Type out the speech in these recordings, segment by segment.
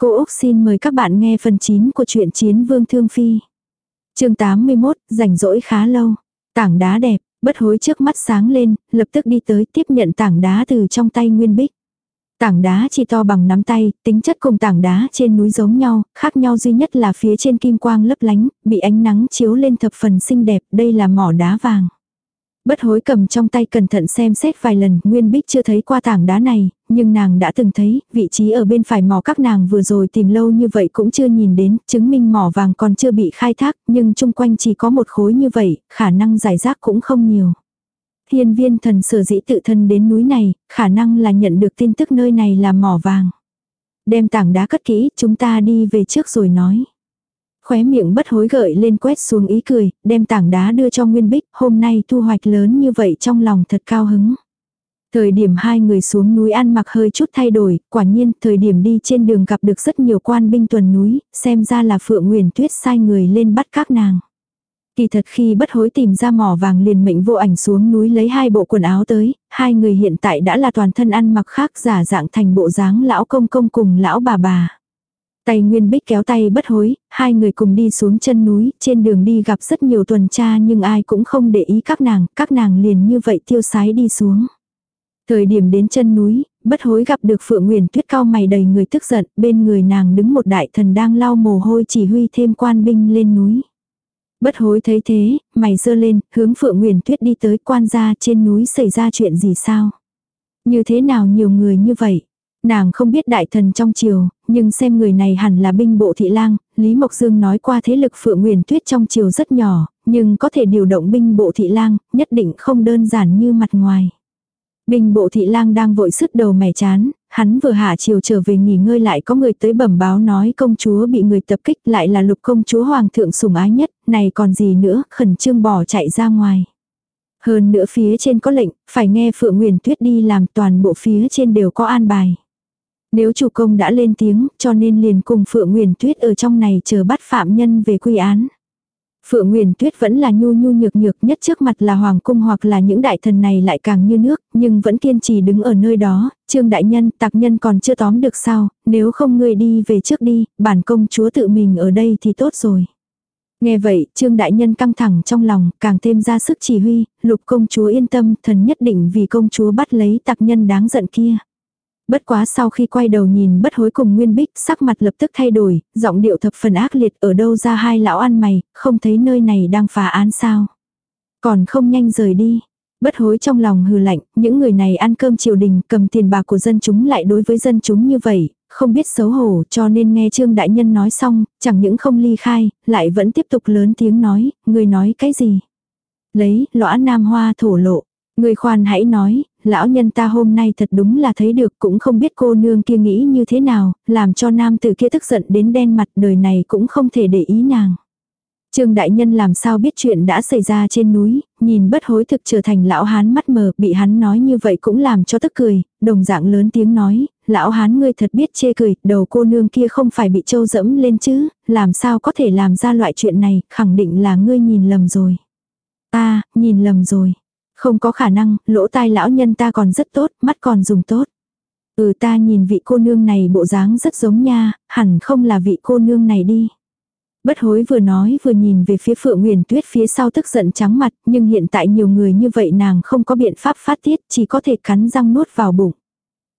Cô Úc xin mời các bạn nghe phần 9 của truyện Chiến Vương Thương Phi. chương 81, rảnh rỗi khá lâu. Tảng đá đẹp, bất hối trước mắt sáng lên, lập tức đi tới tiếp nhận tảng đá từ trong tay Nguyên Bích. Tảng đá chỉ to bằng nắm tay, tính chất cùng tảng đá trên núi giống nhau, khác nhau duy nhất là phía trên kim quang lấp lánh, bị ánh nắng chiếu lên thập phần xinh đẹp, đây là mỏ đá vàng. Bất hối cầm trong tay cẩn thận xem xét vài lần, Nguyên Bích chưa thấy qua tảng đá này, nhưng nàng đã từng thấy, vị trí ở bên phải mỏ các nàng vừa rồi tìm lâu như vậy cũng chưa nhìn đến, chứng minh mỏ vàng còn chưa bị khai thác, nhưng chung quanh chỉ có một khối như vậy, khả năng giải rác cũng không nhiều. Thiên viên thần sở dĩ tự thân đến núi này, khả năng là nhận được tin tức nơi này là mỏ vàng. Đem tảng đá cất kỹ, chúng ta đi về trước rồi nói khóe miệng bất hối gợi lên quét xuống ý cười, đem tảng đá đưa cho Nguyên Bích, hôm nay thu hoạch lớn như vậy trong lòng thật cao hứng. Thời điểm hai người xuống núi ăn mặc hơi chút thay đổi, quả nhiên thời điểm đi trên đường gặp được rất nhiều quan binh tuần núi, xem ra là Phượng Nguyền Tuyết sai người lên bắt các nàng. Kỳ thật khi bất hối tìm ra mỏ vàng liền mệnh vô ảnh xuống núi lấy hai bộ quần áo tới, hai người hiện tại đã là toàn thân ăn mặc khác giả dạng thành bộ dáng lão công công cùng lão bà bà. Tay Nguyên Bích kéo tay bất hối, hai người cùng đi xuống chân núi, trên đường đi gặp rất nhiều tuần tra nhưng ai cũng không để ý các nàng, các nàng liền như vậy tiêu sái đi xuống. Thời điểm đến chân núi, bất hối gặp được Phượng Nguyền Tuyết cao mày đầy người tức giận, bên người nàng đứng một đại thần đang lau mồ hôi chỉ huy thêm quan binh lên núi. Bất hối thấy thế, mày dơ lên, hướng Phượng Nguyền Tuyết đi tới quan gia trên núi xảy ra chuyện gì sao? Như thế nào nhiều người như vậy? Nàng không biết đại thần trong triều, nhưng xem người này hẳn là binh bộ thị lang, Lý Mộc Dương nói qua thế lực Phượng Nguyền Tuyết trong triều rất nhỏ, nhưng có thể điều động binh bộ thị lang, nhất định không đơn giản như mặt ngoài. Binh bộ thị lang đang vội sứt đầu mẻ chán, hắn vừa hạ chiều trở về nghỉ ngơi lại có người tới bẩm báo nói công chúa bị người tập kích lại là lục công chúa hoàng thượng sủng ái nhất, này còn gì nữa, khẩn trương bỏ chạy ra ngoài. Hơn nữa phía trên có lệnh, phải nghe Phượng Nguyền Tuyết đi làm toàn bộ phía trên đều có an bài. Nếu chủ công đã lên tiếng, cho nên liền cùng Phượng Nguyền Tuyết ở trong này chờ bắt phạm nhân về quy án. Phượng Nguyền Tuyết vẫn là nhu nhu nhược nhược nhất trước mặt là hoàng cung hoặc là những đại thần này lại càng như nước, nhưng vẫn kiên trì đứng ở nơi đó, trương đại nhân, tặc nhân còn chưa tóm được sao, nếu không ngươi đi về trước đi, bản công chúa tự mình ở đây thì tốt rồi. Nghe vậy, trương đại nhân căng thẳng trong lòng, càng thêm ra sức chỉ huy, lục công chúa yên tâm, thần nhất định vì công chúa bắt lấy tặc nhân đáng giận kia. Bất quá sau khi quay đầu nhìn bất hối cùng Nguyên Bích, sắc mặt lập tức thay đổi, giọng điệu thập phần ác liệt ở đâu ra hai lão ăn mày, không thấy nơi này đang phá án sao. Còn không nhanh rời đi. Bất hối trong lòng hừ lạnh, những người này ăn cơm triều đình cầm tiền bạc của dân chúng lại đối với dân chúng như vậy, không biết xấu hổ cho nên nghe Trương Đại Nhân nói xong, chẳng những không ly khai, lại vẫn tiếp tục lớn tiếng nói, người nói cái gì. Lấy, lõa nam hoa thổ lộ. Người khoan hãy nói, lão nhân ta hôm nay thật đúng là thấy được cũng không biết cô nương kia nghĩ như thế nào, làm cho nam tử kia tức giận đến đen mặt đời này cũng không thể để ý nàng. Trương đại nhân làm sao biết chuyện đã xảy ra trên núi, nhìn bất hối thực trở thành lão hán mắt mờ, bị hắn nói như vậy cũng làm cho tức cười, đồng dạng lớn tiếng nói, lão hán ngươi thật biết chê cười, đầu cô nương kia không phải bị trâu dẫm lên chứ, làm sao có thể làm ra loại chuyện này, khẳng định là ngươi nhìn lầm rồi. Ta, nhìn lầm rồi. Không có khả năng, lỗ tai lão nhân ta còn rất tốt, mắt còn dùng tốt. Ừ ta nhìn vị cô nương này bộ dáng rất giống nha, hẳn không là vị cô nương này đi. Bất hối vừa nói vừa nhìn về phía Phượng Nguyền Tuyết phía sau tức giận trắng mặt, nhưng hiện tại nhiều người như vậy nàng không có biện pháp phát tiết, chỉ có thể cắn răng nuốt vào bụng.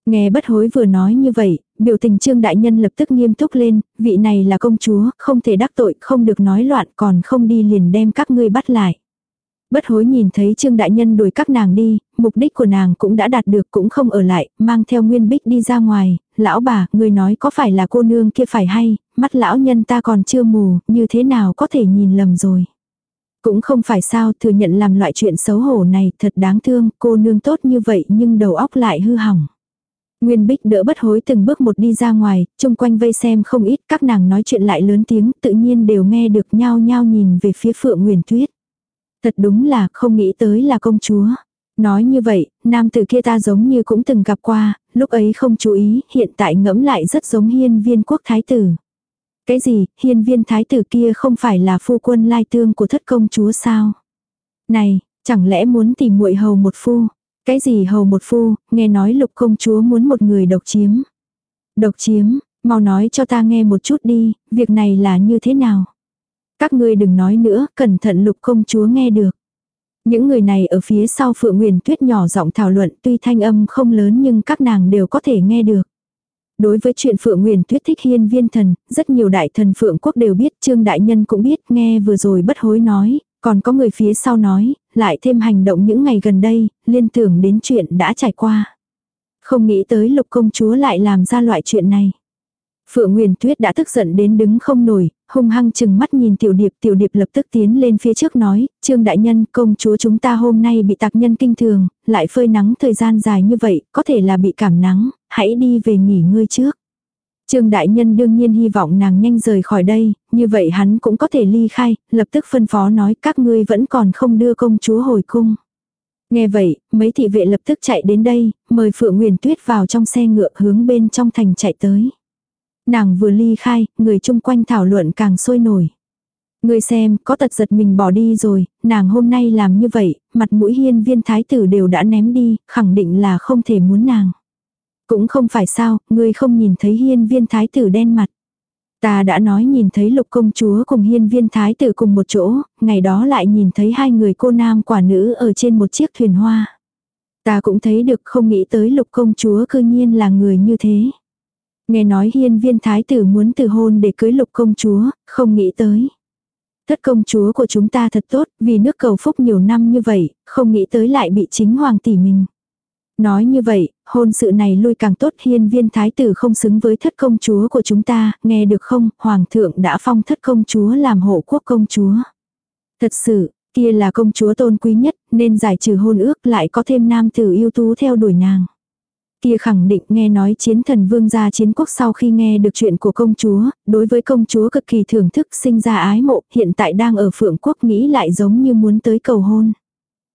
Nghe bất hối vừa nói như vậy, biểu tình trương đại nhân lập tức nghiêm túc lên, vị này là công chúa, không thể đắc tội, không được nói loạn, còn không đi liền đem các ngươi bắt lại. Bất hối nhìn thấy Trương Đại Nhân đuổi các nàng đi, mục đích của nàng cũng đã đạt được cũng không ở lại, mang theo Nguyên Bích đi ra ngoài, lão bà, người nói có phải là cô nương kia phải hay, mắt lão nhân ta còn chưa mù, như thế nào có thể nhìn lầm rồi. Cũng không phải sao, thừa nhận làm loại chuyện xấu hổ này, thật đáng thương, cô nương tốt như vậy nhưng đầu óc lại hư hỏng. Nguyên Bích đỡ bất hối từng bước một đi ra ngoài, chung quanh vây xem không ít, các nàng nói chuyện lại lớn tiếng, tự nhiên đều nghe được nhau nhau nhìn về phía Phượng Nguyên Tuyết. Thật đúng là không nghĩ tới là công chúa. Nói như vậy, nam tử kia ta giống như cũng từng gặp qua, lúc ấy không chú ý, hiện tại ngẫm lại rất giống hiên viên quốc thái tử. Cái gì, hiên viên thái tử kia không phải là phu quân lai tương của thất công chúa sao? Này, chẳng lẽ muốn tìm muội hầu một phu? Cái gì hầu một phu, nghe nói lục công chúa muốn một người độc chiếm. Độc chiếm, Mau nói cho ta nghe một chút đi, việc này là như thế nào? Các ngươi đừng nói nữa, cẩn thận lục công chúa nghe được. Những người này ở phía sau Phượng Nguyền Tuyết nhỏ giọng thảo luận tuy thanh âm không lớn nhưng các nàng đều có thể nghe được. Đối với chuyện Phượng Nguyền Tuyết thích hiên viên thần, rất nhiều đại thần Phượng Quốc đều biết, Trương Đại Nhân cũng biết, nghe vừa rồi bất hối nói, còn có người phía sau nói, lại thêm hành động những ngày gần đây, liên tưởng đến chuyện đã trải qua. Không nghĩ tới lục công chúa lại làm ra loại chuyện này. Phượng Nguyền Tuyết đã tức giận đến đứng không nổi, hung hăng chừng mắt nhìn tiểu điệp, tiểu điệp lập tức tiến lên phía trước nói, trương đại nhân, công chúa chúng ta hôm nay bị tạc nhân kinh thường, lại phơi nắng thời gian dài như vậy, có thể là bị cảm nắng, hãy đi về nghỉ ngơi trước. Trương đại nhân đương nhiên hy vọng nàng nhanh rời khỏi đây, như vậy hắn cũng có thể ly khai, lập tức phân phó nói các ngươi vẫn còn không đưa công chúa hồi cung. Nghe vậy, mấy thị vệ lập tức chạy đến đây, mời Phượng Nguyền Tuyết vào trong xe ngựa hướng bên trong thành chạy tới. Nàng vừa ly khai, người chung quanh thảo luận càng sôi nổi. Người xem, có tật giật mình bỏ đi rồi, nàng hôm nay làm như vậy, mặt mũi hiên viên thái tử đều đã ném đi, khẳng định là không thể muốn nàng. Cũng không phải sao, người không nhìn thấy hiên viên thái tử đen mặt. Ta đã nói nhìn thấy lục công chúa cùng hiên viên thái tử cùng một chỗ, ngày đó lại nhìn thấy hai người cô nam quả nữ ở trên một chiếc thuyền hoa. Ta cũng thấy được không nghĩ tới lục công chúa cư nhiên là người như thế. Nghe nói hiên viên thái tử muốn từ hôn để cưới lục công chúa, không nghĩ tới. Thất công chúa của chúng ta thật tốt, vì nước cầu phúc nhiều năm như vậy, không nghĩ tới lại bị chính hoàng tỷ mình. Nói như vậy, hôn sự này lui càng tốt hiên viên thái tử không xứng với thất công chúa của chúng ta, nghe được không, hoàng thượng đã phong thất công chúa làm hộ quốc công chúa. Thật sự, kia là công chúa tôn quý nhất, nên giải trừ hôn ước lại có thêm nam tử yêu tú theo đuổi nàng. Kia khẳng định nghe nói chiến thần vương gia chiến quốc sau khi nghe được chuyện của công chúa, đối với công chúa cực kỳ thưởng thức sinh ra ái mộ, hiện tại đang ở phượng quốc nghĩ lại giống như muốn tới cầu hôn.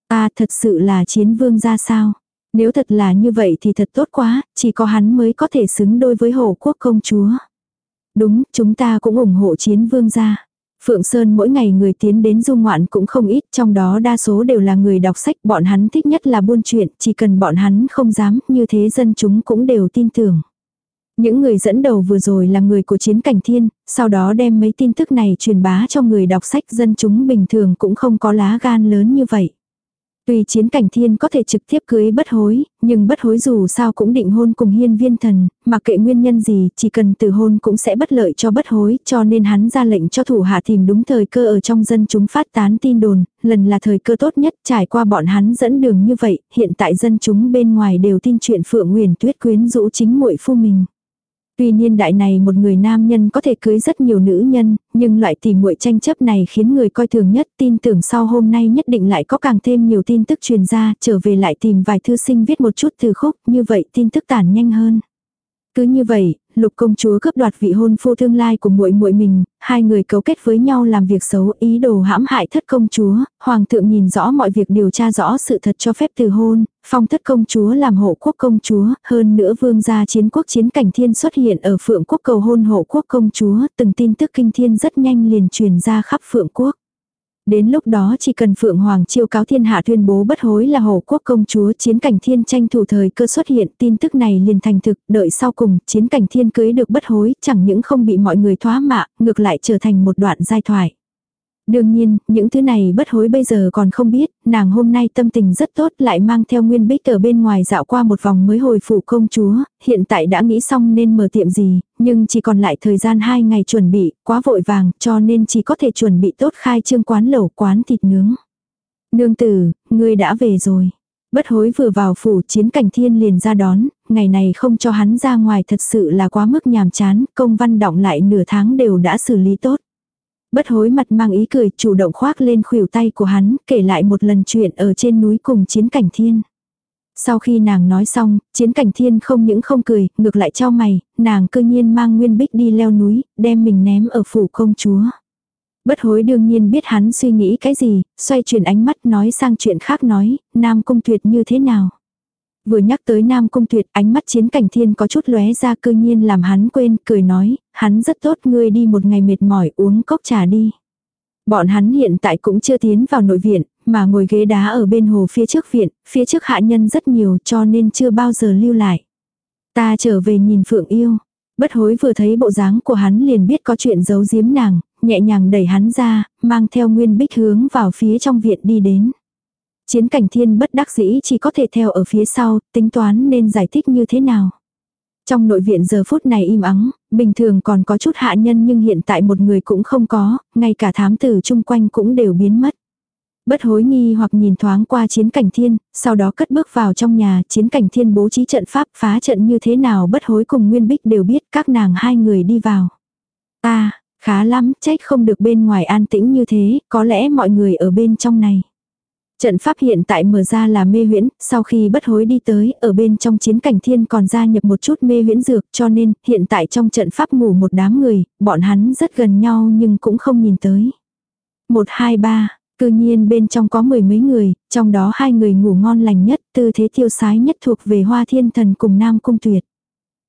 À thật sự là chiến vương gia sao? Nếu thật là như vậy thì thật tốt quá, chỉ có hắn mới có thể xứng đôi với hổ quốc công chúa. Đúng, chúng ta cũng ủng hộ chiến vương gia. Phượng Sơn mỗi ngày người tiến đến du ngoạn cũng không ít, trong đó đa số đều là người đọc sách, bọn hắn thích nhất là buôn chuyện, chỉ cần bọn hắn không dám, như thế dân chúng cũng đều tin tưởng. Những người dẫn đầu vừa rồi là người của chiến cảnh thiên, sau đó đem mấy tin tức này truyền bá cho người đọc sách dân chúng bình thường cũng không có lá gan lớn như vậy. Tuy chiến cảnh thiên có thể trực tiếp cưới bất hối, nhưng bất hối dù sao cũng định hôn cùng hiên viên thần, mặc kệ nguyên nhân gì, chỉ cần từ hôn cũng sẽ bất lợi cho bất hối, cho nên hắn ra lệnh cho thủ hạ tìm đúng thời cơ ở trong dân chúng phát tán tin đồn, lần là thời cơ tốt nhất trải qua bọn hắn dẫn đường như vậy, hiện tại dân chúng bên ngoài đều tin chuyện Phượng Nguyền Tuyết quyến rũ chính muội phu mình. Tuy niên đại này một người nam nhân có thể cưới rất nhiều nữ nhân, nhưng loại tìm muội tranh chấp này khiến người coi thường nhất tin tưởng sau hôm nay nhất định lại có càng thêm nhiều tin tức truyền ra, trở về lại tìm vài thư sinh viết một chút từ khúc, như vậy tin tức tản nhanh hơn. Cứ như vậy, lục công chúa cướp đoạt vị hôn phu tương lai của muội muội mình, hai người cấu kết với nhau làm việc xấu ý đồ hãm hại thất công chúa, hoàng thượng nhìn rõ mọi việc điều tra rõ sự thật cho phép từ hôn, phong thất công chúa làm hộ quốc công chúa, hơn nữa vương gia chiến quốc chiến cảnh thiên xuất hiện ở phượng quốc cầu hôn hộ quốc công chúa, từng tin tức kinh thiên rất nhanh liền truyền ra khắp phượng quốc. Đến lúc đó chỉ cần Phượng Hoàng chiêu cáo thiên hạ tuyên bố bất hối là hổ quốc công chúa chiến cảnh thiên tranh thủ thời cơ xuất hiện tin tức này liền thành thực, đợi sau cùng chiến cảnh thiên cưới được bất hối chẳng những không bị mọi người thoá mạ, ngược lại trở thành một đoạn giai thoại. Đương nhiên, những thứ này bất hối bây giờ còn không biết, nàng hôm nay tâm tình rất tốt lại mang theo nguyên bích ở bên ngoài dạo qua một vòng mới hồi phủ công chúa, hiện tại đã nghĩ xong nên mở tiệm gì, nhưng chỉ còn lại thời gian 2 ngày chuẩn bị, quá vội vàng cho nên chỉ có thể chuẩn bị tốt khai trương quán lẩu quán thịt nướng. Nương tử, ngươi đã về rồi. Bất hối vừa vào phủ chiến cảnh thiên liền ra đón, ngày này không cho hắn ra ngoài thật sự là quá mức nhàm chán, công văn động lại nửa tháng đều đã xử lý tốt. Bất hối mặt mang ý cười chủ động khoác lên khuỷu tay của hắn, kể lại một lần chuyện ở trên núi cùng chiến cảnh thiên. Sau khi nàng nói xong, chiến cảnh thiên không những không cười, ngược lại cho mày, nàng cơ nhiên mang nguyên bích đi leo núi, đem mình ném ở phủ công chúa. Bất hối đương nhiên biết hắn suy nghĩ cái gì, xoay chuyển ánh mắt nói sang chuyện khác nói, nam cung tuyệt như thế nào. Vừa nhắc tới Nam Cung Tuyệt, ánh mắt chiến cảnh thiên có chút lóe ra cơ nhiên làm hắn quên, cười nói, hắn rất tốt ngươi đi một ngày mệt mỏi uống cốc trà đi. Bọn hắn hiện tại cũng chưa tiến vào nội viện, mà ngồi ghế đá ở bên hồ phía trước viện, phía trước hạ nhân rất nhiều cho nên chưa bao giờ lưu lại. Ta trở về nhìn Phượng yêu. Bất hối vừa thấy bộ dáng của hắn liền biết có chuyện giấu giếm nàng, nhẹ nhàng đẩy hắn ra, mang theo nguyên bích hướng vào phía trong viện đi đến. Chiến cảnh thiên bất đắc dĩ chỉ có thể theo ở phía sau, tính toán nên giải thích như thế nào. Trong nội viện giờ phút này im ắng, bình thường còn có chút hạ nhân nhưng hiện tại một người cũng không có, ngay cả thám tử chung quanh cũng đều biến mất. Bất hối nghi hoặc nhìn thoáng qua chiến cảnh thiên, sau đó cất bước vào trong nhà, chiến cảnh thiên bố trí trận pháp phá trận như thế nào bất hối cùng Nguyên Bích đều biết các nàng hai người đi vào. Ta, khá lắm, trách không được bên ngoài an tĩnh như thế, có lẽ mọi người ở bên trong này. Trận pháp hiện tại mở ra là mê huyễn, sau khi bất hối đi tới, ở bên trong chiến cảnh thiên còn gia nhập một chút mê huyễn dược cho nên hiện tại trong trận pháp ngủ một đám người, bọn hắn rất gần nhau nhưng cũng không nhìn tới. Một hai ba, cư nhiên bên trong có mười mấy người, trong đó hai người ngủ ngon lành nhất, tư thế tiêu sái nhất thuộc về hoa thiên thần cùng nam cung tuyệt.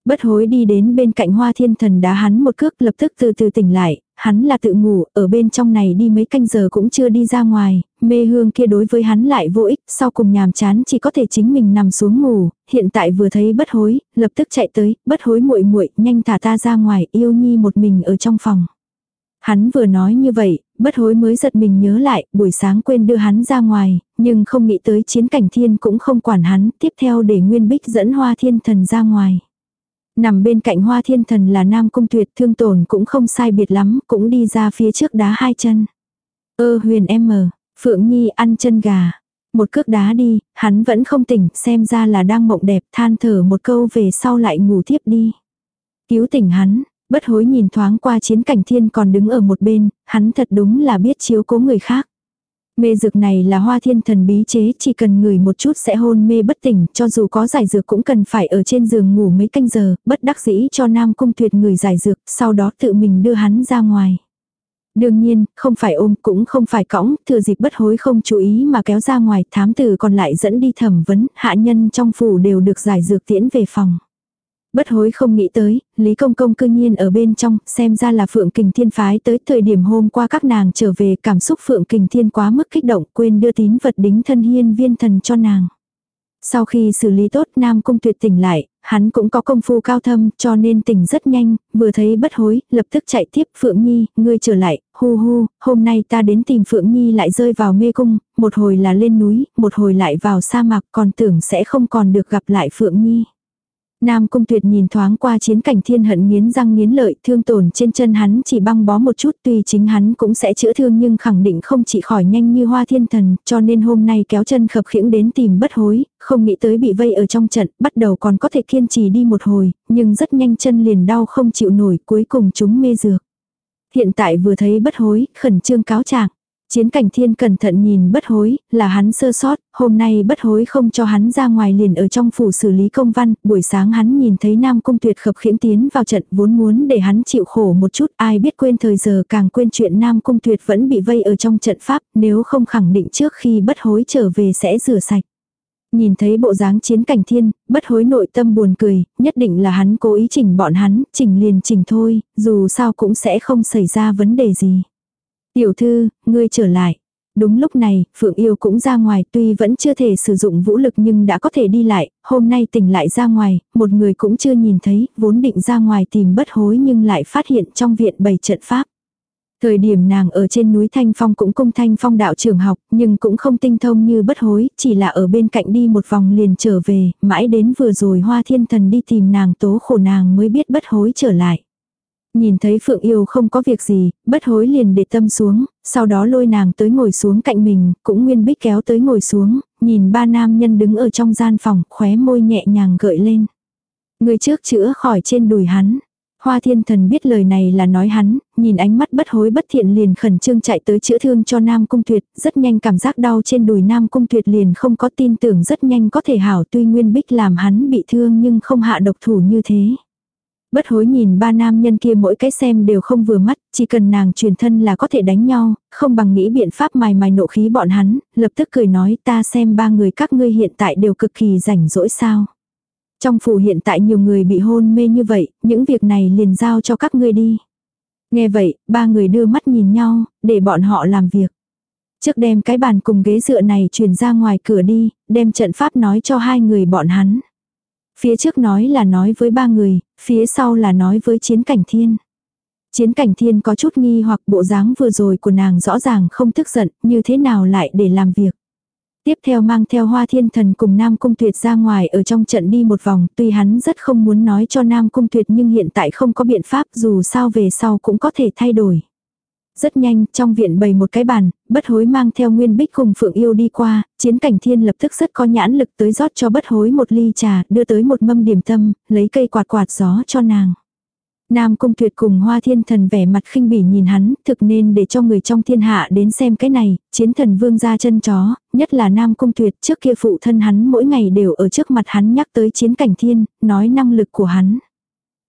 Bất hối đi đến bên cạnh hoa thiên thần đá hắn một cước lập tức từ từ tỉnh lại, hắn là tự ngủ, ở bên trong này đi mấy canh giờ cũng chưa đi ra ngoài, mê hương kia đối với hắn lại vô ích, sau cùng nhàm chán chỉ có thể chính mình nằm xuống ngủ, hiện tại vừa thấy bất hối, lập tức chạy tới, bất hối muội muội nhanh thả ta ra ngoài, yêu nhi một mình ở trong phòng. Hắn vừa nói như vậy, bất hối mới giật mình nhớ lại, buổi sáng quên đưa hắn ra ngoài, nhưng không nghĩ tới chiến cảnh thiên cũng không quản hắn, tiếp theo để Nguyên Bích dẫn hoa thiên thần ra ngoài. Nằm bên cạnh hoa thiên thần là nam cung tuyệt thương tổn cũng không sai biệt lắm, cũng đi ra phía trước đá hai chân. Ơ huyền em mờ, Phượng Nhi ăn chân gà. Một cước đá đi, hắn vẫn không tỉnh, xem ra là đang mộng đẹp, than thở một câu về sau lại ngủ tiếp đi. Cứu tỉnh hắn, bất hối nhìn thoáng qua chiến cảnh thiên còn đứng ở một bên, hắn thật đúng là biết chiếu cố người khác. Mê dược này là hoa thiên thần bí chế, chỉ cần người một chút sẽ hôn mê bất tỉnh, cho dù có giải dược cũng cần phải ở trên giường ngủ mấy canh giờ, bất đắc dĩ cho nam cung tuyệt người giải dược, sau đó tự mình đưa hắn ra ngoài. Đương nhiên, không phải ôm cũng không phải cõng, thừa dịp bất hối không chú ý mà kéo ra ngoài, thám tử còn lại dẫn đi thẩm vấn, hạ nhân trong phủ đều được giải dược tiễn về phòng. Bất hối không nghĩ tới, Lý Công Công cư nhiên ở bên trong, xem ra là Phượng Kình Thiên phái tới thời điểm hôm qua các nàng trở về cảm xúc Phượng Kình Thiên quá mức kích động quên đưa tín vật đính thân hiên viên thần cho nàng. Sau khi xử lý tốt Nam Cung tuyệt tỉnh lại, hắn cũng có công phu cao thâm cho nên tỉnh rất nhanh, vừa thấy bất hối, lập tức chạy tiếp Phượng Nhi, ngươi trở lại, hu hu, hôm nay ta đến tìm Phượng Nhi lại rơi vào mê cung, một hồi là lên núi, một hồi lại vào sa mạc còn tưởng sẽ không còn được gặp lại Phượng Nhi. Nam Cung Tuyệt nhìn thoáng qua chiến cảnh thiên hận nghiến răng nghiến lợi, thương tổn trên chân hắn chỉ băng bó một chút tuy chính hắn cũng sẽ chữa thương nhưng khẳng định không chỉ khỏi nhanh như hoa thiên thần, cho nên hôm nay kéo chân khập khiễng đến tìm bất hối, không nghĩ tới bị vây ở trong trận, bắt đầu còn có thể kiên trì đi một hồi, nhưng rất nhanh chân liền đau không chịu nổi, cuối cùng chúng mê dược. Hiện tại vừa thấy bất hối, khẩn trương cáo trạng Chiến cảnh thiên cẩn thận nhìn bất hối, là hắn sơ sót, hôm nay bất hối không cho hắn ra ngoài liền ở trong phủ xử lý công văn, buổi sáng hắn nhìn thấy nam cung tuyệt khập khiễng tiến vào trận vốn muốn để hắn chịu khổ một chút, ai biết quên thời giờ càng quên chuyện nam cung tuyệt vẫn bị vây ở trong trận pháp, nếu không khẳng định trước khi bất hối trở về sẽ rửa sạch. Nhìn thấy bộ dáng chiến cảnh thiên, bất hối nội tâm buồn cười, nhất định là hắn cố ý chỉnh bọn hắn, chỉnh liền chỉnh thôi, dù sao cũng sẽ không xảy ra vấn đề gì. Tiểu thư, ngươi trở lại. Đúng lúc này, Phượng Yêu cũng ra ngoài tuy vẫn chưa thể sử dụng vũ lực nhưng đã có thể đi lại, hôm nay tỉnh lại ra ngoài, một người cũng chưa nhìn thấy, vốn định ra ngoài tìm bất hối nhưng lại phát hiện trong viện bày trận pháp. Thời điểm nàng ở trên núi Thanh Phong cũng cung Thanh Phong đạo trường học, nhưng cũng không tinh thông như bất hối, chỉ là ở bên cạnh đi một vòng liền trở về, mãi đến vừa rồi Hoa Thiên Thần đi tìm nàng tố khổ nàng mới biết bất hối trở lại. Nhìn thấy Phượng Yêu không có việc gì, bất hối liền để tâm xuống, sau đó lôi nàng tới ngồi xuống cạnh mình, cũng nguyên bích kéo tới ngồi xuống, nhìn ba nam nhân đứng ở trong gian phòng, khóe môi nhẹ nhàng gợi lên. Người trước chữa khỏi trên đùi hắn. Hoa thiên thần biết lời này là nói hắn, nhìn ánh mắt bất hối bất thiện liền khẩn trương chạy tới chữa thương cho Nam Cung Tuyệt, rất nhanh cảm giác đau trên đùi Nam Cung Tuyệt liền không có tin tưởng rất nhanh có thể hảo tuy Nguyên Bích làm hắn bị thương nhưng không hạ độc thủ như thế. Bất hối nhìn ba nam nhân kia mỗi cái xem đều không vừa mắt, chỉ cần nàng truyền thân là có thể đánh nhau, không bằng nghĩ biện pháp mài mài nộ khí bọn hắn, lập tức cười nói ta xem ba người các ngươi hiện tại đều cực kỳ rảnh rỗi sao. Trong phủ hiện tại nhiều người bị hôn mê như vậy, những việc này liền giao cho các ngươi đi. Nghe vậy, ba người đưa mắt nhìn nhau, để bọn họ làm việc. Trước đem cái bàn cùng ghế dựa này truyền ra ngoài cửa đi, đem trận pháp nói cho hai người bọn hắn. Phía trước nói là nói với ba người, phía sau là nói với chiến cảnh thiên. Chiến cảnh thiên có chút nghi hoặc bộ dáng vừa rồi của nàng rõ ràng không tức giận, như thế nào lại để làm việc. Tiếp theo mang theo hoa thiên thần cùng Nam Cung Tuyệt ra ngoài ở trong trận đi một vòng, tuy hắn rất không muốn nói cho Nam Cung Tuyệt nhưng hiện tại không có biện pháp dù sao về sau cũng có thể thay đổi. Rất nhanh, trong viện bày một cái bàn, bất hối mang theo nguyên bích cùng phượng yêu đi qua, chiến cảnh thiên lập tức rất có nhãn lực tới rót cho bất hối một ly trà, đưa tới một mâm điểm tâm, lấy cây quạt quạt gió cho nàng. Nam Cung Tuyệt cùng Hoa Thiên Thần vẻ mặt khinh bỉ nhìn hắn, thực nên để cho người trong thiên hạ đến xem cái này, chiến thần vương ra chân chó, nhất là Nam Cung Tuyệt trước kia phụ thân hắn mỗi ngày đều ở trước mặt hắn nhắc tới chiến cảnh thiên, nói năng lực của hắn.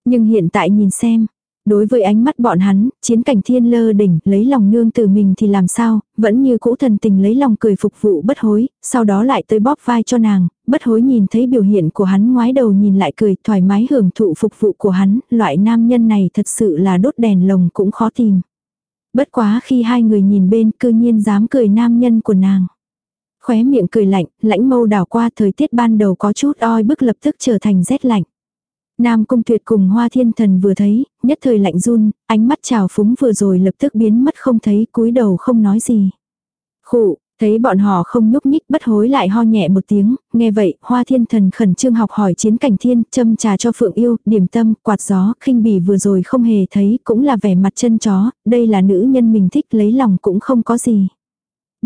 Nhưng hiện tại nhìn xem, Đối với ánh mắt bọn hắn, chiến cảnh thiên lơ đỉnh, lấy lòng nương từ mình thì làm sao, vẫn như cũ thần tình lấy lòng cười phục vụ bất hối, sau đó lại tới bóp vai cho nàng, bất hối nhìn thấy biểu hiện của hắn ngoái đầu nhìn lại cười thoải mái hưởng thụ phục vụ của hắn, loại nam nhân này thật sự là đốt đèn lồng cũng khó tìm. Bất quá khi hai người nhìn bên cư nhiên dám cười nam nhân của nàng. Khóe miệng cười lạnh, lãnh mâu đảo qua thời tiết ban đầu có chút oi bức lập tức trở thành rét lạnh. Nam Cung Tuyệt cùng Hoa Thiên Thần vừa thấy, nhất thời lạnh run, ánh mắt trào phúng vừa rồi lập tức biến mất không thấy, cúi đầu không nói gì. Khụ, thấy bọn họ không nhúc nhích bất hối lại ho nhẹ một tiếng, nghe vậy, Hoa Thiên Thần khẩn trương học hỏi chiến cảnh thiên, châm trà cho Phượng Yêu, điểm tâm, quạt gió, khinh bỉ vừa rồi không hề thấy, cũng là vẻ mặt chân chó, đây là nữ nhân mình thích lấy lòng cũng không có gì.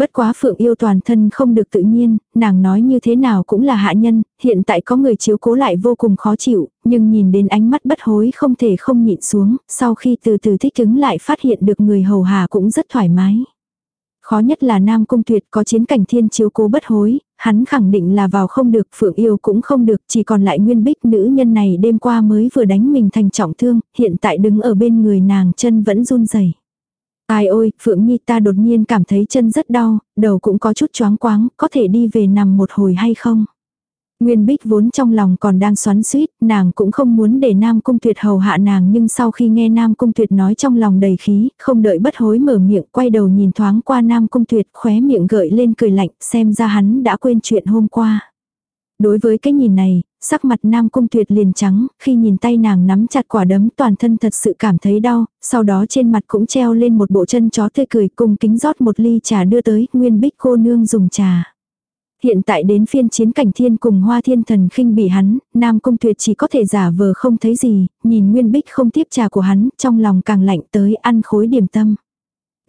Bất quá phượng yêu toàn thân không được tự nhiên, nàng nói như thế nào cũng là hạ nhân, hiện tại có người chiếu cố lại vô cùng khó chịu, nhưng nhìn đến ánh mắt bất hối không thể không nhịn xuống, sau khi từ từ thích ứng lại phát hiện được người hầu hà cũng rất thoải mái. Khó nhất là Nam Cung Tuyệt có chiến cảnh thiên chiếu cố bất hối, hắn khẳng định là vào không được, Phượng Yêu cũng không được, chỉ còn lại Nguyên Bích nữ nhân này đêm qua mới vừa đánh mình thành trọng thương, hiện tại đứng ở bên người nàng chân vẫn run rẩy. Ai ôi, Phượng Nhi ta đột nhiên cảm thấy chân rất đau, đầu cũng có chút choáng quáng, có thể đi về nằm một hồi hay không? Nguyên Bích vốn trong lòng còn đang xoắn suýt, nàng cũng không muốn để Nam Cung Tuyệt hầu hạ nàng nhưng sau khi nghe Nam Cung Tuyệt nói trong lòng đầy khí, không đợi bất hối mở miệng quay đầu nhìn thoáng qua Nam Cung Tuyệt khóe miệng gợi lên cười lạnh xem ra hắn đã quên chuyện hôm qua. Đối với cái nhìn này, sắc mặt nam cung tuyệt liền trắng, khi nhìn tay nàng nắm chặt quả đấm toàn thân thật sự cảm thấy đau, sau đó trên mặt cũng treo lên một bộ chân chó tươi cười cùng kính rót một ly trà đưa tới, nguyên bích cô nương dùng trà. Hiện tại đến phiên chiến cảnh thiên cùng hoa thiên thần khinh bỉ hắn, nam cung tuyệt chỉ có thể giả vờ không thấy gì, nhìn nguyên bích không tiếp trà của hắn, trong lòng càng lạnh tới ăn khối điểm tâm.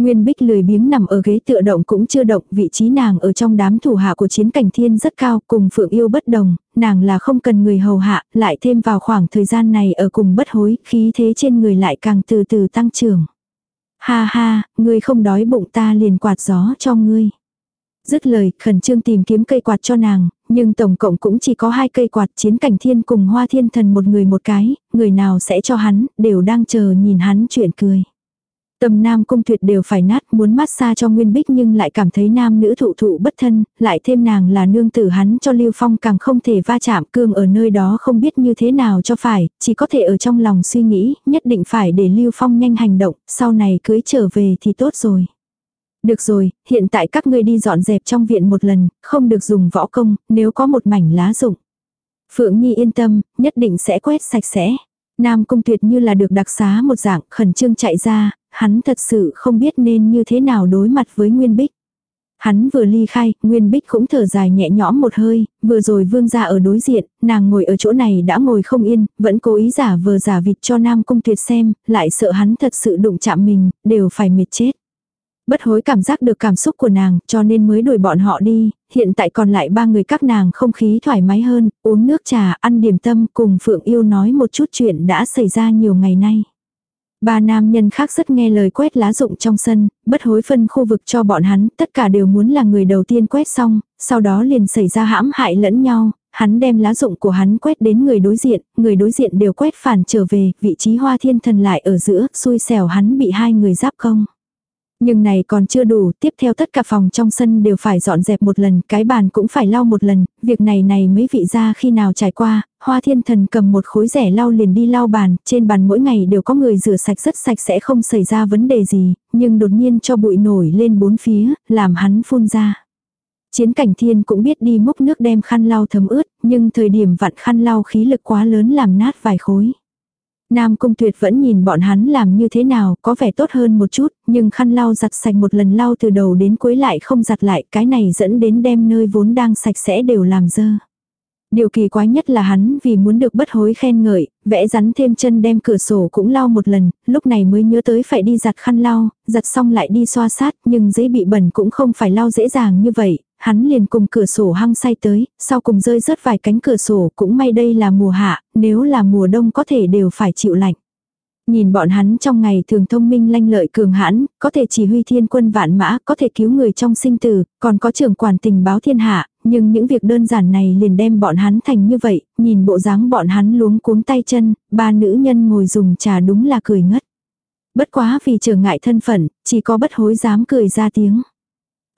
Nguyên Bích lười biếng nằm ở ghế tựa động cũng chưa động, vị trí nàng ở trong đám thủ hạ của chiến cảnh thiên rất cao, cùng Phượng Yêu bất đồng, nàng là không cần người hầu hạ, lại thêm vào khoảng thời gian này ở cùng bất hối, khí thế trên người lại càng từ từ tăng trưởng. Ha ha, ngươi không đói bụng ta liền quạt gió cho ngươi. Dứt lời, khẩn trương tìm kiếm cây quạt cho nàng, nhưng tổng cộng cũng chỉ có hai cây quạt chiến cảnh thiên cùng hoa thiên thần một người một cái, người nào sẽ cho hắn, đều đang chờ nhìn hắn chuyện cười. Tâm nam cung tuyệt đều phải nát muốn mát xa cho Nguyên Bích nhưng lại cảm thấy nam nữ thụ thụ bất thân, lại thêm nàng là nương tử hắn cho Lưu Phong càng không thể va chạm cương ở nơi đó không biết như thế nào cho phải, chỉ có thể ở trong lòng suy nghĩ, nhất định phải để Lưu Phong nhanh hành động, sau này cưới trở về thì tốt rồi. Được rồi, hiện tại các ngươi đi dọn dẹp trong viện một lần, không được dùng võ công, nếu có một mảnh lá rụng. Phượng Nhi yên tâm, nhất định sẽ quét sạch sẽ. Nam Cung Tuyệt như là được đặc xá một dạng, khẩn trương chạy ra, hắn thật sự không biết nên như thế nào đối mặt với Nguyên Bích. Hắn vừa ly khai, Nguyên Bích cũng thở dài nhẹ nhõm một hơi, vừa rồi vương gia ở đối diện, nàng ngồi ở chỗ này đã ngồi không yên, vẫn cố ý giả vờ giả vịt cho Nam Cung Tuyệt xem, lại sợ hắn thật sự đụng chạm mình, đều phải mệt chết. Bất hối cảm giác được cảm xúc của nàng, cho nên mới đuổi bọn họ đi, hiện tại còn lại ba người các nàng không khí thoải mái hơn, uống nước trà, ăn điểm tâm, cùng Phượng Yêu nói một chút chuyện đã xảy ra nhiều ngày nay. Ba nam nhân khác rất nghe lời quét lá rụng trong sân, bất hối phân khu vực cho bọn hắn, tất cả đều muốn là người đầu tiên quét xong, sau đó liền xảy ra hãm hại lẫn nhau, hắn đem lá rụng của hắn quét đến người đối diện, người đối diện đều quét phản trở về, vị trí hoa thiên thần lại ở giữa, xui xẻo hắn bị hai người giáp công. Nhưng này còn chưa đủ, tiếp theo tất cả phòng trong sân đều phải dọn dẹp một lần, cái bàn cũng phải lau một lần, việc này này mấy vị ra khi nào trải qua, hoa thiên thần cầm một khối rẻ lau liền đi lau bàn, trên bàn mỗi ngày đều có người rửa sạch rất sạch sẽ không xảy ra vấn đề gì, nhưng đột nhiên cho bụi nổi lên bốn phía, làm hắn phun ra. Chiến cảnh thiên cũng biết đi múc nước đem khăn lau thấm ướt, nhưng thời điểm vặn khăn lau khí lực quá lớn làm nát vài khối. Nam Cung Tuyệt vẫn nhìn bọn hắn làm như thế nào, có vẻ tốt hơn một chút, nhưng khăn lau giặt sạch một lần lau từ đầu đến cuối lại không giặt lại, cái này dẫn đến đem nơi vốn đang sạch sẽ đều làm dơ. Điều kỳ quái nhất là hắn vì muốn được bất hối khen ngợi, vẽ rắn thêm chân đem cửa sổ cũng lau một lần, lúc này mới nhớ tới phải đi giặt khăn lau, giặt xong lại đi xoa sát, nhưng giấy bị bẩn cũng không phải lau dễ dàng như vậy, hắn liền cùng cửa sổ hăng say tới, sau cùng rơi rớt vài cánh cửa sổ cũng may đây là mùa hạ, nếu là mùa đông có thể đều phải chịu lạnh. Nhìn bọn hắn trong ngày thường thông minh lanh lợi cường hãn, có thể chỉ huy thiên quân vạn mã, có thể cứu người trong sinh tử, còn có trưởng quản tình báo thiên hạ, nhưng những việc đơn giản này liền đem bọn hắn thành như vậy, nhìn bộ dáng bọn hắn luống cuống tay chân, ba nữ nhân ngồi dùng trà đúng là cười ngất. Bất quá vì trở ngại thân phận, chỉ có bất hối dám cười ra tiếng.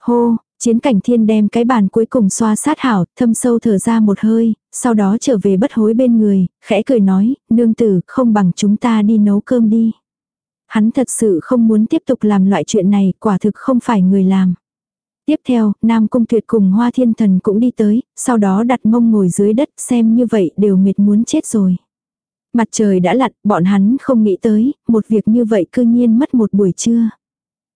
Hô, chiến cảnh thiên đem cái bàn cuối cùng xoa sát hảo, thâm sâu thở ra một hơi, sau đó trở về bất hối bên người, khẽ cười nói, nương tử, không bằng chúng ta đi nấu cơm đi. Hắn thật sự không muốn tiếp tục làm loại chuyện này, quả thực không phải người làm. Tiếp theo, Nam Cung Tuyệt cùng Hoa Thiên Thần cũng đi tới, sau đó đặt mông ngồi dưới đất xem như vậy đều mệt muốn chết rồi. Mặt trời đã lặn, bọn hắn không nghĩ tới, một việc như vậy cư nhiên mất một buổi trưa.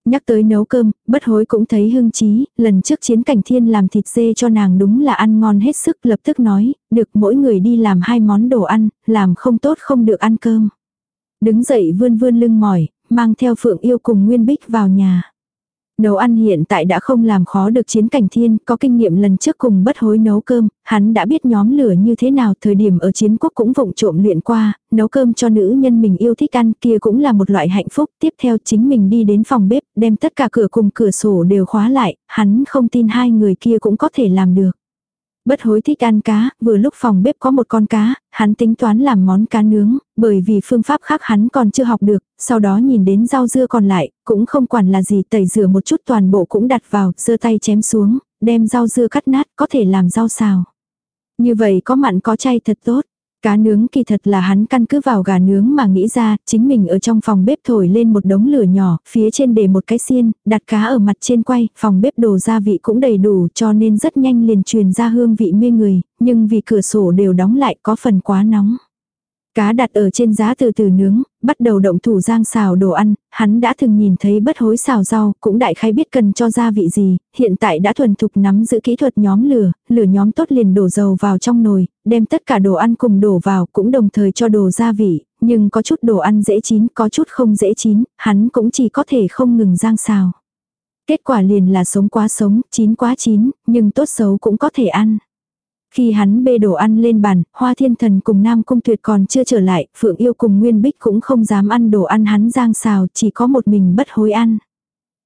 Nhắc tới nấu cơm, bất hối cũng thấy hưng trí, lần trước chiến cảnh thiên làm thịt dê cho nàng đúng là ăn ngon hết sức lập tức nói, được mỗi người đi làm hai món đồ ăn, làm không tốt không được ăn cơm. Đứng dậy vươn vươn lưng mỏi, mang theo phượng yêu cùng Nguyên Bích vào nhà. Nấu ăn hiện tại đã không làm khó được chiến cảnh thiên, có kinh nghiệm lần trước cùng bất hối nấu cơm, hắn đã biết nhóm lửa như thế nào, thời điểm ở chiến quốc cũng vụng trộm luyện qua, nấu cơm cho nữ nhân mình yêu thích ăn kia cũng là một loại hạnh phúc. Tiếp theo chính mình đi đến phòng bếp, đem tất cả cửa cùng cửa sổ đều khóa lại, hắn không tin hai người kia cũng có thể làm được. Bất hối thích ăn cá, vừa lúc phòng bếp có một con cá, hắn tính toán làm món cá nướng, bởi vì phương pháp khác hắn còn chưa học được, sau đó nhìn đến rau dưa còn lại, cũng không quản là gì tẩy rửa một chút toàn bộ cũng đặt vào, giơ tay chém xuống, đem rau dưa cắt nát, có thể làm rau xào. Như vậy có mặn có chay thật tốt. Cá nướng kỳ thật là hắn căn cứ vào gà nướng mà nghĩ ra, chính mình ở trong phòng bếp thổi lên một đống lửa nhỏ, phía trên để một cái xiên, đặt cá ở mặt trên quay, phòng bếp đồ gia vị cũng đầy đủ cho nên rất nhanh liền truyền ra hương vị mê người, nhưng vì cửa sổ đều đóng lại có phần quá nóng. Cá đặt ở trên giá từ từ nướng, bắt đầu động thủ giang xào đồ ăn, hắn đã từng nhìn thấy bất hối xào rau, cũng đại khái biết cần cho gia vị gì, hiện tại đã thuần thục nắm giữ kỹ thuật nhóm lửa, lửa nhóm tốt liền đổ dầu vào trong nồi, đem tất cả đồ ăn cùng đổ vào, cũng đồng thời cho đồ gia vị, nhưng có chút đồ ăn dễ chín, có chút không dễ chín, hắn cũng chỉ có thể không ngừng giang xào. Kết quả liền là sống quá sống, chín quá chín, nhưng tốt xấu cũng có thể ăn. Khi hắn bê đồ ăn lên bàn, Hoa Thiên Thần cùng Nam Cung Tuyệt còn chưa trở lại, Phượng Yêu cùng Nguyên Bích cũng không dám ăn đồ ăn hắn giang xào, chỉ có một mình bất hối ăn.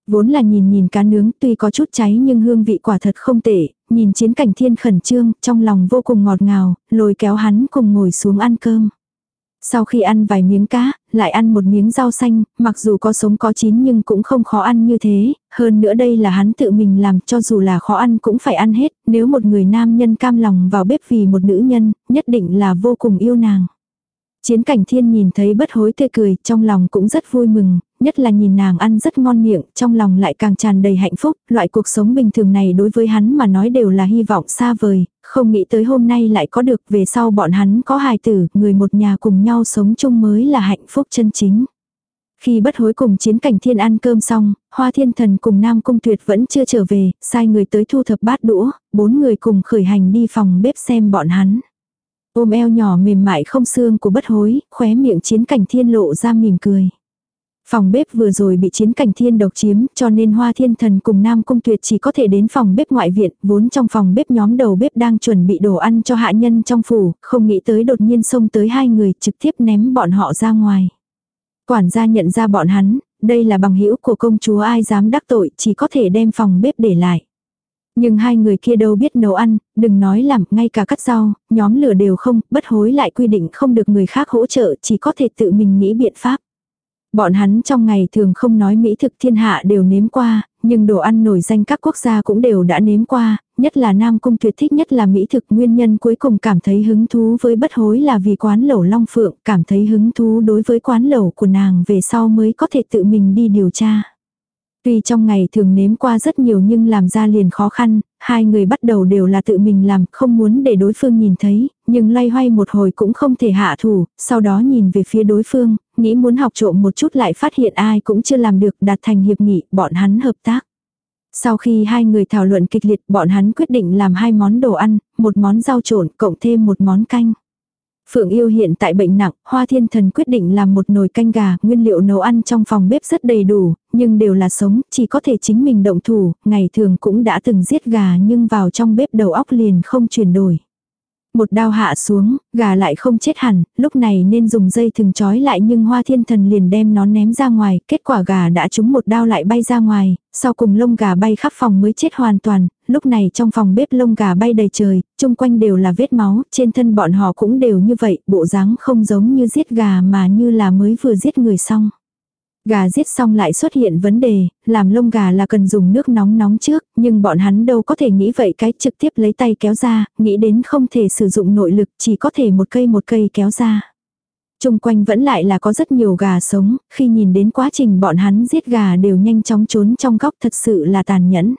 Vốn là nhìn nhìn cá nướng tuy có chút cháy nhưng hương vị quả thật không tệ, nhìn chiến cảnh thiên khẩn trương, trong lòng vô cùng ngọt ngào, lôi kéo hắn cùng ngồi xuống ăn cơm. Sau khi ăn vài miếng cá, lại ăn một miếng rau xanh, mặc dù có sống có chín nhưng cũng không khó ăn như thế, hơn nữa đây là hắn tự mình làm cho dù là khó ăn cũng phải ăn hết, nếu một người nam nhân cam lòng vào bếp vì một nữ nhân, nhất định là vô cùng yêu nàng. Chiến cảnh thiên nhìn thấy bất hối tươi cười, trong lòng cũng rất vui mừng, nhất là nhìn nàng ăn rất ngon miệng, trong lòng lại càng tràn đầy hạnh phúc, loại cuộc sống bình thường này đối với hắn mà nói đều là hy vọng xa vời, không nghĩ tới hôm nay lại có được về sau bọn hắn có hài tử, người một nhà cùng nhau sống chung mới là hạnh phúc chân chính. Khi bất hối cùng chiến cảnh thiên ăn cơm xong, hoa thiên thần cùng nam cung tuyệt vẫn chưa trở về, sai người tới thu thập bát đũa, bốn người cùng khởi hành đi phòng bếp xem bọn hắn. Ôm eo nhỏ mềm mại không xương của bất hối, khóe miệng chiến cảnh thiên lộ ra mỉm cười. Phòng bếp vừa rồi bị chiến cảnh thiên độc chiếm cho nên hoa thiên thần cùng nam cung tuyệt chỉ có thể đến phòng bếp ngoại viện, vốn trong phòng bếp nhóm đầu bếp đang chuẩn bị đồ ăn cho hạ nhân trong phủ, không nghĩ tới đột nhiên xông tới hai người trực tiếp ném bọn họ ra ngoài. Quản gia nhận ra bọn hắn, đây là bằng hữu của công chúa ai dám đắc tội chỉ có thể đem phòng bếp để lại. Nhưng hai người kia đâu biết nấu ăn, đừng nói làm, ngay cả cắt rau, nhóm lửa đều không, bất hối lại quy định không được người khác hỗ trợ, chỉ có thể tự mình nghĩ biện pháp. Bọn hắn trong ngày thường không nói mỹ thực thiên hạ đều nếm qua, nhưng đồ ăn nổi danh các quốc gia cũng đều đã nếm qua, nhất là Nam Cung tuyệt thích nhất là mỹ thực nguyên nhân cuối cùng cảm thấy hứng thú với bất hối là vì quán lẩu Long Phượng, cảm thấy hứng thú đối với quán lẩu của nàng về sau mới có thể tự mình đi điều tra. Tuy trong ngày thường nếm qua rất nhiều nhưng làm ra liền khó khăn, hai người bắt đầu đều là tự mình làm, không muốn để đối phương nhìn thấy, nhưng lay hoay một hồi cũng không thể hạ thủ, sau đó nhìn về phía đối phương, nghĩ muốn học trộm một chút lại phát hiện ai cũng chưa làm được đạt thành hiệp nghị, bọn hắn hợp tác. Sau khi hai người thảo luận kịch liệt, bọn hắn quyết định làm hai món đồ ăn, một món rau trộn cộng thêm một món canh. Phượng yêu hiện tại bệnh nặng, Hoa Thiên Thần quyết định làm một nồi canh gà, nguyên liệu nấu ăn trong phòng bếp rất đầy đủ, nhưng đều là sống, chỉ có thể chính mình động thủ, ngày thường cũng đã từng giết gà nhưng vào trong bếp đầu óc liền không chuyển đổi. Một đao hạ xuống, gà lại không chết hẳn, lúc này nên dùng dây thừng trói lại nhưng hoa thiên thần liền đem nó ném ra ngoài, kết quả gà đã trúng một đao lại bay ra ngoài, sau cùng lông gà bay khắp phòng mới chết hoàn toàn, lúc này trong phòng bếp lông gà bay đầy trời, chung quanh đều là vết máu, trên thân bọn họ cũng đều như vậy, bộ dáng không giống như giết gà mà như là mới vừa giết người xong. Gà giết xong lại xuất hiện vấn đề, làm lông gà là cần dùng nước nóng nóng trước, nhưng bọn hắn đâu có thể nghĩ vậy cái trực tiếp lấy tay kéo ra, nghĩ đến không thể sử dụng nội lực chỉ có thể một cây một cây kéo ra. Trung quanh vẫn lại là có rất nhiều gà sống, khi nhìn đến quá trình bọn hắn giết gà đều nhanh chóng trốn trong góc thật sự là tàn nhẫn.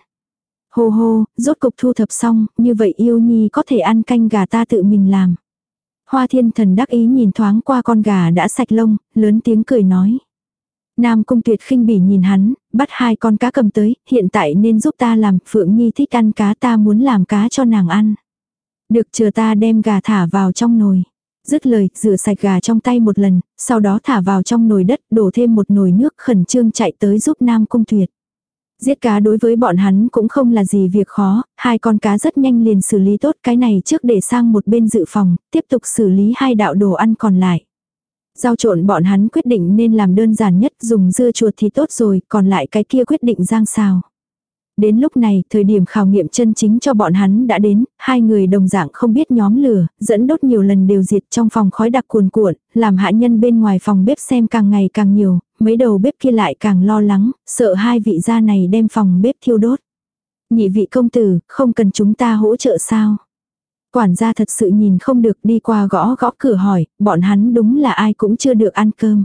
Hô hô, rốt cục thu thập xong, như vậy yêu nhi có thể ăn canh gà ta tự mình làm. Hoa thiên thần đắc ý nhìn thoáng qua con gà đã sạch lông, lớn tiếng cười nói. Nam Cung Tuyệt khinh bỉ nhìn hắn, bắt hai con cá cầm tới, hiện tại nên giúp ta làm, Phượng Nhi thích ăn cá ta muốn làm cá cho nàng ăn. Được chờ ta đem gà thả vào trong nồi. Dứt lời, rửa sạch gà trong tay một lần, sau đó thả vào trong nồi đất, đổ thêm một nồi nước khẩn trương chạy tới giúp Nam Cung Tuyệt. Giết cá đối với bọn hắn cũng không là gì việc khó, hai con cá rất nhanh liền xử lý tốt cái này trước để sang một bên dự phòng, tiếp tục xử lý hai đạo đồ ăn còn lại. Giao trộn bọn hắn quyết định nên làm đơn giản nhất dùng dưa chuột thì tốt rồi, còn lại cái kia quyết định giang xào. Đến lúc này, thời điểm khảo nghiệm chân chính cho bọn hắn đã đến, hai người đồng dạng không biết nhóm lửa, dẫn đốt nhiều lần đều diệt trong phòng khói đặc cuồn cuộn, làm hạ nhân bên ngoài phòng bếp xem càng ngày càng nhiều, mấy đầu bếp kia lại càng lo lắng, sợ hai vị gia này đem phòng bếp thiêu đốt. Nhị vị công tử, không cần chúng ta hỗ trợ sao? Quản gia thật sự nhìn không được đi qua gõ gõ cửa hỏi, bọn hắn đúng là ai cũng chưa được ăn cơm.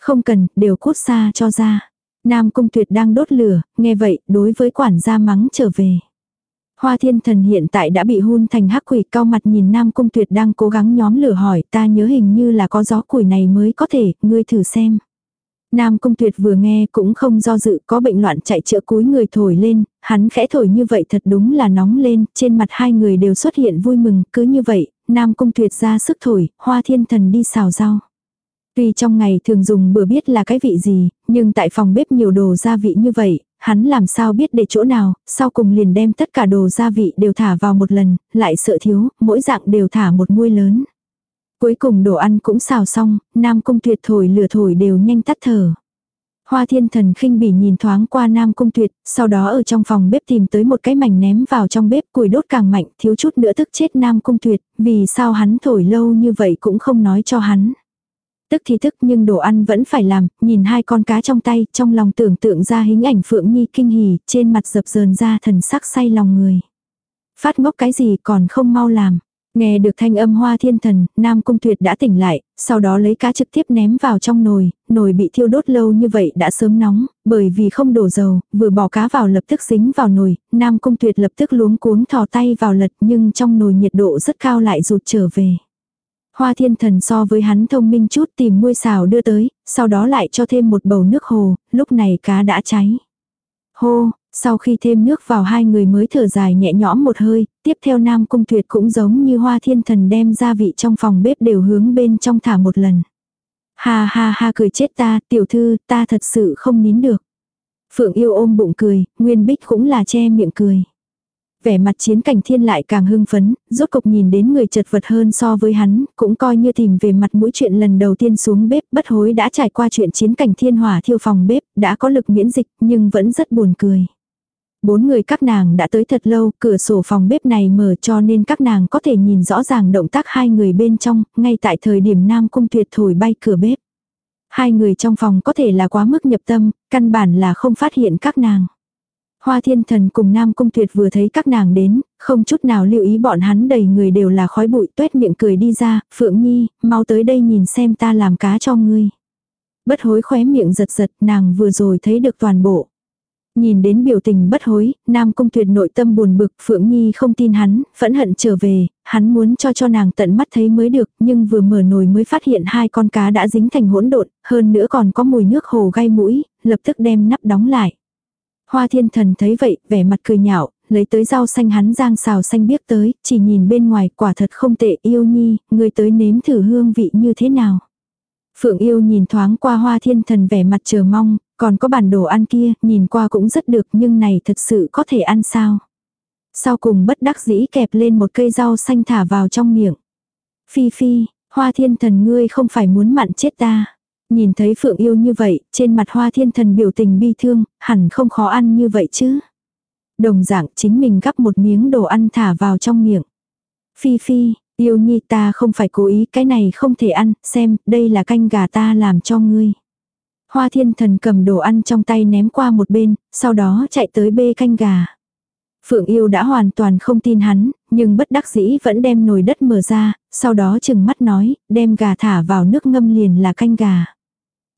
Không cần, đều cút xa cho ra. Nam Cung Tuyệt đang đốt lửa, nghe vậy, đối với quản gia mắng trở về. Hoa thiên thần hiện tại đã bị hun thành hắc quỷ cao mặt nhìn Nam Cung Tuyệt đang cố gắng nhóm lửa hỏi ta nhớ hình như là có gió củi này mới có thể, ngươi thử xem. Nam Cung Tuyệt vừa nghe cũng không do dự có bệnh loạn chạy chữa cúi người thổi lên, hắn khẽ thổi như vậy thật đúng là nóng lên, trên mặt hai người đều xuất hiện vui mừng, cứ như vậy, Nam Cung Tuyệt ra sức thổi, hoa thiên thần đi xào rau. Tuy trong ngày thường dùng bữa biết là cái vị gì, nhưng tại phòng bếp nhiều đồ gia vị như vậy, hắn làm sao biết để chỗ nào, sau cùng liền đem tất cả đồ gia vị đều thả vào một lần, lại sợ thiếu, mỗi dạng đều thả một muôi lớn. Cuối cùng đồ ăn cũng xào xong, Nam Cung Tuyệt thổi lửa thổi đều nhanh tắt thở. Hoa thiên thần khinh bỉ nhìn thoáng qua Nam Cung Tuyệt, sau đó ở trong phòng bếp tìm tới một cái mảnh ném vào trong bếp củi đốt càng mạnh, thiếu chút nữa tức chết Nam Cung Tuyệt, vì sao hắn thổi lâu như vậy cũng không nói cho hắn. Tức thì tức nhưng đồ ăn vẫn phải làm, nhìn hai con cá trong tay, trong lòng tưởng tượng ra hình ảnh Phượng Nhi kinh hỉ, trên mặt dập dờn ra thần sắc say lòng người. Phát ngốc cái gì còn không mau làm. Nghe được thanh âm hoa thiên thần, Nam Cung Tuyệt đã tỉnh lại, sau đó lấy cá trực tiếp ném vào trong nồi, nồi bị thiêu đốt lâu như vậy đã sớm nóng, bởi vì không đổ dầu, vừa bỏ cá vào lập tức dính vào nồi, Nam Cung Tuyệt lập tức luống cuống thò tay vào lật nhưng trong nồi nhiệt độ rất cao lại rụt trở về. Hoa thiên thần so với hắn thông minh chút tìm muôi xào đưa tới, sau đó lại cho thêm một bầu nước hồ, lúc này cá đã cháy. Hô, sau khi thêm nước vào hai người mới thở dài nhẹ nhõm một hơi, tiếp theo Nam Cung Tuyệt cũng giống như hoa thiên thần đem gia vị trong phòng bếp đều hướng bên trong thả một lần. Ha ha ha cười chết ta, tiểu thư, ta thật sự không nín được. Phượng yêu ôm bụng cười, Nguyên Bích cũng là che miệng cười. Vẻ mặt chiến cảnh thiên lại càng hưng phấn, rốt cục nhìn đến người chật vật hơn so với hắn, cũng coi như tìm về mặt mũi chuyện lần đầu tiên xuống bếp, bất hối đã trải qua chuyện chiến cảnh thiên hỏa thiêu phòng bếp, đã có lực miễn dịch, nhưng vẫn rất buồn cười. Bốn người các nàng đã tới thật lâu, cửa sổ phòng bếp này mở cho nên các nàng có thể nhìn rõ ràng động tác hai người bên trong, ngay tại thời điểm Nam Cung Tuyệt thổi bay cửa bếp. Hai người trong phòng có thể là quá mức nhập tâm, căn bản là không phát hiện các nàng. Hoa thiên thần cùng Nam Cung Tuyệt vừa thấy các nàng đến, không chút nào lưu ý bọn hắn đầy người đều là khói bụi tuét miệng cười đi ra, Phượng Nhi, mau tới đây nhìn xem ta làm cá cho ngươi. Bất hối khóe miệng giật giật nàng vừa rồi thấy được toàn bộ. Nhìn đến biểu tình bất hối, Nam Cung Tuyệt nội tâm buồn bực, Phượng Nhi không tin hắn, phẫn hận trở về, hắn muốn cho cho nàng tận mắt thấy mới được, nhưng vừa mở nồi mới phát hiện hai con cá đã dính thành hỗn độn, hơn nữa còn có mùi nước hồ gai mũi, lập tức đem nắp đóng lại. Hoa thiên thần thấy vậy, vẻ mặt cười nhạo, lấy tới rau xanh hắn giang xào xanh biếc tới, chỉ nhìn bên ngoài quả thật không tệ yêu nhi, người tới nếm thử hương vị như thế nào. Phượng yêu nhìn thoáng qua hoa thiên thần vẻ mặt chờ mong, còn có bản đồ ăn kia, nhìn qua cũng rất được nhưng này thật sự có thể ăn sao. Sau cùng bất đắc dĩ kẹp lên một cây rau xanh thả vào trong miệng. Phi phi, hoa thiên thần ngươi không phải muốn mặn chết ta. Nhìn thấy Phượng yêu như vậy, trên mặt hoa thiên thần biểu tình bi thương, hẳn không khó ăn như vậy chứ. Đồng dạng chính mình gắp một miếng đồ ăn thả vào trong miệng. Phi phi, yêu nhi ta không phải cố ý, cái này không thể ăn, xem, đây là canh gà ta làm cho ngươi. Hoa thiên thần cầm đồ ăn trong tay ném qua một bên, sau đó chạy tới bê canh gà. Phượng yêu đã hoàn toàn không tin hắn, nhưng bất đắc dĩ vẫn đem nồi đất mở ra, sau đó chừng mắt nói, đem gà thả vào nước ngâm liền là canh gà.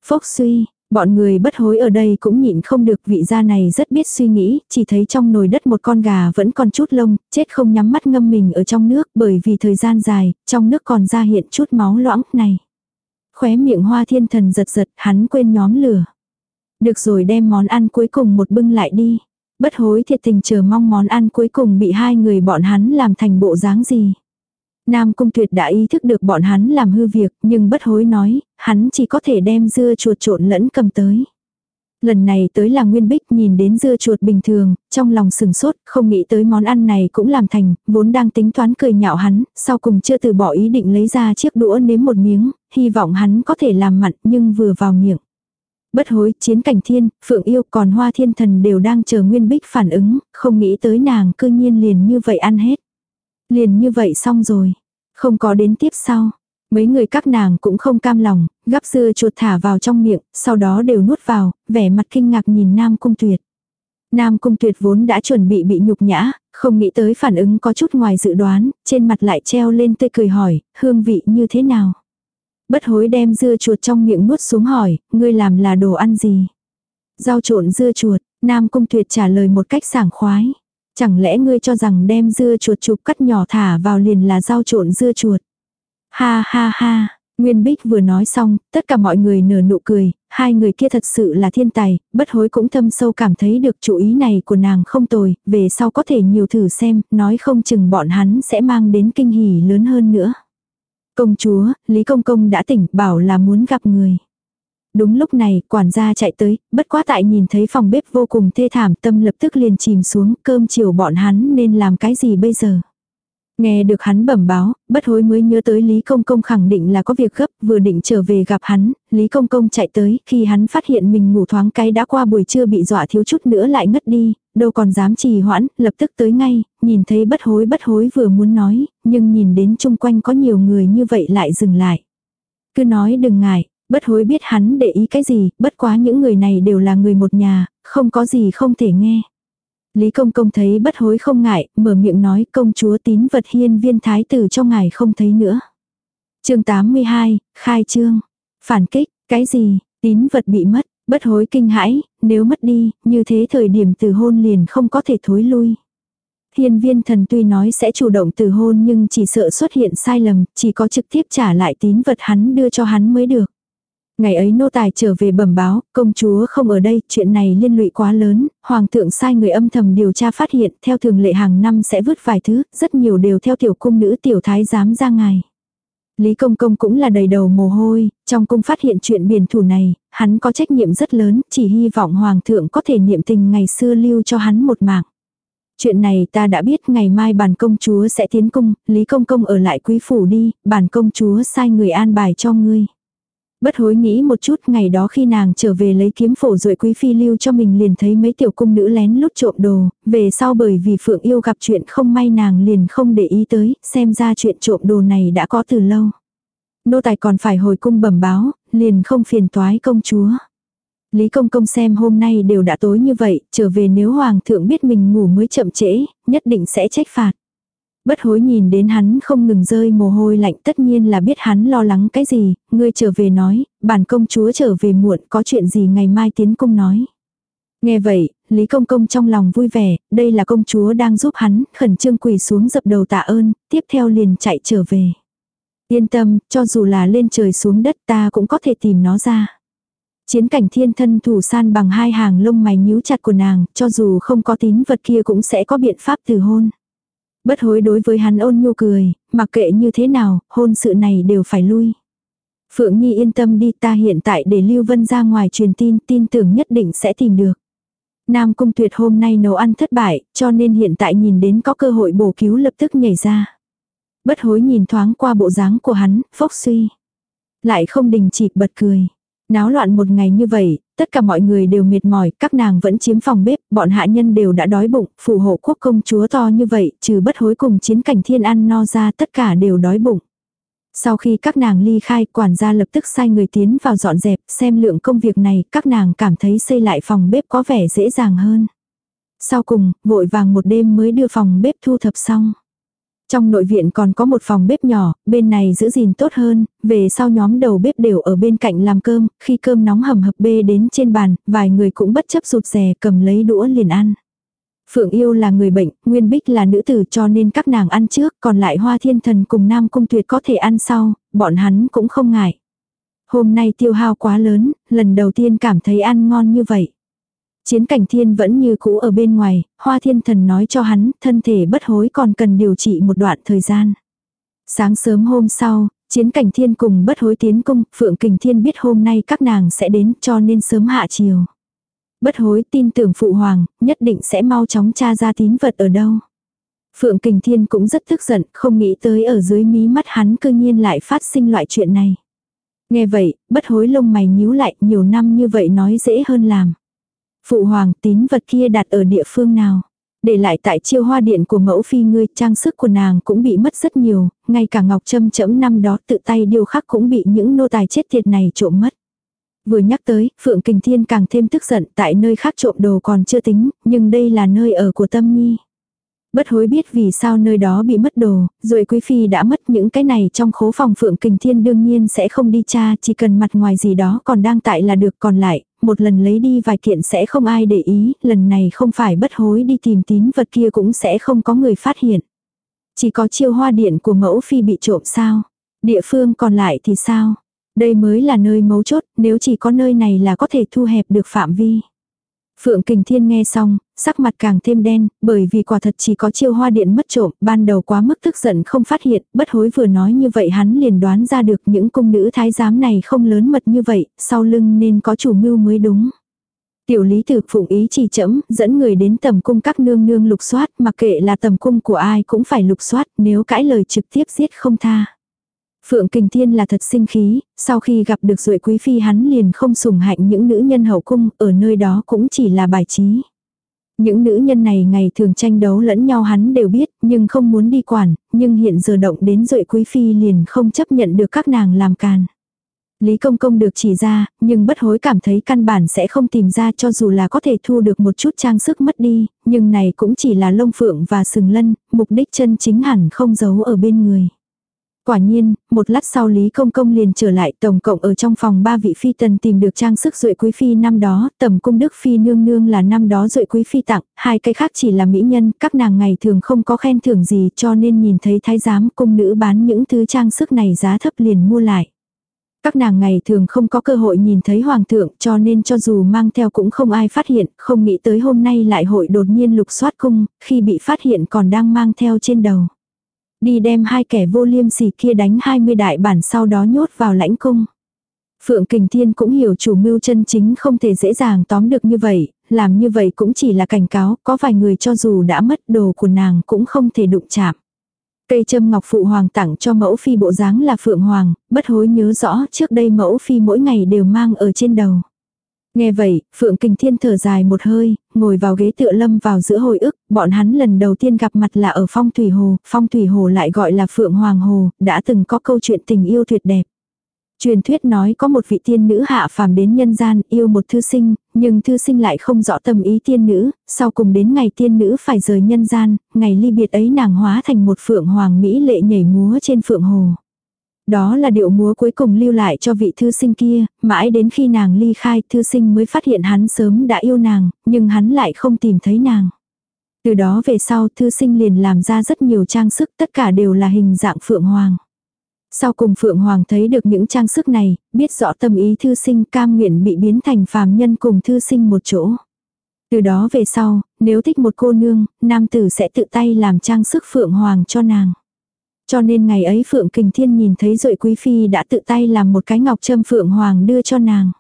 Phốc suy, bọn người bất hối ở đây cũng nhịn không được vị gia này rất biết suy nghĩ, chỉ thấy trong nồi đất một con gà vẫn còn chút lông, chết không nhắm mắt ngâm mình ở trong nước bởi vì thời gian dài, trong nước còn ra hiện chút máu loãng này. Khóe miệng hoa thiên thần giật giật, hắn quên nhóm lửa. Được rồi đem món ăn cuối cùng một bưng lại đi. Bất hối thiệt tình chờ mong món ăn cuối cùng bị hai người bọn hắn làm thành bộ dáng gì. Nam Cung Tuyệt đã ý thức được bọn hắn làm hư việc, nhưng bất hối nói, hắn chỉ có thể đem dưa chuột trộn lẫn cầm tới. Lần này tới là Nguyên Bích nhìn đến dưa chuột bình thường, trong lòng sừng sốt, không nghĩ tới món ăn này cũng làm thành, vốn đang tính toán cười nhạo hắn, sau cùng chưa từ bỏ ý định lấy ra chiếc đũa nếm một miếng, hy vọng hắn có thể làm mặn nhưng vừa vào miệng. Bất hối, chiến cảnh thiên, phượng yêu còn hoa thiên thần đều đang chờ Nguyên Bích phản ứng, không nghĩ tới nàng cư nhiên liền như vậy ăn hết. Liền như vậy xong rồi. Không có đến tiếp sau. Mấy người các nàng cũng không cam lòng, gắp dưa chuột thả vào trong miệng, sau đó đều nuốt vào, vẻ mặt kinh ngạc nhìn Nam Cung Tuyệt. Nam Cung Tuyệt vốn đã chuẩn bị bị nhục nhã, không nghĩ tới phản ứng có chút ngoài dự đoán, trên mặt lại treo lên tươi cười hỏi, hương vị như thế nào. Bất hối đem dưa chuột trong miệng nuốt xuống hỏi, ngươi làm là đồ ăn gì. Rau trộn dưa chuột, Nam Cung Tuyệt trả lời một cách sảng khoái. Chẳng lẽ ngươi cho rằng đem dưa chuột chụp cắt nhỏ thả vào liền là rau trộn dưa chuột. Ha ha ha, Nguyên Bích vừa nói xong, tất cả mọi người nở nụ cười, hai người kia thật sự là thiên tài, bất hối cũng thâm sâu cảm thấy được chủ ý này của nàng không tồi, về sau có thể nhiều thử xem, nói không chừng bọn hắn sẽ mang đến kinh hỉ lớn hơn nữa. Công chúa, Lý Công Công đã tỉnh bảo là muốn gặp người. Đúng lúc này, quản gia chạy tới, bất quá tại nhìn thấy phòng bếp vô cùng thê thảm tâm lập tức liền chìm xuống cơm chiều bọn hắn nên làm cái gì bây giờ. Nghe được hắn bẩm báo, bất hối mới nhớ tới Lý Công Công khẳng định là có việc gấp, vừa định trở về gặp hắn, Lý Công Công chạy tới, khi hắn phát hiện mình ngủ thoáng cái đã qua buổi trưa bị dọa thiếu chút nữa lại ngất đi, đâu còn dám trì hoãn, lập tức tới ngay, nhìn thấy bất hối bất hối vừa muốn nói, nhưng nhìn đến chung quanh có nhiều người như vậy lại dừng lại. Cứ nói đừng ngại, bất hối biết hắn để ý cái gì, bất quá những người này đều là người một nhà, không có gì không thể nghe. Lý công công thấy bất hối không ngại, mở miệng nói công chúa tín vật hiên viên thái tử cho ngài không thấy nữa. chương 82, khai trương. Phản kích, cái gì, tín vật bị mất, bất hối kinh hãi, nếu mất đi, như thế thời điểm từ hôn liền không có thể thối lui. Hiên viên thần tuy nói sẽ chủ động từ hôn nhưng chỉ sợ xuất hiện sai lầm, chỉ có trực tiếp trả lại tín vật hắn đưa cho hắn mới được. Ngày ấy nô tài trở về bẩm báo, công chúa không ở đây, chuyện này liên lụy quá lớn, hoàng thượng sai người âm thầm điều tra phát hiện, theo thường lệ hàng năm sẽ vứt vài thứ, rất nhiều đều theo tiểu cung nữ tiểu thái giám ra ngài. Lý Công Công cũng là đầy đầu mồ hôi, trong cung phát hiện chuyện biển thủ này, hắn có trách nhiệm rất lớn, chỉ hy vọng Hoàng thượng có thể niệm tình ngày xưa lưu cho hắn một mạng. Chuyện này ta đã biết ngày mai bản công chúa sẽ tiến cung, Lý Công Công ở lại quý phủ đi, bản công chúa sai người an bài cho ngươi. Bất hối nghĩ một chút ngày đó khi nàng trở về lấy kiếm phổ rồi quý phi lưu cho mình liền thấy mấy tiểu cung nữ lén lút trộm đồ, về sau bởi vì phượng yêu gặp chuyện không may nàng liền không để ý tới, xem ra chuyện trộm đồ này đã có từ lâu. Nô tài còn phải hồi cung bẩm báo, liền không phiền toái công chúa. Lý công công xem hôm nay đều đã tối như vậy, trở về nếu hoàng thượng biết mình ngủ mới chậm trễ, nhất định sẽ trách phạt. Bất hối nhìn đến hắn không ngừng rơi mồ hôi lạnh tất nhiên là biết hắn lo lắng cái gì, ngươi trở về nói, bản công chúa trở về muộn có chuyện gì ngày mai tiến cung nói. Nghe vậy, Lý Công Công trong lòng vui vẻ, đây là công chúa đang giúp hắn, khẩn trương quỳ xuống dập đầu tạ ơn, tiếp theo liền chạy trở về. Yên tâm, cho dù là lên trời xuống đất ta cũng có thể tìm nó ra. Chiến cảnh thiên thân thủ san bằng hai hàng lông mày nhíu chặt của nàng, cho dù không có tín vật kia cũng sẽ có biện pháp từ hôn. Bất hối đối với hắn ôn nhu cười, mặc kệ như thế nào, hôn sự này đều phải lui. Phượng Nhi yên tâm đi ta hiện tại để Lưu Vân ra ngoài truyền tin, tin tưởng nhất định sẽ tìm được. Nam Cung Tuyệt hôm nay nấu ăn thất bại, cho nên hiện tại nhìn đến có cơ hội bổ cứu lập tức nhảy ra. Bất hối nhìn thoáng qua bộ dáng của hắn, phốc suy. Lại không đình chỉ bật cười. Náo loạn một ngày như vậy, tất cả mọi người đều mệt mỏi, các nàng vẫn chiếm phòng bếp, bọn hạ nhân đều đã đói bụng, phù hộ quốc công chúa to như vậy, trừ bất hối cùng chiến cảnh thiên ăn no ra tất cả đều đói bụng. Sau khi các nàng ly khai, quản gia lập tức sai người tiến vào dọn dẹp, xem lượng công việc này, các nàng cảm thấy xây lại phòng bếp có vẻ dễ dàng hơn. Sau cùng, vội vàng một đêm mới đưa phòng bếp thu thập xong. Trong nội viện còn có một phòng bếp nhỏ, bên này giữ gìn tốt hơn, về sau nhóm đầu bếp đều ở bên cạnh làm cơm, khi cơm nóng hầm hập bê đến trên bàn, vài người cũng bất chấp rụt rè cầm lấy đũa liền ăn. Phượng yêu là người bệnh, Nguyên Bích là nữ tử cho nên các nàng ăn trước, còn lại Hoa Thiên Thần cùng Nam Cung Tuyệt có thể ăn sau, bọn hắn cũng không ngại. Hôm nay tiêu hao quá lớn, lần đầu tiên cảm thấy ăn ngon như vậy. Chiến cảnh thiên vẫn như cũ ở bên ngoài, hoa thiên thần nói cho hắn, thân thể bất hối còn cần điều trị một đoạn thời gian. Sáng sớm hôm sau, chiến cảnh thiên cùng bất hối tiến cung, Phượng Kình Thiên biết hôm nay các nàng sẽ đến cho nên sớm hạ chiều. Bất hối tin tưởng phụ hoàng, nhất định sẽ mau chóng tra ra tín vật ở đâu. Phượng Kình Thiên cũng rất tức giận, không nghĩ tới ở dưới mí mắt hắn cư nhiên lại phát sinh loại chuyện này. Nghe vậy, bất hối lông mày nhíu lại, nhiều năm như vậy nói dễ hơn làm. Phụ hoàng tín vật kia đặt ở địa phương nào? Để lại tại chiêu hoa điện của mẫu phi ngươi, trang sức của nàng cũng bị mất rất nhiều, ngay cả ngọc châm chẫm năm đó tự tay điều khắc cũng bị những nô tài chết tiệt này trộm mất. Vừa nhắc tới, Phượng Kình Thiên càng thêm tức giận tại nơi khác trộm đồ còn chưa tính, nhưng đây là nơi ở của Tâm Nhi. Bất hối biết vì sao nơi đó bị mất đồ, rồi quý phi đã mất những cái này trong khố phòng Phượng Kình Thiên đương nhiên sẽ không đi tra, chỉ cần mặt ngoài gì đó còn đang tại là được còn lại, một lần lấy đi vài kiện sẽ không ai để ý, lần này không phải bất hối đi tìm tín vật kia cũng sẽ không có người phát hiện. Chỉ có chiêu hoa điện của mẫu phi bị trộm sao, địa phương còn lại thì sao? Đây mới là nơi mấu chốt, nếu chỉ có nơi này là có thể thu hẹp được phạm vi. Phượng Kình Thiên nghe xong, sắc mặt càng thêm đen, bởi vì quả thật chỉ có chiêu hoa điện mất trộm, ban đầu quá mức tức giận không phát hiện, bất hối vừa nói như vậy hắn liền đoán ra được những cung nữ thái giám này không lớn mật như vậy, sau lưng nên có chủ mưu mới đúng. Tiểu lý thực phụng ý chỉ chẫm, dẫn người đến tầm cung các nương nương lục soát, mặc kệ là tầm cung của ai cũng phải lục soát, nếu cãi lời trực tiếp giết không tha. Phượng Kình Thiên là thật sinh khí, sau khi gặp được Duệ Quý Phi hắn liền không sủng hạnh những nữ nhân hậu cung, ở nơi đó cũng chỉ là bài trí. Những nữ nhân này ngày thường tranh đấu lẫn nhau hắn đều biết, nhưng không muốn đi quản, nhưng hiện giờ động đến Duệ Quý Phi liền không chấp nhận được các nàng làm càn. Lý Công Công được chỉ ra, nhưng bất hối cảm thấy căn bản sẽ không tìm ra cho dù là có thể thu được một chút trang sức mất đi, nhưng này cũng chỉ là lông phượng và sừng lân, mục đích chân chính hẳn không giấu ở bên người. Quả nhiên, một lát sau Lý Công Công liền trở lại tổng cộng ở trong phòng ba vị phi tần tìm được trang sức duệ quý phi năm đó, tầm cung đức phi nương nương là năm đó duệ quý phi tặng, hai cái khác chỉ là mỹ nhân, các nàng ngày thường không có khen thưởng gì cho nên nhìn thấy thái giám cung nữ bán những thứ trang sức này giá thấp liền mua lại. Các nàng ngày thường không có cơ hội nhìn thấy hoàng thượng cho nên cho dù mang theo cũng không ai phát hiện, không nghĩ tới hôm nay lại hội đột nhiên lục soát cung, khi bị phát hiện còn đang mang theo trên đầu. Đi đem hai kẻ vô liêm sỉ kia đánh 20 đại bản sau đó nhốt vào lãnh cung. Phượng Kình Thiên cũng hiểu chủ mưu chân chính không thể dễ dàng tóm được như vậy, làm như vậy cũng chỉ là cảnh cáo, có vài người cho dù đã mất đồ của nàng cũng không thể đụng chạm. Cây châm ngọc phụ hoàng tặng cho mẫu phi bộ dáng là Phượng Hoàng, bất hối nhớ rõ trước đây mẫu phi mỗi ngày đều mang ở trên đầu. Nghe vậy, Phượng Kình Thiên thở dài một hơi, ngồi vào ghế tựa lâm vào giữa hồi ức, bọn hắn lần đầu tiên gặp mặt là ở Phong Thủy Hồ, Phong Thủy Hồ lại gọi là Phượng Hoàng Hồ, đã từng có câu chuyện tình yêu tuyệt đẹp. Truyền thuyết nói có một vị tiên nữ hạ phàm đến nhân gian yêu một thư sinh, nhưng thư sinh lại không rõ tâm ý tiên nữ, sau cùng đến ngày tiên nữ phải rời nhân gian, ngày ly biệt ấy nàng hóa thành một phượng hoàng mỹ lệ nhảy múa trên phượng hồ. Đó là điệu múa cuối cùng lưu lại cho vị thư sinh kia, mãi đến khi nàng ly khai thư sinh mới phát hiện hắn sớm đã yêu nàng, nhưng hắn lại không tìm thấy nàng. Từ đó về sau thư sinh liền làm ra rất nhiều trang sức tất cả đều là hình dạng phượng hoàng. Sau cùng Phượng Hoàng thấy được những trang sức này, biết rõ tâm ý thư sinh cam nguyện bị biến thành phàm nhân cùng thư sinh một chỗ. Từ đó về sau, nếu thích một cô nương, nam tử sẽ tự tay làm trang sức Phượng Hoàng cho nàng. Cho nên ngày ấy Phượng Kình Thiên nhìn thấy Duệ Quý Phi đã tự tay làm một cái ngọc châm Phượng Hoàng đưa cho nàng.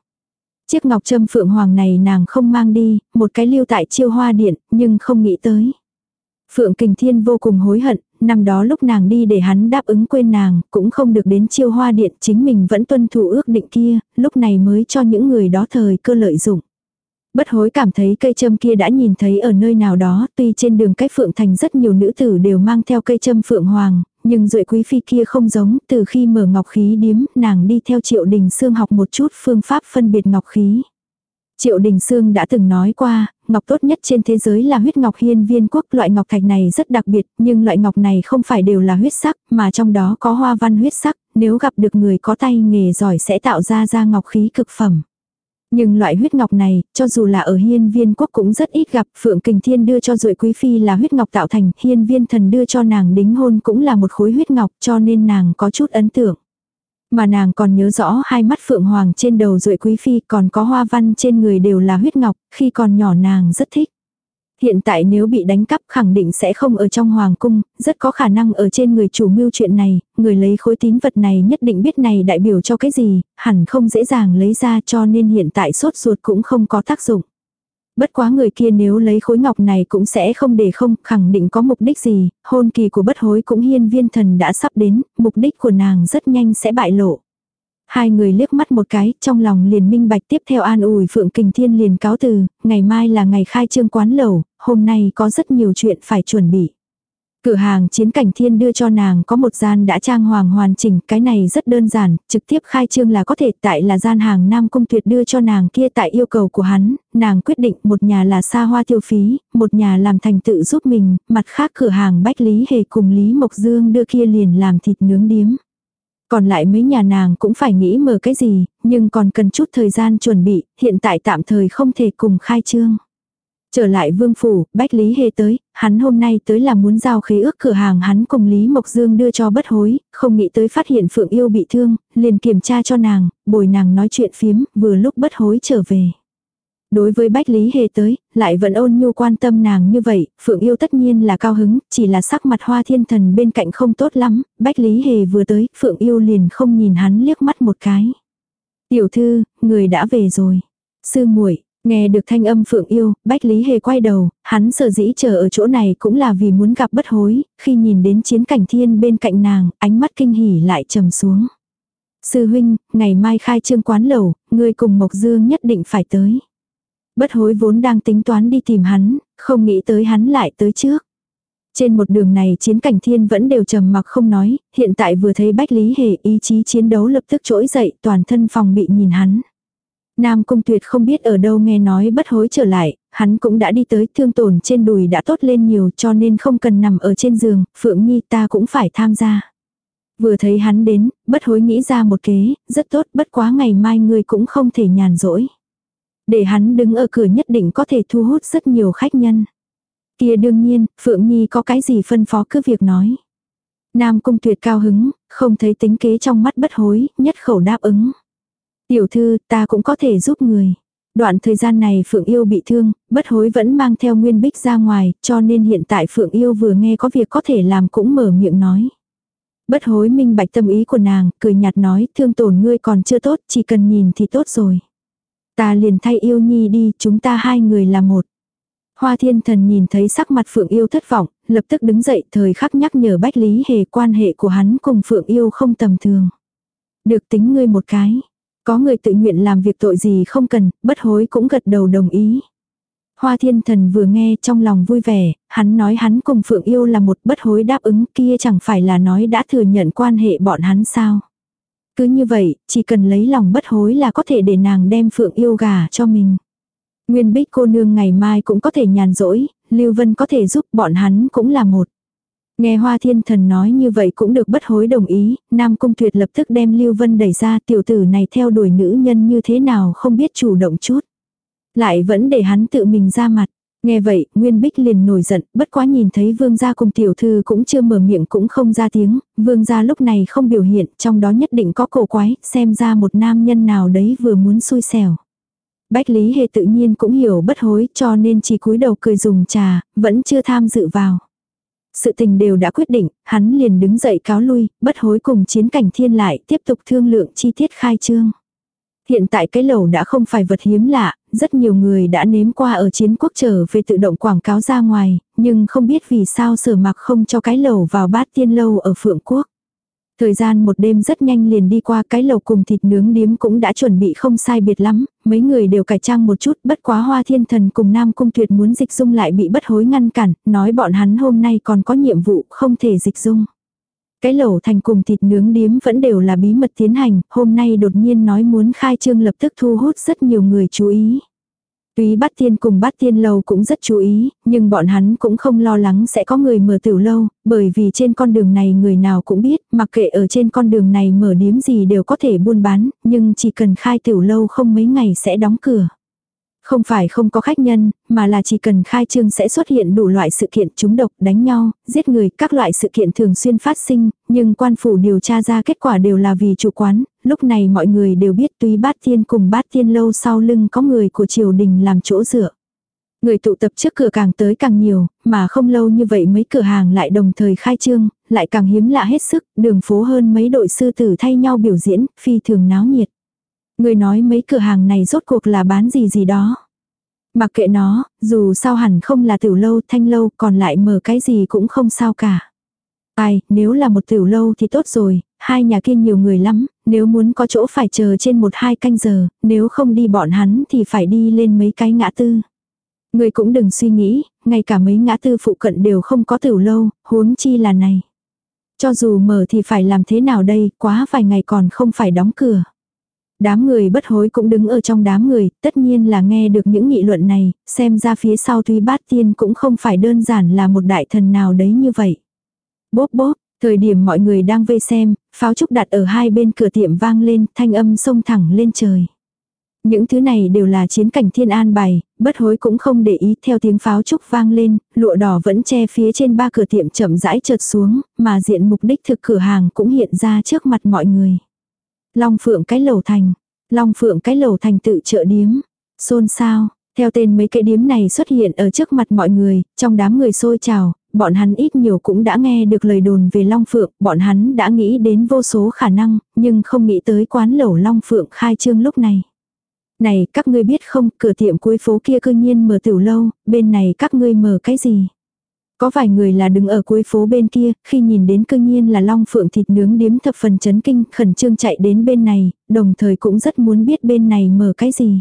Chiếc ngọc châm Phượng Hoàng này nàng không mang đi, một cái lưu tại chiêu hoa điện, nhưng không nghĩ tới. Phượng Kình Thiên vô cùng hối hận, năm đó lúc nàng đi để hắn đáp ứng quên nàng, cũng không được đến chiêu hoa điện, chính mình vẫn tuân thủ ước định kia, lúc này mới cho những người đó thời cơ lợi dụng. Bất hối cảm thấy cây châm kia đã nhìn thấy ở nơi nào đó, tuy trên đường cách phượng thành rất nhiều nữ tử đều mang theo cây châm phượng hoàng, nhưng duệ quý phi kia không giống, từ khi mở ngọc khí điếm, nàng đi theo triệu đình xương học một chút phương pháp phân biệt ngọc khí. Triệu Đình Sương đã từng nói qua, ngọc tốt nhất trên thế giới là huyết ngọc hiên viên quốc. Loại ngọc thạch này rất đặc biệt, nhưng loại ngọc này không phải đều là huyết sắc, mà trong đó có hoa văn huyết sắc. Nếu gặp được người có tay nghề giỏi sẽ tạo ra ra ngọc khí cực phẩm. Nhưng loại huyết ngọc này, cho dù là ở hiên viên quốc cũng rất ít gặp, Phượng Kình Thiên đưa cho rội Quý Phi là huyết ngọc tạo thành, hiên viên thần đưa cho nàng đính hôn cũng là một khối huyết ngọc cho nên nàng có chút ấn tượng. Mà nàng còn nhớ rõ hai mắt phượng hoàng trên đầu rội Quý Phi còn có hoa văn trên người đều là huyết ngọc, khi còn nhỏ nàng rất thích. Hiện tại nếu bị đánh cắp khẳng định sẽ không ở trong hoàng cung, rất có khả năng ở trên người chủ mưu chuyện này, người lấy khối tín vật này nhất định biết này đại biểu cho cái gì, hẳn không dễ dàng lấy ra cho nên hiện tại sốt ruột cũng không có tác dụng. Bất quá người kia nếu lấy khối ngọc này cũng sẽ không để không, khẳng định có mục đích gì, hôn kỳ của bất hối cũng hiên viên thần đã sắp đến, mục đích của nàng rất nhanh sẽ bại lộ. Hai người liếc mắt một cái, trong lòng liền minh bạch tiếp theo an ủi Phượng Kình Thiên liền cáo từ, ngày mai là ngày khai trương quán lẩu, hôm nay có rất nhiều chuyện phải chuẩn bị. Cửa hàng chiến cảnh thiên đưa cho nàng có một gian đã trang hoàng hoàn chỉnh, cái này rất đơn giản, trực tiếp khai trương là có thể tại là gian hàng Nam Cung Tuyệt đưa cho nàng kia tại yêu cầu của hắn, nàng quyết định một nhà là xa hoa tiêu phí, một nhà làm thành tự giúp mình, mặt khác cửa hàng Bách Lý Hề cùng Lý Mộc Dương đưa kia liền làm thịt nướng điếm. Còn lại mấy nhà nàng cũng phải nghĩ mở cái gì, nhưng còn cần chút thời gian chuẩn bị, hiện tại tạm thời không thể cùng khai trương. Trở lại vương phủ, Bách Lý Hề tới, hắn hôm nay tới là muốn giao khế ước cửa hàng hắn cùng Lý Mộc Dương đưa cho bất hối, không nghĩ tới phát hiện Phượng Yêu bị thương, liền kiểm tra cho nàng, bồi nàng nói chuyện phiếm, vừa lúc bất hối trở về. Đối với Bách Lý Hề tới, lại vẫn ôn nhu quan tâm nàng như vậy, Phượng Yêu tất nhiên là cao hứng, chỉ là sắc mặt hoa thiên thần bên cạnh không tốt lắm, Bách Lý Hề vừa tới, Phượng Yêu liền không nhìn hắn liếc mắt một cái. Tiểu thư, người đã về rồi. Sư muội Nghe được thanh âm phượng yêu, Bách Lý Hề quay đầu, hắn sở dĩ chờ ở chỗ này cũng là vì muốn gặp bất hối, khi nhìn đến chiến cảnh thiên bên cạnh nàng, ánh mắt kinh hỉ lại trầm xuống. Sư huynh, ngày mai khai trương quán lẩu, ngươi cùng Mộc Dương nhất định phải tới. Bất hối vốn đang tính toán đi tìm hắn, không nghĩ tới hắn lại tới trước. Trên một đường này chiến cảnh thiên vẫn đều trầm mặc không nói, hiện tại vừa thấy Bách Lý Hề ý chí chiến đấu lập tức trỗi dậy toàn thân phòng bị nhìn hắn. Nam Cung Tuyệt không biết ở đâu nghe nói bất hối trở lại, hắn cũng đã đi tới thương tổn trên đùi đã tốt lên nhiều cho nên không cần nằm ở trên giường, Phượng Nhi ta cũng phải tham gia. Vừa thấy hắn đến, bất hối nghĩ ra một kế, rất tốt bất quá ngày mai ngươi cũng không thể nhàn rỗi. Để hắn đứng ở cửa nhất định có thể thu hút rất nhiều khách nhân. Kia đương nhiên, Phượng Nhi có cái gì phân phó cứ việc nói. Nam Cung Tuyệt cao hứng, không thấy tính kế trong mắt bất hối, nhất khẩu đáp ứng. Tiểu thư, ta cũng có thể giúp người. Đoạn thời gian này Phượng Yêu bị thương, bất hối vẫn mang theo Nguyên Bích ra ngoài, cho nên hiện tại Phượng Yêu vừa nghe có việc có thể làm cũng mở miệng nói. Bất hối minh bạch tâm ý của nàng, cười nhạt nói, thương tổn ngươi còn chưa tốt, chỉ cần nhìn thì tốt rồi. Ta liền thay yêu nhi đi, chúng ta hai người là một. Hoa thiên thần nhìn thấy sắc mặt Phượng Yêu thất vọng, lập tức đứng dậy thời khắc nhắc nhở Bách Lý Hề quan hệ của hắn cùng Phượng Yêu không tầm thường. Được tính ngươi một cái. Có người tự nguyện làm việc tội gì không cần, bất hối cũng gật đầu đồng ý. Hoa thiên thần vừa nghe trong lòng vui vẻ, hắn nói hắn cùng Phượng Yêu là một bất hối đáp ứng kia chẳng phải là nói đã thừa nhận quan hệ bọn hắn sao. Cứ như vậy, chỉ cần lấy lòng bất hối là có thể để nàng đem Phượng Yêu gà cho mình. Nguyên bích cô nương ngày mai cũng có thể nhàn rỗi, Lưu Vân có thể giúp bọn hắn cũng là một. Nghe Hoa Thiên Thần nói như vậy cũng được bất hối đồng ý, Nam Cung Tuyệt lập tức đem Lưu Vân đẩy ra tiểu tử này theo đuổi nữ nhân như thế nào không biết chủ động chút. Lại vẫn để hắn tự mình ra mặt. Nghe vậy, Nguyên Bích liền nổi giận, bất quá nhìn thấy vương gia cùng tiểu thư cũng chưa mở miệng cũng không ra tiếng, vương gia lúc này không biểu hiện, trong đó nhất định có cổ quái, xem ra một nam nhân nào đấy vừa muốn xui xẻo. Bách Lý Hề tự nhiên cũng hiểu bất hối cho nên chỉ cúi đầu cười dùng trà, vẫn chưa tham dự vào. Sự tình đều đã quyết định, hắn liền đứng dậy cáo lui, bất hối cùng chiến cảnh thiên lại tiếp tục thương lượng chi tiết khai trương. Hiện tại cái lẩu đã không phải vật hiếm lạ, rất nhiều người đã nếm qua ở chiến quốc trở về tự động quảng cáo ra ngoài, nhưng không biết vì sao sở mặc không cho cái lẩu vào bát tiên lâu ở Phượng Quốc. Thời gian một đêm rất nhanh liền đi qua cái lẩu cùng thịt nướng điếm cũng đã chuẩn bị không sai biệt lắm, mấy người đều cải trang một chút bất quá hoa thiên thần cùng nam cung tuyệt muốn dịch dung lại bị bất hối ngăn cản, nói bọn hắn hôm nay còn có nhiệm vụ không thể dịch dung. Cái lẩu thành cùng thịt nướng điếm vẫn đều là bí mật tiến hành, hôm nay đột nhiên nói muốn khai trương lập tức thu hút rất nhiều người chú ý. tuy bát tiên cùng bát tiên lâu cũng rất chú ý, nhưng bọn hắn cũng không lo lắng sẽ có người mở tiểu lâu, bởi vì trên con đường này người nào cũng biết, mặc kệ ở trên con đường này mở điếm gì đều có thể buôn bán, nhưng chỉ cần khai tiểu lâu không mấy ngày sẽ đóng cửa. Không phải không có khách nhân, mà là chỉ cần khai trương sẽ xuất hiện đủ loại sự kiện trúng độc, đánh nhau, giết người, các loại sự kiện thường xuyên phát sinh, nhưng quan phủ điều tra ra kết quả đều là vì chủ quán, lúc này mọi người đều biết tuy bát tiên cùng bát tiên lâu sau lưng có người của triều đình làm chỗ dựa. Người tụ tập trước cửa càng tới càng nhiều, mà không lâu như vậy mấy cửa hàng lại đồng thời khai trương, lại càng hiếm lạ hết sức, đường phố hơn mấy đội sư tử thay nhau biểu diễn, phi thường náo nhiệt. Người nói mấy cửa hàng này rốt cuộc là bán gì gì đó. Mặc kệ nó, dù sao hẳn không là tiểu lâu thanh lâu còn lại mở cái gì cũng không sao cả. Ai, nếu là một tiểu lâu thì tốt rồi, hai nhà kia nhiều người lắm, nếu muốn có chỗ phải chờ trên một hai canh giờ, nếu không đi bọn hắn thì phải đi lên mấy cái ngã tư. Người cũng đừng suy nghĩ, ngay cả mấy ngã tư phụ cận đều không có tiểu lâu, huống chi là này. Cho dù mở thì phải làm thế nào đây, quá vài ngày còn không phải đóng cửa. Đám người bất hối cũng đứng ở trong đám người, tất nhiên là nghe được những nghị luận này, xem ra phía sau tuy bát tiên cũng không phải đơn giản là một đại thần nào đấy như vậy. Bốp bốp, thời điểm mọi người đang vây xem, pháo trúc đặt ở hai bên cửa tiệm vang lên, thanh âm sông thẳng lên trời. Những thứ này đều là chiến cảnh thiên an bày, bất hối cũng không để ý theo tiếng pháo trúc vang lên, lụa đỏ vẫn che phía trên ba cửa tiệm chậm rãi trượt xuống, mà diện mục đích thực cửa hàng cũng hiện ra trước mặt mọi người. Long phượng cái lầu thành, long phượng cái lầu thành tự trợ điếm, xôn xao, theo tên mấy cái điếm này xuất hiện ở trước mặt mọi người, trong đám người xôi trào, bọn hắn ít nhiều cũng đã nghe được lời đồn về Long Phượng, bọn hắn đã nghĩ đến vô số khả năng, nhưng không nghĩ tới quán lẩu Long Phượng khai trương lúc này. Này, các ngươi biết không, cửa tiệm cuối phố kia cư nhiên mở tiểu lâu, bên này các ngươi mở cái gì? Có vài người là đứng ở cuối phố bên kia, khi nhìn đến cương nhiên là long phượng thịt nướng điếm thập phần chấn kinh, khẩn trương chạy đến bên này, đồng thời cũng rất muốn biết bên này mở cái gì.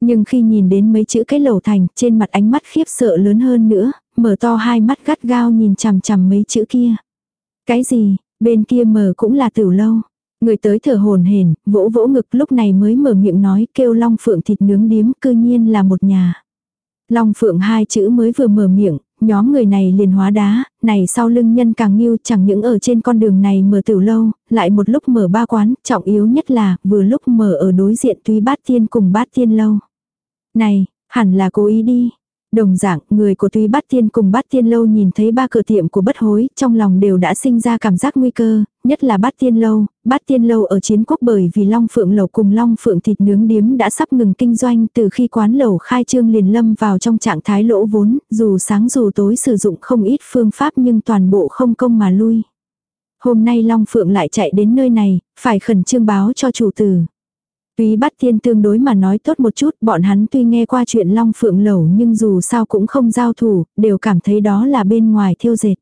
Nhưng khi nhìn đến mấy chữ cái lẩu thành, trên mặt ánh mắt khiếp sợ lớn hơn nữa, mở to hai mắt gắt gao nhìn chằm chằm mấy chữ kia. Cái gì, bên kia mở cũng là tiểu lâu. Người tới thở hồn hển, vỗ vỗ ngực lúc này mới mở miệng nói kêu long phượng thịt nướng điếm cư nhiên là một nhà. Long phượng hai chữ mới vừa mở miệng, nhóm người này liền hóa đá, này sau lưng nhân càng nghiêu chẳng những ở trên con đường này mở tiểu lâu, lại một lúc mở ba quán, trọng yếu nhất là vừa lúc mở ở đối diện tuy bát tiên cùng bát tiên lâu. Này, hẳn là cố ý đi. Đồng dạng, người của Tuy Bát Tiên cùng Bát Tiên Lâu nhìn thấy ba cửa tiệm của bất hối, trong lòng đều đã sinh ra cảm giác nguy cơ, nhất là Bát Tiên Lâu, Bát Tiên Lâu ở chiến quốc bởi vì Long Phượng lẩu cùng Long Phượng thịt nướng điếm đã sắp ngừng kinh doanh từ khi quán lẩu khai trương liền lâm vào trong trạng thái lỗ vốn, dù sáng dù tối sử dụng không ít phương pháp nhưng toàn bộ không công mà lui. Hôm nay Long Phượng lại chạy đến nơi này, phải khẩn trương báo cho chủ tử. Tuy bắt tiên tương đối mà nói tốt một chút, bọn hắn tuy nghe qua chuyện long phượng lẩu nhưng dù sao cũng không giao thủ, đều cảm thấy đó là bên ngoài thiêu dệt.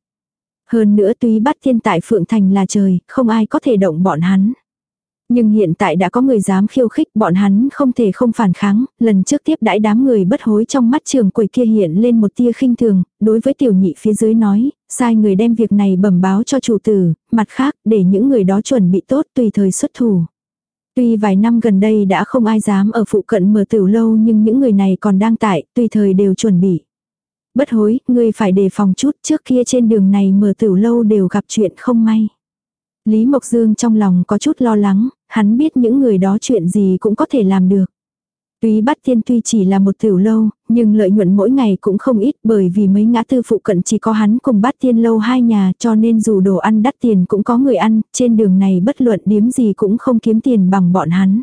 Hơn nữa tuy bắt thiên tại phượng thành là trời, không ai có thể động bọn hắn. Nhưng hiện tại đã có người dám khiêu khích bọn hắn không thể không phản kháng, lần trước tiếp đãi đám người bất hối trong mắt trường quầy kia hiện lên một tia khinh thường, đối với tiểu nhị phía dưới nói, sai người đem việc này bẩm báo cho chủ tử, mặt khác để những người đó chuẩn bị tốt tùy thời xuất thủ. Tuy vài năm gần đây đã không ai dám ở phụ cận mở tiểu lâu nhưng những người này còn đang tại, tùy thời đều chuẩn bị. Bất hối, ngươi phải đề phòng chút trước kia trên đường này mở tiểu lâu đều gặp chuyện không may. Lý Mộc Dương trong lòng có chút lo lắng, hắn biết những người đó chuyện gì cũng có thể làm được. tuy bắt tiên tuy chỉ là một tiểu lâu, nhưng lợi nhuận mỗi ngày cũng không ít bởi vì mấy ngã tư phụ cận chỉ có hắn cùng bắt tiên lâu hai nhà cho nên dù đồ ăn đắt tiền cũng có người ăn, trên đường này bất luận điếm gì cũng không kiếm tiền bằng bọn hắn.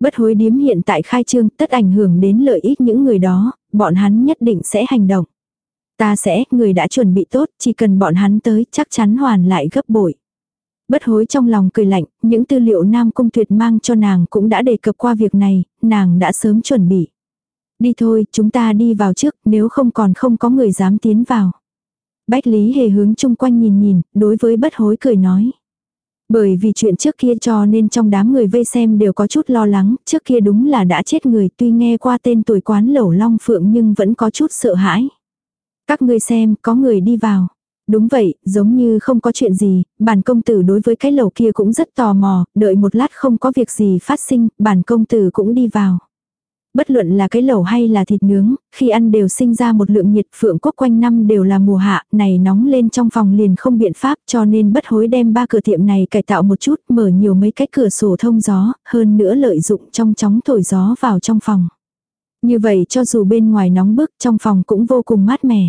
Bất hối điếm hiện tại khai trương tất ảnh hưởng đến lợi ích những người đó, bọn hắn nhất định sẽ hành động. Ta sẽ, người đã chuẩn bị tốt, chỉ cần bọn hắn tới chắc chắn hoàn lại gấp bội. Bất hối trong lòng cười lạnh, những tư liệu Nam Cung Tuyệt mang cho nàng cũng đã đề cập qua việc này, nàng đã sớm chuẩn bị. Đi thôi, chúng ta đi vào trước, nếu không còn không có người dám tiến vào. Bách Lý Hề hướng chung quanh nhìn nhìn, đối với bất hối cười nói. Bởi vì chuyện trước kia cho nên trong đám người vây xem đều có chút lo lắng, trước kia đúng là đã chết người tuy nghe qua tên tuổi quán lẩu long phượng nhưng vẫn có chút sợ hãi. Các ngươi xem, có người đi vào. Đúng vậy, giống như không có chuyện gì, bản công tử đối với cái lẩu kia cũng rất tò mò, đợi một lát không có việc gì phát sinh, bản công tử cũng đi vào. Bất luận là cái lẩu hay là thịt nướng, khi ăn đều sinh ra một lượng nhiệt phượng quốc quanh năm đều là mùa hạ, này nóng lên trong phòng liền không biện pháp cho nên bất hối đem ba cửa tiệm này cải tạo một chút, mở nhiều mấy cái cửa sổ thông gió, hơn nữa lợi dụng trong chóng thổi gió vào trong phòng. Như vậy cho dù bên ngoài nóng bức trong phòng cũng vô cùng mát mẻ.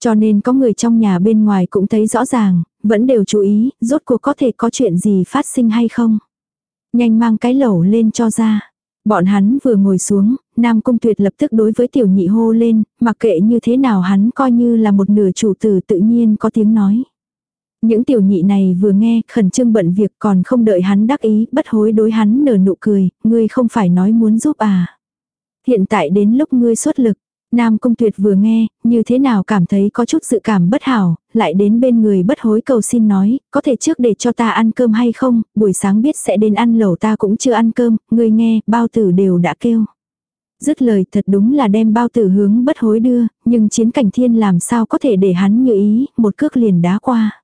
Cho nên có người trong nhà bên ngoài cũng thấy rõ ràng, vẫn đều chú ý, rốt cuộc có thể có chuyện gì phát sinh hay không. Nhanh mang cái lẩu lên cho ra. Bọn hắn vừa ngồi xuống, Nam Cung Tuyệt lập tức đối với tiểu nhị hô lên, mặc kệ như thế nào hắn coi như là một nửa chủ tử tự nhiên có tiếng nói. Những tiểu nhị này vừa nghe khẩn trương bận việc còn không đợi hắn đắc ý, bất hối đối hắn nở nụ cười, ngươi không phải nói muốn giúp à. Hiện tại đến lúc ngươi xuất lực, Nam Cung Tuyệt vừa nghe, như thế nào cảm thấy có chút dự cảm bất hảo, lại đến bên người bất hối cầu xin nói, có thể trước để cho ta ăn cơm hay không, buổi sáng biết sẽ đến ăn lẩu ta cũng chưa ăn cơm, người nghe, bao tử đều đã kêu. Dứt lời thật đúng là đem bao tử hướng bất hối đưa, nhưng chiến cảnh thiên làm sao có thể để hắn như ý, một cước liền đá qua.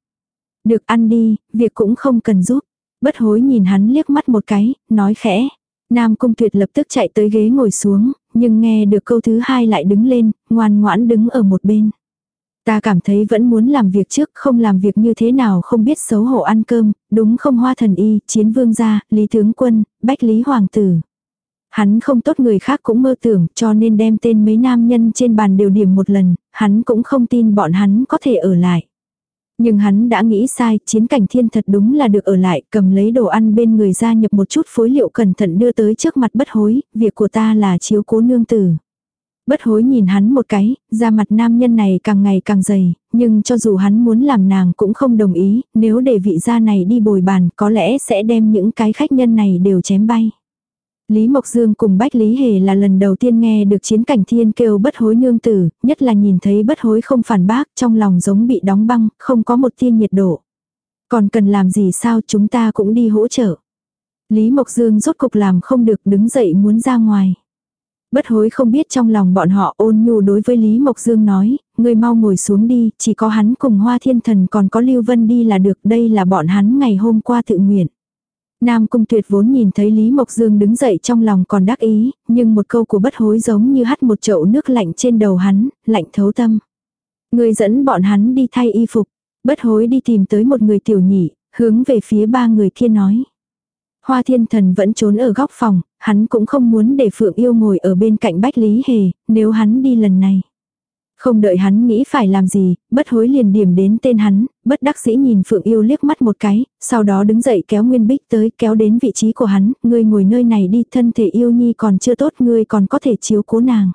Được ăn đi, việc cũng không cần giúp. Bất hối nhìn hắn liếc mắt một cái, nói khẽ. Nam Cung Tuyệt lập tức chạy tới ghế ngồi xuống, nhưng nghe được câu thứ hai lại đứng lên, ngoan ngoãn đứng ở một bên. Ta cảm thấy vẫn muốn làm việc trước, không làm việc như thế nào không biết xấu hổ ăn cơm, đúng không hoa thần y, chiến vương gia, lý tướng quân, bách lý hoàng tử. Hắn không tốt người khác cũng mơ tưởng, cho nên đem tên mấy nam nhân trên bàn đều điểm một lần, hắn cũng không tin bọn hắn có thể ở lại. Nhưng hắn đã nghĩ sai, chiến cảnh thiên thật đúng là được ở lại, cầm lấy đồ ăn bên người ra nhập một chút phối liệu cẩn thận đưa tới trước mặt bất hối, việc của ta là chiếu cố nương tử. Bất hối nhìn hắn một cái, da mặt nam nhân này càng ngày càng dày, nhưng cho dù hắn muốn làm nàng cũng không đồng ý, nếu để vị gia này đi bồi bàn có lẽ sẽ đem những cái khách nhân này đều chém bay. Lý Mộc Dương cùng Bách Lý Hề là lần đầu tiên nghe được chiến cảnh thiên kêu bất hối nương tử, nhất là nhìn thấy bất hối không phản bác, trong lòng giống bị đóng băng, không có một tia nhiệt độ. Còn cần làm gì sao chúng ta cũng đi hỗ trợ. Lý Mộc Dương rốt cục làm không được đứng dậy muốn ra ngoài. Bất hối không biết trong lòng bọn họ ôn nhu đối với Lý Mộc Dương nói, người mau ngồi xuống đi, chỉ có hắn cùng Hoa Thiên Thần còn có Lưu Vân đi là được, đây là bọn hắn ngày hôm qua tự nguyện. Nam Cung Tuyệt vốn nhìn thấy Lý Mộc Dương đứng dậy trong lòng còn đắc ý, nhưng một câu của bất hối giống như hắt một chậu nước lạnh trên đầu hắn, lạnh thấu tâm. Người dẫn bọn hắn đi thay y phục, bất hối đi tìm tới một người tiểu nhị, hướng về phía ba người kia nói. Hoa thiên thần vẫn trốn ở góc phòng, hắn cũng không muốn để Phượng yêu ngồi ở bên cạnh Bách Lý Hề, nếu hắn đi lần này. Không đợi hắn nghĩ phải làm gì, bất hối liền điểm đến tên hắn, bất đắc dĩ nhìn Phượng Yêu liếc mắt một cái, sau đó đứng dậy kéo Nguyên Bích tới kéo đến vị trí của hắn, ngươi ngồi nơi này đi, thân thể yêu nhi còn chưa tốt, ngươi còn có thể chiếu cố nàng.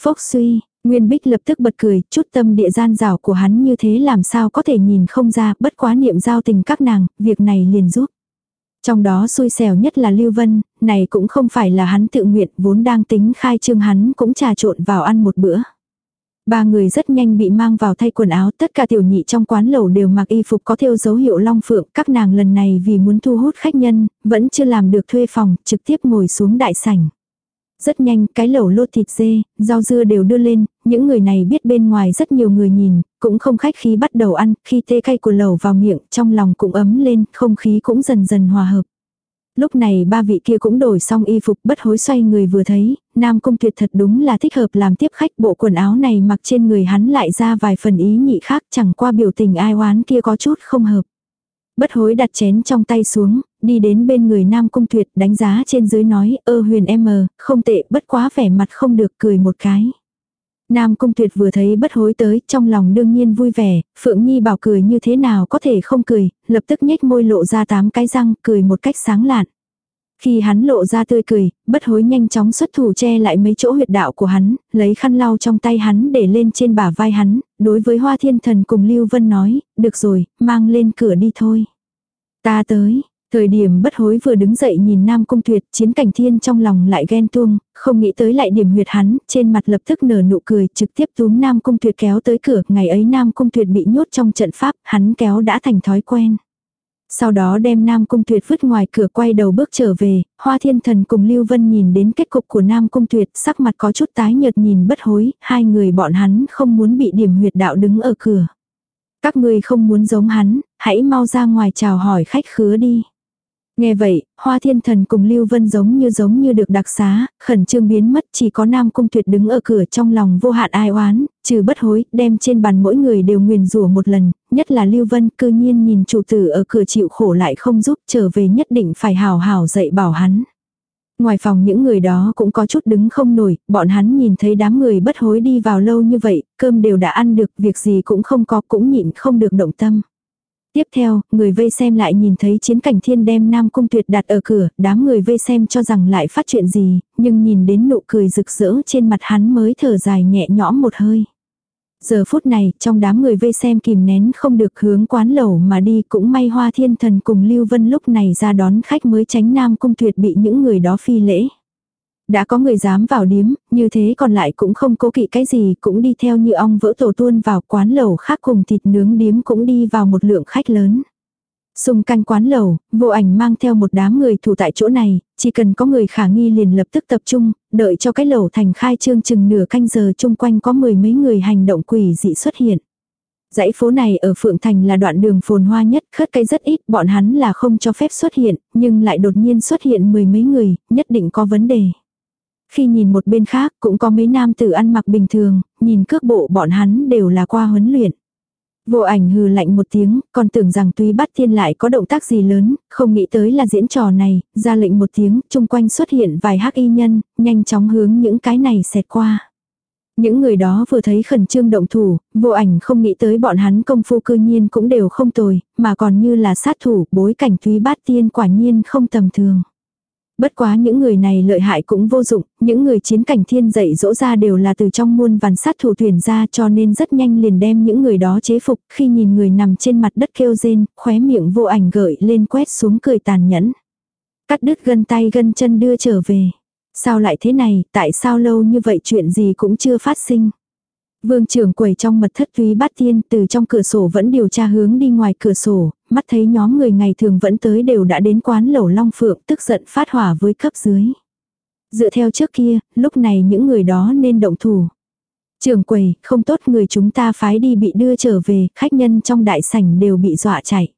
Phốc suy, Nguyên Bích lập tức bật cười, chút tâm địa gian rảo của hắn như thế làm sao có thể nhìn không ra, bất quá niệm giao tình các nàng, việc này liền giúp. Trong đó xui xẻo nhất là Lưu Vân, này cũng không phải là hắn tự nguyện, vốn đang tính khai trương hắn cũng trà trộn vào ăn một bữa. Ba người rất nhanh bị mang vào thay quần áo, tất cả tiểu nhị trong quán lẩu đều mặc y phục có thêu dấu hiệu long phượng, các nàng lần này vì muốn thu hút khách nhân, vẫn chưa làm được thuê phòng, trực tiếp ngồi xuống đại sảnh. Rất nhanh, cái lẩu lô thịt dê, rau dưa đều đưa lên, những người này biết bên ngoài rất nhiều người nhìn, cũng không khách khí bắt đầu ăn, khi tê cay của lẩu vào miệng, trong lòng cũng ấm lên, không khí cũng dần dần hòa hợp. Lúc này ba vị kia cũng đổi xong y phục bất hối xoay người vừa thấy, Nam Cung Tuyệt thật đúng là thích hợp làm tiếp khách bộ quần áo này mặc trên người hắn lại ra vài phần ý nhị khác chẳng qua biểu tình ai oán kia có chút không hợp. Bất hối đặt chén trong tay xuống, đi đến bên người Nam Cung Tuyệt đánh giá trên dưới nói ơ huyền em mờ, không tệ bất quá vẻ mặt không được cười một cái. Nam Cung Tuyệt vừa thấy bất hối tới, trong lòng đương nhiên vui vẻ, Phượng Nhi bảo cười như thế nào có thể không cười, lập tức nhếch môi lộ ra tám cái răng, cười một cách sáng lạn. Khi hắn lộ ra tươi cười, bất hối nhanh chóng xuất thủ che lại mấy chỗ huyệt đạo của hắn, lấy khăn lau trong tay hắn để lên trên bả vai hắn, đối với Hoa Thiên Thần cùng Lưu Vân nói, được rồi, mang lên cửa đi thôi. Ta tới, Thời điểm bất hối vừa đứng dậy nhìn Nam Cung Tuyệt, chiến cảnh thiên trong lòng lại ghen tuông, không nghĩ tới lại điểm huyệt hắn, trên mặt lập tức nở nụ cười, trực tiếp túm Nam Cung Tuyệt kéo tới cửa, ngày ấy Nam Cung Tuyệt bị nhốt trong trận pháp, hắn kéo đã thành thói quen. Sau đó đem Nam Cung Tuyệt vứt ngoài cửa quay đầu bước trở về, Hoa Thiên Thần cùng Lưu Vân nhìn đến kết cục của Nam Cung Tuyệt, sắc mặt có chút tái nhợt nhìn bất hối, hai người bọn hắn không muốn bị điểm huyệt đạo đứng ở cửa. Các ngươi không muốn giống hắn, hãy mau ra ngoài chào hỏi khách khứa đi. Nghe vậy, Hoa Thiên Thần cùng Lưu Vân giống như giống như được đặc xá, khẩn trương biến mất chỉ có Nam Cung Tuyệt đứng ở cửa trong lòng vô hạn ai oán, trừ bất hối, đem trên bàn mỗi người đều nguyền rủa một lần, nhất là Lưu Vân cư nhiên nhìn chủ tử ở cửa chịu khổ lại không giúp trở về nhất định phải hào hào dạy bảo hắn. Ngoài phòng những người đó cũng có chút đứng không nổi, bọn hắn nhìn thấy đám người bất hối đi vào lâu như vậy, cơm đều đã ăn được, việc gì cũng không có cũng nhịn không được động tâm. Tiếp theo, người vây xem lại nhìn thấy chiến cảnh thiên đem Nam Cung Tuyệt đặt ở cửa, đám người vây xem cho rằng lại phát chuyện gì, nhưng nhìn đến nụ cười rực rỡ trên mặt hắn mới thở dài nhẹ nhõm một hơi. Giờ phút này, trong đám người vây xem kìm nén không được hướng quán lẩu mà đi cũng may hoa thiên thần cùng Lưu Vân lúc này ra đón khách mới tránh Nam Cung Tuyệt bị những người đó phi lễ. Đã có người dám vào điếm, như thế còn lại cũng không cố kỵ cái gì, cũng đi theo như ong vỡ tổ tuôn vào quán lẩu khác cùng thịt nướng điếm cũng đi vào một lượng khách lớn. Xung canh quán lẩu, vô ảnh mang theo một đám người thủ tại chỗ này, chỉ cần có người khả nghi liền lập tức tập trung, đợi cho cái lẩu thành khai trương chừng nửa canh giờ chung quanh có mười mấy người hành động quỷ dị xuất hiện. Dãy phố này ở Phượng Thành là đoạn đường phồn hoa nhất, khất cây rất ít, bọn hắn là không cho phép xuất hiện, nhưng lại đột nhiên xuất hiện mười mấy người, nhất định có vấn đề. Khi nhìn một bên khác cũng có mấy nam tử ăn mặc bình thường, nhìn cước bộ bọn hắn đều là qua huấn luyện. Vô ảnh hừ lạnh một tiếng, còn tưởng rằng tuy bắt thiên lại có động tác gì lớn, không nghĩ tới là diễn trò này, ra lệnh một tiếng, chung quanh xuất hiện vài hắc y nhân, nhanh chóng hướng những cái này xẹt qua. Những người đó vừa thấy khẩn trương động thủ, vô ảnh không nghĩ tới bọn hắn công phu cư nhiên cũng đều không tồi, mà còn như là sát thủ, bối cảnh tuy bát tiên quả nhiên không tầm thường. Bất quá những người này lợi hại cũng vô dụng, những người chiến cảnh thiên dạy dỗ ra đều là từ trong muôn vàn sát thủ tuyển ra cho nên rất nhanh liền đem những người đó chế phục khi nhìn người nằm trên mặt đất kêu rên, khóe miệng vô ảnh gợi lên quét xuống cười tàn nhẫn. Cắt đứt gân tay gân chân đưa trở về. Sao lại thế này, tại sao lâu như vậy chuyện gì cũng chưa phát sinh. Vương trưởng quầy trong mật thất túy bát tiên từ trong cửa sổ vẫn điều tra hướng đi ngoài cửa sổ, mắt thấy nhóm người ngày thường vẫn tới đều đã đến quán lẩu long phượng tức giận phát hỏa với cấp dưới. Dựa theo trước kia, lúc này những người đó nên động thủ. Trưởng quầy, không tốt người chúng ta phái đi bị đưa trở về, khách nhân trong đại sảnh đều bị dọa chạy.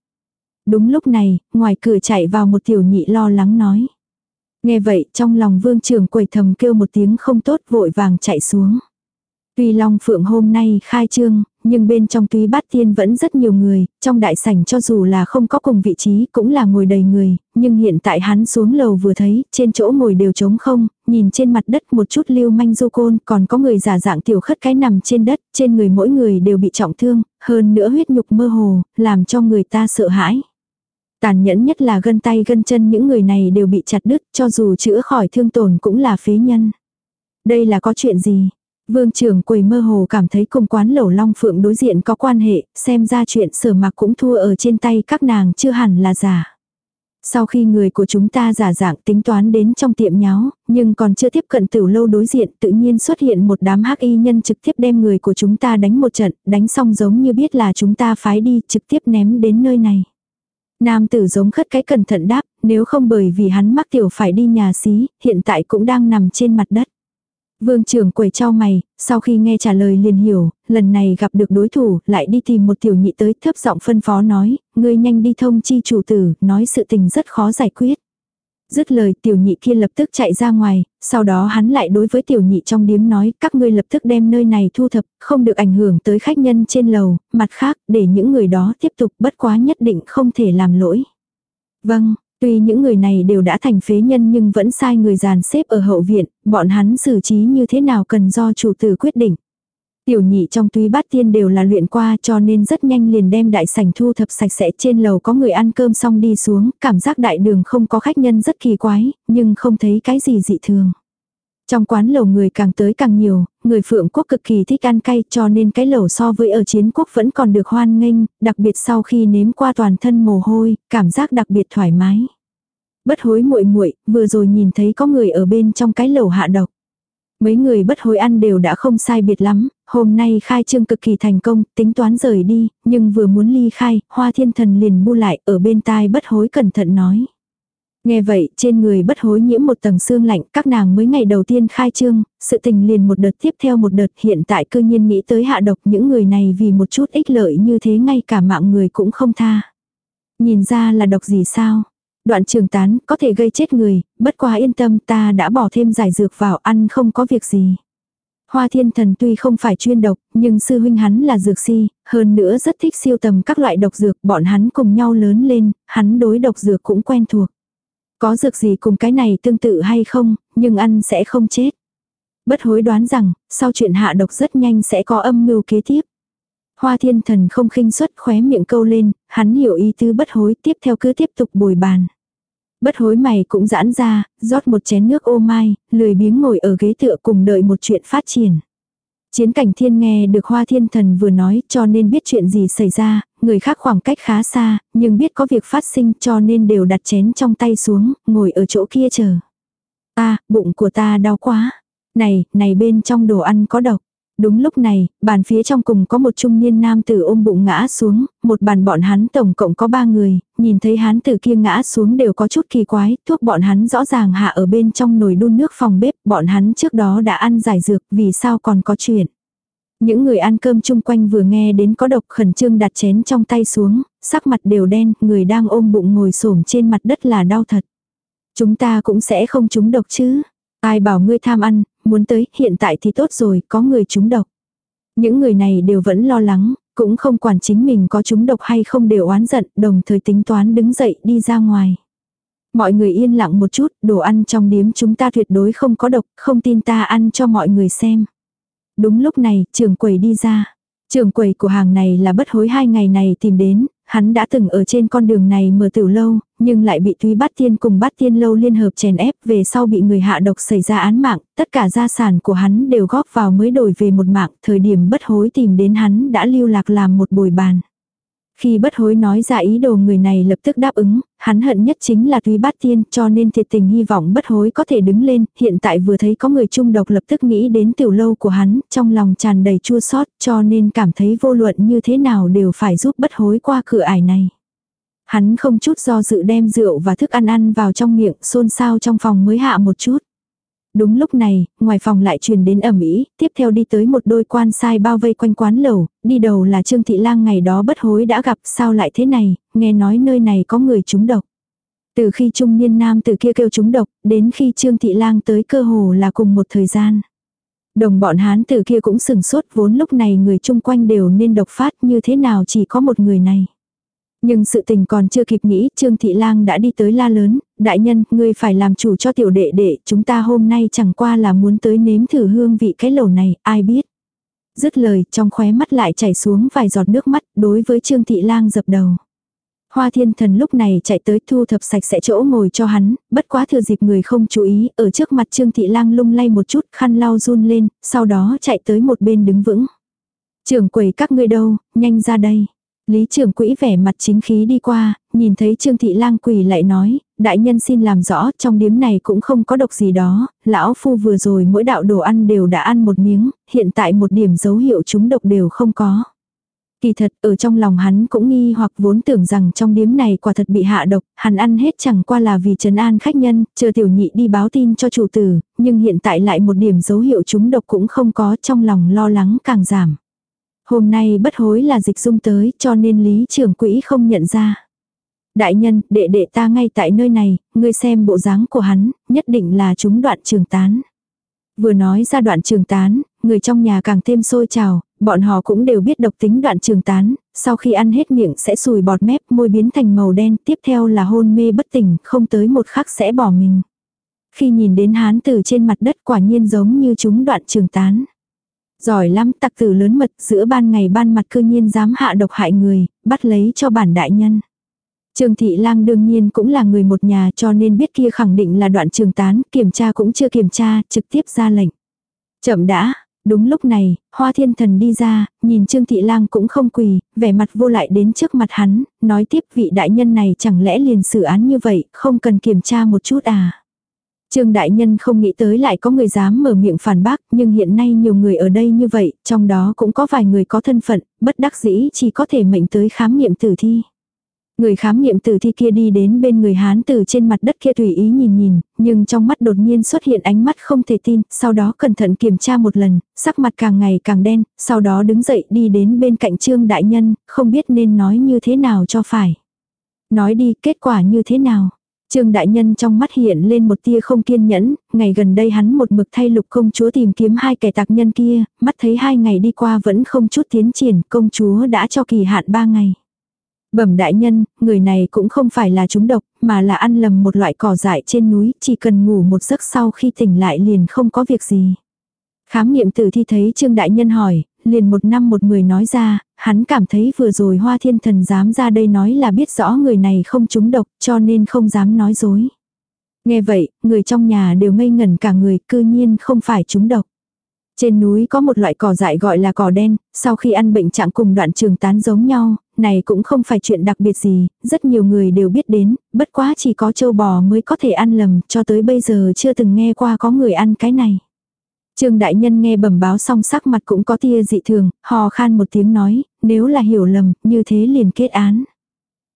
Đúng lúc này, ngoài cửa chạy vào một tiểu nhị lo lắng nói. Nghe vậy, trong lòng vương trưởng quầy thầm kêu một tiếng không tốt vội vàng chạy xuống. Tuy Long Phượng hôm nay khai trương, nhưng bên trong túy bát tiên vẫn rất nhiều người, trong đại sảnh cho dù là không có cùng vị trí cũng là ngồi đầy người, nhưng hiện tại hắn xuống lầu vừa thấy, trên chỗ ngồi đều trống không, nhìn trên mặt đất một chút lưu manh du côn, còn có người giả dạng tiểu khất cái nằm trên đất, trên người mỗi người đều bị trọng thương, hơn nữa huyết nhục mơ hồ, làm cho người ta sợ hãi. Tàn nhẫn nhất là gân tay gân chân những người này đều bị chặt đứt, cho dù chữa khỏi thương tổn cũng là phế nhân. Đây là có chuyện gì? Vương trưởng quầy mơ hồ cảm thấy cùng quán lẩu long phượng đối diện có quan hệ, xem ra chuyện sở mặc cũng thua ở trên tay các nàng chưa hẳn là giả. Sau khi người của chúng ta giả dạng tính toán đến trong tiệm nháo, nhưng còn chưa tiếp cận tiểu lâu đối diện tự nhiên xuất hiện một đám hắc y nhân trực tiếp đem người của chúng ta đánh một trận, đánh xong giống như biết là chúng ta phái đi trực tiếp ném đến nơi này. Nam tử giống khất cái cẩn thận đáp, nếu không bởi vì hắn mắc tiểu phải đi nhà xí, hiện tại cũng đang nằm trên mặt đất. Vương trưởng quầy trao mày, sau khi nghe trả lời liền hiểu, lần này gặp được đối thủ, lại đi tìm một tiểu nhị tới thấp giọng phân phó nói, ngươi nhanh đi thông chi chủ tử, nói sự tình rất khó giải quyết. Dứt lời tiểu nhị kia lập tức chạy ra ngoài, sau đó hắn lại đối với tiểu nhị trong điếm nói các ngươi lập tức đem nơi này thu thập, không được ảnh hưởng tới khách nhân trên lầu, mặt khác để những người đó tiếp tục bất quá nhất định không thể làm lỗi. Vâng, tuy những người này đều đã thành phế nhân nhưng vẫn sai người dàn xếp ở hậu viện, bọn hắn xử trí như thế nào cần do chủ tử quyết định. Tiểu nhị trong túy bát tiên đều là luyện qua cho nên rất nhanh liền đem đại sảnh thu thập sạch sẽ trên lầu có người ăn cơm xong đi xuống, cảm giác đại đường không có khách nhân rất kỳ quái, nhưng không thấy cái gì dị thường. Trong quán lầu người càng tới càng nhiều, người phượng quốc cực kỳ thích ăn cay cho nên cái lẩu so với ở chiến quốc vẫn còn được hoan nghênh, đặc biệt sau khi nếm qua toàn thân mồ hôi, cảm giác đặc biệt thoải mái. Bất hối muội muội vừa rồi nhìn thấy có người ở bên trong cái lẩu hạ độc. Mấy người bất hối ăn đều đã không sai biệt lắm, hôm nay khai trương cực kỳ thành công, tính toán rời đi, nhưng vừa muốn ly khai, hoa thiên thần liền bu lại ở bên tai bất hối cẩn thận nói. Nghe vậy, trên người bất hối nhiễm một tầng xương lạnh, các nàng mới ngày đầu tiên khai trương, sự tình liền một đợt tiếp theo một đợt hiện tại cư nhiên nghĩ tới hạ độc những người này vì một chút ích lợi như thế ngay cả mạng người cũng không tha. Nhìn ra là độc gì sao? Đoạn trường tán có thể gây chết người, bất quá yên tâm ta đã bỏ thêm giải dược vào ăn không có việc gì. Hoa thiên thần tuy không phải chuyên độc, nhưng sư huynh hắn là dược si, hơn nữa rất thích siêu tầm các loại độc dược, bọn hắn cùng nhau lớn lên, hắn đối độc dược cũng quen thuộc. Có dược gì cùng cái này tương tự hay không, nhưng ăn sẽ không chết. Bất hối đoán rằng, sau chuyện hạ độc rất nhanh sẽ có âm mưu kế tiếp. Hoa thiên thần không khinh suất khóe miệng câu lên, hắn hiểu ý tư bất hối tiếp theo cứ tiếp tục bồi bàn. Bất hối mày cũng giãn ra, rót một chén nước ô mai, lười biếng ngồi ở ghế tựa cùng đợi một chuyện phát triển. Chiến cảnh thiên nghe được hoa thiên thần vừa nói cho nên biết chuyện gì xảy ra, người khác khoảng cách khá xa, nhưng biết có việc phát sinh cho nên đều đặt chén trong tay xuống, ngồi ở chỗ kia chờ. Ta, bụng của ta đau quá. Này, này bên trong đồ ăn có độc. Đúng lúc này, bàn phía trong cùng có một trung niên nam tử ôm bụng ngã xuống, một bàn bọn hắn tổng cộng có ba người, nhìn thấy hắn tử kia ngã xuống đều có chút kỳ quái, thuốc bọn hắn rõ ràng hạ ở bên trong nồi đun nước phòng bếp, bọn hắn trước đó đã ăn giải dược, vì sao còn có chuyện. Những người ăn cơm chung quanh vừa nghe đến có độc khẩn trương đặt chén trong tay xuống, sắc mặt đều đen, người đang ôm bụng ngồi xổm trên mặt đất là đau thật. Chúng ta cũng sẽ không trúng độc chứ. Ai bảo ngươi tham ăn, muốn tới, hiện tại thì tốt rồi, có người trúng độc. Những người này đều vẫn lo lắng, cũng không quản chính mình có trúng độc hay không đều oán giận, đồng thời tính toán đứng dậy đi ra ngoài. Mọi người yên lặng một chút, đồ ăn trong điếm chúng ta tuyệt đối không có độc, không tin ta ăn cho mọi người xem. Đúng lúc này, trưởng quầy đi ra. Trưởng quầy của hàng này là bất hối hai ngày này tìm đến, hắn đã từng ở trên con đường này mở tiểu lâu, nhưng lại bị Thúy Bát Tiên cùng Bát Tiên lâu liên hợp chèn ép về sau bị người hạ độc xảy ra án mạng, tất cả gia sản của hắn đều góp vào mới đổi về một mạng, thời điểm bất hối tìm đến hắn đã lưu lạc làm một bồi bàn. Khi bất hối nói ra ý đồ người này lập tức đáp ứng, hắn hận nhất chính là Thúy Bát Tiên cho nên thiệt tình hy vọng bất hối có thể đứng lên, hiện tại vừa thấy có người trung độc lập tức nghĩ đến tiểu lâu của hắn, trong lòng tràn đầy chua xót cho nên cảm thấy vô luận như thế nào đều phải giúp bất hối qua cửa ải này. Hắn không chút do dự đem rượu và thức ăn ăn vào trong miệng xôn xao trong phòng mới hạ một chút. Đúng lúc này, ngoài phòng lại truyền đến ẩm ý, tiếp theo đi tới một đôi quan sai bao vây quanh quán lầu, đi đầu là Trương Thị Lang ngày đó bất hối đã gặp sao lại thế này, nghe nói nơi này có người trúng độc. Từ khi trung niên nam từ kia kêu trúng độc, đến khi Trương Thị Lang tới cơ hồ là cùng một thời gian. Đồng bọn hán từ kia cũng sừng sốt vốn lúc này người chung quanh đều nên độc phát như thế nào chỉ có một người này. Nhưng sự tình còn chưa kịp nghĩ, Trương Thị Lang đã đi tới la lớn, đại nhân, ngươi phải làm chủ cho tiểu đệ đệ, chúng ta hôm nay chẳng qua là muốn tới nếm thử hương vị cái lẩu này, ai biết. Dứt lời, trong khóe mắt lại chảy xuống vài giọt nước mắt, đối với Trương Thị Lang dập đầu. Hoa thiên thần lúc này chạy tới thu thập sạch sẽ chỗ ngồi cho hắn, bất quá thừa dịp người không chú ý, ở trước mặt Trương Thị Lang lung lay một chút, khăn lau run lên, sau đó chạy tới một bên đứng vững. Trưởng quầy các ngươi đâu, nhanh ra đây. Lý trưởng quỹ vẻ mặt chính khí đi qua, nhìn thấy Trương Thị Lang quỳ lại nói, đại nhân xin làm rõ, trong điếm này cũng không có độc gì đó, lão phu vừa rồi mỗi đạo đồ ăn đều đã ăn một miếng, hiện tại một điểm dấu hiệu chúng độc đều không có. Kỳ thật, ở trong lòng hắn cũng nghi hoặc vốn tưởng rằng trong điếm này quả thật bị hạ độc, hắn ăn hết chẳng qua là vì trấn an khách nhân, chờ tiểu nhị đi báo tin cho chủ tử, nhưng hiện tại lại một điểm dấu hiệu chúng độc cũng không có trong lòng lo lắng càng giảm. Hôm nay bất hối là dịch dung tới cho nên lý trưởng quỹ không nhận ra. Đại nhân, đệ đệ ta ngay tại nơi này, ngươi xem bộ dáng của hắn, nhất định là chúng đoạn trường tán. Vừa nói ra đoạn trường tán, người trong nhà càng thêm sôi trào, bọn họ cũng đều biết độc tính đoạn trường tán, sau khi ăn hết miệng sẽ sùi bọt mép môi biến thành màu đen, tiếp theo là hôn mê bất tỉnh, không tới một khắc sẽ bỏ mình. Khi nhìn đến hán từ trên mặt đất quả nhiên giống như chúng đoạn trường tán. Giỏi lắm tặc tử lớn mật giữa ban ngày ban mặt cư nhiên dám hạ độc hại người, bắt lấy cho bản đại nhân. Trương Thị Lang đương nhiên cũng là người một nhà cho nên biết kia khẳng định là đoạn trường tán, kiểm tra cũng chưa kiểm tra, trực tiếp ra lệnh. Chậm đã, đúng lúc này, Hoa Thiên Thần đi ra, nhìn Trương Thị Lang cũng không quỳ, vẻ mặt vô lại đến trước mặt hắn, nói tiếp vị đại nhân này chẳng lẽ liền xử án như vậy, không cần kiểm tra một chút à. Trương Đại Nhân không nghĩ tới lại có người dám mở miệng phản bác, nhưng hiện nay nhiều người ở đây như vậy, trong đó cũng có vài người có thân phận, bất đắc dĩ chỉ có thể mệnh tới khám nghiệm tử thi. Người khám nghiệm tử thi kia đi đến bên người hán tử trên mặt đất kia tùy ý nhìn nhìn, nhưng trong mắt đột nhiên xuất hiện ánh mắt không thể tin, sau đó cẩn thận kiểm tra một lần, sắc mặt càng ngày càng đen, sau đó đứng dậy đi đến bên cạnh trương đại nhân, không biết nên nói như thế nào cho phải. Nói đi, kết quả như thế nào? Trương đại nhân trong mắt hiện lên một tia không kiên nhẫn, ngày gần đây hắn một mực thay lục công chúa tìm kiếm hai kẻ tạc nhân kia, mắt thấy hai ngày đi qua vẫn không chút tiến triển, công chúa đã cho kỳ hạn ba ngày. Bẩm đại nhân, người này cũng không phải là chúng độc, mà là ăn lầm một loại cỏ dại trên núi, chỉ cần ngủ một giấc sau khi tỉnh lại liền không có việc gì. Khám nghiệm tử thi thấy Trương Đại Nhân hỏi, liền một năm một người nói ra, hắn cảm thấy vừa rồi Hoa Thiên Thần dám ra đây nói là biết rõ người này không trúng độc cho nên không dám nói dối. Nghe vậy, người trong nhà đều ngây ngẩn cả người cư nhiên không phải trúng độc. Trên núi có một loại cỏ dại gọi là cỏ đen, sau khi ăn bệnh trạng cùng đoạn trường tán giống nhau, này cũng không phải chuyện đặc biệt gì, rất nhiều người đều biết đến, bất quá chỉ có châu bò mới có thể ăn lầm, cho tới bây giờ chưa từng nghe qua có người ăn cái này. Trương đại nhân nghe bẩm báo xong sắc mặt cũng có tia dị thường, hò khan một tiếng nói, nếu là hiểu lầm, như thế liền kết án.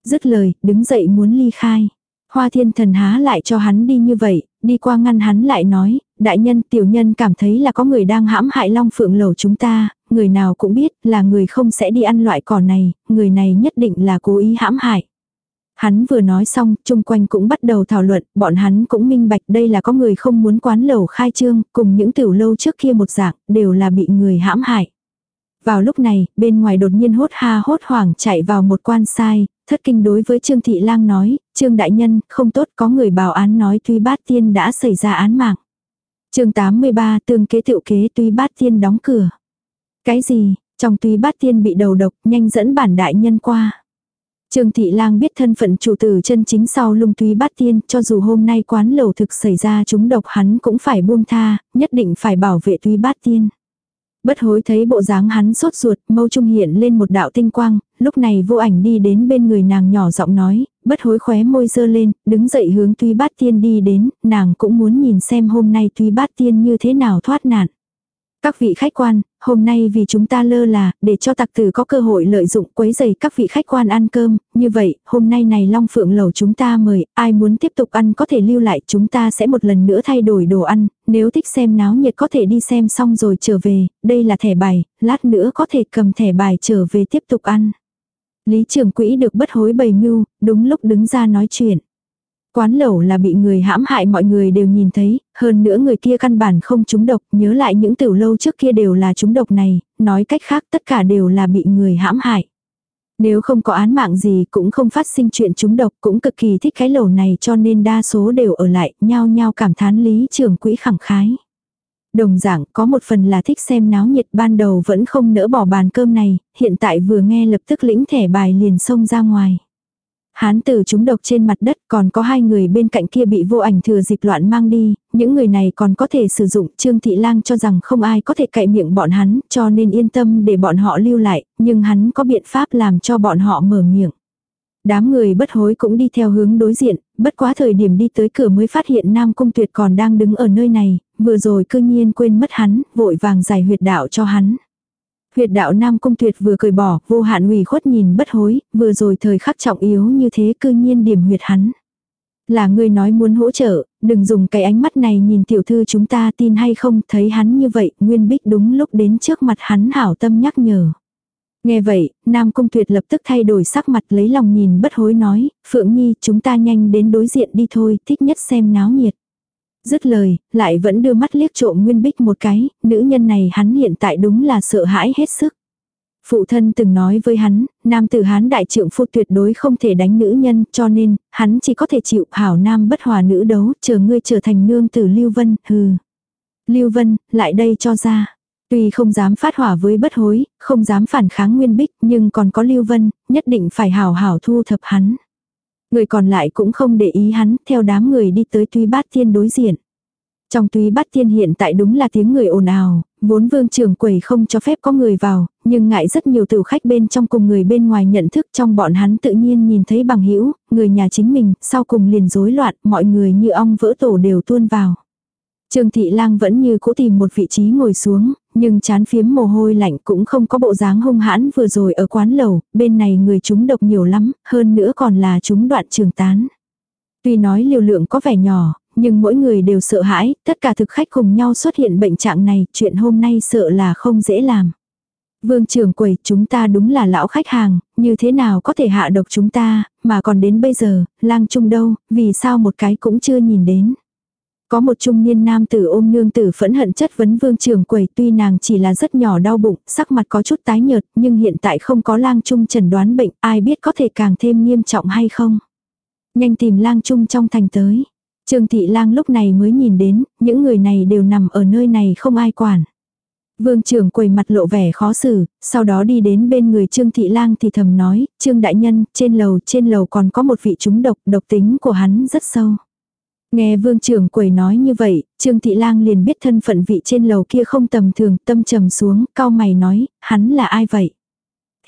Dứt lời, đứng dậy muốn ly khai. Hoa thiên thần há lại cho hắn đi như vậy, đi qua ngăn hắn lại nói, đại nhân tiểu nhân cảm thấy là có người đang hãm hại long phượng lầu chúng ta, người nào cũng biết là người không sẽ đi ăn loại cỏ này, người này nhất định là cố ý hãm hại. Hắn vừa nói xong, chung quanh cũng bắt đầu thảo luận, bọn hắn cũng minh bạch đây là có người không muốn quán lầu khai trương, cùng những tiểu lâu trước kia một dạng, đều là bị người hãm hại. Vào lúc này, bên ngoài đột nhiên hốt ha hốt hoảng chạy vào một quan sai, thất kinh đối với Trương Thị Lang nói, Trương Đại Nhân, không tốt có người bảo án nói tuy bát tiên đã xảy ra án mạng. chương 83 tương kế tiệu kế tuy bát tiên đóng cửa. Cái gì, trong tuy bát tiên bị đầu độc, nhanh dẫn bản đại nhân qua. Trương Thị Lang biết thân phận chủ tử chân chính sau lung túy bát tiên, cho dù hôm nay quán lầu thực xảy ra chúng độc hắn cũng phải buông tha, nhất định phải bảo vệ túy bát tiên. Bất hối thấy bộ dáng hắn sốt ruột, mâu trung hiện lên một đạo tinh quang, lúc này vô ảnh đi đến bên người nàng nhỏ giọng nói, bất hối khóe môi dơ lên, đứng dậy hướng túy bát tiên đi đến, nàng cũng muốn nhìn xem hôm nay túy bát tiên như thế nào thoát nạn. Các vị khách quan, hôm nay vì chúng ta lơ là, để cho tặc tử có cơ hội lợi dụng quấy giày các vị khách quan ăn cơm, như vậy, hôm nay này Long Phượng Lầu chúng ta mời, ai muốn tiếp tục ăn có thể lưu lại, chúng ta sẽ một lần nữa thay đổi đồ ăn, nếu thích xem náo nhiệt có thể đi xem xong rồi trở về, đây là thẻ bài, lát nữa có thể cầm thẻ bài trở về tiếp tục ăn. Lý trưởng quỹ được bất hối bày mưu, đúng lúc đứng ra nói chuyện. Quán lẩu là bị người hãm hại mọi người đều nhìn thấy, hơn nữa người kia căn bản không trúng độc, nhớ lại những tiểu lâu trước kia đều là trúng độc này, nói cách khác tất cả đều là bị người hãm hại. Nếu không có án mạng gì cũng không phát sinh chuyện trúng độc cũng cực kỳ thích cái lẩu này cho nên đa số đều ở lại, nhao nhao cảm thán lý trưởng quỹ khẳng khái. Đồng dạng có một phần là thích xem náo nhiệt ban đầu vẫn không nỡ bỏ bàn cơm này, hiện tại vừa nghe lập tức lĩnh thẻ bài liền xông ra ngoài. Hán tử chúng độc trên mặt đất còn có hai người bên cạnh kia bị vô ảnh thừa dịp loạn mang đi, những người này còn có thể sử dụng Trương Thị Lang cho rằng không ai có thể cậy miệng bọn hắn cho nên yên tâm để bọn họ lưu lại, nhưng hắn có biện pháp làm cho bọn họ mở miệng. Đám người bất hối cũng đi theo hướng đối diện, bất quá thời điểm đi tới cửa mới phát hiện Nam Cung Tuyệt còn đang đứng ở nơi này, vừa rồi cư nhiên quên mất hắn, vội vàng giải huyệt đạo cho hắn. Huyệt đạo Nam Cung Tuyệt vừa cười bỏ, vô hạn ủy khuất nhìn bất hối, vừa rồi thời khắc trọng yếu như thế cư nhiên điểm huyệt hắn. Là người nói muốn hỗ trợ, đừng dùng cái ánh mắt này nhìn tiểu thư chúng ta tin hay không, thấy hắn như vậy, Nguyên Bích đúng lúc đến trước mặt hắn hảo tâm nhắc nhở. Nghe vậy, Nam Cung Tuyệt lập tức thay đổi sắc mặt lấy lòng nhìn bất hối nói, Phượng Nhi chúng ta nhanh đến đối diện đi thôi, thích nhất xem náo nhiệt. Dứt lời, lại vẫn đưa mắt liếc trộm Nguyên Bích một cái, nữ nhân này hắn hiện tại đúng là sợ hãi hết sức. Phụ thân từng nói với hắn, nam tử hán đại trượng phu tuyệt đối không thể đánh nữ nhân, cho nên, hắn chỉ có thể chịu hảo nam bất hòa nữ đấu, chờ ngươi trở thành nương tử Lưu Vân, hừ. Lưu Vân, lại đây cho ra. Tuy không dám phát hỏa với bất hối, không dám phản kháng Nguyên Bích, nhưng còn có Lưu Vân, nhất định phải hảo hảo thu thập hắn. Người còn lại cũng không để ý hắn, theo đám người đi tới tuy bát tiên đối diện. Trong túy bát tiên hiện tại đúng là tiếng người ồn ào, vốn vương trưởng quầy không cho phép có người vào, nhưng ngại rất nhiều tử khách bên trong cùng người bên ngoài nhận thức trong bọn hắn tự nhiên nhìn thấy bằng hữu người nhà chính mình, sau cùng liền rối loạn, mọi người như ong vỡ tổ đều tuôn vào. Trương Thị Lang vẫn như cố tìm một vị trí ngồi xuống, nhưng chán phiếm mồ hôi lạnh cũng không có bộ dáng hung hãn vừa rồi ở quán lầu, bên này người chúng độc nhiều lắm, hơn nữa còn là chúng đoạn trường tán. Tuy nói liều lượng có vẻ nhỏ, nhưng mỗi người đều sợ hãi, tất cả thực khách cùng nhau xuất hiện bệnh trạng này, chuyện hôm nay sợ là không dễ làm. Vương trưởng quầy, chúng ta đúng là lão khách hàng, như thế nào có thể hạ độc chúng ta, mà còn đến bây giờ, lang trung đâu, vì sao một cái cũng chưa nhìn đến. Có một trung niên nam tử ôm nương tử phẫn hận chất vấn vương trưởng quầy tuy nàng chỉ là rất nhỏ đau bụng, sắc mặt có chút tái nhợt, nhưng hiện tại không có lang trung chẩn đoán bệnh, ai biết có thể càng thêm nghiêm trọng hay không. Nhanh tìm lang trung trong thành tới. Trương Thị Lang lúc này mới nhìn đến, những người này đều nằm ở nơi này không ai quản. Vương trưởng quầy mặt lộ vẻ khó xử, sau đó đi đến bên người Trương Thị Lang thì thầm nói, Trương Đại Nhân, trên lầu trên lầu còn có một vị trúng độc, độc tính của hắn rất sâu. Nghe vương trưởng quầy nói như vậy, Trương Thị Lang liền biết thân phận vị trên lầu kia không tầm thường, tâm trầm xuống, cao mày nói, hắn là ai vậy?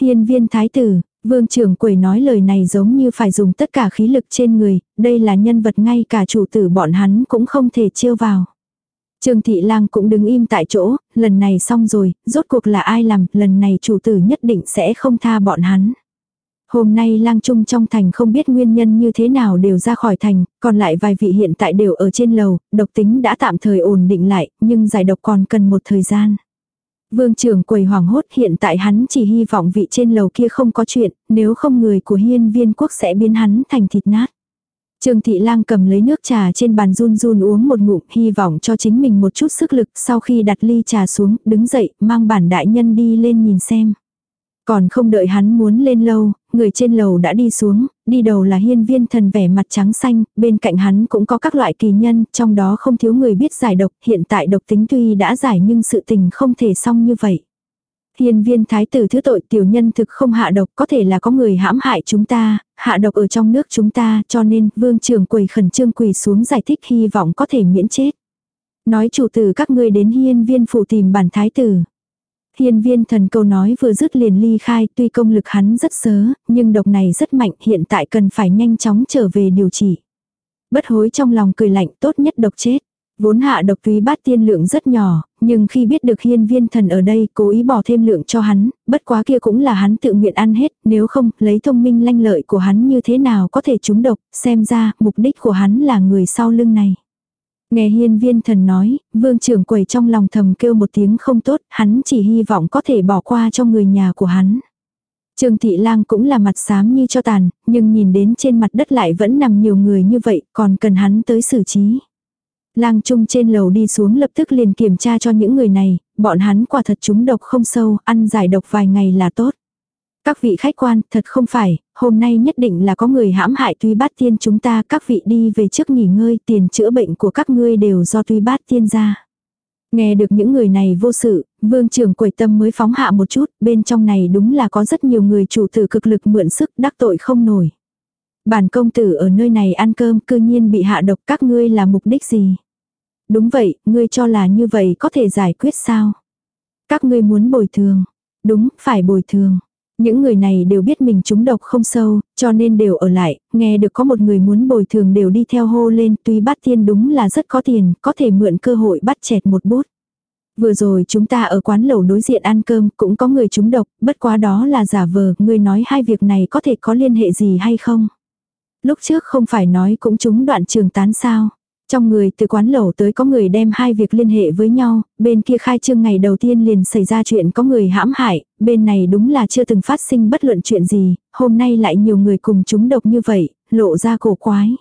Thiên viên thái tử, vương trưởng quầy nói lời này giống như phải dùng tất cả khí lực trên người, đây là nhân vật ngay cả chủ tử bọn hắn cũng không thể chiêu vào. Trương Thị Lang cũng đứng im tại chỗ, lần này xong rồi, rốt cuộc là ai làm, lần này chủ tử nhất định sẽ không tha bọn hắn. Hôm nay lang trung trong thành không biết nguyên nhân như thế nào đều ra khỏi thành, còn lại vài vị hiện tại đều ở trên lầu, độc tính đã tạm thời ổn định lại, nhưng giải độc còn cần một thời gian. Vương trưởng quầy hoàng hốt hiện tại hắn chỉ hy vọng vị trên lầu kia không có chuyện, nếu không người của hiên viên quốc sẽ biến hắn thành thịt nát. Trương Thị Lang cầm lấy nước trà trên bàn run run uống một ngụm, hy vọng cho chính mình một chút sức lực, sau khi đặt ly trà xuống, đứng dậy, mang bản đại nhân đi lên nhìn xem. Còn không đợi hắn muốn lên lâu, người trên lầu đã đi xuống, đi đầu là hiên viên thần vẻ mặt trắng xanh, bên cạnh hắn cũng có các loại kỳ nhân, trong đó không thiếu người biết giải độc, hiện tại độc tính tuy đã giải nhưng sự tình không thể xong như vậy. Hiên viên thái tử thứ tội tiểu nhân thực không hạ độc có thể là có người hãm hại chúng ta, hạ độc ở trong nước chúng ta cho nên vương trường quầy khẩn trương quỳ xuống giải thích hy vọng có thể miễn chết. Nói chủ tử các ngươi đến hiên viên phủ tìm bản thái tử. Hiên viên thần câu nói vừa dứt liền ly khai tuy công lực hắn rất sớ, nhưng độc này rất mạnh hiện tại cần phải nhanh chóng trở về điều trị. Bất hối trong lòng cười lạnh tốt nhất độc chết. Vốn hạ độc túy bát tiên lượng rất nhỏ, nhưng khi biết được hiên viên thần ở đây cố ý bỏ thêm lượng cho hắn, bất quá kia cũng là hắn tự nguyện ăn hết, nếu không, lấy thông minh lanh lợi của hắn như thế nào có thể trúng độc, xem ra, mục đích của hắn là người sau lưng này. Nghe hiên viên thần nói, vương trưởng quầy trong lòng thầm kêu một tiếng không tốt, hắn chỉ hy vọng có thể bỏ qua cho người nhà của hắn. Trương Thị Lang cũng là mặt xám như cho tàn, nhưng nhìn đến trên mặt đất lại vẫn nằm nhiều người như vậy, còn cần hắn tới xử trí. Lang Trung trên lầu đi xuống lập tức liền kiểm tra cho những người này, bọn hắn quả thật chúng độc không sâu, ăn giải độc vài ngày là tốt. Các vị khách quan, thật không phải, hôm nay nhất định là có người hãm hại tuy bát tiên chúng ta, các vị đi về trước nghỉ ngơi, tiền chữa bệnh của các ngươi đều do tuy bát tiên ra. Nghe được những người này vô sự, vương trưởng quầy tâm mới phóng hạ một chút, bên trong này đúng là có rất nhiều người chủ tử cực lực mượn sức đắc tội không nổi. Bản công tử ở nơi này ăn cơm cư nhiên bị hạ độc các ngươi là mục đích gì? Đúng vậy, ngươi cho là như vậy có thể giải quyết sao? Các ngươi muốn bồi thường. Đúng, phải bồi thường. Những người này đều biết mình trúng độc không sâu, cho nên đều ở lại, nghe được có một người muốn bồi thường đều đi theo hô lên, tuy Bát tiên đúng là rất có tiền, có thể mượn cơ hội bắt chẹt một bút. Vừa rồi chúng ta ở quán lẩu đối diện ăn cơm, cũng có người trúng độc, bất quá đó là giả vờ, người nói hai việc này có thể có liên hệ gì hay không? Lúc trước không phải nói cũng trúng đoạn trường tán sao? Trong người từ quán lẩu tới có người đem hai việc liên hệ với nhau, bên kia khai trương ngày đầu tiên liền xảy ra chuyện có người hãm hại, bên này đúng là chưa từng phát sinh bất luận chuyện gì, hôm nay lại nhiều người cùng chúng độc như vậy, lộ ra cổ quái.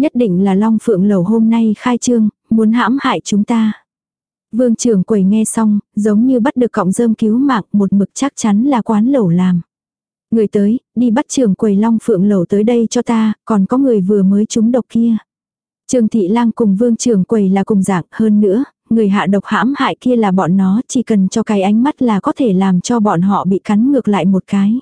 Nhất định là Long Phượng lẩu hôm nay khai trương, muốn hãm hại chúng ta. Vương trưởng quầy nghe xong, giống như bắt được cọng rơm cứu mạng một mực chắc chắn là quán lẩu làm. Người tới, đi bắt trưởng quầy Long Phượng lẩu tới đây cho ta, còn có người vừa mới trúng độc kia. Trương Thị Lang cùng Vương Trường quầy là cùng dạng hơn nữa, người hạ độc hãm hại kia là bọn nó, chỉ cần cho cái ánh mắt là có thể làm cho bọn họ bị cắn ngược lại một cái.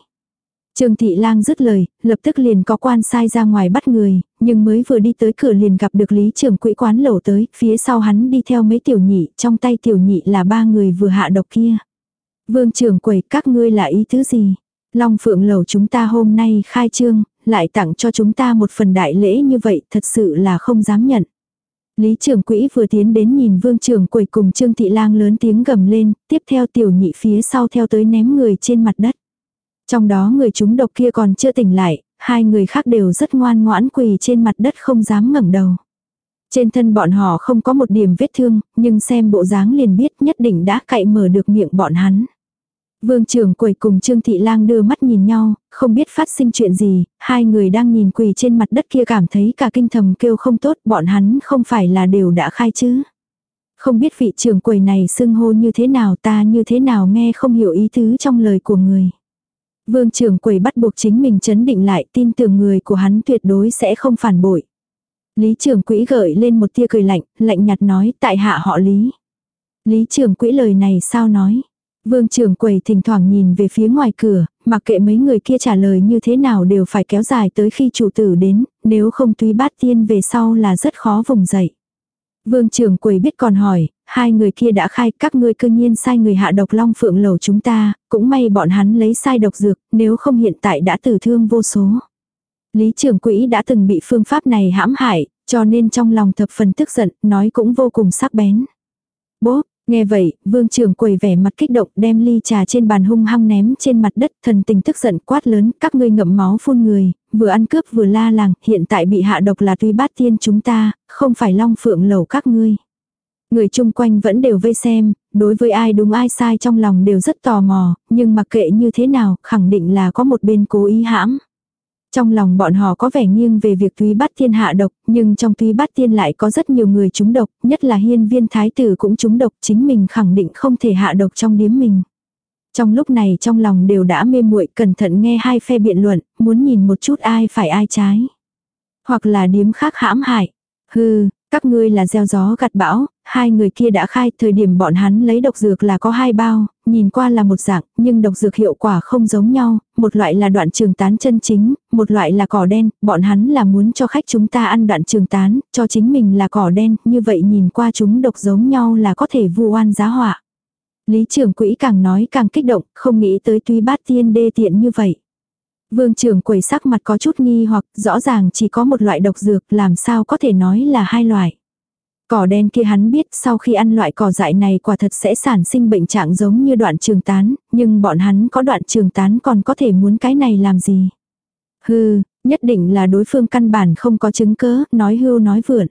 Trương Thị Lang dứt lời, lập tức liền có quan sai ra ngoài bắt người, nhưng mới vừa đi tới cửa liền gặp được lý trưởng quỹ quán lẩu tới, phía sau hắn đi theo mấy tiểu nhị, trong tay tiểu nhị là ba người vừa hạ độc kia. Vương trưởng quầy các ngươi là ý thứ gì? Long phượng lẩu chúng ta hôm nay khai trương, lại tặng cho chúng ta một phần đại lễ như vậy thật sự là không dám nhận. Lý trưởng quỹ vừa tiến đến nhìn vương trưởng quầy cùng trương thị lang lớn tiếng gầm lên, tiếp theo tiểu nhị phía sau theo tới ném người trên mặt đất. Trong đó người chúng độc kia còn chưa tỉnh lại, hai người khác đều rất ngoan ngoãn quỳ trên mặt đất không dám ngẩng đầu. Trên thân bọn họ không có một điểm vết thương, nhưng xem bộ dáng liền biết nhất định đã cậy mở được miệng bọn hắn. Vương trưởng quầy cùng Trương Thị Lang đưa mắt nhìn nhau, không biết phát sinh chuyện gì, hai người đang nhìn quỳ trên mặt đất kia cảm thấy cả kinh thầm kêu không tốt, bọn hắn không phải là đều đã khai chứ. Không biết vị trưởng quầy này xưng hô như thế nào ta như thế nào nghe không hiểu ý tứ trong lời của người. Vương trưởng quầy bắt buộc chính mình chấn định lại tin tưởng người của hắn tuyệt đối sẽ không phản bội. Lý trưởng quỹ gợi lên một tia cười lạnh, lạnh nhạt nói tại hạ họ Lý. Lý trưởng quỹ lời này sao nói. Vương trưởng quầy thỉnh thoảng nhìn về phía ngoài cửa, mặc kệ mấy người kia trả lời như thế nào đều phải kéo dài tới khi chủ tử đến, nếu không túy bát tiên về sau là rất khó vùng dậy. Vương trưởng quầy biết còn hỏi, hai người kia đã khai các ngươi cư nhiên sai người hạ độc long phượng lầu chúng ta, cũng may bọn hắn lấy sai độc dược, nếu không hiện tại đã tử thương vô số. Lý trưởng quỹ đã từng bị phương pháp này hãm hại, cho nên trong lòng thập phần tức giận, nói cũng vô cùng sắc bén. Bố, Nghe vậy, vương trưởng quầy vẻ mặt kích động đem ly trà trên bàn hung hăng ném trên mặt đất thần tình tức giận quát lớn các ngươi ngậm máu phun người, vừa ăn cướp vừa la làng, hiện tại bị hạ độc là tuy bát tiên chúng ta, không phải long phượng lẩu các ngươi. Người chung quanh vẫn đều vây xem, đối với ai đúng ai sai trong lòng đều rất tò mò, nhưng mặc kệ như thế nào, khẳng định là có một bên cố ý hãm. Trong lòng bọn họ có vẻ nghiêng về việc túy bát tiên hạ độc, nhưng trong túy bát tiên lại có rất nhiều người trúng độc, nhất là hiên viên thái tử cũng trúng độc, chính mình khẳng định không thể hạ độc trong điếm mình. Trong lúc này trong lòng đều đã mê muội cẩn thận nghe hai phe biện luận, muốn nhìn một chút ai phải ai trái. Hoặc là điếm khác hãm hại. Hừ, các ngươi là gieo gió gặt bão, hai người kia đã khai thời điểm bọn hắn lấy độc dược là có hai bao, nhìn qua là một dạng, nhưng độc dược hiệu quả không giống nhau, một loại là đoạn trường tán chân chính, một loại là cỏ đen, bọn hắn là muốn cho khách chúng ta ăn đoạn trường tán, cho chính mình là cỏ đen, như vậy nhìn qua chúng độc giống nhau là có thể vu oan giá họa. Lý trưởng quỹ càng nói càng kích động, không nghĩ tới tuy bát tiên đê tiện như vậy. Vương trưởng quầy sắc mặt có chút nghi hoặc rõ ràng chỉ có một loại độc dược làm sao có thể nói là hai loại. Cỏ đen kia hắn biết sau khi ăn loại cỏ dại này quả thật sẽ sản sinh bệnh trạng giống như đoạn trường tán, nhưng bọn hắn có đoạn trường tán còn có thể muốn cái này làm gì. Hừ, nhất định là đối phương căn bản không có chứng cớ, nói hưu nói vượn.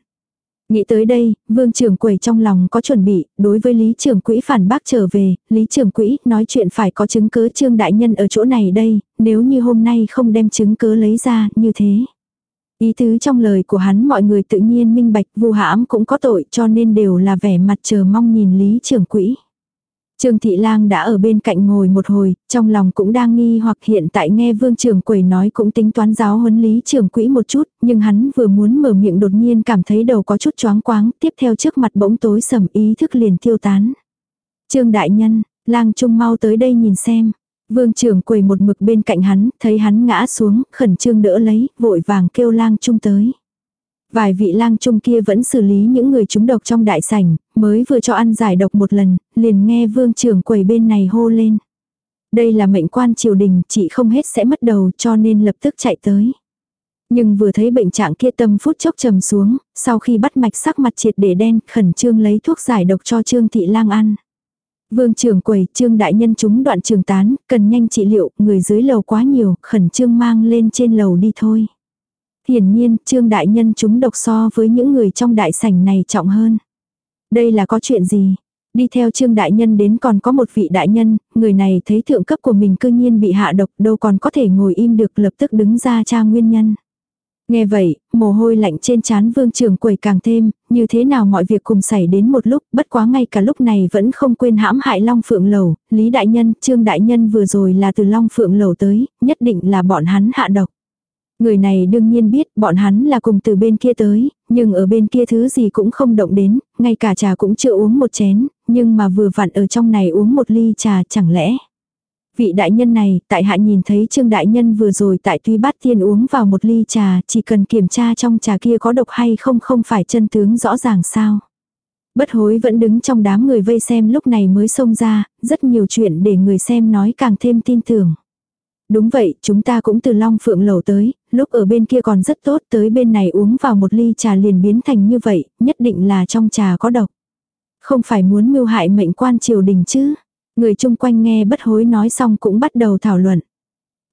Nghĩ tới đây, vương trưởng quầy trong lòng có chuẩn bị, đối với lý trưởng quỹ phản bác trở về, lý trưởng quỹ nói chuyện phải có chứng cứ trương đại nhân ở chỗ này đây, nếu như hôm nay không đem chứng cứ lấy ra, như thế. Ý tứ trong lời của hắn mọi người tự nhiên minh bạch vu hãm cũng có tội cho nên đều là vẻ mặt chờ mong nhìn lý trưởng quỹ. Trương Thị Lang đã ở bên cạnh ngồi một hồi, trong lòng cũng đang nghi hoặc hiện tại nghe Vương Trường Quầy nói cũng tính toán giáo huấn lý trưởng quỹ một chút, nhưng hắn vừa muốn mở miệng đột nhiên cảm thấy đầu có chút choáng quáng, tiếp theo trước mặt bỗng tối sầm ý thức liền tiêu tán. Trương Đại Nhân, Lang Trung mau tới đây nhìn xem. Vương Trường Quầy một mực bên cạnh hắn, thấy hắn ngã xuống, khẩn trương đỡ lấy, vội vàng kêu Lang Trung tới. Vài vị lang trung kia vẫn xử lý những người trúng độc trong đại sảnh, mới vừa cho ăn giải độc một lần, liền nghe vương trưởng quầy bên này hô lên. Đây là mệnh quan triều đình, chị không hết sẽ mất đầu cho nên lập tức chạy tới. Nhưng vừa thấy bệnh trạng kia tâm phút chốc trầm xuống, sau khi bắt mạch sắc mặt triệt để đen, khẩn trương lấy thuốc giải độc cho Trương Thị Lang ăn. Vương trưởng quầy, Trương đại nhân chúng đoạn trường tán, cần nhanh trị liệu, người dưới lầu quá nhiều, khẩn trương mang lên trên lầu đi thôi. Hiển nhiên, Trương Đại Nhân chúng độc so với những người trong đại sảnh này trọng hơn. Đây là có chuyện gì? Đi theo Trương Đại Nhân đến còn có một vị đại nhân, người này thấy thượng cấp của mình cư nhiên bị hạ độc đâu còn có thể ngồi im được lập tức đứng ra tra nguyên nhân. Nghe vậy, mồ hôi lạnh trên trán vương trường quầy càng thêm, như thế nào mọi việc cùng xảy đến một lúc, bất quá ngay cả lúc này vẫn không quên hãm hại Long Phượng Lầu, Lý Đại Nhân, Trương Đại Nhân vừa rồi là từ Long Phượng Lầu tới, nhất định là bọn hắn hạ độc. Người này đương nhiên biết bọn hắn là cùng từ bên kia tới, nhưng ở bên kia thứ gì cũng không động đến, ngay cả trà cũng chưa uống một chén, nhưng mà vừa vặn ở trong này uống một ly trà chẳng lẽ. Vị đại nhân này, tại hạ nhìn thấy trương đại nhân vừa rồi tại tuy bát tiên uống vào một ly trà, chỉ cần kiểm tra trong trà kia có độc hay không không phải chân tướng rõ ràng sao. Bất hối vẫn đứng trong đám người vây xem lúc này mới xông ra, rất nhiều chuyện để người xem nói càng thêm tin tưởng. Đúng vậy, chúng ta cũng từ Long Phượng Lầu tới, lúc ở bên kia còn rất tốt, tới bên này uống vào một ly trà liền biến thành như vậy, nhất định là trong trà có độc. Không phải muốn mưu hại mệnh quan triều đình chứ. Người chung quanh nghe bất hối nói xong cũng bắt đầu thảo luận.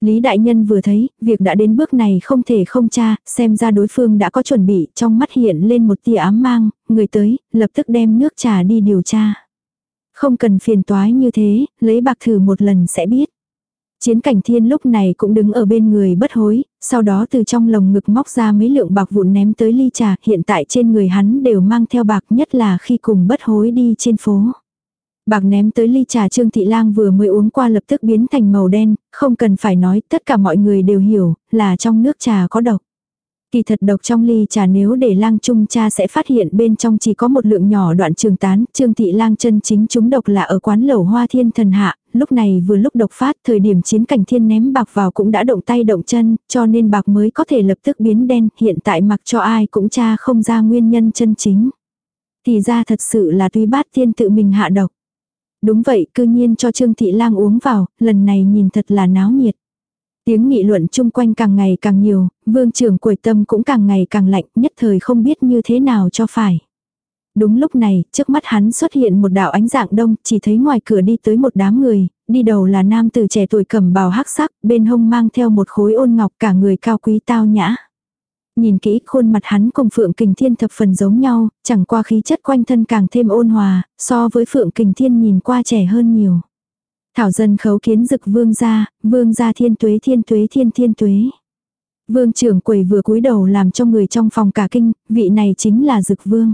Lý Đại Nhân vừa thấy, việc đã đến bước này không thể không tra, xem ra đối phương đã có chuẩn bị, trong mắt hiện lên một tia ám mang, người tới, lập tức đem nước trà đi điều tra. Không cần phiền toái như thế, lấy bạc thử một lần sẽ biết. Chiến cảnh thiên lúc này cũng đứng ở bên người bất hối, sau đó từ trong lồng ngực móc ra mấy lượng bạc vụn ném tới ly trà, hiện tại trên người hắn đều mang theo bạc nhất là khi cùng bất hối đi trên phố. Bạc ném tới ly trà Trương Thị Lang vừa mới uống qua lập tức biến thành màu đen, không cần phải nói, tất cả mọi người đều hiểu, là trong nước trà có độc. Kỳ thật độc trong ly trà nếu để lang trung cha sẽ phát hiện bên trong chỉ có một lượng nhỏ đoạn trường tán, Trương Thị Lang chân chính chúng độc là ở quán lẩu hoa thiên thần hạ, lúc này vừa lúc độc phát thời điểm chiến cảnh thiên ném bạc vào cũng đã động tay động chân, cho nên bạc mới có thể lập tức biến đen, hiện tại mặc cho ai cũng cha không ra nguyên nhân chân chính. Thì ra thật sự là tuy bát thiên tự mình hạ độc. Đúng vậy, cư nhiên cho Trương Thị Lang uống vào, lần này nhìn thật là náo nhiệt. Tiếng nghị luận chung quanh càng ngày càng nhiều, vương trưởng quầy tâm cũng càng ngày càng lạnh, nhất thời không biết như thế nào cho phải. Đúng lúc này, trước mắt hắn xuất hiện một đạo ánh dạng đông, chỉ thấy ngoài cửa đi tới một đám người, đi đầu là nam tử trẻ tuổi cầm bào hắc sắc, bên hông mang theo một khối ôn ngọc cả người cao quý tao nhã. Nhìn kỹ khuôn mặt hắn cùng Phượng Kình Thiên thập phần giống nhau, chẳng qua khí chất quanh thân càng thêm ôn hòa, so với Phượng Kình Thiên nhìn qua trẻ hơn nhiều. Thảo dân khấu kiến dực vương gia, vương gia thiên tuế thiên tuế thiên thiên tuế. Vương trưởng quầy vừa cúi đầu làm cho người trong phòng cả kinh, vị này chính là dực vương.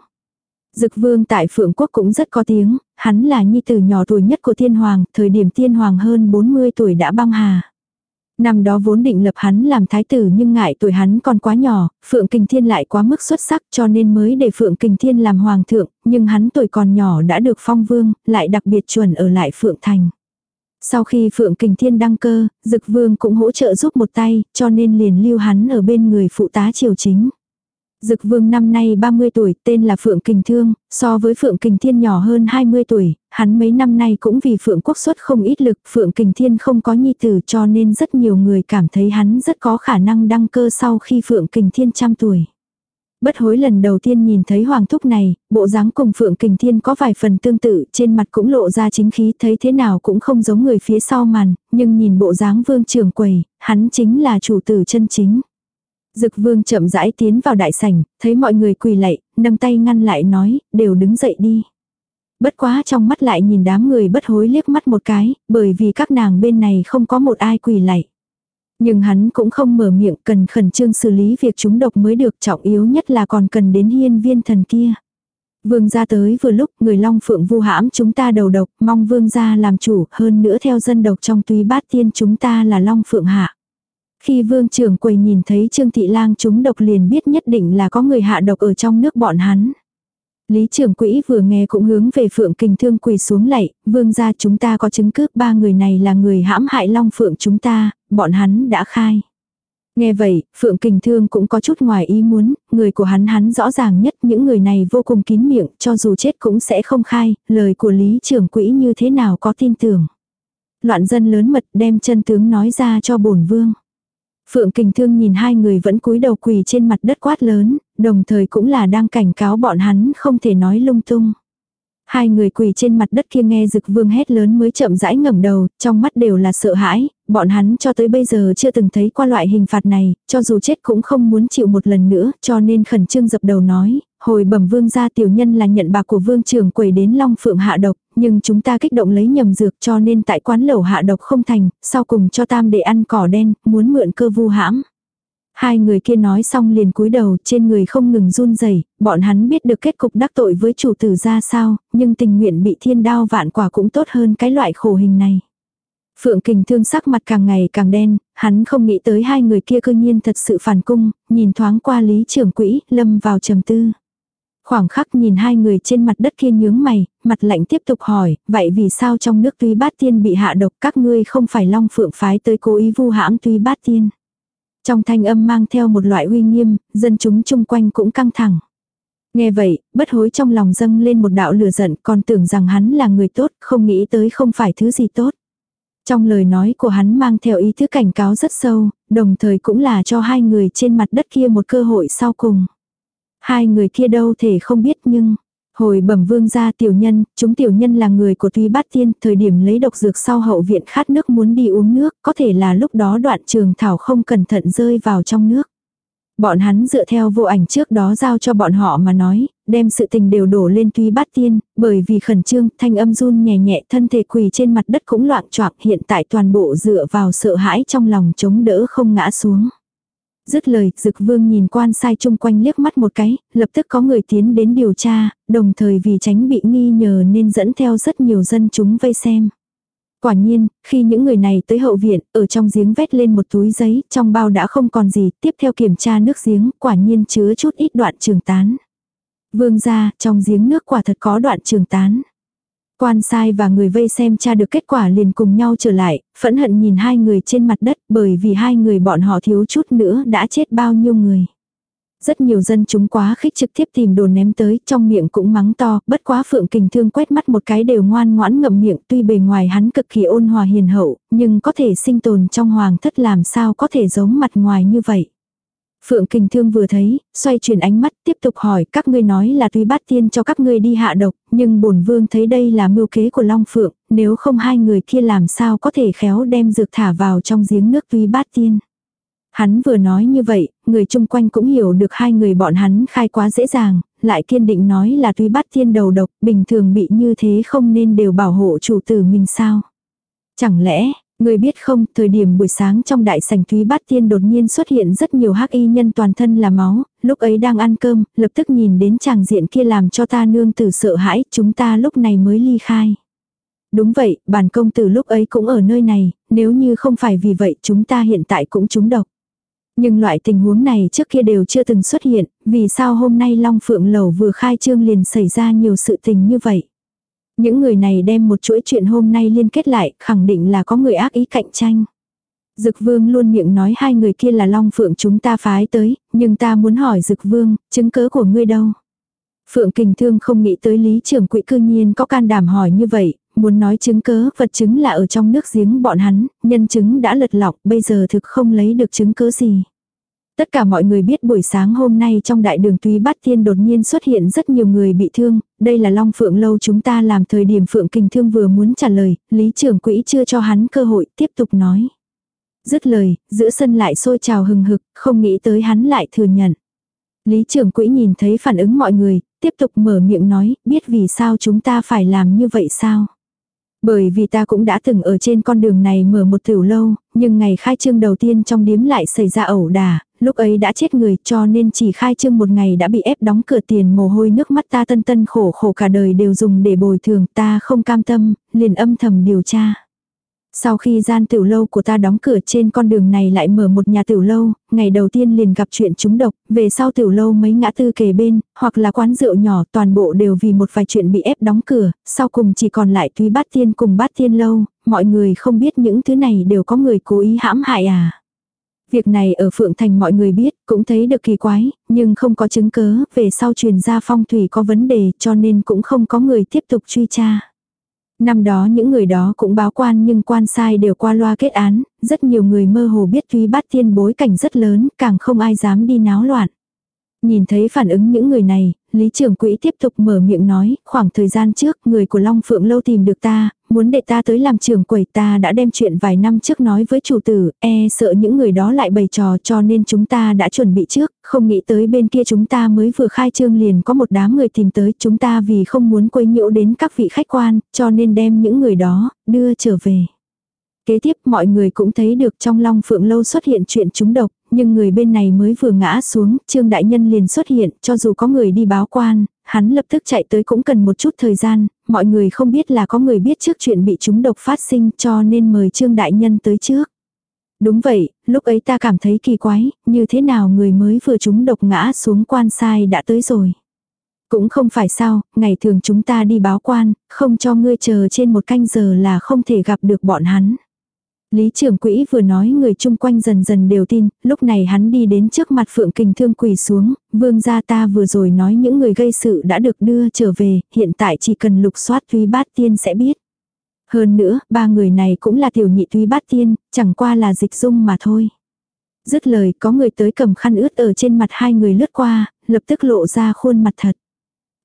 Dực vương tại Phượng Quốc cũng rất có tiếng, hắn là nhi tử nhỏ tuổi nhất của thiên hoàng, thời điểm thiên hoàng hơn 40 tuổi đã băng hà. Năm đó vốn định lập hắn làm thái tử nhưng ngại tuổi hắn còn quá nhỏ, Phượng Kình Thiên lại quá mức xuất sắc cho nên mới để Phượng Kình Thiên làm hoàng thượng, nhưng hắn tuổi còn nhỏ đã được phong vương, lại đặc biệt chuẩn ở lại Phượng Thành. Sau khi Phượng Kình Thiên đăng cơ, Dực Vương cũng hỗ trợ giúp một tay, cho nên liền lưu hắn ở bên người phụ tá triều chính. Dực Vương năm nay 30 tuổi, tên là Phượng Kình Thương, so với Phượng Kình Thiên nhỏ hơn 20 tuổi, hắn mấy năm nay cũng vì Phượng Quốc xuất không ít lực, Phượng Kình Thiên không có nhi tử cho nên rất nhiều người cảm thấy hắn rất có khả năng đăng cơ sau khi Phượng Kình Thiên trăm tuổi. Bất hối lần đầu tiên nhìn thấy hoàng thúc này, bộ dáng cùng Phượng Kình Thiên có vài phần tương tự, trên mặt cũng lộ ra chính khí thấy thế nào cũng không giống người phía sau màn, nhưng nhìn bộ dáng vương trường quầy, hắn chính là chủ tử chân chính. Dực vương chậm rãi tiến vào đại sảnh, thấy mọi người quỳ lạy, nâng tay ngăn lại nói, đều đứng dậy đi. Bất quá trong mắt lại nhìn đám người bất hối liếc mắt một cái, bởi vì các nàng bên này không có một ai quỳ lạy. Nhưng hắn cũng không mở miệng cần khẩn trương xử lý việc chúng độc mới được trọng yếu nhất là còn cần đến hiên viên thần kia. Vương gia tới vừa lúc người long phượng vu hãm chúng ta đầu độc, mong vương gia làm chủ, hơn nữa theo dân độc trong túy bát tiên chúng ta là long phượng hạ. Khi vương trưởng quầy nhìn thấy trương thị lang chúng độc liền biết nhất định là có người hạ độc ở trong nước bọn hắn. Lý trưởng quỹ vừa nghe cũng hướng về phượng kình thương quỳ xuống lạy, vương gia chúng ta có chứng cứ ba người này là người hãm hại long phượng chúng ta, bọn hắn đã khai. Nghe vậy, Phượng Kình Thương cũng có chút ngoài ý muốn, người của hắn hắn rõ ràng nhất những người này vô cùng kín miệng, cho dù chết cũng sẽ không khai, lời của Lý trưởng quỹ như thế nào có tin tưởng. Loạn dân lớn mật đem chân tướng nói ra cho bổn vương. Phượng Kình Thương nhìn hai người vẫn cúi đầu quỳ trên mặt đất quát lớn, đồng thời cũng là đang cảnh cáo bọn hắn không thể nói lung tung. Hai người quỳ trên mặt đất kia nghe Dực Vương hét lớn mới chậm rãi ngẩng đầu, trong mắt đều là sợ hãi, bọn hắn cho tới bây giờ chưa từng thấy qua loại hình phạt này, cho dù chết cũng không muốn chịu một lần nữa, cho nên khẩn trương dập đầu nói, hồi bẩm vương gia tiểu nhân là nhận bạc của vương trưởng quầy đến Long Phượng hạ độc, nhưng chúng ta kích động lấy nhầm dược cho nên tại quán lẩu hạ độc không thành, sau cùng cho tam để ăn cỏ đen, muốn mượn cơ vu hãm. Hai người kia nói xong liền cúi đầu trên người không ngừng run rẩy bọn hắn biết được kết cục đắc tội với chủ tử ra sao, nhưng tình nguyện bị thiên đao vạn quả cũng tốt hơn cái loại khổ hình này. Phượng Kình thương sắc mặt càng ngày càng đen, hắn không nghĩ tới hai người kia cơ nhiên thật sự phản cung, nhìn thoáng qua lý trưởng quỹ, lâm vào trầm tư. Khoảng khắc nhìn hai người trên mặt đất kia nhướng mày, mặt lạnh tiếp tục hỏi, vậy vì sao trong nước túy bát tiên bị hạ độc các ngươi không phải long phượng phái tới cố ý vu hãm túy bát tiên. Trong thanh âm mang theo một loại uy nghiêm, dân chúng chung quanh cũng căng thẳng. Nghe vậy, bất hối trong lòng dâng lên một đạo lửa giận còn tưởng rằng hắn là người tốt, không nghĩ tới không phải thứ gì tốt. Trong lời nói của hắn mang theo ý thức cảnh cáo rất sâu, đồng thời cũng là cho hai người trên mặt đất kia một cơ hội sau cùng. Hai người kia đâu thể không biết nhưng, Hồi bẩm vương gia tiểu nhân, chúng tiểu nhân là người của tuy Bát Tiên, thời điểm lấy độc dược sau hậu viện khát nước muốn đi uống nước, có thể là lúc đó đoạn trường thảo không cẩn thận rơi vào trong nước. Bọn hắn dựa theo vô ảnh trước đó giao cho bọn họ mà nói, đem sự tình đều đổ lên tuy Bát Tiên, bởi vì khẩn trương, thanh âm run nhẹ nhẹ thân thể quỳ trên mặt đất cũng loạn choạng hiện tại toàn bộ dựa vào sợ hãi trong lòng chống đỡ không ngã xuống. Dứt lời, Dực Vương nhìn quan sai chung quanh liếc mắt một cái, lập tức có người tiến đến điều tra, đồng thời vì tránh bị nghi nhờ nên dẫn theo rất nhiều dân chúng vây xem. Quả nhiên, khi những người này tới hậu viện, ở trong giếng vét lên một túi giấy, trong bao đã không còn gì, tiếp theo kiểm tra nước giếng, quả nhiên chứa chút ít đoạn trường tán. Vương ra, trong giếng nước quả thật có đoạn trường tán. Quan sai và người vây xem tra được kết quả liền cùng nhau trở lại, phẫn hận nhìn hai người trên mặt đất bởi vì hai người bọn họ thiếu chút nữa đã chết bao nhiêu người. Rất nhiều dân chúng quá khích trực tiếp tìm đồ ném tới, trong miệng cũng mắng to, bất quá phượng kình thương quét mắt một cái đều ngoan ngoãn ngậm miệng, tuy bề ngoài hắn cực kỳ ôn hòa hiền hậu, nhưng có thể sinh tồn trong hoàng thất làm sao có thể giống mặt ngoài như vậy. Phượng Kình Thương vừa thấy, xoay chuyển ánh mắt tiếp tục hỏi các ngươi nói là tuy bát tiên cho các ngươi đi hạ độc, nhưng bổn vương thấy đây là mưu kế của Long Phượng, nếu không hai người kia làm sao có thể khéo đem dược thả vào trong giếng nước tuy bát tiên. Hắn vừa nói như vậy, người chung quanh cũng hiểu được hai người bọn hắn khai quá dễ dàng, lại kiên định nói là tuy bát tiên đầu độc, bình thường bị như thế không nên đều bảo hộ chủ tử mình sao. Chẳng lẽ, Người biết không, thời điểm buổi sáng trong đại sảnh Thúy Bát Tiên đột nhiên xuất hiện rất nhiều hắc y nhân toàn thân là máu, lúc ấy đang ăn cơm, lập tức nhìn đến chàng diện kia làm cho ta nương tử sợ hãi, chúng ta lúc này mới ly khai. Đúng vậy, bản công tử lúc ấy cũng ở nơi này, nếu như không phải vì vậy chúng ta hiện tại cũng trúng độc. Nhưng loại tình huống này trước kia đều chưa từng xuất hiện, vì sao hôm nay Long Phượng Lầu vừa khai trương liền xảy ra nhiều sự tình như vậy. Những người này đem một chuỗi chuyện hôm nay liên kết lại, khẳng định là có người ác ý cạnh tranh. Dực vương luôn miệng nói hai người kia là Long Phượng chúng ta phái tới, nhưng ta muốn hỏi Dực vương, chứng cớ của ngươi đâu? Phượng Kình Thương không nghĩ tới lý trưởng quỹ cư nhiên có can đảm hỏi như vậy, muốn nói chứng cớ, vật chứng là ở trong nước giếng bọn hắn, nhân chứng đã lật lọc, bây giờ thực không lấy được chứng cớ gì. Tất cả mọi người biết buổi sáng hôm nay trong đại đường Tuy Bát Thiên đột nhiên xuất hiện rất nhiều người bị thương, đây là Long Phượng Lâu chúng ta làm thời điểm Phượng Kinh Thương vừa muốn trả lời, Lý trưởng quỹ chưa cho hắn cơ hội, tiếp tục nói. Dứt lời, giữa sân lại sôi trào hừng hực, không nghĩ tới hắn lại thừa nhận. Lý trưởng quỹ nhìn thấy phản ứng mọi người, tiếp tục mở miệng nói, biết vì sao chúng ta phải làm như vậy sao? Bởi vì ta cũng đã từng ở trên con đường này mở một tiểu lâu, nhưng ngày khai trương đầu tiên trong điếm lại xảy ra ẩu đả, lúc ấy đã chết người cho nên chỉ khai trương một ngày đã bị ép đóng cửa tiền mồ hôi nước mắt ta tân tân khổ khổ cả đời đều dùng để bồi thường ta không cam tâm, liền âm thầm điều tra. Sau khi gian tiểu lâu của ta đóng cửa trên con đường này lại mở một nhà tiểu lâu, ngày đầu tiên liền gặp chuyện trúng độc, về sau tiểu lâu mấy ngã tư kề bên, hoặc là quán rượu nhỏ toàn bộ đều vì một vài chuyện bị ép đóng cửa, sau cùng chỉ còn lại tuy bát tiên cùng bát tiên lâu, mọi người không biết những thứ này đều có người cố ý hãm hại à. Việc này ở Phượng Thành mọi người biết, cũng thấy được kỳ quái, nhưng không có chứng cớ, về sau truyền ra phong thủy có vấn đề cho nên cũng không có người tiếp tục truy tra. Năm đó những người đó cũng báo quan nhưng quan sai đều qua loa kết án, rất nhiều người mơ hồ biết Thúy Bát Thiên bối cảnh rất lớn, càng không ai dám đi náo loạn. Nhìn thấy phản ứng những người này, Lý trưởng quỹ tiếp tục mở miệng nói, khoảng thời gian trước, người của Long Phượng Lâu tìm được ta, muốn để ta tới làm trưởng quầy ta đã đem chuyện vài năm trước nói với chủ tử, e sợ những người đó lại bày trò cho nên chúng ta đã chuẩn bị trước, không nghĩ tới bên kia chúng ta mới vừa khai trương liền có một đám người tìm tới chúng ta vì không muốn quấy nhiễu đến các vị khách quan, cho nên đem những người đó, đưa trở về. Kế tiếp mọi người cũng thấy được trong Long Phượng Lâu xuất hiện chuyện trúng độc, nhưng người bên này mới vừa ngã xuống, Trương Đại Nhân liền xuất hiện, cho dù có người đi báo quan, hắn lập tức chạy tới cũng cần một chút thời gian, mọi người không biết là có người biết trước chuyện bị chúng độc phát sinh cho nên mời Trương Đại Nhân tới trước. Đúng vậy, lúc ấy ta cảm thấy kỳ quái, như thế nào người mới vừa chúng độc ngã xuống quan sai đã tới rồi. Cũng không phải sao, ngày thường chúng ta đi báo quan, không cho ngươi chờ trên một canh giờ là không thể gặp được bọn hắn. Lý trưởng quỹ vừa nói người chung quanh dần dần đều tin, lúc này hắn đi đến trước mặt Phượng Kình Thương quỳ xuống, vương gia ta vừa rồi nói những người gây sự đã được đưa trở về, hiện tại chỉ cần lục soát Thúy Bát Tiên sẽ biết. Hơn nữa, ba người này cũng là tiểu nhị Thúy Bát Tiên, chẳng qua là dịch dung mà thôi. Dứt lời có người tới cầm khăn ướt ở trên mặt hai người lướt qua, lập tức lộ ra khuôn mặt thật.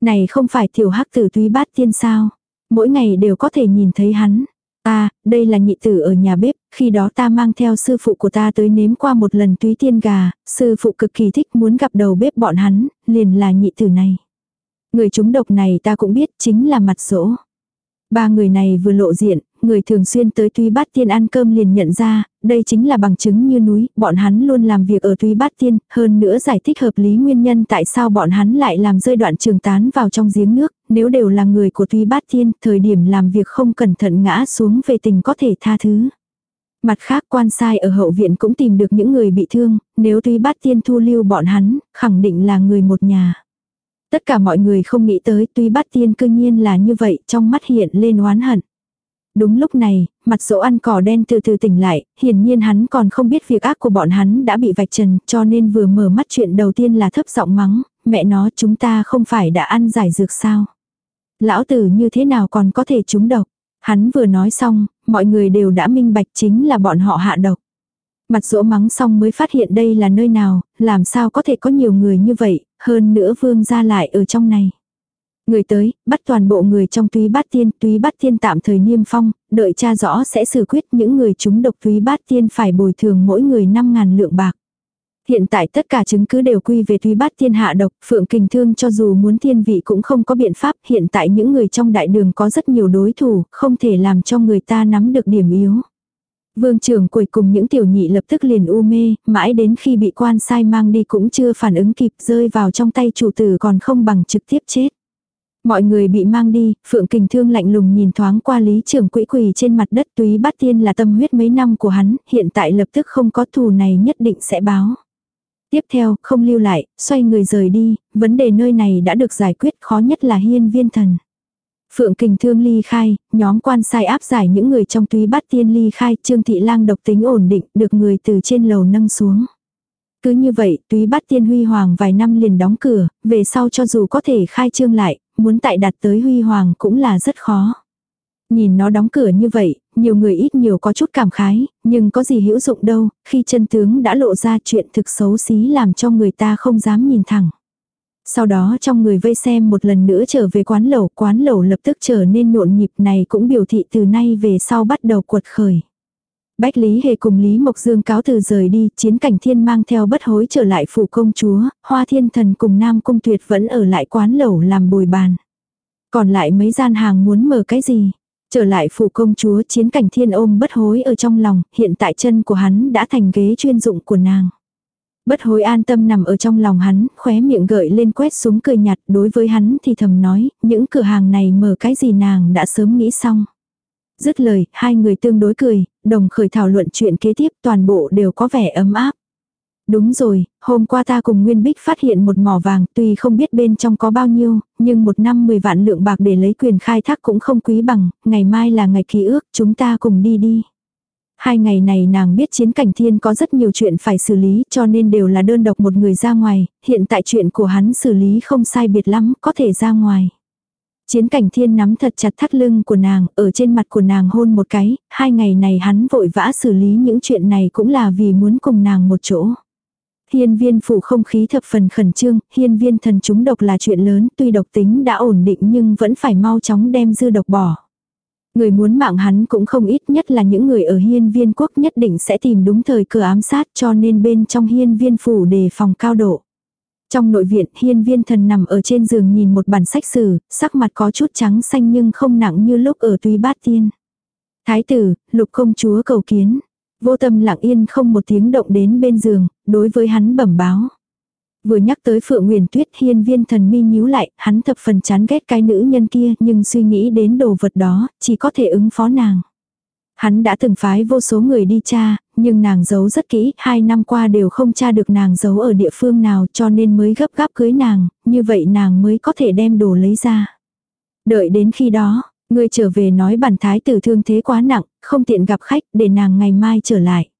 Này không phải tiểu hắc tử Thúy Bát Tiên sao? Mỗi ngày đều có thể nhìn thấy hắn. Ta, đây là nhị tử ở nhà bếp, khi đó ta mang theo sư phụ của ta tới nếm qua một lần túy tiên gà, sư phụ cực kỳ thích muốn gặp đầu bếp bọn hắn, liền là nhị tử này. Người chúng độc này ta cũng biết chính là mặt rỗ. Ba người này vừa lộ diện, người thường xuyên tới tuy Bát Tiên ăn cơm liền nhận ra, đây chính là bằng chứng như núi, bọn hắn luôn làm việc ở tuy Bát Tiên, hơn nữa giải thích hợp lý nguyên nhân tại sao bọn hắn lại làm rơi đoạn trường tán vào trong giếng nước, nếu đều là người của tuy Bát Tiên, thời điểm làm việc không cẩn thận ngã xuống về tình có thể tha thứ. Mặt khác quan sai ở hậu viện cũng tìm được những người bị thương, nếu tuy Bát Tiên thu lưu bọn hắn, khẳng định là người một nhà. Tất cả mọi người không nghĩ tới tuy Bát Tiên cương nhiên là như vậy, trong mắt hiện lên oán hận. Đúng lúc này, mặt dỗ ăn cỏ đen từ từ tỉnh lại, hiển nhiên hắn còn không biết việc ác của bọn hắn đã bị vạch trần, cho nên vừa mở mắt chuyện đầu tiên là thấp giọng mắng, mẹ nó chúng ta không phải đã ăn giải dược sao. Lão tử như thế nào còn có thể trúng độc. Hắn vừa nói xong, mọi người đều đã minh bạch chính là bọn họ hạ độc. Mặt dỗ mắng xong mới phát hiện đây là nơi nào, làm sao có thể có nhiều người như vậy, hơn nữa vương ra lại ở trong này. Người tới, bắt toàn bộ người trong túy bát tiên, túy bát tiên tạm thời niêm phong, đợi cha rõ sẽ xử quyết những người chúng độc túy bát tiên phải bồi thường mỗi người 5.000 lượng bạc. Hiện tại tất cả chứng cứ đều quy về túy bát tiên hạ độc, phượng kình thương cho dù muốn thiên vị cũng không có biện pháp, hiện tại những người trong đại đường có rất nhiều đối thủ, không thể làm cho người ta nắm được điểm yếu. Vương trưởng cuối cùng những tiểu nhị lập tức liền u mê, mãi đến khi bị quan sai mang đi cũng chưa phản ứng kịp rơi vào trong tay chủ tử còn không bằng trực tiếp chết. Mọi người bị mang đi, Phượng Kình Thương lạnh lùng nhìn thoáng qua lý trưởng quỹ quỳ trên mặt đất túy bát tiên là tâm huyết mấy năm của hắn, hiện tại lập tức không có thù này nhất định sẽ báo. Tiếp theo, không lưu lại, xoay người rời đi, vấn đề nơi này đã được giải quyết khó nhất là hiên viên thần. Phượng Kình Thương ly khai, nhóm quan sai áp giải những người trong túy bắt tiên ly khai, Trương Thị Lang độc tính ổn định, được người từ trên lầu nâng xuống. Cứ như vậy, túy bắt tiên huy hoàng vài năm liền đóng cửa, về sau cho dù có thể khai trương lại, muốn tại đạt tới huy hoàng cũng là rất khó. Nhìn nó đóng cửa như vậy, nhiều người ít nhiều có chút cảm khái, nhưng có gì hữu dụng đâu, khi chân tướng đã lộ ra chuyện thực xấu xí làm cho người ta không dám nhìn thẳng. Sau đó trong người vây xem một lần nữa trở về quán lẩu, quán lẩu lập tức trở nên nhộn nhịp này cũng biểu thị từ nay về sau bắt đầu cuột khởi. Bách Lý Hề cùng Lý Mộc Dương cáo từ rời đi, chiến cảnh thiên mang theo bất hối trở lại phủ công chúa, hoa thiên thần cùng nam cung tuyệt vẫn ở lại quán lẩu làm bồi bàn. Còn lại mấy gian hàng muốn mở cái gì? Trở lại phủ công chúa chiến cảnh thiên ôm bất hối ở trong lòng, hiện tại chân của hắn đã thành ghế chuyên dụng của nàng. Bất hối an tâm nằm ở trong lòng hắn, khóe miệng gợi lên quét súng cười nhạt đối với hắn thì thầm nói, những cửa hàng này mở cái gì nàng đã sớm nghĩ xong. Dứt lời, hai người tương đối cười, đồng khởi thảo luận chuyện kế tiếp toàn bộ đều có vẻ ấm áp. Đúng rồi, hôm qua ta cùng Nguyên Bích phát hiện một mỏ vàng, tuy không biết bên trong có bao nhiêu, nhưng một năm 10 vạn lượng bạc để lấy quyền khai thác cũng không quý bằng, ngày mai là ngày ký ước, chúng ta cùng đi đi. Hai ngày này nàng biết chiến cảnh thiên có rất nhiều chuyện phải xử lý cho nên đều là đơn độc một người ra ngoài, hiện tại chuyện của hắn xử lý không sai biệt lắm, có thể ra ngoài. Chiến cảnh thiên nắm thật chặt thắt lưng của nàng, ở trên mặt của nàng hôn một cái, hai ngày này hắn vội vã xử lý những chuyện này cũng là vì muốn cùng nàng một chỗ. Hiên viên phủ không khí thập phần khẩn trương, hiên viên thần chúng độc là chuyện lớn, tuy độc tính đã ổn định nhưng vẫn phải mau chóng đem dư độc bỏ. Người muốn mạng hắn cũng không ít nhất là những người ở hiên viên quốc nhất định sẽ tìm đúng thời cửa ám sát cho nên bên trong hiên viên phủ đề phòng cao độ. Trong nội viện hiên viên thần nằm ở trên giường nhìn một bản sách sử, sắc mặt có chút trắng xanh nhưng không nặng như lúc ở tuy bát tiên. Thái tử, lục công chúa cầu kiến. Vô tâm lặng yên không một tiếng động đến bên giường, đối với hắn bẩm báo. Vừa nhắc tới Phượng Nguyền Tuyết hiên viên thần mi nhíu lại, hắn thập phần chán ghét cái nữ nhân kia nhưng suy nghĩ đến đồ vật đó, chỉ có thể ứng phó nàng. Hắn đã từng phái vô số người đi tra, nhưng nàng giấu rất kỹ, hai năm qua đều không tra được nàng giấu ở địa phương nào cho nên mới gấp gáp cưới nàng, như vậy nàng mới có thể đem đồ lấy ra. Đợi đến khi đó, người trở về nói bản thái tử thương thế quá nặng, không tiện gặp khách để nàng ngày mai trở lại.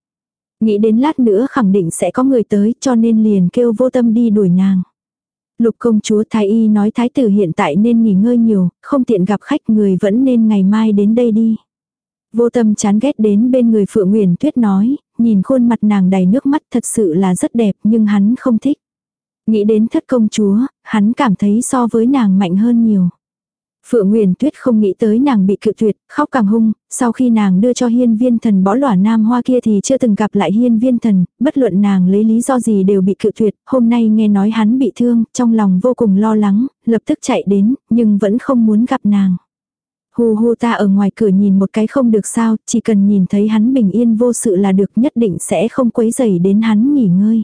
Nghĩ đến lát nữa khẳng định sẽ có người tới cho nên liền kêu vô tâm đi đuổi nàng. Lục công chúa thái y nói thái tử hiện tại nên nghỉ ngơi nhiều, không tiện gặp khách người vẫn nên ngày mai đến đây đi. Vô tâm chán ghét đến bên người Phượng Nguyền Tuyết nói, nhìn khuôn mặt nàng đầy nước mắt thật sự là rất đẹp nhưng hắn không thích. Nghĩ đến thất công chúa, hắn cảm thấy so với nàng mạnh hơn nhiều. Phượng Nguyên Tuyết không nghĩ tới nàng bị cự tuyệt, khóc càng hung, sau khi nàng đưa cho hiên viên thần bó lỏa nam hoa kia thì chưa từng gặp lại hiên viên thần, bất luận nàng lấy lý do gì đều bị cự tuyệt, hôm nay nghe nói hắn bị thương, trong lòng vô cùng lo lắng, lập tức chạy đến, nhưng vẫn không muốn gặp nàng. Hù hù ta ở ngoài cửa nhìn một cái không được sao, chỉ cần nhìn thấy hắn bình yên vô sự là được nhất định sẽ không quấy rầy đến hắn nghỉ ngơi.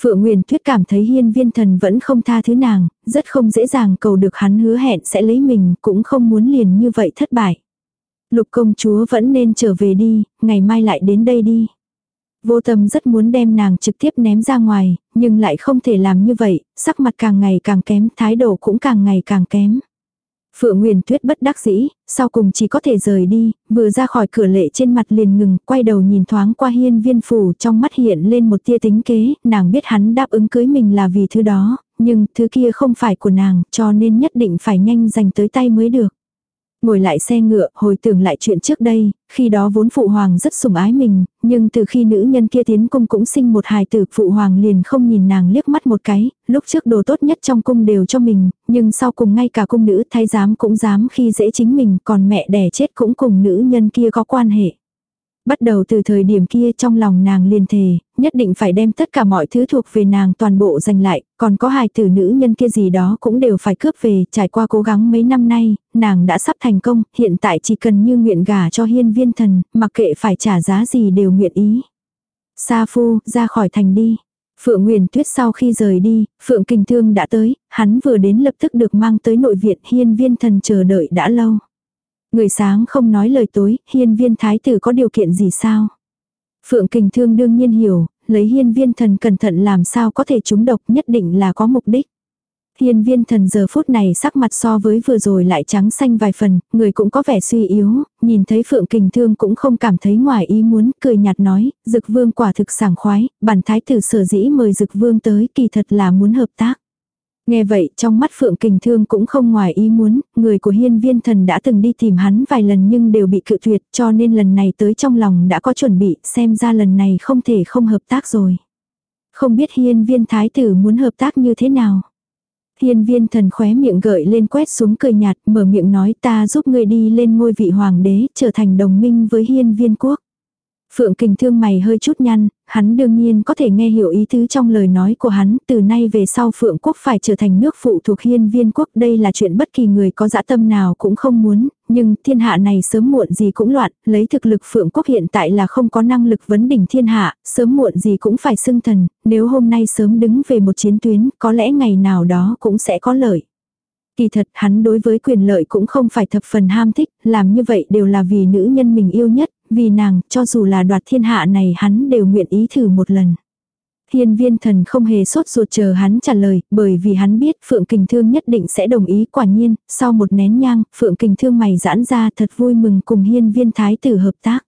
Phượng Nguyên Tuyết cảm thấy hiên viên thần vẫn không tha thứ nàng, rất không dễ dàng cầu được hắn hứa hẹn sẽ lấy mình, cũng không muốn liền như vậy thất bại. Lục công chúa vẫn nên trở về đi, ngày mai lại đến đây đi. Vô tâm rất muốn đem nàng trực tiếp ném ra ngoài, nhưng lại không thể làm như vậy, sắc mặt càng ngày càng kém, thái độ cũng càng ngày càng kém. Phượng Nguyên Tuyết bất đắc dĩ, sau cùng chỉ có thể rời đi, vừa ra khỏi cửa lệ trên mặt liền ngừng, quay đầu nhìn thoáng qua hiên viên phủ trong mắt hiện lên một tia tính kế, nàng biết hắn đáp ứng cưới mình là vì thứ đó, nhưng thứ kia không phải của nàng, cho nên nhất định phải nhanh giành tới tay mới được. Ngồi lại xe ngựa, hồi tưởng lại chuyện trước đây, khi đó vốn phụ hoàng rất sủng ái mình, nhưng từ khi nữ nhân kia tiến cung cũng sinh một hài tử, phụ hoàng liền không nhìn nàng liếc mắt một cái, lúc trước đồ tốt nhất trong cung đều cho mình, nhưng sau cùng ngay cả cung nữ thái giám cũng dám khi dễ chính mình, còn mẹ đẻ chết cũng cùng nữ nhân kia có quan hệ. Bắt đầu từ thời điểm kia trong lòng nàng liền thề, nhất định phải đem tất cả mọi thứ thuộc về nàng toàn bộ giành lại, còn có hài tử nữ nhân kia gì đó cũng đều phải cướp về, trải qua cố gắng mấy năm nay, nàng đã sắp thành công, hiện tại chỉ cần như nguyện gả cho hiên viên thần, mặc kệ phải trả giá gì đều nguyện ý. Sa phu, ra khỏi thành đi. Phượng Nguyền Tuyết sau khi rời đi, Phượng kình Thương đã tới, hắn vừa đến lập tức được mang tới nội viện hiên viên thần chờ đợi đã lâu. Người sáng không nói lời tối, hiên viên thái tử có điều kiện gì sao? Phượng Kình Thương đương nhiên hiểu, lấy hiên viên thần cẩn thận làm sao có thể trúng độc nhất định là có mục đích. Hiên viên thần giờ phút này sắc mặt so với vừa rồi lại trắng xanh vài phần, người cũng có vẻ suy yếu, nhìn thấy phượng kình thương cũng không cảm thấy ngoài ý muốn, cười nhạt nói, dực vương quả thực sảng khoái, bản thái tử sở dĩ mời dực vương tới kỳ thật là muốn hợp tác. Nghe vậy trong mắt Phượng Kình Thương cũng không ngoài ý muốn, người của hiên viên thần đã từng đi tìm hắn vài lần nhưng đều bị cự tuyệt cho nên lần này tới trong lòng đã có chuẩn bị xem ra lần này không thể không hợp tác rồi. Không biết hiên viên thái tử muốn hợp tác như thế nào. Hiên viên thần khóe miệng gợi lên quét xuống cười nhạt mở miệng nói ta giúp ngươi đi lên ngôi vị hoàng đế trở thành đồng minh với hiên viên quốc. Phượng kình thương mày hơi chút nhăn, hắn đương nhiên có thể nghe hiểu ý tứ trong lời nói của hắn, từ nay về sau Phượng quốc phải trở thành nước phụ thuộc hiên viên quốc, đây là chuyện bất kỳ người có dã tâm nào cũng không muốn, nhưng thiên hạ này sớm muộn gì cũng loạn, lấy thực lực Phượng quốc hiện tại là không có năng lực vấn đỉnh thiên hạ, sớm muộn gì cũng phải xưng thần, nếu hôm nay sớm đứng về một chiến tuyến, có lẽ ngày nào đó cũng sẽ có lợi. Kỳ thật hắn đối với quyền lợi cũng không phải thập phần ham thích, làm như vậy đều là vì nữ nhân mình yêu nhất, vì nàng, cho dù là đoạt thiên hạ này hắn đều nguyện ý thử một lần. Hiên viên thần không hề sốt ruột chờ hắn trả lời, bởi vì hắn biết Phượng Kình Thương nhất định sẽ đồng ý quả nhiên, sau một nén nhang, Phượng Kình Thương mày giãn ra thật vui mừng cùng hiên viên thái tử hợp tác.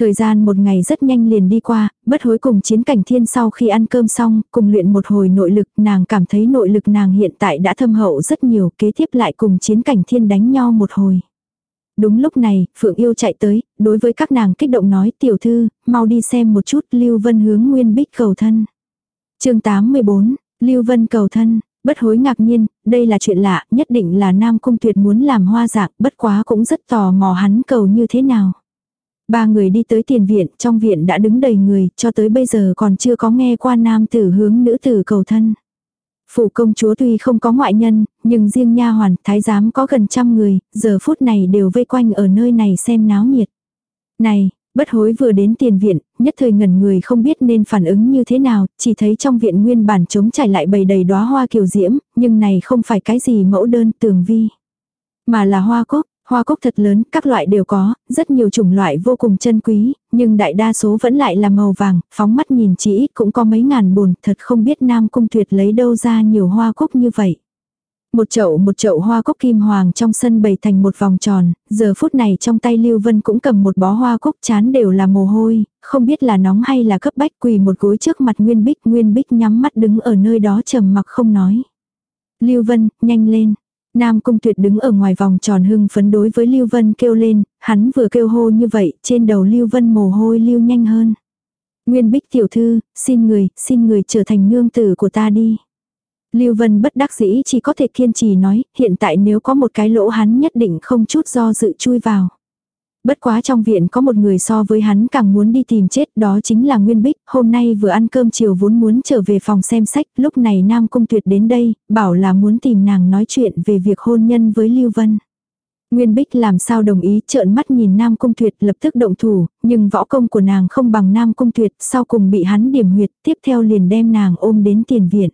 Thời gian một ngày rất nhanh liền đi qua, bất hối cùng chiến cảnh thiên sau khi ăn cơm xong, cùng luyện một hồi nội lực, nàng cảm thấy nội lực nàng hiện tại đã thâm hậu rất nhiều, kế tiếp lại cùng chiến cảnh thiên đánh nhau một hồi. Đúng lúc này, Phượng Yêu chạy tới, đối với các nàng kích động nói tiểu thư, mau đi xem một chút Lưu Vân hướng Nguyên Bích cầu thân. chương 84, Lưu Vân cầu thân, bất hối ngạc nhiên, đây là chuyện lạ, nhất định là Nam Cung Tuyệt muốn làm hoa dạng, bất quá cũng rất tò mò hắn cầu như thế nào. Ba người đi tới tiền viện, trong viện đã đứng đầy người, cho tới bây giờ còn chưa có nghe qua nam tử hướng nữ tử cầu thân. Phủ công chúa tuy không có ngoại nhân, nhưng riêng nha hoàn, thái giám có gần trăm người, giờ phút này đều vây quanh ở nơi này xem náo nhiệt. Này, bất hối vừa đến tiền viện, nhất thời ngẩn người không biết nên phản ứng như thế nào, chỉ thấy trong viện nguyên bản trống trải lại bầy đầy đóa hoa kiều diễm, nhưng này không phải cái gì mẫu đơn tường vi. Mà là hoa cúc, Hoa cúc thật lớn, các loại đều có, rất nhiều chủng loại vô cùng chân quý, nhưng đại đa số vẫn lại là màu vàng, phóng mắt nhìn chỉ cũng có mấy ngàn bồn, thật không biết Nam Cung Tuyệt lấy đâu ra nhiều hoa cúc như vậy. Một chậu một chậu hoa cúc kim hoàng trong sân bày thành một vòng tròn, giờ phút này trong tay Lưu Vân cũng cầm một bó hoa cúc chán đều là mồ hôi, không biết là nóng hay là cấp bách quỳ một gối trước mặt Nguyên Bích, Nguyên Bích nhắm mắt đứng ở nơi đó trầm mặc không nói. Lưu Vân, nhanh lên, Nam Cung Tuyệt đứng ở ngoài vòng tròn hưng phấn đối với Lưu Vân kêu lên, hắn vừa kêu hô như vậy, trên đầu Lưu Vân mồ hôi lưu nhanh hơn. Nguyên Bích tiểu thư, xin người, xin người trở thành nương tử của ta đi. Lưu Vân bất đắc dĩ chỉ có thể kiên trì nói, hiện tại nếu có một cái lỗ hắn nhất định không chút do dự chui vào. Bất quá trong viện có một người so với hắn càng muốn đi tìm chết đó chính là Nguyên Bích, hôm nay vừa ăn cơm chiều vốn muốn trở về phòng xem sách, lúc này Nam Cung Tuyệt đến đây, bảo là muốn tìm nàng nói chuyện về việc hôn nhân với Lưu Vân. Nguyên Bích làm sao đồng ý trợn mắt nhìn Nam Cung Tuyệt lập tức động thủ, nhưng võ công của nàng không bằng Nam Cung Tuyệt, sau cùng bị hắn điểm huyệt, tiếp theo liền đem nàng ôm đến tiền viện.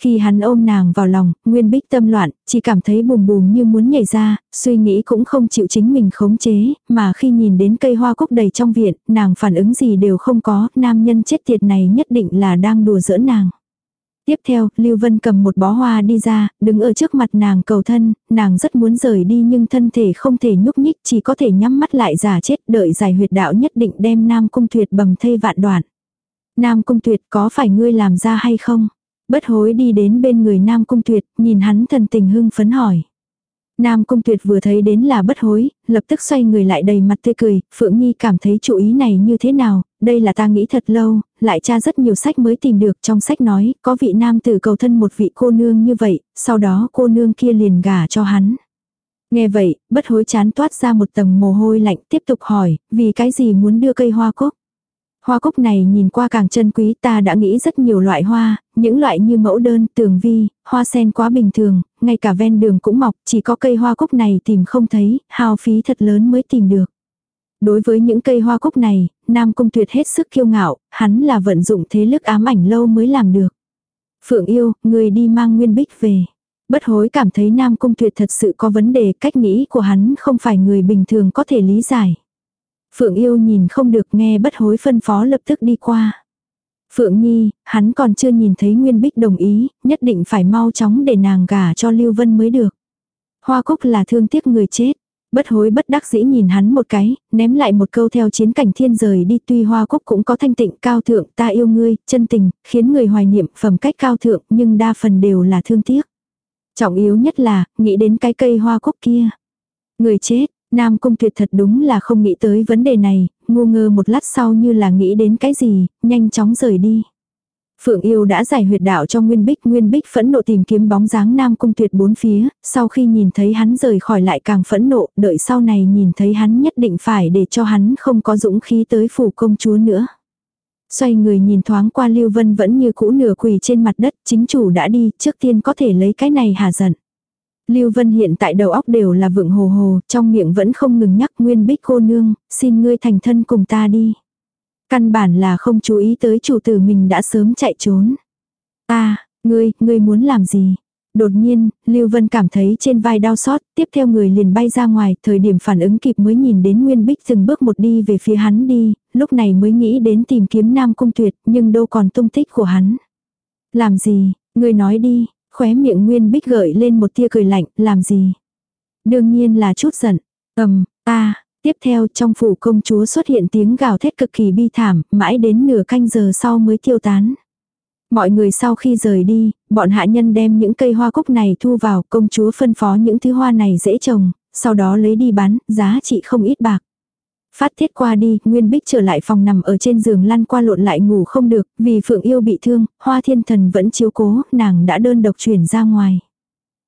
Khi hắn ôm nàng vào lòng, Nguyên Bích tâm loạn, chỉ cảm thấy bùm bùm như muốn nhảy ra, suy nghĩ cũng không chịu chính mình khống chế, mà khi nhìn đến cây hoa cúc đầy trong viện, nàng phản ứng gì đều không có, nam nhân chết tiệt này nhất định là đang đùa giỡn nàng. Tiếp theo, Lưu Vân cầm một bó hoa đi ra, đứng ở trước mặt nàng cầu thân, nàng rất muốn rời đi nhưng thân thể không thể nhúc nhích, chỉ có thể nhắm mắt lại giả chết, đợi giải huyệt đạo nhất định đem Nam Cung Tuyệt bầm thây vạn đoạn. Nam Cung Tuyệt có phải ngươi làm ra hay không? Bất hối đi đến bên người Nam Cung Tuyệt, nhìn hắn thần tình hưng phấn hỏi. Nam Cung Tuyệt vừa thấy đến là bất hối, lập tức xoay người lại đầy mặt tươi cười, Phượng Nhi cảm thấy chủ ý này như thế nào, đây là ta nghĩ thật lâu, lại tra rất nhiều sách mới tìm được trong sách nói, có vị nam tử cầu thân một vị cô nương như vậy, sau đó cô nương kia liền gả cho hắn. Nghe vậy, bất hối chán toát ra một tầng mồ hôi lạnh tiếp tục hỏi, vì cái gì muốn đưa cây hoa cúc. Hoa cúc này nhìn qua càng chân quý ta đã nghĩ rất nhiều loại hoa, những loại như mẫu đơn, tường vi, hoa sen quá bình thường, ngay cả ven đường cũng mọc, chỉ có cây hoa cúc này tìm không thấy, hao phí thật lớn mới tìm được. Đối với những cây hoa cúc này, Nam Cung Tuyệt hết sức kiêu ngạo, hắn là vận dụng thế lực ám ảnh lâu mới làm được. Phượng yêu, người đi mang nguyên bích về. Bất hối cảm thấy Nam Cung Tuyệt thật sự có vấn đề, cách nghĩ của hắn không phải người bình thường có thể lý giải. Phượng yêu nhìn không được nghe bất hối phân phó lập tức đi qua. Phượng Nhi, hắn còn chưa nhìn thấy Nguyên Bích đồng ý, nhất định phải mau chóng để nàng gả cho Lưu Vân mới được. Hoa Cúc là thương tiếc người chết. Bất hối bất đắc dĩ nhìn hắn một cái, ném lại một câu theo chiến cảnh thiên rời đi tuy hoa cúc cũng có thanh tịnh cao thượng ta yêu ngươi, chân tình, khiến người hoài niệm phẩm cách cao thượng nhưng đa phần đều là thương tiếc. Trọng yếu nhất là, nghĩ đến cái cây hoa cúc kia. Người chết, Nam Cung Tuyệt thật đúng là không nghĩ tới vấn đề này, ngu ngơ một lát sau như là nghĩ đến cái gì, nhanh chóng rời đi. Phượng yêu đã giải huyệt đạo cho Nguyên Bích, Nguyên Bích phẫn nộ tìm kiếm bóng dáng Nam Cung Tuyệt bốn phía, sau khi nhìn thấy hắn rời khỏi lại càng phẫn nộ, đợi sau này nhìn thấy hắn nhất định phải để cho hắn không có dũng khí tới phủ công chúa nữa. Xoay người nhìn thoáng qua Lưu Vân vẫn như cũ nửa quỳ trên mặt đất, chính chủ đã đi, trước tiên có thể lấy cái này hà giận. Lưu Vân hiện tại đầu óc đều là vượng hồ hồ, trong miệng vẫn không ngừng nhắc Nguyên Bích cô nương, xin ngươi thành thân cùng ta đi. Căn bản là không chú ý tới chủ tử mình đã sớm chạy trốn. Ta, ngươi, ngươi muốn làm gì? Đột nhiên, Lưu Vân cảm thấy trên vai đau xót, tiếp theo người liền bay ra ngoài, thời điểm phản ứng kịp mới nhìn đến Nguyên Bích dừng bước một đi về phía hắn đi, lúc này mới nghĩ đến tìm kiếm Nam Cung Tuyệt, nhưng đâu còn tung tích của hắn. Làm gì, ngươi nói đi, khóe miệng Nguyên Bích gợi lên một tia cười lạnh, làm gì? Đương nhiên là chút giận. Ầm, ta, tiếp theo trong phủ công chúa xuất hiện tiếng gào thét cực kỳ bi thảm, mãi đến nửa canh giờ sau mới tiêu tán. Mọi người sau khi rời đi, bọn hạ nhân đem những cây hoa cúc này thu vào, công chúa phân phó những thứ hoa này dễ trồng, sau đó lấy đi bán, giá trị không ít bạc. Phát thiết qua đi, Nguyên Bích trở lại phòng nằm ở trên giường lăn qua lộn lại ngủ không được, vì Phượng Yêu bị thương, Hoa Thiên Thần vẫn chiếu cố, nàng đã đơn độc chuyển ra ngoài.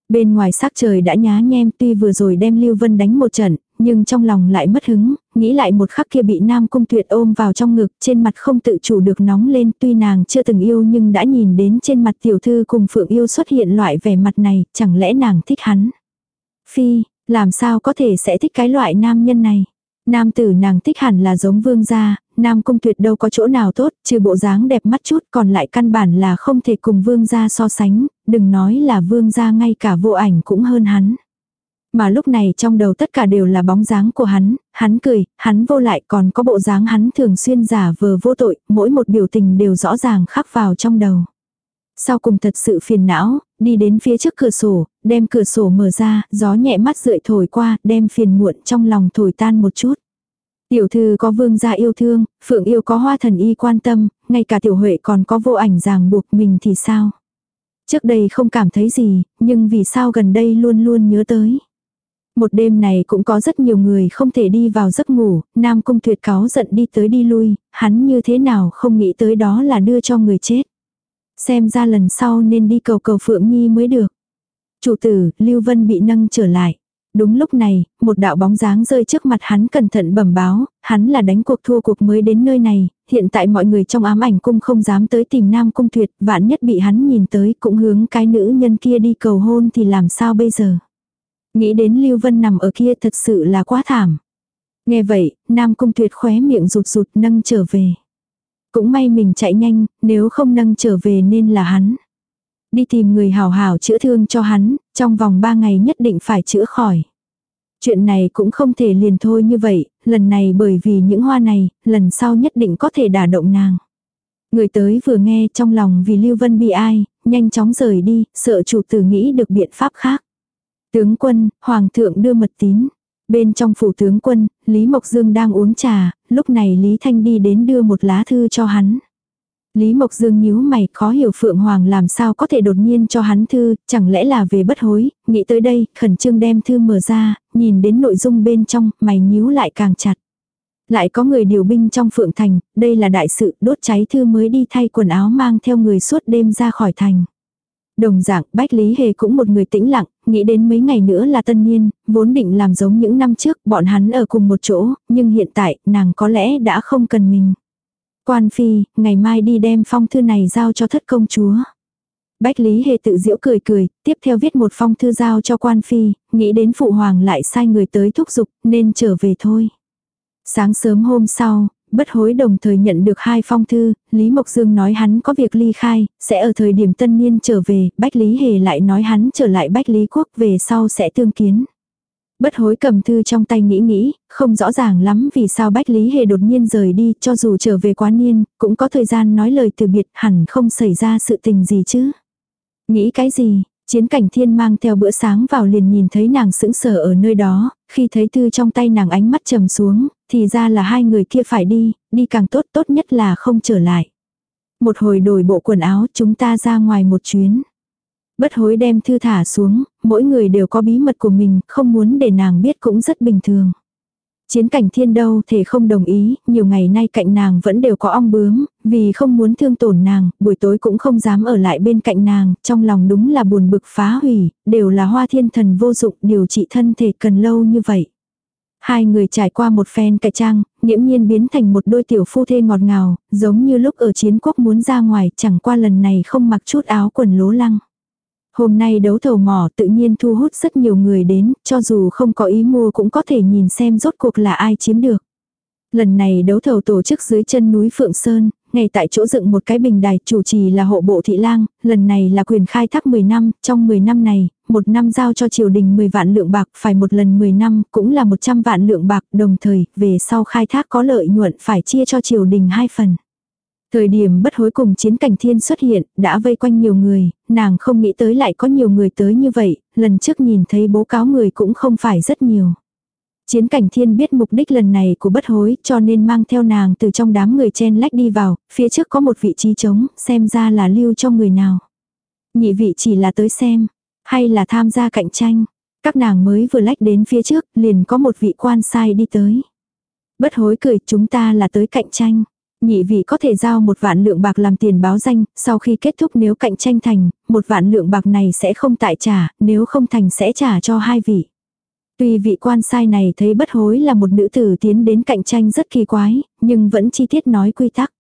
Bên ngoài sắc trời đã nhá nhem tuy vừa rồi đem Lưu Vân đánh một trận, nhưng trong lòng lại mất hứng, nghĩ lại một khắc kia bị Nam Cung Tuyệt ôm vào trong ngực, trên mặt không tự chủ được nóng lên, tuy nàng chưa từng yêu nhưng đã nhìn đến trên mặt tiểu thư cùng Phượng yêu xuất hiện loại vẻ mặt này, chẳng lẽ nàng thích hắn. Phi, làm sao có thể sẽ thích cái loại nam nhân này. Nam tử nàng thích hẳn là giống vương gia, nam cung tuyệt đâu có chỗ nào tốt, trừ bộ dáng đẹp mắt chút còn lại căn bản là không thể cùng vương gia so sánh, đừng nói là vương gia ngay cả vô ảnh cũng hơn hắn. Mà lúc này trong đầu tất cả đều là bóng dáng của hắn, hắn cười, hắn vô lại còn có bộ dáng hắn thường xuyên giả vờ vô tội, mỗi một biểu tình đều rõ ràng khắc vào trong đầu. Sau cùng thật sự phiền não, đi đến phía trước cửa sổ, đem cửa sổ mở ra, gió nhẹ mắt rượi thổi qua, đem phiền muộn trong lòng thổi tan một chút. Tiểu thư có vương gia yêu thương, phượng yêu có hoa thần y quan tâm, ngay cả tiểu huệ còn có vô ảnh ràng buộc mình thì sao? Trước đây không cảm thấy gì, nhưng vì sao gần đây luôn luôn nhớ tới. Một đêm này cũng có rất nhiều người không thể đi vào giấc ngủ, Nam Cung tuyệt cáo giận đi tới đi lui, hắn như thế nào không nghĩ tới đó là đưa cho người chết. Xem ra lần sau nên đi cầu cầu Phượng Nhi mới được. Chủ tử, Lưu Vân bị nâng trở lại. Đúng lúc này, một đạo bóng dáng rơi trước mặt hắn cẩn thận bẩm báo, hắn là đánh cuộc thua cuộc mới đến nơi này, hiện tại mọi người trong ám ảnh cung không dám tới tìm nam cung tuyệt, vạn nhất bị hắn nhìn tới cũng hướng cái nữ nhân kia đi cầu hôn thì làm sao bây giờ. Nghĩ đến Lưu Vân nằm ở kia thật sự là quá thảm. Nghe vậy, nam cung tuyệt khóe miệng rụt rụt nâng trở về. Cũng may mình chạy nhanh, nếu không nâng trở về nên là hắn. Đi tìm người hảo hảo chữa thương cho hắn, trong vòng 3 ngày nhất định phải chữa khỏi. Chuyện này cũng không thể liền thôi như vậy, lần này bởi vì những hoa này, lần sau nhất định có thể đả động nàng. Người tới vừa nghe trong lòng vì Lưu Vân bị ai, nhanh chóng rời đi, sợ chủ tử nghĩ được biện pháp khác. Tướng quân, Hoàng thượng đưa mật tín. Bên trong phủ tướng quân, Lý Mộc Dương đang uống trà, lúc này Lý Thanh đi đến đưa một lá thư cho hắn. Lý Mộc Dương nhíu mày, khó hiểu Phượng Hoàng làm sao có thể đột nhiên cho hắn thư, chẳng lẽ là về bất hối, nghĩ tới đây, khẩn trương đem thư mở ra, nhìn đến nội dung bên trong, mày nhíu lại càng chặt. Lại có người điều binh trong Phượng Thành, đây là đại sự, đốt cháy thư mới đi thay quần áo mang theo người suốt đêm ra khỏi thành. Đồng dạng, Bách Lý Hề cũng một người tĩnh lặng, nghĩ đến mấy ngày nữa là tân niên, vốn định làm giống những năm trước, bọn hắn ở cùng một chỗ, nhưng hiện tại, nàng có lẽ đã không cần mình. Quan Phi, ngày mai đi đem phong thư này giao cho thất công chúa. Bách Lý Hề tự giễu cười cười, tiếp theo viết một phong thư giao cho Quan Phi, nghĩ đến Phụ Hoàng lại sai người tới thúc giục, nên trở về thôi. Sáng sớm hôm sau, bất hối đồng thời nhận được hai phong thư, Lý Mộc Dương nói hắn có việc ly khai, sẽ ở thời điểm tân niên trở về, Bách Lý Hề lại nói hắn trở lại Bách Lý Quốc về sau sẽ tương kiến. Bất hối cầm thư trong tay nghĩ nghĩ, không rõ ràng lắm vì sao Bách Lý Hề đột nhiên rời đi, cho dù trở về quá niên, cũng có thời gian nói lời từ biệt hẳn không xảy ra sự tình gì chứ. Nghĩ cái gì, Chiến cảnh thiên mang theo bữa sáng vào liền nhìn thấy nàng sững sờ ở nơi đó, khi thấy thư trong tay nàng ánh mắt trầm xuống, thì ra là hai người kia phải đi, đi càng tốt tốt nhất là không trở lại. Một hồi đổi bộ quần áo chúng ta ra ngoài một chuyến. Bất hối đem thư thả xuống, mỗi người đều có bí mật của mình, không muốn để nàng biết cũng rất bình thường. Chiến cảnh thiên đâu thể không đồng ý, nhiều ngày nay cạnh nàng vẫn đều có ong bướm, vì không muốn thương tổn nàng, buổi tối cũng không dám ở lại bên cạnh nàng, trong lòng đúng là buồn bực phá hủy, đều là hoa thiên thần vô dụng điều trị thân thể cần lâu như vậy. Hai người trải qua một phen cải trang, nghiễm nhiên biến thành một đôi tiểu phu thê ngọt ngào, giống như lúc ở chiến quốc muốn ra ngoài chẳng qua lần này không mặc chút áo quần lố lăng. Hôm nay đấu thầu mỏ tự nhiên thu hút rất nhiều người đến, cho dù không có ý mua cũng có thể nhìn xem rốt cuộc là ai chiếm được. Lần này đấu thầu tổ chức dưới chân núi Phượng Sơn, ngay tại chỗ dựng một cái bình đài chủ trì là hộ bộ thị lang, lần này là quyền khai thác 10 năm, trong 10 năm này, một năm giao cho triều đình 10 vạn lượng bạc phải một lần 10 năm cũng là 100 vạn lượng bạc đồng thời về sau khai thác có lợi nhuận phải chia cho triều đình hai phần. Thời điểm bất hối cùng chiến cảnh thiên xuất hiện, đã vây quanh nhiều người, nàng không nghĩ tới lại có nhiều người tới như vậy, lần trước nhìn thấy bố cáo người cũng không phải rất nhiều. Chiến cảnh thiên biết mục đích lần này của bất hối cho nên mang theo nàng từ trong đám người chen lách đi vào, phía trước có một vị trí trống, xem ra là lưu cho người nào. Nhị vị chỉ là tới xem, hay là tham gia cạnh tranh. Các nàng mới vừa lách đến phía trước, liền có một vị quan sai đi tới. Bất hối cười chúng ta là tới cạnh tranh. Nhị vị có thể giao một vạn lượng bạc làm tiền báo danh, sau khi kết thúc nếu cạnh tranh thành, một vạn lượng bạc này sẽ không tại trả, nếu không thành sẽ trả cho hai vị. Tuy vị quan sai này thấy bất hối là một nữ tử tiến đến cạnh tranh rất kỳ quái, nhưng vẫn chi tiết nói quy tắc.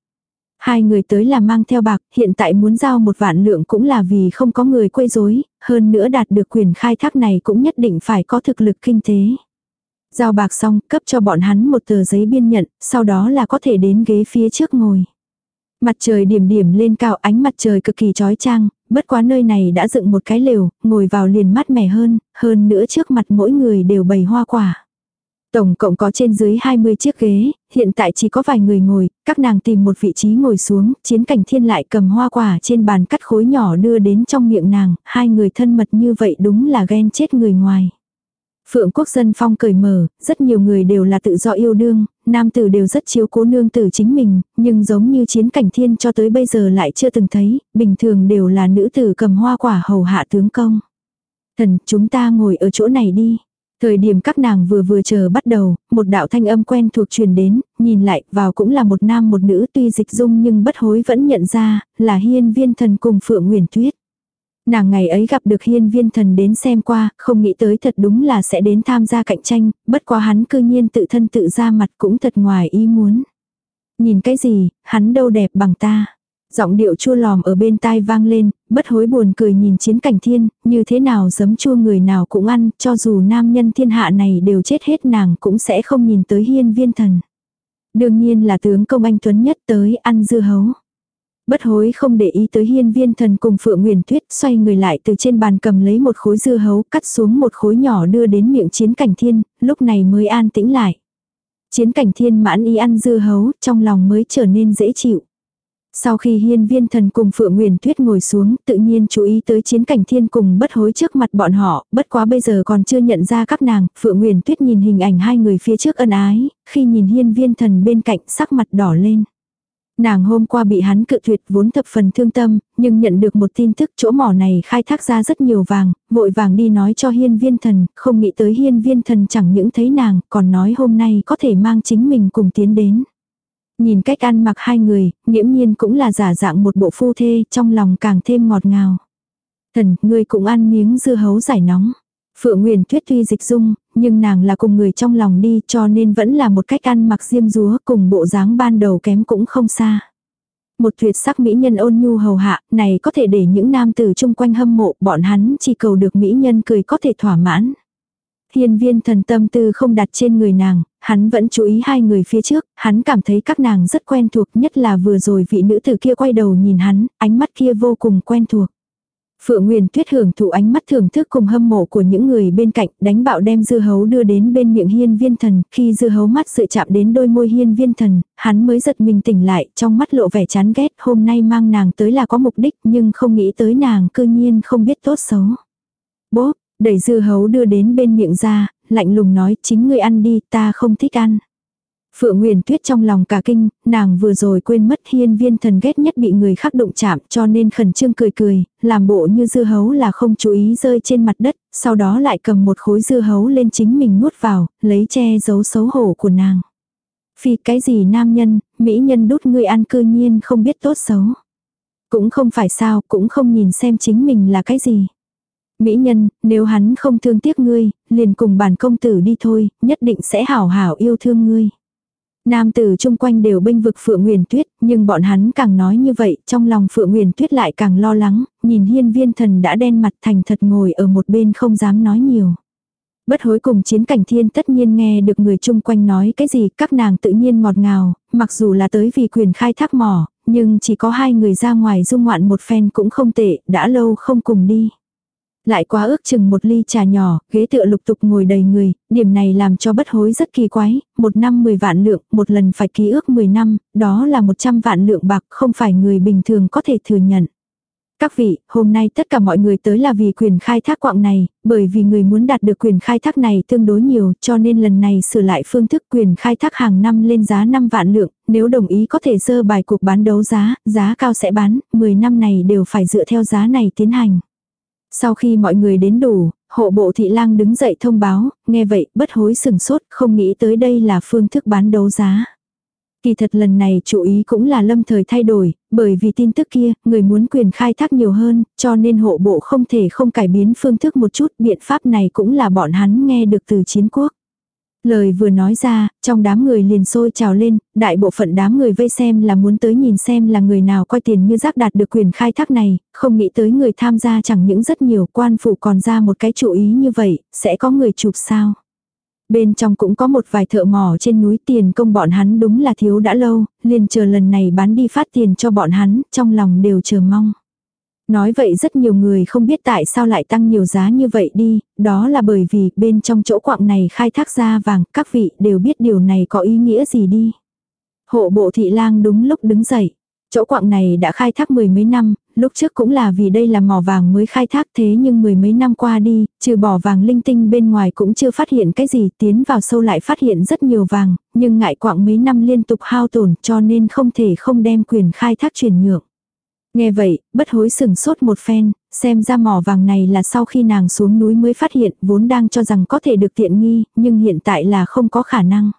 Hai người tới là mang theo bạc, hiện tại muốn giao một vạn lượng cũng là vì không có người quấy rối, hơn nữa đạt được quyền khai thác này cũng nhất định phải có thực lực kinh tế. Giao bạc xong, cấp cho bọn hắn một tờ giấy biên nhận, sau đó là có thể đến ghế phía trước ngồi. Mặt trời điểm điểm lên cao ánh mặt trời cực kỳ chói chang, bất quá nơi này đã dựng một cái lều, ngồi vào liền mát mẻ hơn, hơn nữa trước mặt mỗi người đều bày hoa quả. Tổng cộng có trên dưới 20 chiếc ghế, hiện tại chỉ có vài người ngồi, các nàng tìm một vị trí ngồi xuống, chiến cảnh thiên lại cầm hoa quả trên bàn cắt khối nhỏ đưa đến trong miệng nàng, hai người thân mật như vậy đúng là ghen chết người ngoài. Phượng quốc dân phong cởi mở, rất nhiều người đều là tự do yêu đương, nam tử đều rất chiếu cố nương tử chính mình, nhưng giống như chiến cảnh thiên cho tới bây giờ lại chưa từng thấy, bình thường đều là nữ tử cầm hoa quả hầu hạ tướng công. Thần, chúng ta ngồi ở chỗ này đi. Thời điểm các nàng vừa vừa chờ bắt đầu, một đạo thanh âm quen thuộc truyền đến, nhìn lại, vào cũng là một nam một nữ tuy dịch dung nhưng bất hối vẫn nhận ra, là hiên viên thần cùng Phượng Nguyễn Tuyết. Nàng ngày ấy gặp được hiên viên thần đến xem qua, không nghĩ tới thật đúng là sẽ đến tham gia cạnh tranh, bất quá hắn cư nhiên tự thân tự ra mặt cũng thật ngoài ý muốn. Nhìn cái gì, hắn đâu đẹp bằng ta. Giọng điệu chua lòm ở bên tai vang lên, bất hối buồn cười nhìn chiến cảnh thiên, như thế nào giấm chua người nào cũng ăn, cho dù nam nhân thiên hạ này đều chết hết nàng cũng sẽ không nhìn tới hiên viên thần. Đương nhiên là tướng công anh Tuấn nhất tới ăn dưa hấu. Bất hối không để ý tới hiên viên thần cùng Phượng Nguyền Tuyết xoay người lại từ trên bàn cầm lấy một khối dưa hấu cắt xuống một khối nhỏ đưa đến miệng chiến cảnh thiên, lúc này mới an tĩnh lại. Chiến cảnh thiên mãn ý ăn dưa hấu, trong lòng mới trở nên dễ chịu. Sau khi hiên viên thần cùng Phượng Nguyền Tuyết ngồi xuống, tự nhiên chú ý tới chiến cảnh thiên cùng bất hối trước mặt bọn họ, bất quá bây giờ còn chưa nhận ra các nàng, Phượng Nguyền Tuyết nhìn hình ảnh hai người phía trước ân ái, khi nhìn hiên viên thần bên cạnh sắc mặt đỏ lên. Nàng hôm qua bị hắn cự tuyệt vốn thập phần thương tâm, nhưng nhận được một tin tức chỗ mỏ này khai thác ra rất nhiều vàng, vội vàng đi nói cho hiên viên thần, không nghĩ tới hiên viên thần chẳng những thấy nàng, còn nói hôm nay có thể mang chính mình cùng tiến đến. Nhìn cách ăn mặc hai người, nghiễm nhiên cũng là giả dạng một bộ phu thê, trong lòng càng thêm ngọt ngào. Thần, ngươi cũng ăn miếng dưa hấu giải nóng. Phượng nguyên Tuyết tuy dịch dung, nhưng nàng là cùng người trong lòng đi cho nên vẫn là một cách ăn mặc diêm rúa cùng bộ dáng ban đầu kém cũng không xa. Một tuyệt sắc mỹ nhân ôn nhu hầu hạ, này có thể để những nam tử chung quanh hâm mộ, bọn hắn chỉ cầu được mỹ nhân cười có thể thỏa mãn. Hiên viên thần tâm tư không đặt trên người nàng, hắn vẫn chú ý hai người phía trước, hắn cảm thấy các nàng rất quen thuộc nhất là vừa rồi vị nữ tử kia quay đầu nhìn hắn, ánh mắt kia vô cùng quen thuộc. Phượng Nguyên Tuyết hưởng thụ ánh mắt thưởng thức cùng hâm mộ của những người bên cạnh, đánh bạo đem dưa hấu đưa đến bên miệng hiên viên thần, khi dưa hấu mắt sự chạm đến đôi môi hiên viên thần, hắn mới giật mình tỉnh lại, trong mắt lộ vẻ chán ghét, hôm nay mang nàng tới là có mục đích, nhưng không nghĩ tới nàng cư nhiên không biết tốt xấu. Bố, đẩy dưa hấu đưa đến bên miệng ra, lạnh lùng nói chính người ăn đi, ta không thích ăn. Phượng nguyên Tuyết trong lòng cả kinh, nàng vừa rồi quên mất hiên viên thần ghét nhất bị người khác đụng chạm cho nên khẩn trương cười cười, làm bộ như dưa hấu là không chú ý rơi trên mặt đất, sau đó lại cầm một khối dưa hấu lên chính mình nuốt vào, lấy che giấu xấu hổ của nàng. Phi cái gì nam nhân, mỹ nhân đút người ăn cư nhiên không biết tốt xấu. Cũng không phải sao, cũng không nhìn xem chính mình là cái gì. Mỹ nhân, nếu hắn không thương tiếc ngươi, liền cùng bản công tử đi thôi, nhất định sẽ hảo hảo yêu thương ngươi. Nam tử chung quanh đều bênh vực Phượng Nguyền Tuyết, nhưng bọn hắn càng nói như vậy, trong lòng Phượng Nguyền Tuyết lại càng lo lắng, nhìn hiên viên thần đã đen mặt thành thật ngồi ở một bên không dám nói nhiều. Bất hối cùng chiến cảnh thiên tất nhiên nghe được người chung quanh nói cái gì, các nàng tự nhiên ngọt ngào, mặc dù là tới vì quyền khai thác mỏ, nhưng chỉ có hai người ra ngoài dung ngoạn một phen cũng không tệ, đã lâu không cùng đi. Lại quá ước chừng một ly trà nhỏ, ghế tựa lục tục ngồi đầy người, điểm này làm cho bất hối rất kỳ quái, một năm 10 vạn lượng, một lần phải ký ước 10 năm, đó là 100 vạn lượng bạc, không phải người bình thường có thể thừa nhận. Các vị, hôm nay tất cả mọi người tới là vì quyền khai thác quạng này, bởi vì người muốn đạt được quyền khai thác này tương đối nhiều, cho nên lần này sửa lại phương thức quyền khai thác hàng năm lên giá 5 vạn lượng, nếu đồng ý có thể dơ bài cuộc bán đấu giá, giá cao sẽ bán, 10 năm này đều phải dựa theo giá này tiến hành. Sau khi mọi người đến đủ, Hộ bộ thị lang đứng dậy thông báo, nghe vậy bất hối sừng sốt, không nghĩ tới đây là phương thức bán đấu giá. Kỳ thật lần này chủ ý cũng là lâm thời thay đổi, bởi vì tin tức kia, người muốn quyền khai thác nhiều hơn, cho nên hộ bộ không thể không cải biến phương thức một chút, biện pháp này cũng là bọn hắn nghe được từ chiến quốc. Lời vừa nói ra, trong đám người liền sôi trào lên, đại bộ phận đám người vây xem là muốn tới nhìn xem là người nào coi tiền như rác đạt được quyền khai thác này, không nghĩ tới người tham gia chẳng những rất nhiều quan phủ còn ra một cái chủ ý như vậy, sẽ có người chụp sao. Bên trong cũng có một vài thợ mỏ trên núi tiền công bọn hắn đúng là thiếu đã lâu, liền chờ lần này bán đi phát tiền cho bọn hắn, trong lòng đều chờ mong. Nói vậy rất nhiều người không biết tại sao lại tăng nhiều giá như vậy đi, đó là bởi vì bên trong chỗ quạng này khai thác ra vàng, các vị đều biết điều này có ý nghĩa gì đi. Hộ bộ thị lang đúng lúc đứng dậy. Chỗ quạng này đã khai thác mười mấy năm, lúc trước cũng là vì đây là mỏ vàng mới khai thác thế nhưng mười mấy năm qua đi, trừ bỏ vàng linh tinh bên ngoài cũng chưa phát hiện cái gì tiến vào sâu lại phát hiện rất nhiều vàng, nhưng ngại quạng mấy năm liên tục hao tổn cho nên không thể không đem quyền khai thác chuyển nhượng. Nghe vậy, bất hối sừng sốt một phen, xem ra mỏ vàng này là sau khi nàng xuống núi mới phát hiện, vốn đang cho rằng có thể được tiện nghi, nhưng hiện tại là không có khả năng.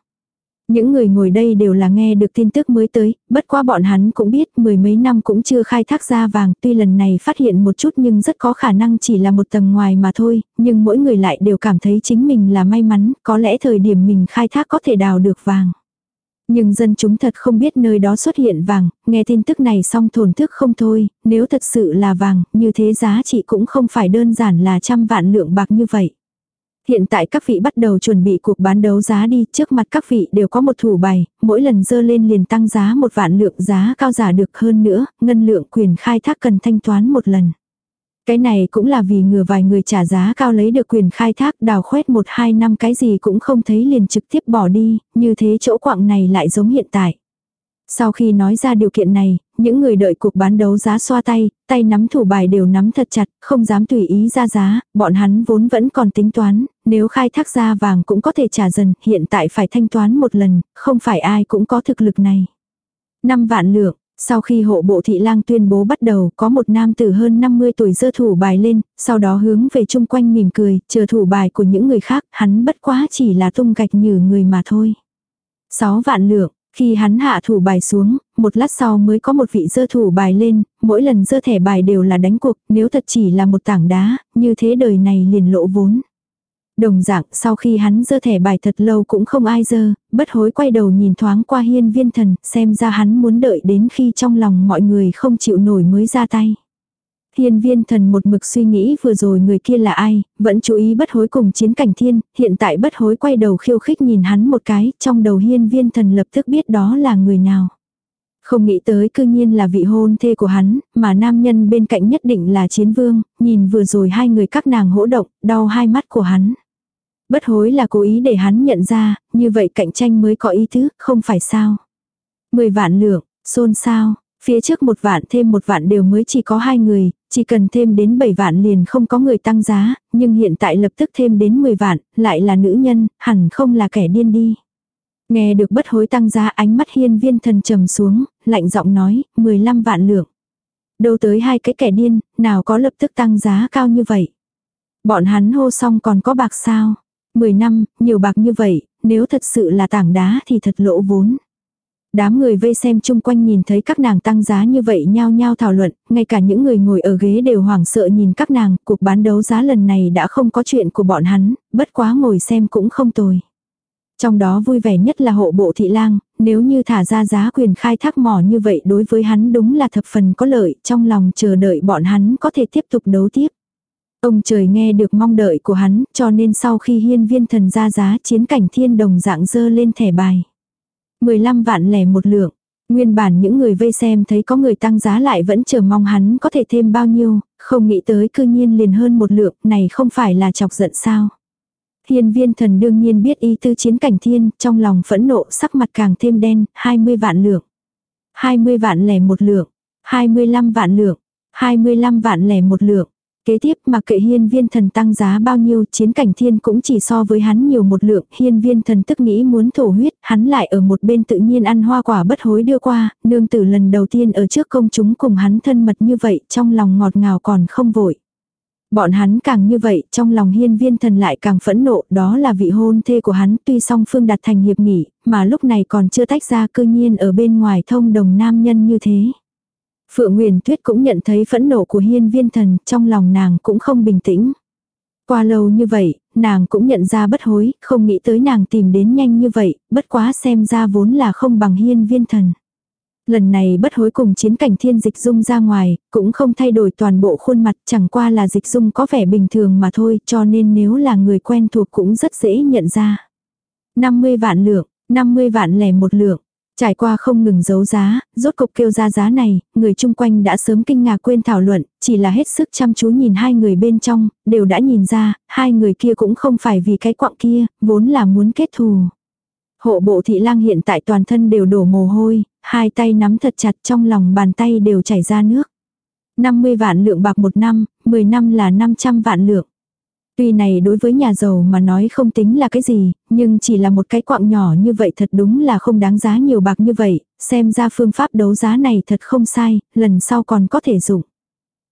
Những người ngồi đây đều là nghe được tin tức mới tới, bất quá bọn hắn cũng biết mười mấy năm cũng chưa khai thác ra vàng, tuy lần này phát hiện một chút nhưng rất có khả năng chỉ là một tầng ngoài mà thôi, nhưng mỗi người lại đều cảm thấy chính mình là may mắn, có lẽ thời điểm mình khai thác có thể đào được vàng. Nhưng dân chúng thật không biết nơi đó xuất hiện vàng, nghe tin tức này xong thổn thức không thôi, nếu thật sự là vàng, như thế giá trị cũng không phải đơn giản là trăm vạn lượng bạc như vậy. Hiện tại các vị bắt đầu chuẩn bị cuộc bán đấu giá đi, trước mặt các vị đều có một thủ bài, mỗi lần dơ lên liền tăng giá một vạn lượng giá cao giả được hơn nữa, ngân lượng quyền khai thác cần thanh toán một lần. Cái này cũng là vì ngừa vài người trả giá cao lấy được quyền khai thác đào khoét một hai năm cái gì cũng không thấy liền trực tiếp bỏ đi, như thế chỗ quạng này lại giống hiện tại. Sau khi nói ra điều kiện này, những người đợi cuộc bán đấu giá xoa tay, tay nắm thủ bài đều nắm thật chặt, không dám tùy ý ra giá, bọn hắn vốn vẫn còn tính toán, nếu khai thác ra vàng cũng có thể trả dần, hiện tại phải thanh toán một lần, không phải ai cũng có thực lực này. năm vạn lượng, sau khi hộ bộ thị lang tuyên bố bắt đầu, có một nam tử hơn 50 tuổi dơ thủ bài lên, sau đó hướng về chung quanh mỉm cười, chờ thủ bài của những người khác, hắn bất quá chỉ là tung gạch như người mà thôi. 6 vạn lượng, khi hắn hạ thủ bài xuống, một lát sau mới có một vị dơ thủ bài lên, mỗi lần dơ thẻ bài đều là đánh cuộc, nếu thật chỉ là một tảng đá, như thế đời này liền lỗ vốn. Đồng dạng, sau khi hắn dơ thẻ bài thật lâu cũng không ai dơ, bất hối quay đầu nhìn thoáng qua hiên viên thần, xem ra hắn muốn đợi đến khi trong lòng mọi người không chịu nổi mới ra tay. Hiên viên thần một mực suy nghĩ vừa rồi người kia là ai, vẫn chú ý bất hối cùng chiến cảnh thiên, hiện tại bất hối quay đầu khiêu khích nhìn hắn một cái, trong đầu hiên viên thần lập tức biết đó là người nào. Không nghĩ tới cư nhiên là vị hôn thê của hắn, mà nam nhân bên cạnh nhất định là chiến vương, nhìn vừa rồi hai người các nàng hỗ động, đau hai mắt của hắn. Bất hối là cố ý để hắn nhận ra, như vậy cạnh tranh mới có ý tứ, không phải sao. Mười vạn lượng, xôn sao, phía trước một vạn thêm một vạn đều mới chỉ có hai người, chỉ cần thêm đến bảy vạn liền không có người tăng giá, nhưng hiện tại lập tức thêm đến mười vạn, lại là nữ nhân, hẳn không là kẻ điên đi. Nghe được bất hối tăng giá ánh mắt hiên viên thần trầm xuống, lạnh giọng nói, 15 vạn lượng. Đâu tới hai cái kẻ điên, nào có lập tức tăng giá cao như vậy. Bọn hắn hô xong còn có bạc sao. 10 năm, nhiều bạc như vậy, nếu thật sự là tảng đá thì thật lỗ vốn. Đám người vây xem chung quanh nhìn thấy các nàng tăng giá như vậy nhao nhao thảo luận, ngay cả những người ngồi ở ghế đều hoảng sợ nhìn các nàng, cuộc bán đấu giá lần này đã không có chuyện của bọn hắn, bất quá ngồi xem cũng không tồi. Trong đó vui vẻ nhất là hộ bộ thị lang, nếu như thả ra giá quyền khai thác mỏ như vậy đối với hắn đúng là thập phần có lợi, trong lòng chờ đợi bọn hắn có thể tiếp tục đấu tiếp. Ông trời nghe được mong đợi của hắn, cho nên sau khi hiên viên thần ra giá chiến cảnh thiên đồng dạng dơ lên thẻ bài. 15 vạn lẻ một lượng. Nguyên bản những người vây xem thấy có người tăng giá lại vẫn chờ mong hắn có thể thêm bao nhiêu, không nghĩ tới cư nhiên liền hơn một lượng, này không phải là chọc giận sao. Hiên viên thần đương nhiên biết ý tư chiến cảnh thiên, trong lòng phẫn nộ sắc mặt càng thêm đen, 20 vạn lượng. 20 vạn lẻ một lượng, 25 vạn lượng, 25 vạn lẻ một lượng. Kế tiếp mặc kệ hiên viên thần tăng giá bao nhiêu chiến cảnh thiên cũng chỉ so với hắn nhiều một lượng. Hiên viên thần tức nghĩ muốn thổ huyết, hắn lại ở một bên tự nhiên ăn hoa quả bất hối đưa qua, nương tử lần đầu tiên ở trước công chúng cùng hắn thân mật như vậy trong lòng ngọt ngào còn không vội. Bọn hắn càng như vậy, trong lòng hiên viên thần lại càng phẫn nộ, đó là vị hôn thê của hắn, tuy song phương đặt thành hiệp nghỉ, mà lúc này còn chưa tách ra cư nhiên ở bên ngoài thông đồng nam nhân như thế. Phượng Nguyên Tuyết cũng nhận thấy phẫn nộ của hiên viên thần, trong lòng nàng cũng không bình tĩnh. Qua lâu như vậy, nàng cũng nhận ra bất hối, không nghĩ tới nàng tìm đến nhanh như vậy, bất quá xem ra vốn là không bằng hiên viên thần. Lần này bất hối cùng chiến cảnh thiên dịch dung ra ngoài, cũng không thay đổi toàn bộ khuôn mặt, chẳng qua là dịch dung có vẻ bình thường mà thôi, cho nên nếu là người quen thuộc cũng rất dễ nhận ra. 50 vạn lượng, 50 vạn lẻ một lượng. Trải qua không ngừng giấu giá, rốt cục kêu ra giá này, người chung quanh đã sớm kinh ngạc quên thảo luận, chỉ là hết sức chăm chú nhìn hai người bên trong, đều đã nhìn ra, hai người kia cũng không phải vì cái quặng kia, vốn là muốn kết thù. Hộ bộ thị lang hiện tại toàn thân đều đổ mồ hôi, hai tay nắm thật chặt trong lòng bàn tay đều chảy ra nước. 50 vạn lượng bạc một năm, 10 năm là 500 vạn lượng. Tuy này đối với nhà giàu mà nói không tính là cái gì, nhưng chỉ là một cái quạng nhỏ như vậy thật đúng là không đáng giá nhiều bạc như vậy, xem ra phương pháp đấu giá này thật không sai, lần sau còn có thể dùng.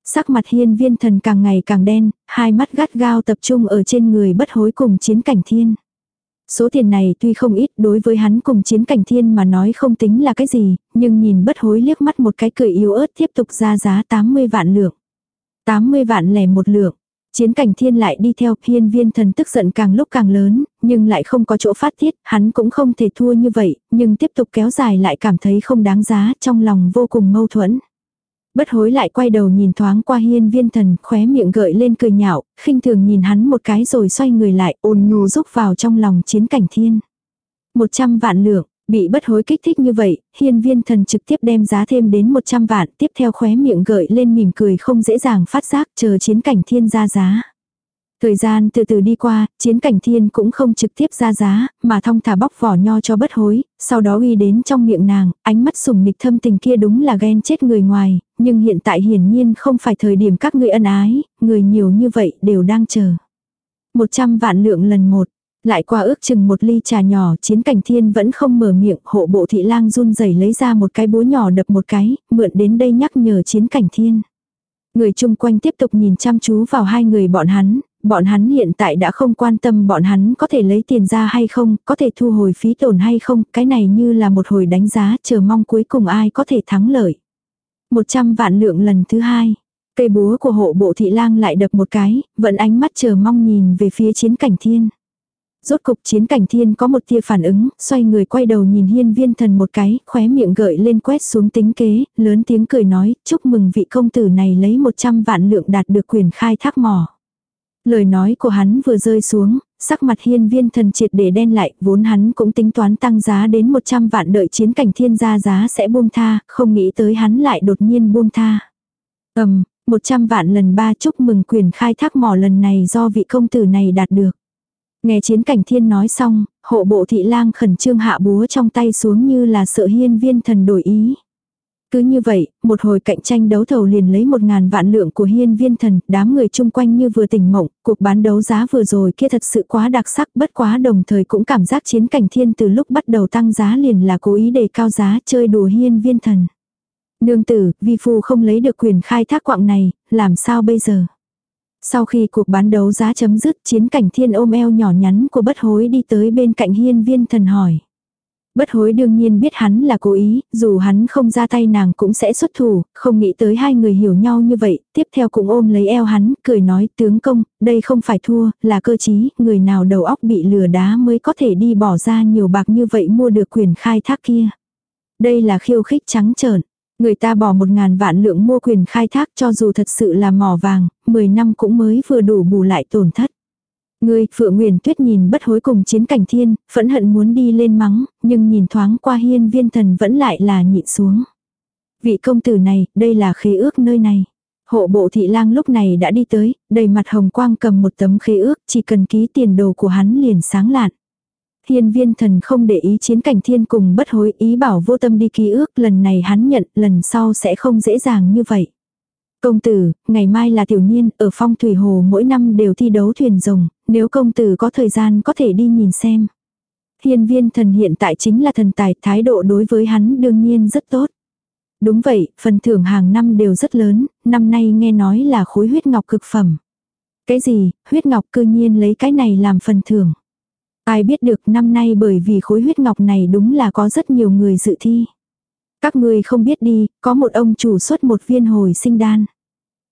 Sắc mặt hiên viên thần càng ngày càng đen, hai mắt gắt gao tập trung ở trên người bất hối cùng chiến cảnh thiên. Số tiền này tuy không ít đối với hắn cùng chiến cảnh thiên mà nói không tính là cái gì, nhưng nhìn bất hối liếc mắt một cái cười yếu ớt tiếp tục ra giá 80 vạn lượng. 80 vạn lẻ một lượng. Chiến cảnh thiên lại đi theo hiên viên thần tức giận càng lúc càng lớn, nhưng lại không có chỗ phát tiết, hắn cũng không thể thua như vậy, nhưng tiếp tục kéo dài lại cảm thấy không đáng giá, trong lòng vô cùng mâu thuẫn. Bất hối lại quay đầu nhìn thoáng qua hiên viên thần, khóe miệng gợi lên cười nhạo, khinh thường nhìn hắn một cái rồi xoay người lại, ôn nhu rúc vào trong lòng chiến cảnh thiên. Một trăm vạn lượng, bị bất hối kích thích như vậy, hiên viên thần trực tiếp đem giá thêm đến 100 vạn, tiếp theo khóe miệng gợi lên mỉm cười không dễ dàng phát giác chờ chiến cảnh thiên ra giá. Thời gian từ từ đi qua, chiến cảnh thiên cũng không trực tiếp ra giá, mà thong thả bóc vỏ nho cho bất hối, sau đó uy đến trong miệng nàng, ánh mắt sùng nịch thâm tình kia đúng là ghen chết người ngoài, nhưng hiện tại hiển nhiên không phải thời điểm các ngươi ân ái, người nhiều như vậy đều đang chờ. một trăm vạn lượng lần một, lại qua ước chừng một ly trà nhỏ, chiến cảnh thiên vẫn không mở miệng, hộ bộ thị lang run rẩy lấy ra một cái búa nhỏ đập một cái, mượn đến đây nhắc nhở chiến cảnh thiên. Người chung quanh tiếp tục nhìn chăm chú vào hai người bọn hắn, bọn hắn hiện tại đã không quan tâm bọn hắn có thể lấy tiền ra hay không, có thể thu hồi phí tổn hay không, cái này như là một hồi đánh giá chờ mong cuối cùng ai có thể thắng lợi. 100 vạn lượng lần thứ hai. Cây búa của hộ bộ thị lang lại đập một cái, vẫn ánh mắt chờ mong nhìn về phía chiến cảnh thiên. Rốt cục chiến cảnh thiên có một tia phản ứng, xoay người quay đầu nhìn hiên viên thần một cái, khóe miệng gợi lên quét xuống tính kế, lớn tiếng cười nói, chúc mừng vị công tử này lấy 100 vạn lượng đạt được quyền khai thác mỏ. Lời nói của hắn vừa rơi xuống, sắc mặt hiên viên thần triệt để đen lại, vốn hắn cũng tính toán tăng giá đến 100 vạn đợi chiến cảnh thiên gia giá sẽ buông tha, không nghĩ tới hắn lại đột nhiên buông tha. Ầm, 100 vạn lần ba chúc mừng quyền khai thác mỏ lần này do vị công tử này đạt được. Nghe chiến cảnh thiên nói xong, hộ bộ thị lang khẩn trương hạ búa trong tay xuống như là sợ hiên viên thần đổi ý. Cứ như vậy, một hồi cạnh tranh đấu thầu liền lấy một ngàn vạn lượng của hiên viên thần, đám người chung quanh như vừa tỉnh mộng, cuộc bán đấu giá vừa rồi kia thật sự quá đặc sắc bất quá đồng thời cũng cảm giác chiến cảnh thiên từ lúc bắt đầu tăng giá liền là cố ý đề cao giá chơi đùa hiên viên thần. Nương tử, vi phu không lấy được quyền khai thác quạng này, làm sao bây giờ? Sau khi cuộc bán đấu giá chấm dứt chiến cảnh thiên ôm eo nhỏ nhắn của bất hối đi tới bên cạnh hiên viên thần hỏi. Bất hối đương nhiên biết hắn là cố ý, dù hắn không ra tay nàng cũng sẽ xuất thủ, không nghĩ tới hai người hiểu nhau như vậy, tiếp theo cũng ôm lấy eo hắn, cười nói tướng công, đây không phải thua, là cơ chí, người nào đầu óc bị lừa đá mới có thể đi bỏ ra nhiều bạc như vậy mua được quyền khai thác kia. Đây là khiêu khích trắng trợn. Người ta bỏ một ngàn vạn lượng mua quyền khai thác cho dù thật sự là mỏ vàng, 10 năm cũng mới vừa đủ bù lại tổn thất. Ngươi, Phượng Nguyền Tuyết nhìn bất hối cùng chiến cảnh thiên, phẫn hận muốn đi lên mắng, nhưng nhìn thoáng qua hiên viên thần vẫn lại là nhịn xuống. Vị công tử này, đây là khế ước nơi này. Hộ bộ thị lang lúc này đã đi tới, đầy mặt hồng quang cầm một tấm khế ước, chỉ cần ký tiền đồ của hắn liền sáng lạn. Hiên viên thần không để ý chiến cảnh thiên cùng bất hối ý bảo vô tâm đi ký ước, lần này hắn nhận, lần sau sẽ không dễ dàng như vậy. Công tử, ngày mai là tiểu niên, ở phong thủy hồ mỗi năm đều thi đấu thuyền rồng, nếu công tử có thời gian có thể đi nhìn xem. Hiên viên thần hiện tại chính là thần tài, thái độ đối với hắn đương nhiên rất tốt. Đúng vậy, phần thưởng hàng năm đều rất lớn, năm nay nghe nói là khối huyết ngọc cực phẩm. Cái gì, huyết ngọc cư nhiên lấy cái này làm phần thưởng. Ai biết được năm nay bởi vì khối huyết ngọc này đúng là có rất nhiều người dự thi. Các người không biết đi, có một ông chủ xuất một viên hồi sinh đan.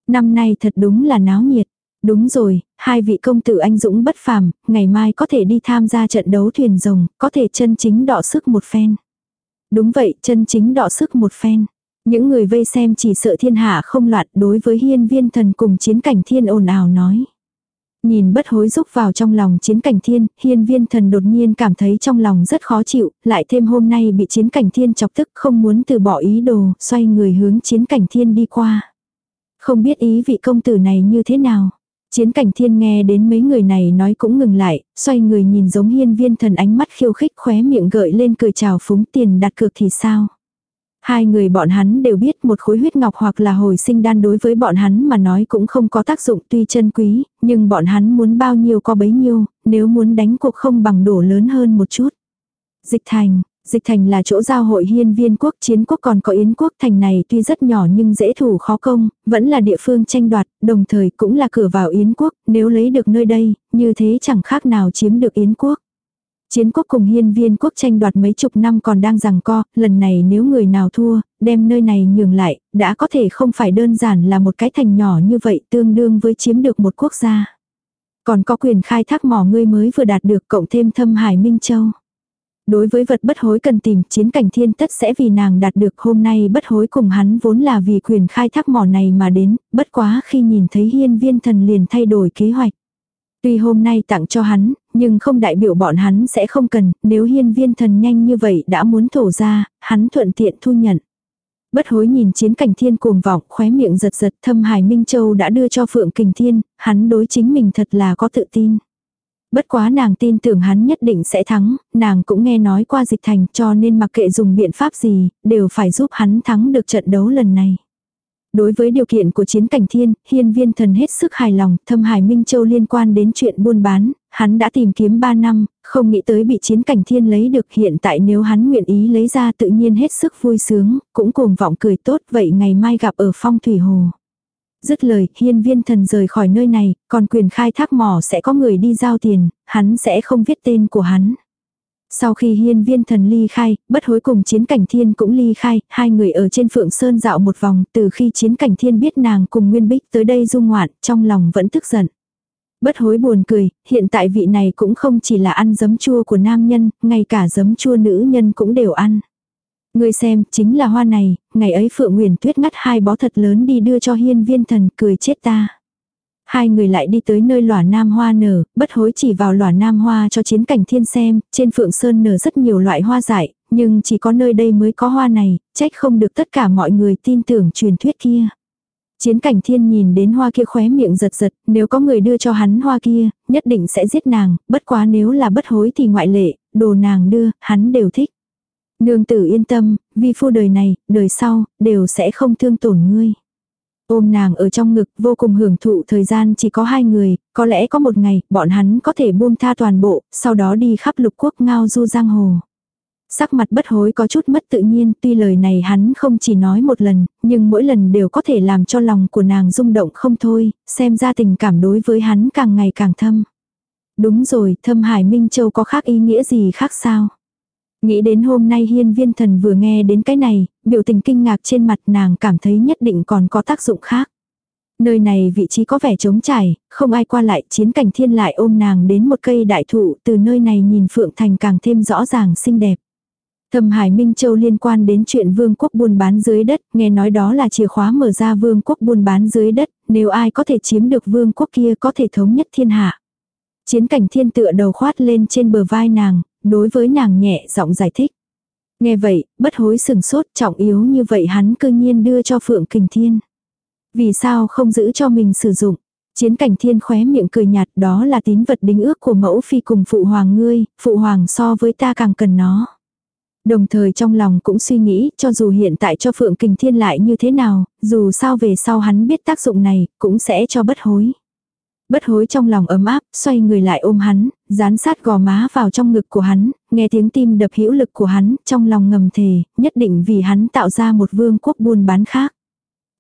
Năm nay thật đúng là náo nhiệt. Đúng rồi, hai vị công tử anh dũng bất phàm, ngày mai có thể đi tham gia trận đấu thuyền rồng, có thể chân chính đọ sức một phen. Đúng vậy, chân chính đọ sức một phen. Những người vây xem chỉ sợ thiên hạ không loạn đối với hiên viên thần cùng chiến cảnh thiên ồn ào nói. Nhìn bất hối rúc vào trong lòng chiến cảnh thiên, hiên viên thần đột nhiên cảm thấy trong lòng rất khó chịu, lại thêm hôm nay bị chiến cảnh thiên chọc tức không muốn từ bỏ ý đồ, xoay người hướng chiến cảnh thiên đi qua. Không biết ý vị công tử này như thế nào. Chiến cảnh thiên nghe đến mấy người này nói cũng ngừng lại, xoay người nhìn giống hiên viên thần ánh mắt khiêu khích khóe miệng gợi lên cười chào phúng tiền đặt cược thì sao. Hai người bọn hắn đều biết một khối huyết ngọc hoặc là hồi sinh đan đối với bọn hắn mà nói cũng không có tác dụng tuy chân quý, nhưng bọn hắn muốn bao nhiêu có bấy nhiêu, nếu muốn đánh cuộc không bằng đổ lớn hơn một chút. Dịch thành, Dịch thành là chỗ giao hội hiên viên quốc chiến quốc còn có yến quốc thành này tuy rất nhỏ nhưng dễ thủ khó công, vẫn là địa phương tranh đoạt, đồng thời cũng là cửa vào yến quốc, nếu lấy được nơi đây, như thế chẳng khác nào chiếm được yến quốc. Chiến quốc cùng hiên viên quốc tranh đoạt mấy chục năm còn đang rằng co, lần này nếu người nào thua, đem nơi này nhường lại, đã có thể không phải đơn giản là một cái thành nhỏ như vậy tương đương với chiếm được một quốc gia. Còn có quyền khai thác mỏ ngươi mới vừa đạt được cộng thêm thâm hải Minh Châu. Đối với vật bất hối cần tìm chiến cảnh thiên tất sẽ vì nàng đạt được hôm nay bất hối cùng hắn vốn là vì quyền khai thác mỏ này mà đến, bất quá khi nhìn thấy hiên viên thần liền thay đổi kế hoạch. Tuy hôm nay tặng cho hắn, nhưng không đại biểu bọn hắn sẽ không cần, nếu hiên viên thần nhanh như vậy đã muốn thổ ra, hắn thuận tiện thu nhận. Bất hối nhìn chiến cảnh thiên cuồng vọng, khóe miệng giật giật thâm hải Minh Châu đã đưa cho Phượng Kình Thiên, hắn đối chính mình thật là có tự tin. Bất quá nàng tin tưởng hắn nhất định sẽ thắng, nàng cũng nghe nói qua dịch thành cho nên mặc kệ dùng biện pháp gì, đều phải giúp hắn thắng được trận đấu lần này. Đối với điều kiện của chiến cảnh thiên, hiên viên thần hết sức hài lòng, thâm hải Minh Châu liên quan đến chuyện buôn bán, hắn đã tìm kiếm 3 năm, không nghĩ tới bị chiến cảnh thiên lấy được hiện tại nếu hắn nguyện ý lấy ra tự nhiên hết sức vui sướng, cũng cuồng vọng cười tốt vậy ngày mai gặp ở phong thủy hồ. Dứt lời, hiên viên thần rời khỏi nơi này, còn quyền khai thác mỏ sẽ có người đi giao tiền, hắn sẽ không viết tên của hắn. Sau khi hiên viên thần ly khai, bất hối cùng chiến cảnh thiên cũng ly khai, hai người ở trên phượng sơn dạo một vòng, từ khi chiến cảnh thiên biết nàng cùng Nguyên Bích tới đây dung ngoạn, trong lòng vẫn tức giận. Bất hối buồn cười, hiện tại vị này cũng không chỉ là ăn giấm chua của nam nhân, ngay cả giấm chua nữ nhân cũng đều ăn. Ngươi xem, chính là hoa này, ngày ấy Phượng Nguyễn Tuyết ngắt hai bó thật lớn đi đưa cho hiên viên thần, cười chết ta. Hai người lại đi tới nơi lỏa nam hoa nở, bất hối chỉ vào lỏa nam hoa cho chiến cảnh thiên xem, trên phượng sơn nở rất nhiều loại hoa dại, nhưng chỉ có nơi đây mới có hoa này, trách không được tất cả mọi người tin tưởng truyền thuyết kia. Chiến cảnh thiên nhìn đến hoa kia khóe miệng giật giật, nếu có người đưa cho hắn hoa kia, nhất định sẽ giết nàng, bất quá nếu là bất hối thì ngoại lệ, đồ nàng đưa, hắn đều thích. Nương tử yên tâm, vi phu đời này, đời sau, đều sẽ không thương tổn ngươi. Ôm nàng ở trong ngực vô cùng hưởng thụ thời gian chỉ có hai người, có lẽ có một ngày, bọn hắn có thể buông tha toàn bộ, sau đó đi khắp lục quốc ngao du giang hồ. Sắc mặt bất hối có chút mất tự nhiên, tuy lời này hắn không chỉ nói một lần, nhưng mỗi lần đều có thể làm cho lòng của nàng rung động không thôi, xem ra tình cảm đối với hắn càng ngày càng thâm. Đúng rồi, thâm hải Minh Châu có khác ý nghĩa gì khác sao? Nghĩ đến hôm nay hiên viên thần vừa nghe đến cái này, biểu tình kinh ngạc trên mặt nàng cảm thấy nhất định còn có tác dụng khác. Nơi này vị trí có vẻ trống trải, không ai qua lại, chiến cảnh thiên lại ôm nàng đến một cây đại thụ, từ nơi này nhìn Phượng Thành càng thêm rõ ràng xinh đẹp. Thâm Hải Minh Châu liên quan đến chuyện vương quốc buôn bán dưới đất, nghe nói đó là chìa khóa mở ra vương quốc buôn bán dưới đất, nếu ai có thể chiếm được vương quốc kia có thể thống nhất thiên hạ. Chiến cảnh thiên tựa đầu khoát lên trên bờ vai nàng, đối với nàng nhẹ giọng giải thích. Nghe vậy, bất hối sừng sốt trọng yếu như vậy hắn cơ nhiên đưa cho Phượng Kình Thiên. Vì sao không giữ cho mình sử dụng? Chiến cảnh thiên khóe miệng cười nhạt đó là tín vật đính ước của mẫu phi cùng phụ hoàng ngươi, phụ hoàng so với ta càng cần nó. Đồng thời trong lòng cũng suy nghĩ cho dù hiện tại cho Phượng Kình Thiên lại như thế nào, dù sao về sau hắn biết tác dụng này, cũng sẽ cho bất hối. Bất hối trong lòng ấm áp, xoay người lại ôm hắn, dán sát gò má vào trong ngực của hắn, nghe tiếng tim đập hữu lực của hắn, trong lòng ngầm thề, nhất định vì hắn tạo ra một vương quốc buôn bán khác.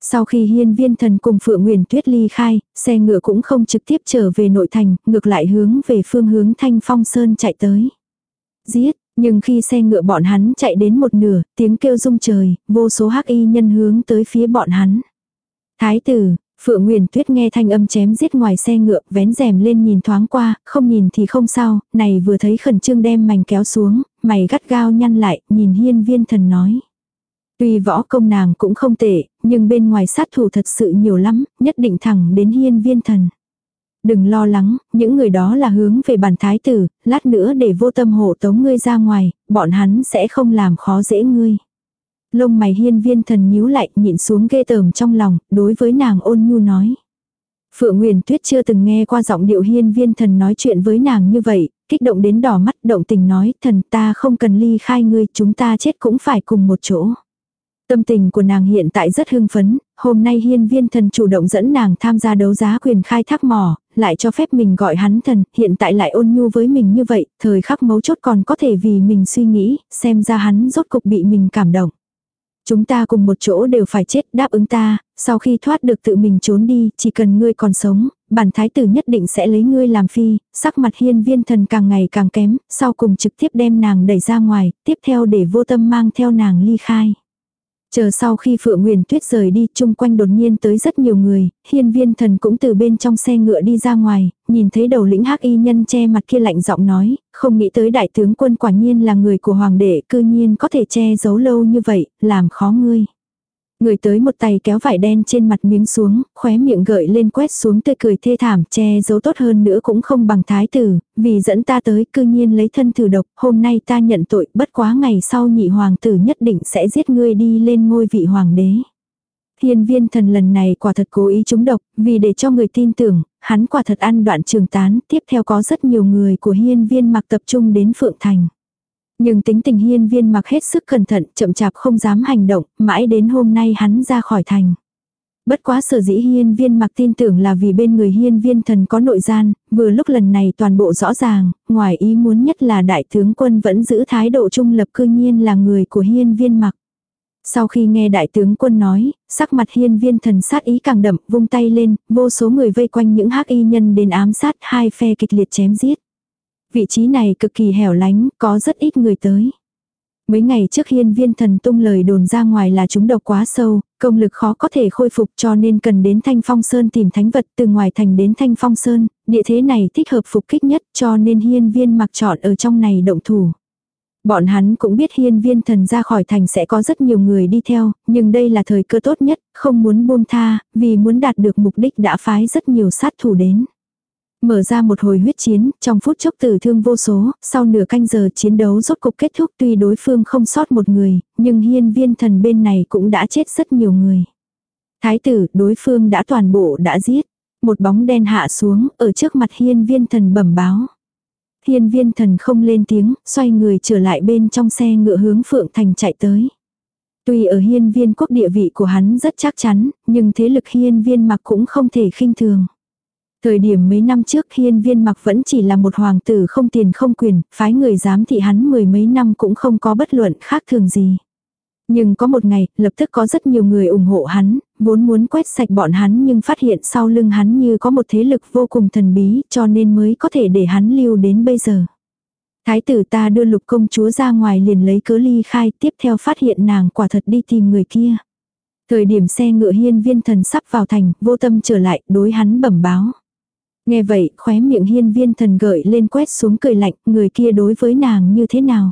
Sau khi hiên viên thần cùng Phượng Nguyền Tuyết ly khai, xe ngựa cũng không trực tiếp trở về nội thành, ngược lại hướng về phương hướng Thanh Phong Sơn chạy tới. Giết, nhưng khi xe ngựa bọn hắn chạy đến một nửa, tiếng kêu rung trời, vô số hắc y nhân hướng tới phía bọn hắn. Thái tử, Phượng Nguyên Tuyết nghe thanh âm chém giết ngoài xe ngựa, vén rèm lên nhìn thoáng qua, không nhìn thì không sao, này vừa thấy khẩn trương đem mảnh kéo xuống, mày gắt gao nhăn lại, nhìn hiên viên thần nói. Tuy võ công nàng cũng không tệ, nhưng bên ngoài sát thủ thật sự nhiều lắm, nhất định thẳng đến hiên viên thần. Đừng lo lắng, những người đó là hướng về bản thái tử, lát nữa để vô tâm hộ tống ngươi ra ngoài, bọn hắn sẽ không làm khó dễ ngươi. Lông mày hiên viên thần nhíu lại nhịn xuống ghê tởm trong lòng, đối với nàng ôn nhu nói. Phượng Nguyền Tuyết chưa từng nghe qua giọng điệu hiên viên thần nói chuyện với nàng như vậy, kích động đến đỏ mắt động tình nói thần ta không cần ly khai ngươi chúng ta chết cũng phải cùng một chỗ. Tâm tình của nàng hiện tại rất hưng phấn, hôm nay hiên viên thần chủ động dẫn nàng tham gia đấu giá quyền khai thác mỏ, lại cho phép mình gọi hắn thần, hiện tại lại ôn nhu với mình như vậy, thời khắc mấu chốt còn có thể vì mình suy nghĩ, xem ra hắn rốt cục bị mình cảm động. Chúng ta cùng một chỗ đều phải chết đáp ứng ta, sau khi thoát được tự mình trốn đi, chỉ cần ngươi còn sống, bản thái tử nhất định sẽ lấy ngươi làm phi, sắc mặt hiên viên thần càng ngày càng kém, sau cùng trực tiếp đem nàng đẩy ra ngoài, tiếp theo để vô tâm mang theo nàng ly khai. Chờ sau khi Phượng Nguyền Tuyết rời đi, chung quanh đột nhiên tới rất nhiều người, hiên viên thần cũng từ bên trong xe ngựa đi ra ngoài, nhìn thấy đầu lĩnh hắc y nhân che mặt kia lạnh giọng nói, không nghĩ tới đại tướng quân quả nhiên là người của hoàng đệ, cư nhiên có thể che giấu lâu như vậy, làm khó ngươi. Người tới một tay kéo vải đen trên mặt miếng xuống, khóe miệng gợi lên quét xuống tươi cười thê thảm, che giấu tốt hơn nữa cũng không bằng thái tử, vì dẫn ta tới cư nhiên lấy thân thử độc, hôm nay ta nhận tội, bất quá ngày sau nhị hoàng tử nhất định sẽ giết ngươi đi lên ngôi vị hoàng đế. Hiên viên thần lần này quả thật cố ý trúng độc, vì để cho người tin tưởng, hắn quả thật ăn đoạn trường tán, tiếp theo có rất nhiều người của hiên viên mặc tập trung đến Phượng Thành. Nhưng tính tình hiên viên mặc hết sức cẩn thận, chậm chạp không dám hành động, mãi đến hôm nay hắn ra khỏi thành. Bất quá sở dĩ hiên viên mặc tin tưởng là vì bên người hiên viên thần có nội gian, vừa lúc lần này toàn bộ rõ ràng, ngoài ý muốn nhất là đại tướng quân vẫn giữ thái độ trung lập cư nhiên là người của hiên viên mặc. Sau khi nghe đại tướng quân nói, sắc mặt hiên viên thần sát ý càng đậm, vung tay lên, vô số người vây quanh những hắc y nhân đến ám sát hai phe kịch liệt chém giết. Vị trí này cực kỳ hẻo lánh, có rất ít người tới. Mấy ngày trước hiên viên thần tung lời đồn ra ngoài là chúng độc quá sâu, công lực khó có thể khôi phục cho nên cần đến Thanh Phong Sơn tìm thánh vật từ ngoài thành đến Thanh Phong Sơn, địa thế này thích hợp phục kích nhất cho nên hiên viên mặc chọn ở trong này động thủ. Bọn hắn cũng biết hiên viên thần ra khỏi thành sẽ có rất nhiều người đi theo, nhưng đây là thời cơ tốt nhất, không muốn buông tha, vì muốn đạt được mục đích đã phái rất nhiều sát thủ đến. Mở ra một hồi huyết chiến, trong phút chốc tử thương vô số, sau nửa canh giờ chiến đấu rốt cục kết thúc tuy đối phương không sót một người, nhưng hiên viên thần bên này cũng đã chết rất nhiều người. Thái tử, đối phương đã toàn bộ đã giết. Một bóng đen hạ xuống, ở trước mặt hiên viên thần bẩm báo. Hiên viên thần không lên tiếng, xoay người trở lại bên trong xe ngựa hướng Phượng Thành chạy tới. Tuy ở hiên viên quốc địa vị của hắn rất chắc chắn, nhưng thế lực hiên viên mặc cũng không thể khinh thường. Thời điểm mấy năm trước hiên viên mặc vẫn chỉ là một hoàng tử không tiền không quyền, phái người giám thị hắn mười mấy năm cũng không có bất luận khác thường gì. Nhưng có một ngày, lập tức có rất nhiều người ủng hộ hắn, vốn muốn quét sạch bọn hắn nhưng phát hiện sau lưng hắn như có một thế lực vô cùng thần bí cho nên mới có thể để hắn lưu đến bây giờ. Thái tử ta đưa lục công chúa ra ngoài liền lấy cớ ly khai tiếp theo phát hiện nàng quả thật đi tìm người kia. Thời điểm xe ngựa hiên viên thần sắp vào thành, vô tâm trở lại, đối hắn bẩm báo. Nghe vậy, khóe miệng hiên viên thần gợi lên quét xuống cười lạnh, người kia đối với nàng như thế nào.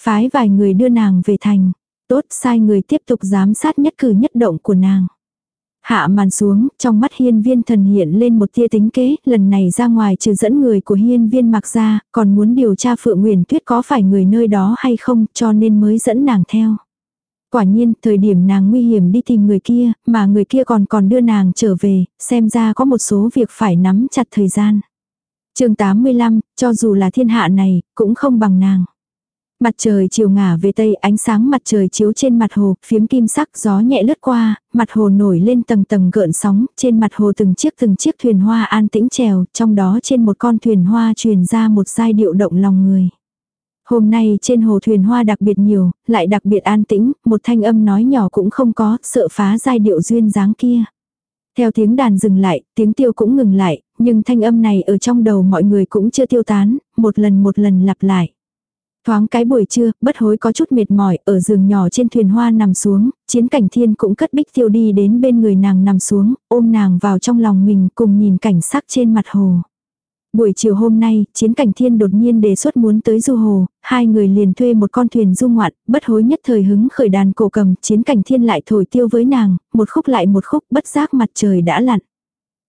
Phái vài người đưa nàng về thành, tốt sai người tiếp tục giám sát nhất cử nhất động của nàng. Hạ màn xuống, trong mắt hiên viên thần hiện lên một tia tính kế, lần này ra ngoài trừ dẫn người của hiên viên mặc ra, còn muốn điều tra Phượng Nguyền Tuyết có phải người nơi đó hay không, cho nên mới dẫn nàng theo. Quả nhiên, thời điểm nàng nguy hiểm đi tìm người kia, mà người kia còn còn đưa nàng trở về, xem ra có một số việc phải nắm chặt thời gian. chương 85, cho dù là thiên hạ này, cũng không bằng nàng. Mặt trời chiều ngả về tây, ánh sáng mặt trời chiếu trên mặt hồ, phiếm kim sắc gió nhẹ lướt qua, mặt hồ nổi lên tầng tầng gợn sóng, trên mặt hồ từng chiếc từng chiếc thuyền hoa an tĩnh trèo, trong đó trên một con thuyền hoa truyền ra một giai điệu động lòng người. Hôm nay trên hồ thuyền hoa đặc biệt nhiều, lại đặc biệt an tĩnh, một thanh âm nói nhỏ cũng không có, sợ phá giai điệu duyên dáng kia. Theo tiếng đàn dừng lại, tiếng tiêu cũng ngừng lại, nhưng thanh âm này ở trong đầu mọi người cũng chưa tiêu tán, một lần một lần lặp lại. Thoáng cái buổi trưa, bất hối có chút mệt mỏi, ở giường nhỏ trên thuyền hoa nằm xuống, chiến cảnh thiên cũng cất bích tiêu đi đến bên người nàng nằm xuống, ôm nàng vào trong lòng mình cùng nhìn cảnh sắc trên mặt hồ. Buổi chiều hôm nay, chiến cảnh thiên đột nhiên đề xuất muốn tới du hồ, hai người liền thuê một con thuyền du ngoạn, bất hối nhất thời hứng khởi đàn cổ cầm, chiến cảnh thiên lại thổi tiêu với nàng, một khúc lại một khúc, bất giác mặt trời đã lặn.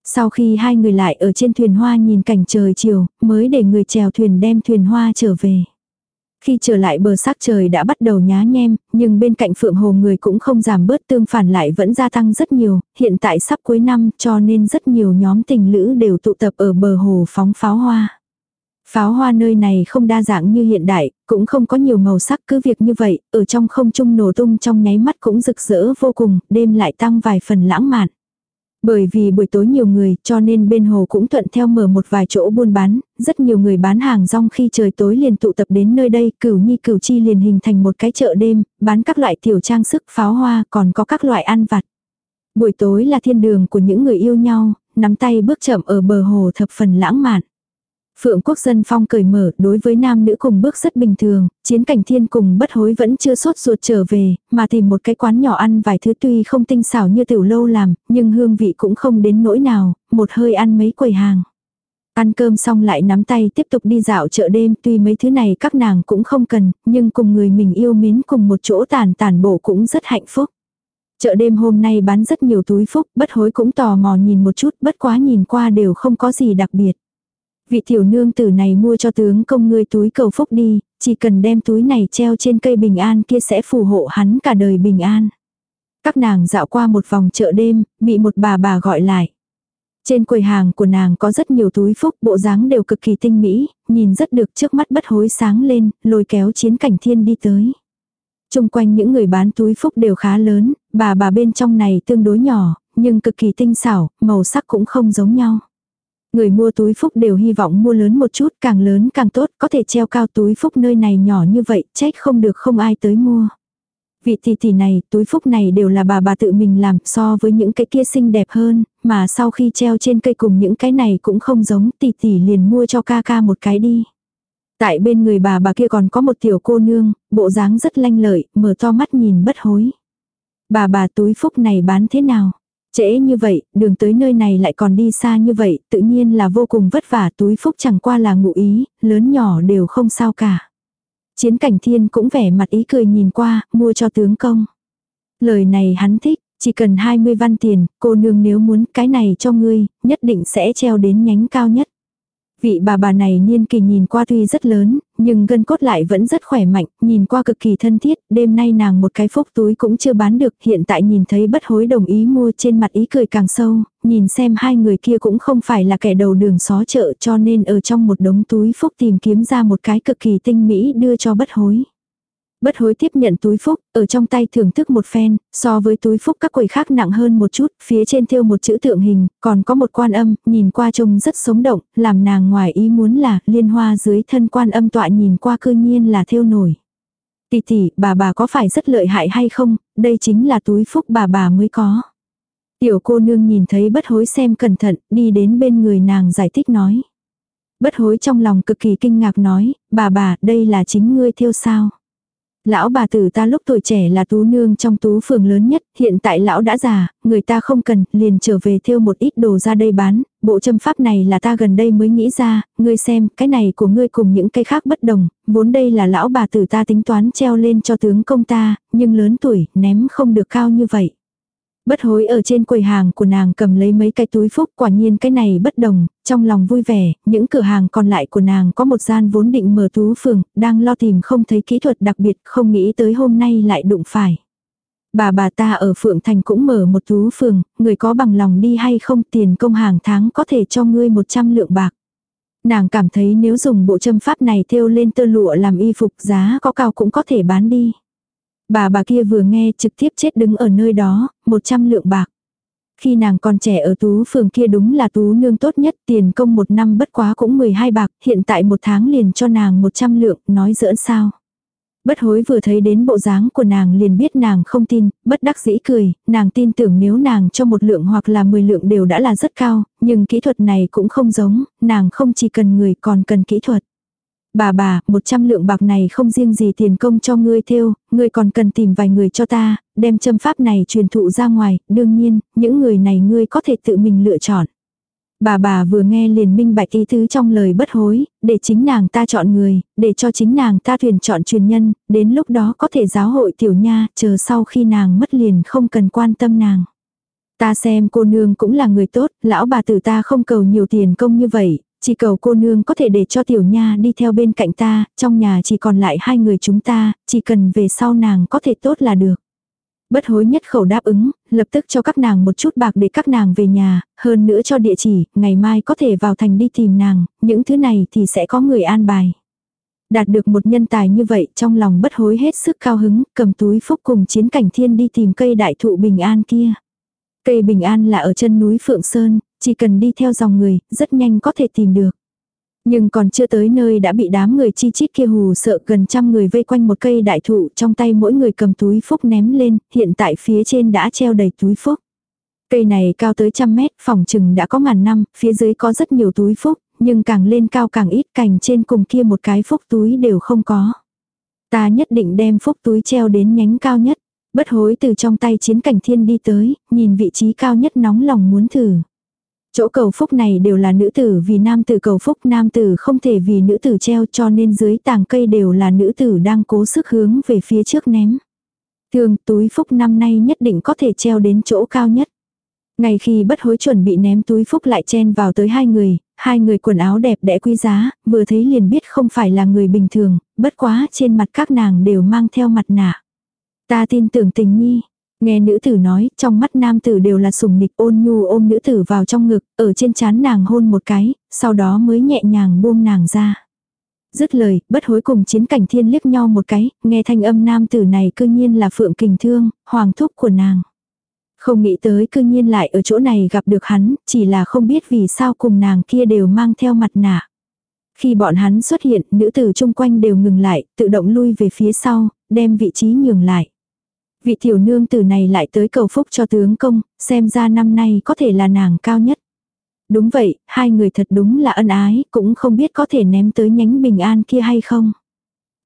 Sau khi hai người lại ở trên thuyền hoa nhìn cảnh trời chiều, mới để người chèo thuyền đem thuyền hoa trở về. Khi trở lại bờ sắc trời đã bắt đầu nhá nhem, nhưng bên cạnh phượng hồ người cũng không giảm bớt tương phản lại vẫn gia tăng rất nhiều, hiện tại sắp cuối năm cho nên rất nhiều nhóm tình lữ đều tụ tập ở bờ hồ phóng pháo hoa. Pháo hoa nơi này không đa dạng như hiện đại, cũng không có nhiều màu sắc cứ việc như vậy, ở trong không trung nổ tung trong nháy mắt cũng rực rỡ vô cùng, đêm lại tăng vài phần lãng mạn. Bởi vì buổi tối nhiều người cho nên bên hồ cũng thuận theo mở một vài chỗ buôn bán, rất nhiều người bán hàng rong khi trời tối liền tụ tập đến nơi đây, cửu nhi cửu chi liền hình thành một cái chợ đêm, bán các loại tiểu trang sức pháo hoa còn có các loại ăn vặt. Buổi tối là thiên đường của những người yêu nhau, nắm tay bước chậm ở bờ hồ thập phần lãng mạn. Phượng quốc dân phong cởi mở đối với nam nữ cùng bước rất bình thường, chiến cảnh thiên cùng bất hối vẫn chưa sốt ruột trở về, mà tìm một cái quán nhỏ ăn vài thứ tuy không tinh xảo như tiểu lâu làm, nhưng hương vị cũng không đến nỗi nào, một hơi ăn mấy quầy hàng. Ăn cơm xong lại nắm tay tiếp tục đi dạo chợ đêm tuy mấy thứ này các nàng cũng không cần, nhưng cùng người mình yêu mến cùng một chỗ tàn tàn bộ cũng rất hạnh phúc. Chợ đêm hôm nay bán rất nhiều túi phúc, bất hối cũng tò mò nhìn một chút, bất quá nhìn qua đều không có gì đặc biệt vị tiểu nương tử này mua cho tướng công ngươi túi cầu phúc đi, chỉ cần đem túi này treo trên cây bình an kia sẽ phù hộ hắn cả đời bình an. Các nàng dạo qua một vòng chợ đêm, bị một bà bà gọi lại. Trên quầy hàng của nàng có rất nhiều túi phúc, bộ dáng đều cực kỳ tinh mỹ, nhìn rất được trước mắt bất hối sáng lên, lôi kéo chiến cảnh thiên đi tới. Trung quanh những người bán túi phúc đều khá lớn, bà bà bên trong này tương đối nhỏ, nhưng cực kỳ tinh xảo, màu sắc cũng không giống nhau. Người mua túi phúc đều hy vọng mua lớn một chút, càng lớn càng tốt, có thể treo cao túi phúc nơi này nhỏ như vậy, trách không được không ai tới mua. Vị tỷ tỷ này, túi phúc này đều là bà bà tự mình làm so với những cái kia xinh đẹp hơn, mà sau khi treo trên cây cùng những cái này cũng không giống, tỷ tỷ liền mua cho ca ca một cái đi. Tại bên người bà bà kia còn có một tiểu cô nương, bộ dáng rất lanh lợi, mở to mắt nhìn bất hối. Bà bà túi phúc này bán thế nào? Trễ như vậy, đường tới nơi này lại còn đi xa như vậy, tự nhiên là vô cùng vất vả túi phúc chẳng qua là ngụ ý, lớn nhỏ đều không sao cả. Chiến cảnh thiên cũng vẻ mặt ý cười nhìn qua, mua cho tướng công. Lời này hắn thích, chỉ cần 20 văn tiền, cô nương nếu muốn cái này cho ngươi, nhất định sẽ treo đến nhánh cao nhất. Vị bà bà này niên kỳ nhìn qua tuy rất lớn, nhưng gân cốt lại vẫn rất khỏe mạnh, nhìn qua cực kỳ thân thiết, đêm nay nàng một cái phúc túi cũng chưa bán được, hiện tại nhìn thấy bất hối đồng ý mua trên mặt ý cười càng sâu, nhìn xem hai người kia cũng không phải là kẻ đầu đường xó chợ cho nên ở trong một đống túi phúc tìm kiếm ra một cái cực kỳ tinh mỹ đưa cho bất hối. Bất hối tiếp nhận túi phúc, ở trong tay thưởng thức một phen, so với túi phúc các quầy khác nặng hơn một chút, phía trên thêu một chữ tượng hình, còn có một quan âm, nhìn qua trông rất sống động, làm nàng ngoài ý muốn là liên hoa dưới thân quan âm tọa nhìn qua cư nhiên là thêu nổi. Tỷ tỷ, bà bà có phải rất lợi hại hay không, đây chính là túi phúc bà bà mới có. Tiểu cô nương nhìn thấy bất hối xem cẩn thận, đi đến bên người nàng giải thích nói. Bất hối trong lòng cực kỳ kinh ngạc nói, bà bà, đây là chính ngươi thiêu sao. Lão bà tử ta lúc tuổi trẻ là tú nương trong tú phường lớn nhất, hiện tại lão đã già, người ta không cần, liền trở về thêu một ít đồ ra đây bán, bộ châm pháp này là ta gần đây mới nghĩ ra, ngươi xem, cái này của ngươi cùng những cây khác bất đồng, vốn đây là lão bà tử ta tính toán treo lên cho tướng công ta, nhưng lớn tuổi, ném không được cao như vậy. Bất hối ở trên quầy hàng của nàng cầm lấy mấy cái túi phúc quả nhiên cái này bất đồng, trong lòng vui vẻ, những cửa hàng còn lại của nàng có một gian vốn định mở tú phường, đang lo tìm không thấy kỹ thuật đặc biệt, không nghĩ tới hôm nay lại đụng phải. Bà bà ta ở Phượng Thành cũng mở một tú phường, người có bằng lòng đi hay không tiền công hàng tháng có thể cho ngươi 100 lượng bạc. Nàng cảm thấy nếu dùng bộ châm pháp này thêu lên tơ lụa làm y phục giá có cao cũng có thể bán đi. Bà bà kia vừa nghe trực tiếp chết đứng ở nơi đó, 100 lượng bạc. Khi nàng còn trẻ ở tú phường kia đúng là tú nương tốt nhất, tiền công một năm bất quá cũng 12 bạc, hiện tại một tháng liền cho nàng 100 lượng, nói giỡn sao. Bất hối vừa thấy đến bộ dáng của nàng liền biết nàng không tin, bất đắc dĩ cười, nàng tin tưởng nếu nàng cho một lượng hoặc là 10 lượng đều đã là rất cao, nhưng kỹ thuật này cũng không giống, nàng không chỉ cần người còn cần kỹ thuật. Bà bà, 100 lượng bạc này không riêng gì tiền công cho ngươi theo, ngươi còn cần tìm vài người cho ta, đem châm pháp này truyền thụ ra ngoài, đương nhiên, những người này ngươi có thể tự mình lựa chọn. Bà bà vừa nghe liền minh bạch ý tứ trong lời bất hối, để chính nàng ta chọn người, để cho chính nàng ta thuyền chọn truyền nhân, đến lúc đó có thể giáo hội tiểu nha, chờ sau khi nàng mất liền không cần quan tâm nàng. Ta xem cô nương cũng là người tốt, lão bà tử ta không cầu nhiều tiền công như vậy, chỉ cầu cô nương có thể để cho tiểu nha đi theo bên cạnh ta, trong nhà chỉ còn lại hai người chúng ta, chỉ cần về sau nàng có thể tốt là được. Bất hối nhất khẩu đáp ứng, lập tức cho các nàng một chút bạc để các nàng về nhà, hơn nữa cho địa chỉ, ngày mai có thể vào thành đi tìm nàng, những thứ này thì sẽ có người an bài. Đạt được một nhân tài như vậy trong lòng bất hối hết sức cao hứng, cầm túi phúc cùng chiến cảnh thiên đi tìm cây đại thụ bình an kia. Cây bình an là ở chân núi Phượng Sơn, chỉ cần đi theo dòng người, rất nhanh có thể tìm được. Nhưng còn chưa tới nơi đã bị đám người chi chít kia hù sợ gần trăm người vây quanh một cây đại thụ trong tay mỗi người cầm túi phúc ném lên, hiện tại phía trên đã treo đầy túi phúc. Cây này cao tới trăm mét, phòng chừng đã có ngàn năm, phía dưới có rất nhiều túi phúc, nhưng càng lên cao càng ít cành trên cùng kia một cái phúc túi đều không có. Ta nhất định đem phúc túi treo đến nhánh cao nhất. Bất hối từ trong tay chiến cảnh thiên đi tới, nhìn vị trí cao nhất nóng lòng muốn thử. Chỗ cầu phúc này đều là nữ tử vì nam tử cầu phúc nam tử không thể vì nữ tử treo cho nên dưới tàng cây đều là nữ tử đang cố sức hướng về phía trước ném. Thường túi phúc năm nay nhất định có thể treo đến chỗ cao nhất. Ngày khi bất hối chuẩn bị ném túi phúc lại chen vào tới hai người, hai người quần áo đẹp đẽ quý giá, vừa thấy liền biết không phải là người bình thường, bất quá trên mặt các nàng đều mang theo mặt nạ. Ta tin tưởng tình nhi, Nghe nữ tử nói, trong mắt nam tử đều là sùng nịch ôn nhu ôm nữ tử vào trong ngực, ở trên chán nàng hôn một cái, sau đó mới nhẹ nhàng buông nàng ra. Dứt lời, bất hối cùng chiến cảnh thiên liếc nhau một cái, nghe thanh âm nam tử này cư nhiên là phượng kình thương, hoàng thúc của nàng. Không nghĩ tới cư nhiên lại ở chỗ này gặp được hắn, chỉ là không biết vì sao cùng nàng kia đều mang theo mặt nạ. Khi bọn hắn xuất hiện, nữ tử chung quanh đều ngừng lại, tự động lui về phía sau, đem vị trí nhường lại. Vị tiểu nương tử này lại tới cầu phúc cho tướng công, xem ra năm nay có thể là nàng cao nhất. Đúng vậy, hai người thật đúng là ân ái, cũng không biết có thể ném tới nhánh bình an kia hay không.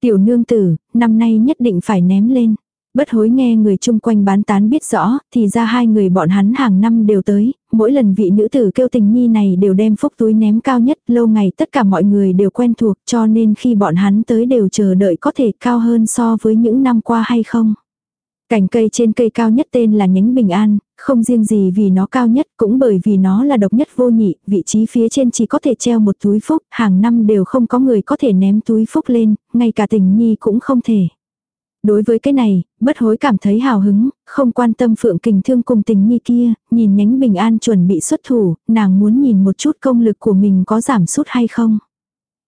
Tiểu nương tử, năm nay nhất định phải ném lên. Bất hối nghe người chung quanh bán tán biết rõ, thì ra hai người bọn hắn hàng năm đều tới, mỗi lần vị nữ tử kêu tình nhi này đều đem phúc túi ném cao nhất, lâu ngày tất cả mọi người đều quen thuộc cho nên khi bọn hắn tới đều chờ đợi có thể cao hơn so với những năm qua hay không. Cành cây trên cây cao nhất tên là nhánh bình an, không riêng gì vì nó cao nhất cũng bởi vì nó là độc nhất vô nhị, vị trí phía trên chỉ có thể treo một túi phúc, hàng năm đều không có người có thể ném túi phúc lên, ngay cả tình nhi cũng không thể. Đối với cái này, bất hối cảm thấy hào hứng, không quan tâm phượng kình thương cùng tình nhi kia, nhìn nhánh bình an chuẩn bị xuất thủ, nàng muốn nhìn một chút công lực của mình có giảm sút hay không.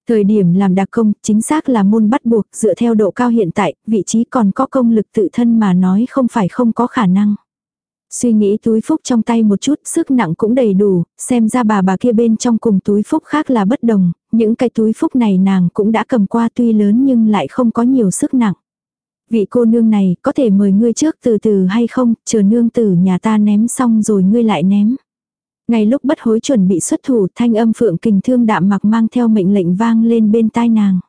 Thời điểm làm đặc công, chính xác là môn bắt buộc, dựa theo độ cao hiện tại, vị trí còn có công lực tự thân mà nói không phải không có khả năng. Suy nghĩ túi phúc trong tay một chút, sức nặng cũng đầy đủ, xem ra bà bà kia bên trong cùng túi phúc khác là bất đồng, những cái túi phúc này nàng cũng đã cầm qua tuy lớn nhưng lại không có nhiều sức nặng. Vị cô nương này, có thể mời ngươi trước từ từ hay không, chờ nương tử nhà ta ném xong rồi ngươi lại ném. Ngay lúc bất hối chuẩn bị xuất thủ thanh âm phượng kình thương đạm mặc mang theo mệnh lệnh vang lên bên tai nàng.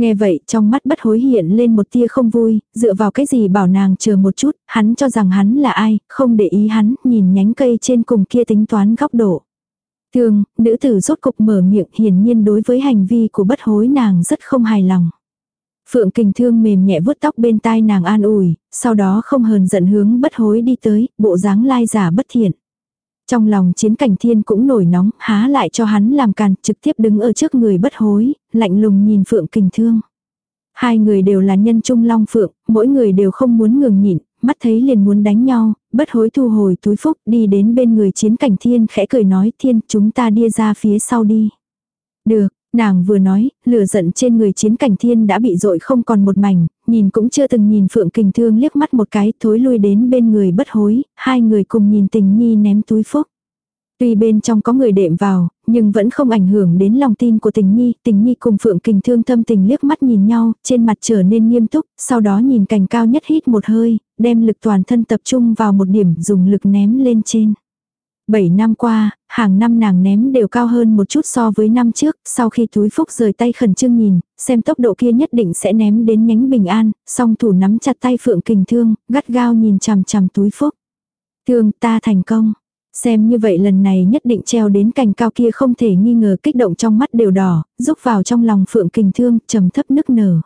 Nghe vậy trong mắt bất hối hiện lên một tia không vui, dựa vào cái gì bảo nàng chờ một chút, hắn cho rằng hắn là ai, không để ý hắn, nhìn nhánh cây trên cùng kia tính toán góc độ. thường nữ tử rốt cục mở miệng hiển nhiên đối với hành vi của bất hối nàng rất không hài lòng. Phượng kình thương mềm nhẹ vuốt tóc bên tai nàng an ủi, sau đó không hờn giận hướng bất hối đi tới, bộ dáng lai giả bất thiện. Trong lòng chiến cảnh thiên cũng nổi nóng, há lại cho hắn làm càn, trực tiếp đứng ở trước người bất hối, lạnh lùng nhìn Phượng Kình Thương. Hai người đều là nhân trung long phượng, mỗi người đều không muốn ngừng nhịn, mắt thấy liền muốn đánh nhau, bất hối thu hồi túi phúc đi đến bên người chiến cảnh thiên khẽ cười nói thiên chúng ta đi ra phía sau đi. Được, Nàng vừa nói, lửa giận trên người chiến cảnh thiên đã bị dội không còn một mảnh, nhìn cũng chưa từng nhìn Phượng Kình Thương liếc mắt một cái thối lui đến bên người bất hối, hai người cùng nhìn tình nhi ném túi phúc. Tuy bên trong có người đệm vào, nhưng vẫn không ảnh hưởng đến lòng tin của tình nhi, tình nhi cùng Phượng Kình Thương thâm tình liếc mắt nhìn nhau, trên mặt trở nên nghiêm túc, sau đó nhìn cành cao nhất hít một hơi, đem lực toàn thân tập trung vào một điểm dùng lực ném lên trên. 7 năm qua, hàng năm nàng ném đều cao hơn một chút so với năm trước, sau khi túi phúc rời tay khẩn trương nhìn, xem tốc độ kia nhất định sẽ ném đến nhánh bình an, song thủ nắm chặt tay phượng kình thương, gắt gao nhìn chằm chằm túi phúc. Thương ta thành công. Xem như vậy lần này nhất định treo đến cành cao kia không thể nghi ngờ kích động trong mắt đều đỏ, rúc vào trong lòng phượng kình thương, trầm thấp nức nở.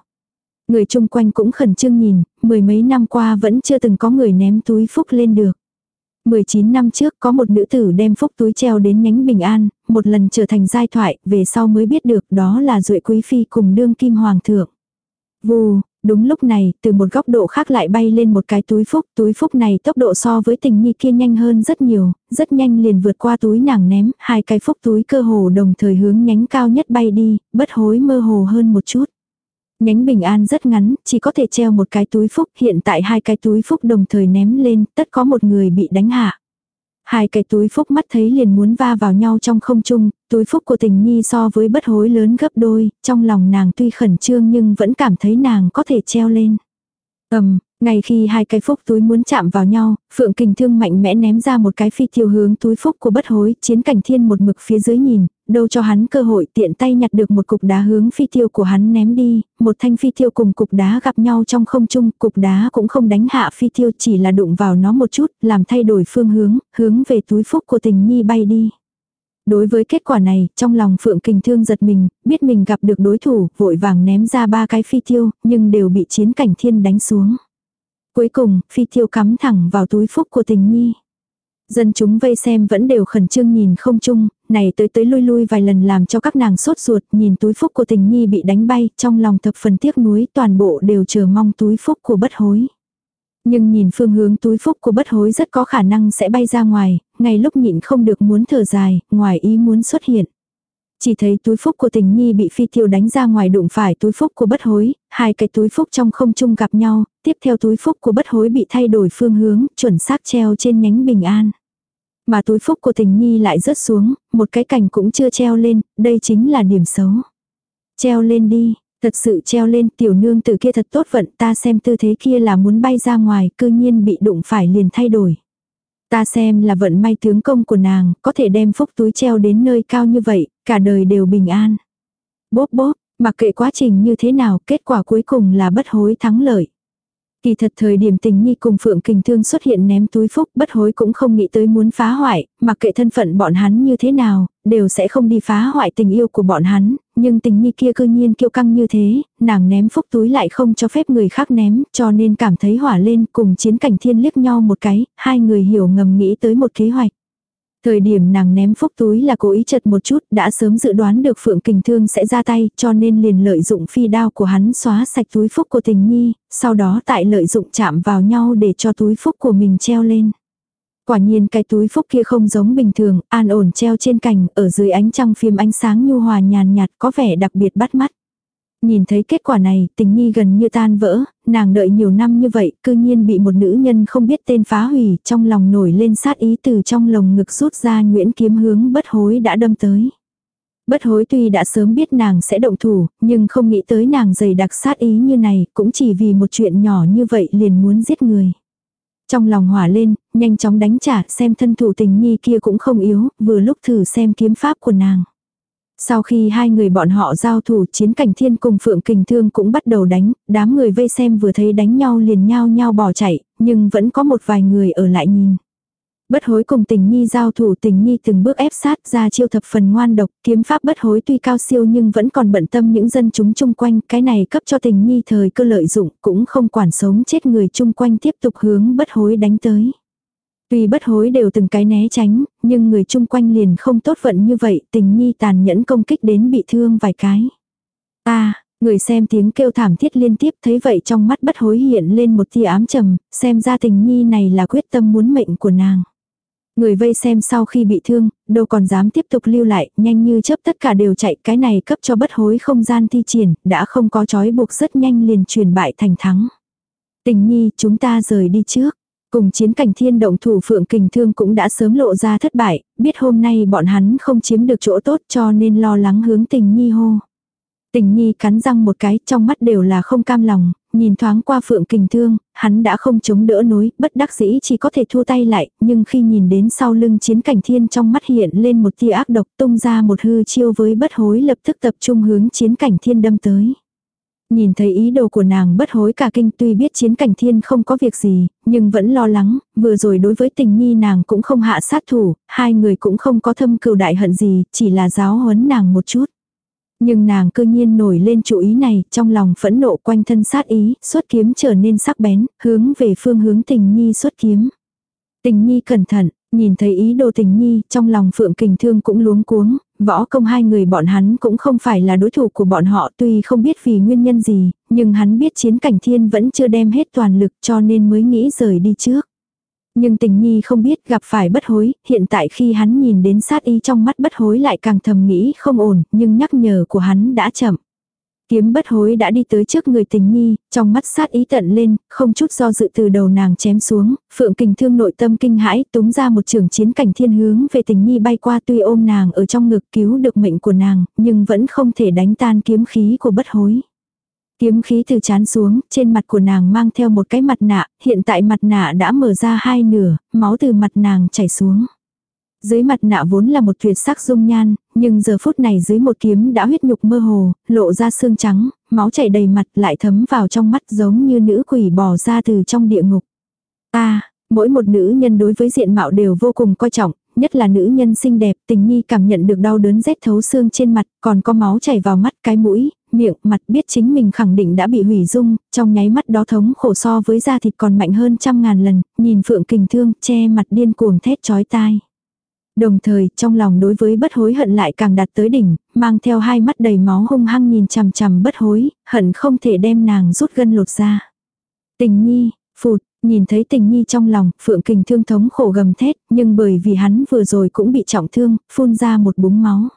Người chung quanh cũng khẩn trương nhìn, mười mấy năm qua vẫn chưa từng có người ném túi phúc lên được. 19 năm trước có một nữ tử đem phúc túi treo đến nhánh bình an, một lần trở thành giai thoại, về sau mới biết được đó là duệ quý phi cùng đương kim hoàng thượng. Vù, đúng lúc này, từ một góc độ khác lại bay lên một cái túi phúc, túi phúc này tốc độ so với tình nhi kia nhanh hơn rất nhiều, rất nhanh liền vượt qua túi nàng ném, hai cái phúc túi cơ hồ đồng thời hướng nhánh cao nhất bay đi, bất hối mơ hồ hơn một chút. Nhánh bình an rất ngắn, chỉ có thể treo một cái túi phúc, hiện tại hai cái túi phúc đồng thời ném lên, tất có một người bị đánh hạ. Hai cái túi phúc mắt thấy liền muốn va vào nhau trong không trung, túi phúc của tình nhi so với bất hối lớn gấp đôi, trong lòng nàng tuy khẩn trương nhưng vẫn cảm thấy nàng có thể treo lên. ầm ngay khi hai cái phúc túi muốn chạm vào nhau, Phượng Kình Thương mạnh mẽ ném ra một cái phi tiêu hướng túi phúc của bất hối, chiến cảnh thiên một mực phía dưới nhìn, đâu cho hắn cơ hội tiện tay nhặt được một cục đá hướng phi tiêu của hắn ném đi, một thanh phi tiêu cùng cục đá gặp nhau trong không trung, cục đá cũng không đánh hạ phi tiêu chỉ là đụng vào nó một chút, làm thay đổi phương hướng, hướng về túi phúc của tình nhi bay đi. Đối với kết quả này, trong lòng Phượng Kình Thương giật mình, biết mình gặp được đối thủ, vội vàng ném ra ba cái phi tiêu, nhưng đều bị chiến cảnh thiên đánh xuống. Cuối cùng, phi tiêu cắm thẳng vào túi phúc của tình nhi. Dân chúng vây xem vẫn đều khẩn trương nhìn không chung, này tới tới lui lui vài lần làm cho các nàng sốt ruột, nhìn túi phúc của tình nhi bị đánh bay, trong lòng thập phần tiếc nuối toàn bộ đều chờ mong túi phúc của bất hối. Nhưng nhìn phương hướng túi phúc của bất hối rất có khả năng sẽ bay ra ngoài, ngay lúc nhịn không được muốn thở dài, ngoài ý muốn xuất hiện. Chỉ thấy túi phúc của tình nhi bị phi tiêu đánh ra ngoài đụng phải túi phúc của bất hối, hai cái túi phúc trong không chung gặp nhau, tiếp theo túi phúc của bất hối bị thay đổi phương hướng, chuẩn xác treo trên nhánh bình an. Mà túi phúc của tình nhi lại rớt xuống, một cái cành cũng chưa treo lên, đây chính là điểm xấu. Treo lên đi, thật sự treo lên tiểu nương từ kia thật tốt vận ta xem tư thế kia là muốn bay ra ngoài, cư nhiên bị đụng phải liền thay đổi. Ta xem là vận may tướng công của nàng, có thể đem phúc túi treo đến nơi cao như vậy, cả đời đều bình an. Bốp bốp, mặc kệ quá trình như thế nào, kết quả cuối cùng là bất hối thắng lợi. Kỳ thật thời điểm tình nhi cùng Phượng Kình Thương xuất hiện ném túi phúc bất hối cũng không nghĩ tới muốn phá hoại, mặc kệ thân phận bọn hắn như thế nào, đều sẽ không đi phá hoại tình yêu của bọn hắn, nhưng tình nhi kia cư nhiên kiêu căng như thế, nàng ném phúc túi lại không cho phép người khác ném, cho nên cảm thấy hỏa lên cùng chiến cảnh thiên liếc nhau một cái, hai người hiểu ngầm nghĩ tới một kế hoạch. Thời điểm nàng ném phúc túi là cố ý chật một chút, đã sớm dự đoán được Phượng Kình Thương sẽ ra tay, cho nên liền lợi dụng phi đao của hắn xóa sạch túi phúc của tình nhi, sau đó tại lợi dụng chạm vào nhau để cho túi phúc của mình treo lên. Quả nhiên cái túi phúc kia không giống bình thường, an ổn treo trên cành, ở dưới ánh trăng phim ánh sáng nhu hòa nhàn nhạt có vẻ đặc biệt bắt mắt. Nhìn thấy kết quả này, tình nhi gần như tan vỡ, nàng đợi nhiều năm như vậy, cư nhiên bị một nữ nhân không biết tên phá hủy, trong lòng nổi lên sát ý từ trong lồng ngực rút ra nguyễn kiếm hướng bất hối đã đâm tới. Bất hối tuy đã sớm biết nàng sẽ động thủ, nhưng không nghĩ tới nàng dày đặc sát ý như này, cũng chỉ vì một chuyện nhỏ như vậy liền muốn giết người. Trong lòng hỏa lên, nhanh chóng đánh trả xem thân thủ tình nhi kia cũng không yếu, vừa lúc thử xem kiếm pháp của nàng. Sau khi hai người bọn họ giao thủ chiến cảnh thiên cùng Phượng Kình Thương cũng bắt đầu đánh, đám người vây xem vừa thấy đánh nhau liền nhao nhao bỏ chạy, nhưng vẫn có một vài người ở lại nhìn. Bất hối cùng tình nhi giao thủ tình nhi từng bước ép sát ra chiêu thập phần ngoan độc, kiếm pháp bất hối tuy cao siêu nhưng vẫn còn bận tâm những dân chúng chung quanh, cái này cấp cho tình nhi thời cơ lợi dụng, cũng không quản sống chết người chung quanh tiếp tục hướng bất hối đánh tới. Tuy bất hối đều từng cái né tránh, nhưng người chung quanh liền không tốt vận như vậy, tình nhi tàn nhẫn công kích đến bị thương vài cái. ta người xem tiếng kêu thảm thiết liên tiếp thấy vậy trong mắt bất hối hiện lên một tia ám trầm, xem ra tình nhi này là quyết tâm muốn mệnh của nàng. Người vây xem sau khi bị thương, đâu còn dám tiếp tục lưu lại, nhanh như chớp tất cả đều chạy, cái này cấp cho bất hối không gian thi triển, đã không có trói buộc rất nhanh liền truyền bại thành thắng. Tình nhi, chúng ta rời đi trước. Cùng chiến cảnh thiên động thủ phượng kình thương cũng đã sớm lộ ra thất bại, biết hôm nay bọn hắn không chiếm được chỗ tốt cho nên lo lắng hướng tình nhi hô. Tình nhi cắn răng một cái trong mắt đều là không cam lòng, nhìn thoáng qua phượng kình thương, hắn đã không chống đỡ nối, bất đắc dĩ chỉ có thể thua tay lại, nhưng khi nhìn đến sau lưng chiến cảnh thiên trong mắt hiện lên một tia ác độc tung ra một hư chiêu với bất hối lập tức tập trung hướng chiến cảnh thiên đâm tới. Nhìn thấy ý đồ của nàng bất hối cả kinh tuy biết chiến cảnh thiên không có việc gì, nhưng vẫn lo lắng, vừa rồi đối với tình nhi nàng cũng không hạ sát thủ, hai người cũng không có thâm cừu đại hận gì, chỉ là giáo huấn nàng một chút. Nhưng nàng cơ nhiên nổi lên chủ ý này, trong lòng phẫn nộ quanh thân sát ý, xuất kiếm trở nên sắc bén, hướng về phương hướng tình nhi xuất kiếm. Tình nhi cẩn thận, nhìn thấy ý đồ tình nhi, trong lòng phượng kình thương cũng luống cuống, võ công hai người bọn hắn cũng không phải là đối thủ của bọn họ tuy không biết vì nguyên nhân gì, nhưng hắn biết chiến cảnh thiên vẫn chưa đem hết toàn lực cho nên mới nghĩ rời đi trước. Nhưng tình nhi không biết gặp phải bất hối, hiện tại khi hắn nhìn đến sát ý trong mắt bất hối lại càng thầm nghĩ không ổn, nhưng nhắc nhở của hắn đã chậm. Kiếm bất hối đã đi tới trước người tình nhi, trong mắt sát ý tận lên, không chút do dự từ đầu nàng chém xuống, phượng kình thương nội tâm kinh hãi túng ra một trường chiến cảnh thiên hướng về tình nhi bay qua tuy ôm nàng ở trong ngực cứu được mệnh của nàng, nhưng vẫn không thể đánh tan kiếm khí của bất hối. Kiếm khí từ chán xuống, trên mặt của nàng mang theo một cái mặt nạ, hiện tại mặt nạ đã mở ra hai nửa, máu từ mặt nàng chảy xuống. Dưới mặt nạ vốn là một tuyệt sắc dung nhan, nhưng giờ phút này dưới một kiếm đã huyết nhục mơ hồ, lộ ra xương trắng, máu chảy đầy mặt lại thấm vào trong mắt giống như nữ quỷ bò ra từ trong địa ngục. Ta, mỗi một nữ nhân đối với diện mạo đều vô cùng coi trọng, nhất là nữ nhân xinh đẹp, tình nhi cảm nhận được đau đớn rét thấu xương trên mặt, còn có máu chảy vào mắt cái mũi, miệng, mặt biết chính mình khẳng định đã bị hủy dung, trong nháy mắt đó thống khổ so với da thịt còn mạnh hơn trăm ngàn lần, nhìn phượng kình thương, che mặt điên cuồng thét chói tai. Đồng thời, trong lòng đối với bất hối hận lại càng đạt tới đỉnh, mang theo hai mắt đầy máu hung hăng nhìn chằm chằm bất hối, hận không thể đem nàng rút gân lột ra. Tình nhi, phụt, nhìn thấy tình nhi trong lòng, phượng kình thương thống khổ gầm thét, nhưng bởi vì hắn vừa rồi cũng bị trọng thương, phun ra một búng máu.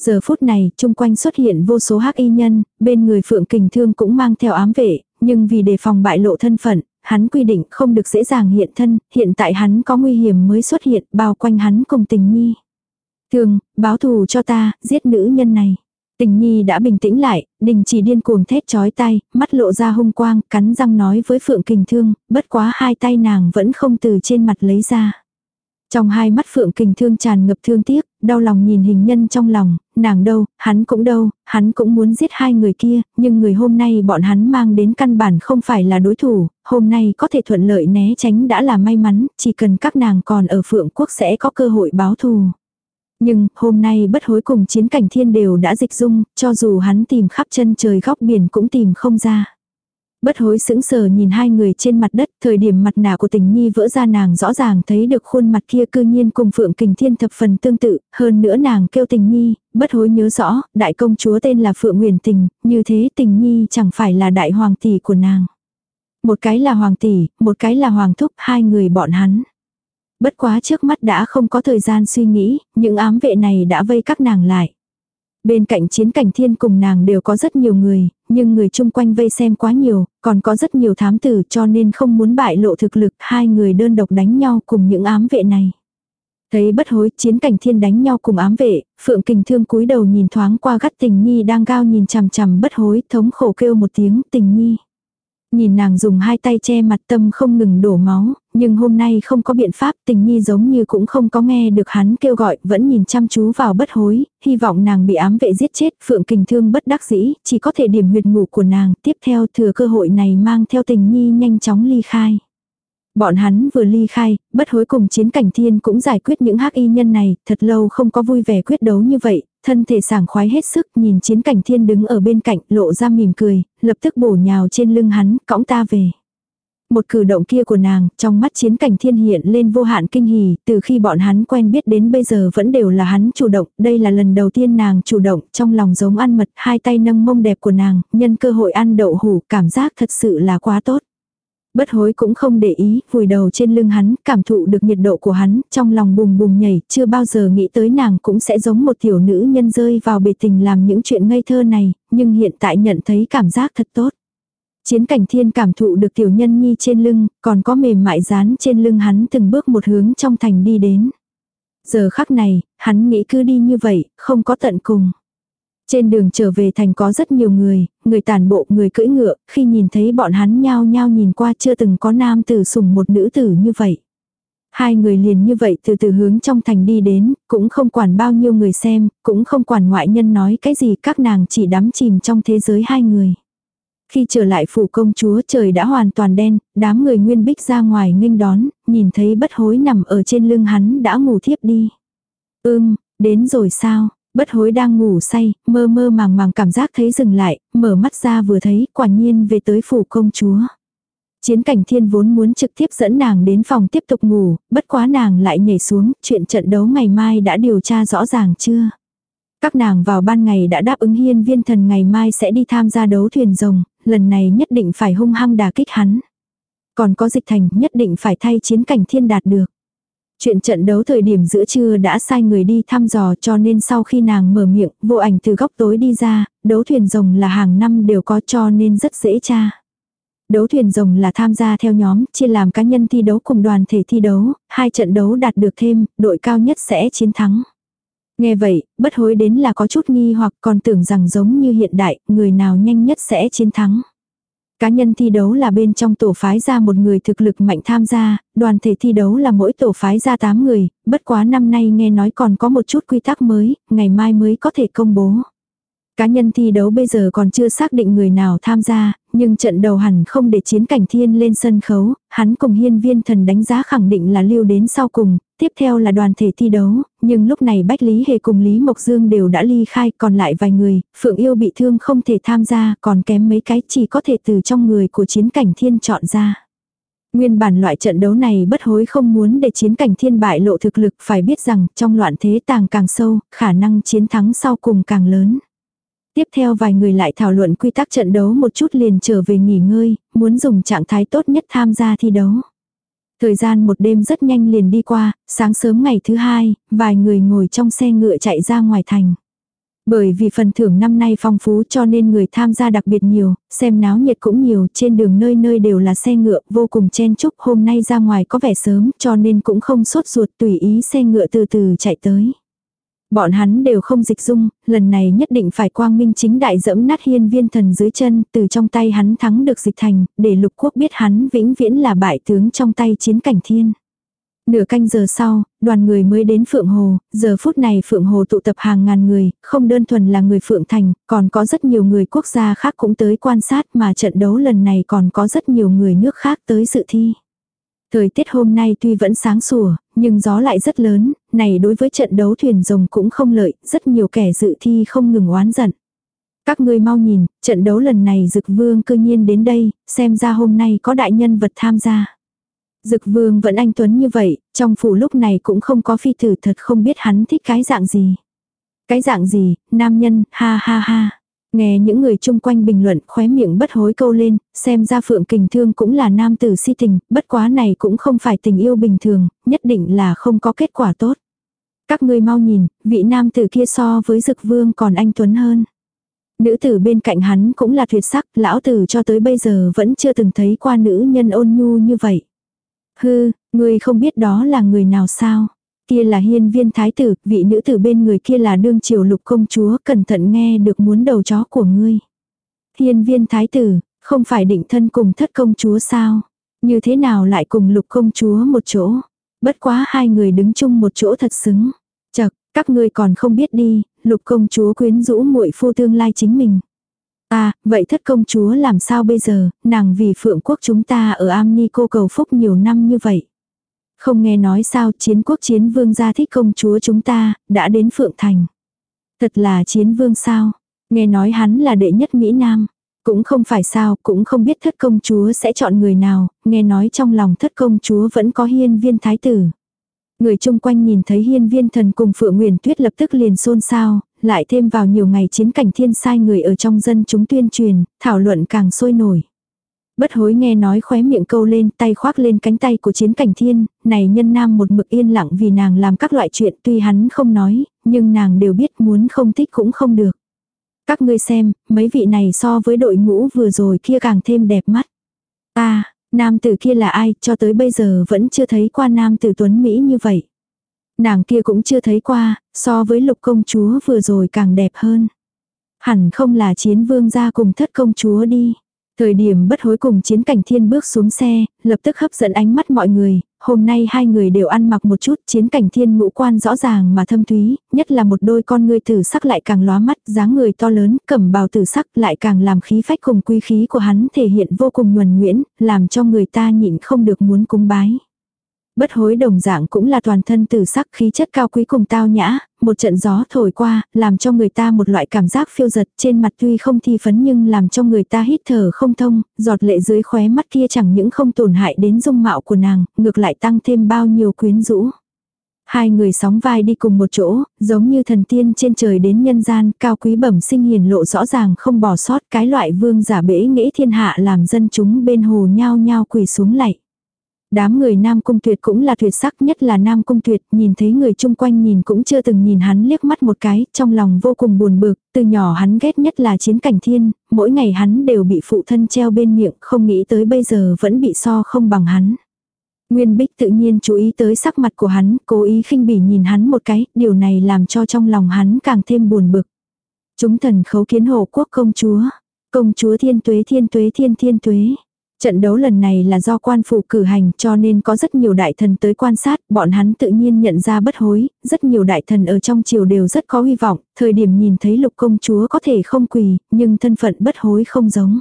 Giờ phút này, chung quanh xuất hiện vô số hắc y nhân, bên người phượng kình thương cũng mang theo ám vệ, nhưng vì đề phòng bại lộ thân phận, hắn quy định không được dễ dàng hiện thân, hiện tại hắn có nguy hiểm mới xuất hiện, bao quanh hắn cùng tình nhi. Thường, báo thù cho ta, giết nữ nhân này. Tình nhi đã bình tĩnh lại, đình chỉ điên cuồng thét chói tay, mắt lộ ra hung quang, cắn răng nói với Phượng Kình Thương, bất quá hai tay nàng vẫn không từ trên mặt lấy ra. Trong hai mắt Phượng Kình Thương tràn ngập thương tiếc, đau lòng nhìn hình nhân trong lòng, nàng đâu, hắn cũng đâu, hắn cũng muốn giết hai người kia, nhưng người hôm nay bọn hắn mang đến căn bản không phải là đối thủ, hôm nay có thể thuận lợi né tránh đã là may mắn, chỉ cần các nàng còn ở Phượng Quốc sẽ có cơ hội báo thù. Nhưng, hôm nay bất hối cùng chiến cảnh thiên đều đã dịch dung, cho dù hắn tìm khắp chân trời góc biển cũng tìm không ra. Bất hối sững sờ nhìn hai người trên mặt đất, thời điểm mặt nạ của tình nhi vỡ ra nàng rõ ràng thấy được khuôn mặt kia cư nhiên cùng phượng kình thiên thập phần tương tự, hơn nữa nàng kêu tình nhi, bất hối nhớ rõ, đại công chúa tên là Phượng Nguyền Tình, như thế tình nhi chẳng phải là đại hoàng tỷ của nàng. Một cái là hoàng tỷ, một cái là hoàng thúc, hai người bọn hắn. Bất quá trước mắt đã không có thời gian suy nghĩ, những ám vệ này đã vây các nàng lại. Bên cạnh chiến cảnh thiên cùng nàng đều có rất nhiều người, nhưng người chung quanh vây xem quá nhiều, còn có rất nhiều thám tử cho nên không muốn bại lộ thực lực hai người đơn độc đánh nhau cùng những ám vệ này. Thấy bất hối chiến cảnh thiên đánh nhau cùng ám vệ, phượng kình thương cúi đầu nhìn thoáng qua gắt tình nhi đang cao nhìn chằm chằm bất hối thống khổ kêu một tiếng tình nhi. Nhìn nàng dùng hai tay che mặt tâm không ngừng đổ máu, nhưng hôm nay không có biện pháp tình nhi giống như cũng không có nghe được hắn kêu gọi, vẫn nhìn chăm chú vào bất hối, hy vọng nàng bị ám vệ giết chết, phượng kình thương bất đắc dĩ, chỉ có thể điểm huyệt ngủ của nàng, tiếp theo thừa cơ hội này mang theo tình nhi nhanh chóng ly khai. Bọn hắn vừa ly khai, bất hối cùng chiến cảnh thiên cũng giải quyết những hắc y nhân này, thật lâu không có vui vẻ quyết đấu như vậy, thân thể sảng khoái hết sức nhìn chiến cảnh thiên đứng ở bên cạnh lộ ra mỉm cười, lập tức bổ nhào trên lưng hắn, cõng ta về. Một cử động kia của nàng, trong mắt chiến cảnh thiên hiện lên vô hạn kinh hỉ, từ khi bọn hắn quen biết đến bây giờ vẫn đều là hắn chủ động, đây là lần đầu tiên nàng chủ động, trong lòng giống ăn mật, hai tay nâng mông đẹp của nàng, nhân cơ hội ăn đậu hủ, cảm giác thật sự là quá tốt. Bất hối cũng không để ý, vùi đầu trên lưng hắn, cảm thụ được nhiệt độ của hắn, trong lòng bùm bùm nhảy, chưa bao giờ nghĩ tới nàng cũng sẽ giống một tiểu nữ nhân rơi vào bề tình làm những chuyện ngây thơ này, nhưng hiện tại nhận thấy cảm giác thật tốt. Chiến cảnh thiên cảm thụ được tiểu nhân nhi trên lưng, còn có mềm mại dán trên lưng hắn từng bước một hướng trong thành đi đến. Giờ khắc này, hắn nghĩ cứ đi như vậy, không có tận cùng. Trên đường trở về thành có rất nhiều người, người tàn bộ, người cưỡi ngựa, khi nhìn thấy bọn hắn nhao nhao nhìn qua chưa từng có nam tử sủng một nữ tử như vậy. Hai người liền như vậy từ từ hướng trong thành đi đến, cũng không quản bao nhiêu người xem, cũng không quản ngoại nhân nói cái gì các nàng chỉ đắm chìm trong thế giới hai người. Khi trở lại phủ công chúa trời đã hoàn toàn đen, đám người nguyên bích ra ngoài nghênh đón, nhìn thấy bất hối nằm ở trên lưng hắn đã ngủ thiếp đi. Ưm, đến rồi sao, bất hối đang ngủ say, mơ mơ màng màng cảm giác thấy dừng lại, mở mắt ra vừa thấy quả nhiên về tới phủ công chúa. Chiến cảnh thiên vốn muốn trực tiếp dẫn nàng đến phòng tiếp tục ngủ, bất quá nàng lại nhảy xuống, chuyện trận đấu ngày mai đã điều tra rõ ràng chưa? Các nàng vào ban ngày đã đáp ứng hiên viên thần ngày mai sẽ đi tham gia đấu thuyền rồng, lần này nhất định phải hung hăng đà kích hắn. Còn có dịch thành nhất định phải thay chiến cảnh thiên đạt được. Chuyện trận đấu thời điểm giữa trưa đã sai người đi thăm dò cho nên sau khi nàng mở miệng, vô ảnh từ góc tối đi ra, đấu thuyền rồng là hàng năm đều có cho nên rất dễ tra. Đấu thuyền rồng là tham gia theo nhóm, chia làm cá nhân thi đấu cùng đoàn thể thi đấu, hai trận đấu đạt được thêm, đội cao nhất sẽ chiến thắng. Nghe vậy, bất hối đến là có chút nghi hoặc còn tưởng rằng giống như hiện đại, người nào nhanh nhất sẽ chiến thắng. Cá nhân thi đấu là bên trong tổ phái ra một người thực lực mạnh tham gia, đoàn thể thi đấu là mỗi tổ phái ra 8 người, bất quá năm nay nghe nói còn có một chút quy tắc mới, ngày mai mới có thể công bố. Cá nhân thi đấu bây giờ còn chưa xác định người nào tham gia, nhưng trận đầu hẳn không để chiến cảnh thiên lên sân khấu, hắn cùng hiên viên thần đánh giá khẳng định là lưu đến sau cùng, tiếp theo là đoàn thể thi đấu, nhưng lúc này Bách Lý Hề cùng Lý Mộc Dương đều đã ly khai, còn lại vài người, Phượng Yêu bị thương không thể tham gia, còn kém mấy cái chỉ có thể từ trong người của chiến cảnh thiên chọn ra. Nguyên bản loại trận đấu này bất hối không muốn để chiến cảnh thiên bại lộ thực lực phải biết rằng trong loạn thế tàng càng sâu, khả năng chiến thắng sau cùng càng lớn. Tiếp theo vài người lại thảo luận quy tắc trận đấu một chút liền trở về nghỉ ngơi, muốn dùng trạng thái tốt nhất tham gia thi đấu. Thời gian một đêm rất nhanh liền đi qua, sáng sớm ngày thứ hai, vài người ngồi trong xe ngựa chạy ra ngoài thành. Bởi vì phần thưởng năm nay phong phú cho nên người tham gia đặc biệt nhiều, xem náo nhiệt cũng nhiều, trên đường nơi nơi đều là xe ngựa, vô cùng chen chúc, hôm nay ra ngoài có vẻ sớm cho nên cũng không sốt ruột tùy ý xe ngựa từ từ chạy tới. Bọn hắn đều không dịch dung, lần này nhất định phải quang minh chính đại dẫm nát hiên viên thần dưới chân, từ trong tay hắn thắng được dịch thành, để lục quốc biết hắn vĩnh viễn là bại tướng trong tay chiến cảnh thiên. Nửa canh giờ sau, đoàn người mới đến Phượng Hồ, giờ phút này Phượng Hồ tụ tập hàng ngàn người, không đơn thuần là người Phượng Thành, còn có rất nhiều người quốc gia khác cũng tới quan sát mà trận đấu lần này còn có rất nhiều người nước khác tới dự thi. Thời tiết hôm nay tuy vẫn sáng sủa, nhưng gió lại rất lớn, này đối với trận đấu thuyền rồng cũng không lợi, rất nhiều kẻ dự thi không ngừng oán giận. Các ngươi mau nhìn, trận đấu lần này Dực Vương cư nhiên đến đây, xem ra hôm nay có đại nhân vật tham gia. Dực Vương vẫn anh tuấn như vậy, trong phủ lúc này cũng không có phi tử thật không biết hắn thích cái dạng gì. Cái dạng gì, nam nhân, ha ha ha. Nghe những người chung quanh bình luận khóe miệng bất hối câu lên, xem ra Phượng Kình Thương cũng là nam tử si tình, bất quá này cũng không phải tình yêu bình thường, nhất định là không có kết quả tốt. Các ngươi mau nhìn, vị nam tử kia so với dực vương còn anh Tuấn hơn. Nữ tử bên cạnh hắn cũng là tuyệt sắc, lão tử cho tới bây giờ vẫn chưa từng thấy qua nữ nhân ôn nhu như vậy. Hư, ngươi không biết đó là người nào sao? Kia là hiên viên thái tử, vị nữ tử bên người kia là đương triều lục công chúa, cẩn thận nghe được muốn đầu chó của ngươi. Hiên viên thái tử, không phải định thân cùng thất công chúa sao? Như thế nào lại cùng lục công chúa một chỗ? Bất quá hai người đứng chung một chỗ thật xứng. Chật, các ngươi còn không biết đi, lục công chúa quyến rũ muội phu tương lai chính mình. À, vậy thất công chúa làm sao bây giờ, nàng vì phượng quốc chúng ta ở am ni cô cầu phúc nhiều năm như vậy. Không nghe nói sao chiến quốc chiến vương gia thích công chúa chúng ta, đã đến Phượng Thành. Thật là chiến vương sao? Nghe nói hắn là đệ nhất Mỹ Nam. Cũng không phải sao, cũng không biết thất công chúa sẽ chọn người nào, nghe nói trong lòng thất công chúa vẫn có hiên viên thái tử. Người chung quanh nhìn thấy hiên viên thần cùng Phượng Nguyền Tuyết lập tức liền xôn xao, lại thêm vào nhiều ngày chiến cảnh thiên sai người ở trong dân chúng tuyên truyền, thảo luận càng sôi nổi. Bất hối nghe nói khóe miệng câu lên tay khoác lên cánh tay của chiến cảnh thiên, này nhân nam một mực yên lặng vì nàng làm các loại chuyện tuy hắn không nói, nhưng nàng đều biết muốn không thích cũng không được. Các ngươi xem, mấy vị này so với đội ngũ vừa rồi kia càng thêm đẹp mắt. Ta, nam tử kia là ai, cho tới bây giờ vẫn chưa thấy qua nam tử tuấn Mỹ như vậy. Nàng kia cũng chưa thấy qua, so với lục công chúa vừa rồi càng đẹp hơn. Hẳn không là chiến vương gia cùng thất công chúa đi. Thời điểm bất hối cùng chiến cảnh thiên bước xuống xe, lập tức hấp dẫn ánh mắt mọi người, hôm nay hai người đều ăn mặc một chút, chiến cảnh thiên ngũ quan rõ ràng mà thâm thúy, nhất là một đôi con ngươi tử sắc lại càng lóa mắt, dáng người to lớn, cẩm bào tử sắc lại càng làm khí phách cùng quý khí của hắn thể hiện vô cùng nhuần nhuyễn, làm cho người ta nhịn không được muốn cúng bái. Bất hối đồng dạng cũng là toàn thân tử sắc khí chất cao quý cùng tao nhã, một trận gió thổi qua, làm cho người ta một loại cảm giác phiêu giật trên mặt tuy không thi phấn nhưng làm cho người ta hít thở không thông, giọt lệ dưới khóe mắt kia chẳng những không tổn hại đến dung mạo của nàng, ngược lại tăng thêm bao nhiêu quyến rũ. Hai người sóng vai đi cùng một chỗ, giống như thần tiên trên trời đến nhân gian, cao quý bẩm sinh hiền lộ rõ ràng không bỏ sót cái loại vương giả bể nghĩa thiên hạ làm dân chúng bên hồ nhao nhao quỳ xuống lạy. Đám người Nam Cung Tuyệt cũng là tuyệt sắc nhất là Nam Cung Tuyệt, nhìn thấy người chung quanh nhìn cũng chưa từng nhìn hắn liếc mắt một cái, trong lòng vô cùng buồn bực, từ nhỏ hắn ghét nhất là chiến cảnh thiên, mỗi ngày hắn đều bị phụ thân treo bên miệng, không nghĩ tới bây giờ vẫn bị so không bằng hắn. Nguyên Bích tự nhiên chú ý tới sắc mặt của hắn, cố ý khinh bỉ nhìn hắn một cái, điều này làm cho trong lòng hắn càng thêm buồn bực. Chúng thần khấu kiến hộ quốc công chúa, công chúa thiên tuế thiên tuế thiên thiên tuế. Trận đấu lần này là do quan phủ cử hành cho nên có rất nhiều đại thần tới quan sát, bọn hắn tự nhiên nhận ra bất hối, rất nhiều đại thần ở trong triều đều rất có hy vọng, thời điểm nhìn thấy lục công chúa có thể không quỳ, nhưng thân phận bất hối không giống.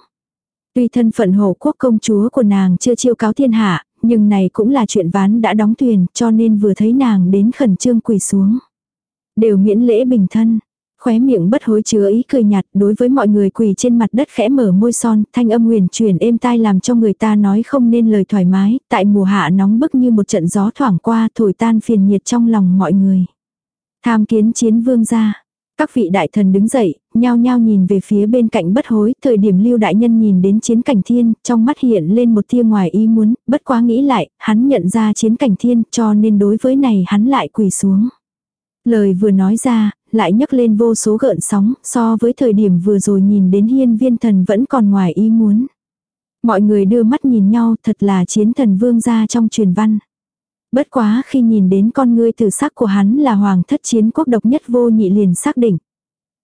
Tuy thân phận hộ quốc công chúa của nàng chưa chiêu cáo thiên hạ, nhưng này cũng là chuyện ván đã đóng thuyền cho nên vừa thấy nàng đến khẩn trương quỳ xuống. Đều miễn lễ bình thân, khóe miệng bất hối chứa ý cười nhạt đối với mọi người quỳ trên mặt đất khẽ mở môi son, thanh âm huyền truyền êm tai làm cho người ta nói không nên lời thoải mái, tại mùa hạ nóng bức như một trận gió thoảng qua thổi tan phiền nhiệt trong lòng mọi người. Tham kiến chiến vương gia. Các vị đại thần đứng dậy, nhao nhao nhìn về phía bên cạnh bất hối, thời điểm lưu đại nhân nhìn đến chiến cảnh thiên, trong mắt hiện lên một tia ngoài ý muốn, bất quá nghĩ lại, hắn nhận ra chiến cảnh thiên, cho nên đối với này hắn lại quỳ xuống. Lời vừa nói ra, lại nhấc lên vô số gợn sóng, so với thời điểm vừa rồi nhìn đến hiên viên thần vẫn còn ngoài ý muốn. Mọi người đưa mắt nhìn nhau thật là chiến thần vương gia trong truyền văn. Bất quá khi nhìn đến con ngươi tử sắc của hắn là hoàng thất chiến quốc độc nhất vô nhị liền xác định.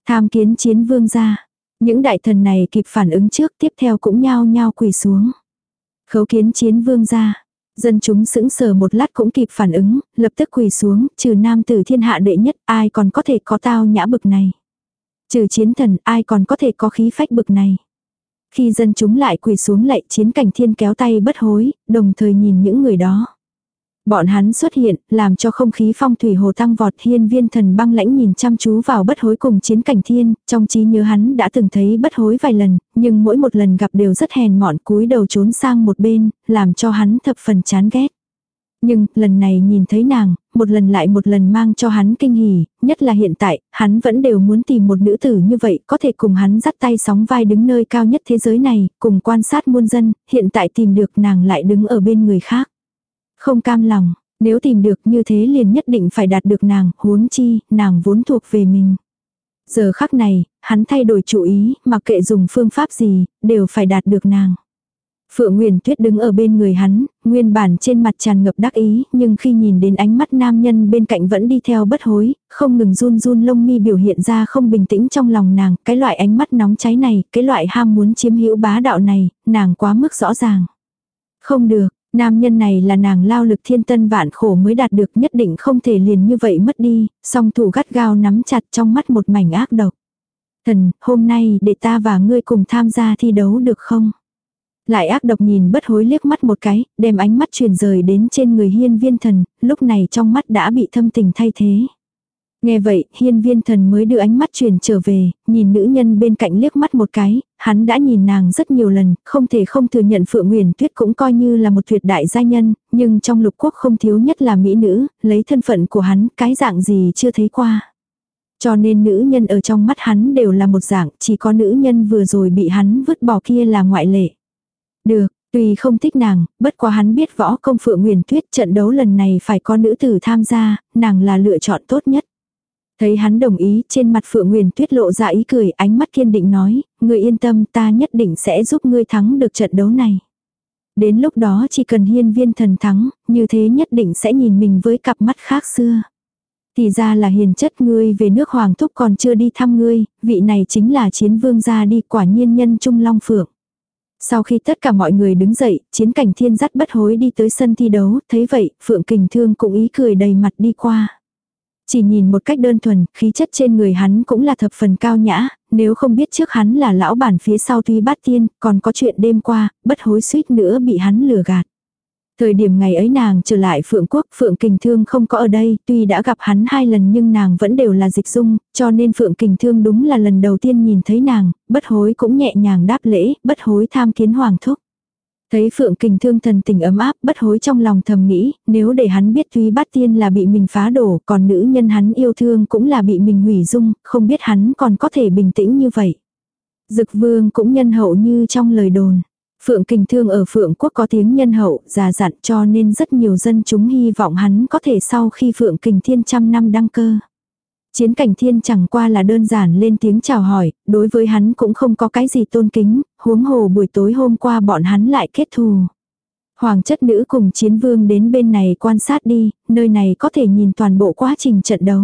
Tham kiến chiến vương gia. Những đại thần này kịp phản ứng trước tiếp theo cũng nhao nhao quỳ xuống. Khấu kiến chiến vương gia. Dân chúng sững sờ một lát cũng kịp phản ứng, lập tức quỳ xuống, trừ nam tử thiên hạ đệ nhất, ai còn có thể có tao nhã bực này. Trừ chiến thần, ai còn có thể có khí phách bực này. Khi dân chúng lại quỳ xuống lại chiến cảnh thiên kéo tay bất hối, đồng thời nhìn những người đó. Bọn hắn xuất hiện, làm cho không khí phong thủy hồ tăng vọt hiên viên thần băng lãnh nhìn chăm chú vào bất hối cùng chiến cảnh thiên, trong trí nhớ hắn đã từng thấy bất hối vài lần, nhưng mỗi một lần gặp đều rất hèn mọn cúi đầu trốn sang một bên, làm cho hắn thập phần chán ghét. Nhưng, lần này nhìn thấy nàng, một lần lại một lần mang cho hắn kinh hỉ, nhất là hiện tại, hắn vẫn đều muốn tìm một nữ tử như vậy, có thể cùng hắn dắt tay sóng vai đứng nơi cao nhất thế giới này, cùng quan sát muôn dân, hiện tại tìm được nàng lại đứng ở bên người khác. Không cam lòng, nếu tìm được như thế liền nhất định phải đạt được nàng, huống chi, nàng vốn thuộc về mình. Giờ khắc này, hắn thay đổi chủ ý, mặc kệ dùng phương pháp gì, đều phải đạt được nàng. Phượng Nguyên Tuyết đứng ở bên người hắn, nguyên bản trên mặt tràn ngập đắc ý, nhưng khi nhìn đến ánh mắt nam nhân bên cạnh vẫn đi theo bất hối, không ngừng run run lông mi biểu hiện ra không bình tĩnh trong lòng nàng, cái loại ánh mắt nóng cháy này, cái loại ham muốn chiếm hữu bá đạo này, nàng quá mức rõ ràng. Không được, Nam nhân này là nàng lao lực thiên tân vạn khổ mới đạt được nhất định không thể liền như vậy mất đi, song thủ gắt gao nắm chặt trong mắt một mảnh ác độc. Thần, hôm nay để ta và ngươi cùng tham gia thi đấu được không? Lại ác độc nhìn bất hối liếc mắt một cái, đem ánh mắt truyền rời đến trên người hiên viên thần, lúc này trong mắt đã bị thâm tình thay thế. Nghe vậy, hiên viên thần mới đưa ánh mắt chuyển trở về, nhìn nữ nhân bên cạnh liếc mắt một cái, hắn đã nhìn nàng rất nhiều lần, không thể không thừa nhận Phượng Nguyền Tuyết cũng coi như là một tuyệt đại gia nhân, nhưng trong lục quốc không thiếu nhất là mỹ nữ, lấy thân phận của hắn, cái dạng gì chưa thấy qua. Cho nên nữ nhân ở trong mắt hắn đều là một dạng, chỉ có nữ nhân vừa rồi bị hắn vứt bỏ kia là ngoại lệ. Được, tuy không thích nàng, bất quá hắn biết võ công phượng nguyền tuyết trận đấu lần này phải có nữ tử tham gia, nàng là lựa chọn tốt nhất. Thấy hắn đồng ý, trên mặt Phượng Nguyền Tuyết lộ ra ý cười, ánh mắt kiên định nói, người yên tâm ta nhất định sẽ giúp ngươi thắng được trận đấu này. Đến lúc đó chỉ cần hiên viên thần thắng, như thế nhất định sẽ nhìn mình với cặp mắt khác xưa. Thì ra là hiền chất ngươi về nước Hoàng Thúc còn chưa đi thăm ngươi, vị này chính là chiến vương gia đi quả nhiên nhân trung long phượng. Sau khi tất cả mọi người đứng dậy, chiến cảnh thiên dắt bất hối đi tới sân thi đấu, thấy vậy, Phượng Kình Thương cũng ý cười đầy mặt đi qua. Chỉ nhìn một cách đơn thuần, khí chất trên người hắn cũng là thập phần cao nhã, nếu không biết trước hắn là lão bản phía sau tuy bát tiên, còn có chuyện đêm qua, bất hối suýt nữa bị hắn lừa gạt. Thời điểm ngày ấy nàng trở lại Phượng Quốc, Phượng Kình Thương không có ở đây, tuy đã gặp hắn hai lần nhưng nàng vẫn đều là dịch dung, cho nên Phượng Kình Thương đúng là lần đầu tiên nhìn thấy nàng, bất hối cũng nhẹ nhàng đáp lễ, bất hối tham kiến hoàng thúc. Thấy Phượng Kình Thương thần tình ấm áp, bất hối trong lòng thầm nghĩ, nếu để hắn biết Thúy Bát Tiên là bị mình phá đổ, còn nữ nhân hắn yêu thương cũng là bị mình hủy dung, không biết hắn còn có thể bình tĩnh như vậy. Dực Vương cũng nhân hậu như trong lời đồn. Phượng Kình Thương ở Phượng Quốc có tiếng nhân hậu, già dặn cho nên rất nhiều dân chúng hy vọng hắn có thể sau khi Phượng Kình Thiên trăm năm đăng cơ. Chiến cảnh thiên chẳng qua là đơn giản lên tiếng chào hỏi, đối với hắn cũng không có cái gì tôn kính, huống hồ buổi tối hôm qua bọn hắn lại kết thù. Hoàng chất nữ cùng chiến vương đến bên này quan sát đi, nơi này có thể nhìn toàn bộ quá trình trận đấu.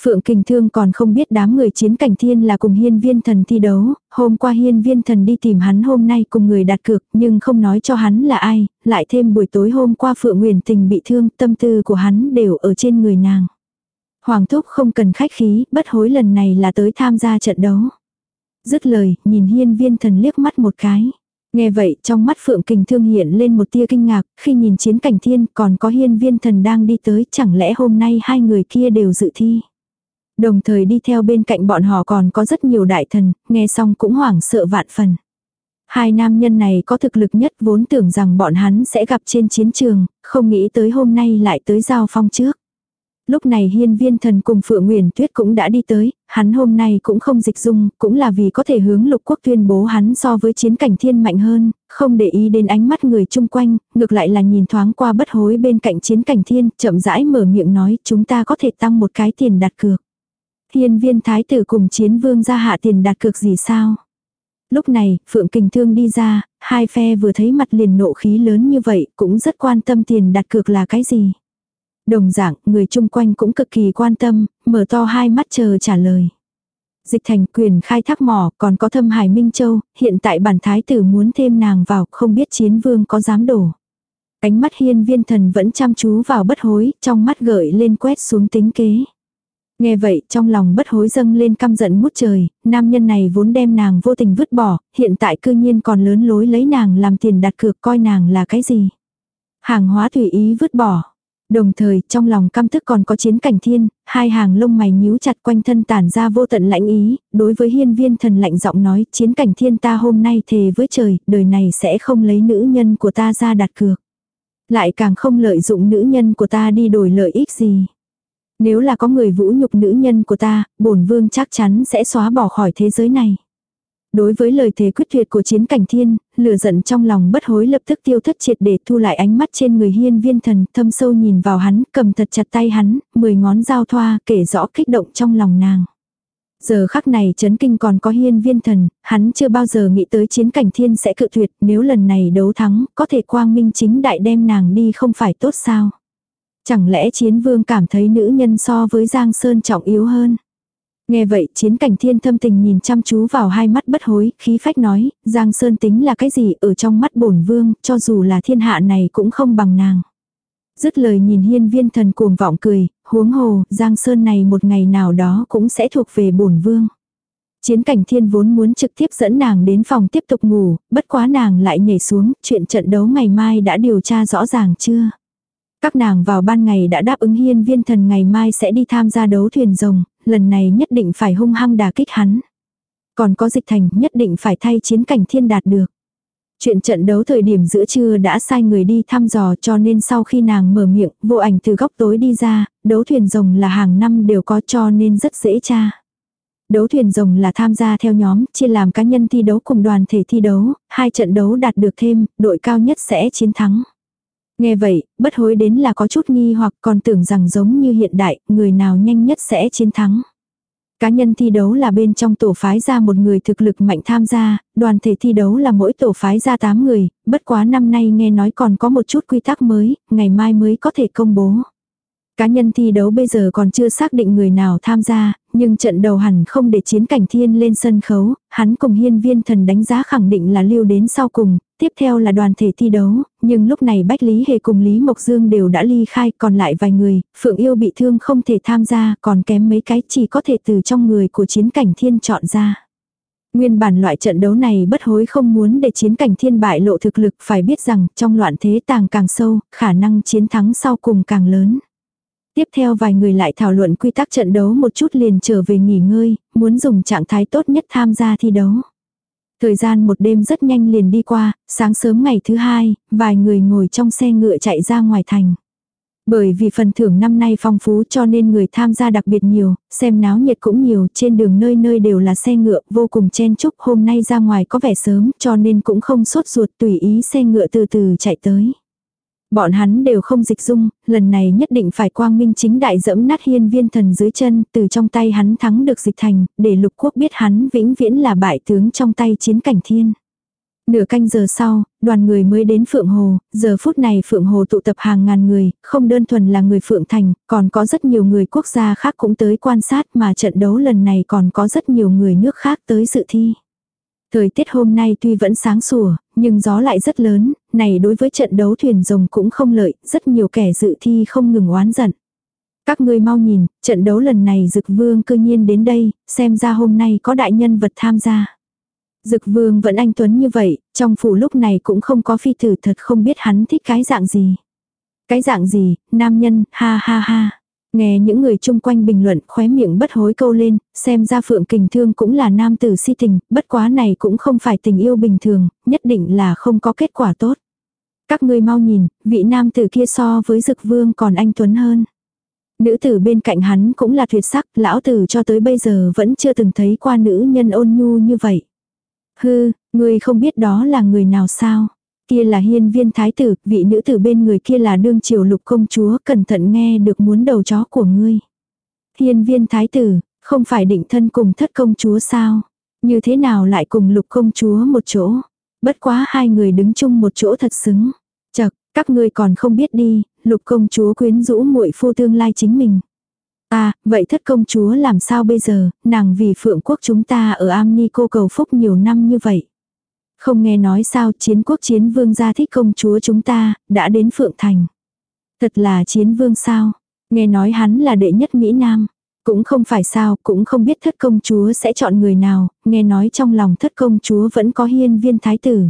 Phượng Kình Thương còn không biết đám người chiến cảnh thiên là cùng hiên viên thần thi đấu, hôm qua hiên viên thần đi tìm hắn hôm nay cùng người đặt cược nhưng không nói cho hắn là ai, lại thêm buổi tối hôm qua Phượng Nguyền Tình bị thương tâm tư của hắn đều ở trên người nàng. Hoàng thúc không cần khách khí, bất hối lần này là tới tham gia trận đấu. Dứt lời, nhìn hiên viên thần liếc mắt một cái. Nghe vậy, trong mắt Phượng Kình Thương hiện lên một tia kinh ngạc, khi nhìn chiến cảnh thiên còn có hiên viên thần đang đi tới, chẳng lẽ hôm nay hai người kia đều dự thi. Đồng thời đi theo bên cạnh bọn họ còn có rất nhiều đại thần, nghe xong cũng hoảng sợ vạn phần. Hai nam nhân này có thực lực nhất vốn tưởng rằng bọn hắn sẽ gặp trên chiến trường, không nghĩ tới hôm nay lại tới giao phong trước. Lúc này hiên viên thần cùng Phượng Nguyễn Tuyết cũng đã đi tới, hắn hôm nay cũng không dịch dung, cũng là vì có thể hướng lục quốc tuyên bố hắn so với chiến cảnh thiên mạnh hơn, không để ý đến ánh mắt người chung quanh, ngược lại là nhìn thoáng qua bất hối bên cạnh chiến cảnh thiên, chậm rãi mở miệng nói chúng ta có thể tăng một cái tiền đặt cược. Hiên viên thái tử cùng chiến vương ra hạ tiền đặt cược gì sao? Lúc này, Phượng Kình Thương đi ra, hai phe vừa thấy mặt liền nộ khí lớn như vậy, cũng rất quan tâm tiền đặt cược là cái gì. Đồng dạng, người chung quanh cũng cực kỳ quan tâm, mở to hai mắt chờ trả lời. Dịch thành quyền khai thác mỏ, còn có thâm hải Minh Châu, hiện tại bản thái tử muốn thêm nàng vào, không biết chiến vương có dám đổ. Ánh mắt hiên viên thần vẫn chăm chú vào bất hối, trong mắt gợi lên quét xuống tính kế. Nghe vậy trong lòng bất hối dâng lên căm giận ngút trời, nam nhân này vốn đem nàng vô tình vứt bỏ, hiện tại cư nhiên còn lớn lối lấy nàng làm tiền đặt cược coi nàng là cái gì. Hàng hóa tùy ý vứt bỏ. Đồng thời, trong lòng căm tức còn có chiến cảnh thiên, hai hàng lông mày nhíu chặt quanh thân tản ra vô tận lãnh ý, đối với hiên viên thần lạnh giọng nói, chiến cảnh thiên ta hôm nay thề với trời, đời này sẽ không lấy nữ nhân của ta ra đặt cược. Lại càng không lợi dụng nữ nhân của ta đi đổi lợi ích gì. Nếu là có người vũ nhục nữ nhân của ta, bổn vương chắc chắn sẽ xóa bỏ khỏi thế giới này. Đối với lời thề quyết tuyệt của chiến cảnh thiên, lửa giận trong lòng bất hối lập tức tiêu thất triệt để thu lại ánh mắt trên người hiên viên thần, thâm sâu nhìn vào hắn, cầm thật chặt tay hắn, mười ngón dao thoa, kể rõ kích động trong lòng nàng. Giờ khắc này chấn kinh còn có hiên viên thần, hắn chưa bao giờ nghĩ tới chiến cảnh thiên sẽ cự tuyệt, nếu lần này đấu thắng, có thể quang minh chính đại đem nàng đi không phải tốt sao. Chẳng lẽ chiến vương cảm thấy nữ nhân so với Giang Sơn trọng yếu hơn? Nghe vậy chiến cảnh thiên thâm tình nhìn chăm chú vào hai mắt bất hối, khí phách nói, Giang Sơn tính là cái gì ở trong mắt bổn vương, cho dù là thiên hạ này cũng không bằng nàng. Dứt lời nhìn hiên viên thần cuồng vọng cười, huống hồ, Giang Sơn này một ngày nào đó cũng sẽ thuộc về bổn vương. Chiến cảnh thiên vốn muốn trực tiếp dẫn nàng đến phòng tiếp tục ngủ, bất quá nàng lại nhảy xuống, chuyện trận đấu ngày mai đã điều tra rõ ràng chưa? Các nàng vào ban ngày đã đáp ứng hiên viên thần ngày mai sẽ đi tham gia đấu thuyền rồng, lần này nhất định phải hung hăng đà kích hắn. Còn có dịch thành nhất định phải thay chiến cảnh thiên đạt được. Chuyện trận đấu thời điểm giữa trưa đã sai người đi thăm dò cho nên sau khi nàng mở miệng, vô ảnh từ góc tối đi ra, đấu thuyền rồng là hàng năm đều có cho nên rất dễ tra. Đấu thuyền rồng là tham gia theo nhóm, chia làm cá nhân thi đấu cùng đoàn thể thi đấu, hai trận đấu đạt được thêm, đội cao nhất sẽ chiến thắng. Nghe vậy, bất hối đến là có chút nghi hoặc còn tưởng rằng giống như hiện đại, người nào nhanh nhất sẽ chiến thắng. Cá nhân thi đấu là bên trong tổ phái ra một người thực lực mạnh tham gia, đoàn thể thi đấu là mỗi tổ phái ra 8 người, bất quá năm nay nghe nói còn có một chút quy tắc mới, ngày mai mới có thể công bố. Cá nhân thi đấu bây giờ còn chưa xác định người nào tham gia, nhưng trận đầu hẳn không để chiến cảnh thiên lên sân khấu, hắn cùng hiên viên thần đánh giá khẳng định là lưu đến sau cùng, tiếp theo là đoàn thể thi đấu, nhưng lúc này Bách Lý Hề cùng Lý Mộc Dương đều đã ly khai, còn lại vài người, Phượng Yêu bị thương không thể tham gia, còn kém mấy cái chỉ có thể từ trong người của chiến cảnh thiên chọn ra. Nguyên bản loại trận đấu này bất hối không muốn để chiến cảnh thiên bại lộ thực lực phải biết rằng trong loạn thế tàng càng sâu, khả năng chiến thắng sau cùng càng lớn. Tiếp theo vài người lại thảo luận quy tắc trận đấu một chút liền trở về nghỉ ngơi, muốn dùng trạng thái tốt nhất tham gia thi đấu. Thời gian một đêm rất nhanh liền đi qua, sáng sớm ngày thứ hai, vài người ngồi trong xe ngựa chạy ra ngoài thành. Bởi vì phần thưởng năm nay phong phú cho nên người tham gia đặc biệt nhiều, xem náo nhiệt cũng nhiều, trên đường nơi nơi đều là xe ngựa, vô cùng chen chúc, hôm nay ra ngoài có vẻ sớm cho nên cũng không sốt ruột tùy ý xe ngựa từ từ chạy tới. Bọn hắn đều không dịch dung, lần này nhất định phải quang minh chính đại dẫm nát hiên viên thần dưới chân, từ trong tay hắn thắng được dịch thành, để lục quốc biết hắn vĩnh viễn là bại tướng trong tay chiến cảnh thiên. Nửa canh giờ sau, đoàn người mới đến Phượng Hồ, giờ phút này Phượng Hồ tụ tập hàng ngàn người, không đơn thuần là người Phượng Thành, còn có rất nhiều người quốc gia khác cũng tới quan sát mà trận đấu lần này còn có rất nhiều người nước khác tới dự thi. Thời tiết hôm nay tuy vẫn sáng sủa, nhưng gió lại rất lớn, này đối với trận đấu thuyền rồng cũng không lợi, rất nhiều kẻ dự thi không ngừng oán giận. Các ngươi mau nhìn, trận đấu lần này Dực Vương cư nhiên đến đây, xem ra hôm nay có đại nhân vật tham gia. Dực Vương vẫn anh tuấn như vậy, trong phủ lúc này cũng không có phi tử thật không biết hắn thích cái dạng gì. Cái dạng gì, nam nhân, ha ha ha. Nghe những người chung quanh bình luận khóe miệng bất hối câu lên, xem ra Phượng Kình Thương cũng là nam tử si tình, bất quá này cũng không phải tình yêu bình thường, nhất định là không có kết quả tốt. Các ngươi mau nhìn, vị nam tử kia so với dực vương còn anh Tuấn hơn. Nữ tử bên cạnh hắn cũng là tuyệt sắc, lão tử cho tới bây giờ vẫn chưa từng thấy qua nữ nhân ôn nhu như vậy. Hư, ngươi không biết đó là người nào sao? Kia là hiên viên thái tử, vị nữ tử bên người kia là đương triều lục công chúa, cẩn thận nghe được muốn đầu chó của ngươi. Hiên viên thái tử, không phải định thân cùng thất công chúa sao? Như thế nào lại cùng lục công chúa một chỗ? Bất quá hai người đứng chung một chỗ thật xứng. Chật, các ngươi còn không biết đi, lục công chúa quyến rũ muội phu tương lai chính mình. À, vậy thất công chúa làm sao bây giờ, nàng vì phượng quốc chúng ta ở am ni cô cầu phúc nhiều năm như vậy. Không nghe nói sao chiến quốc chiến vương gia thích công chúa chúng ta, đã đến Phượng Thành. Thật là chiến vương sao, nghe nói hắn là đệ nhất Mỹ Nam. Cũng không phải sao, cũng không biết thất công chúa sẽ chọn người nào, nghe nói trong lòng thất công chúa vẫn có hiên viên thái tử.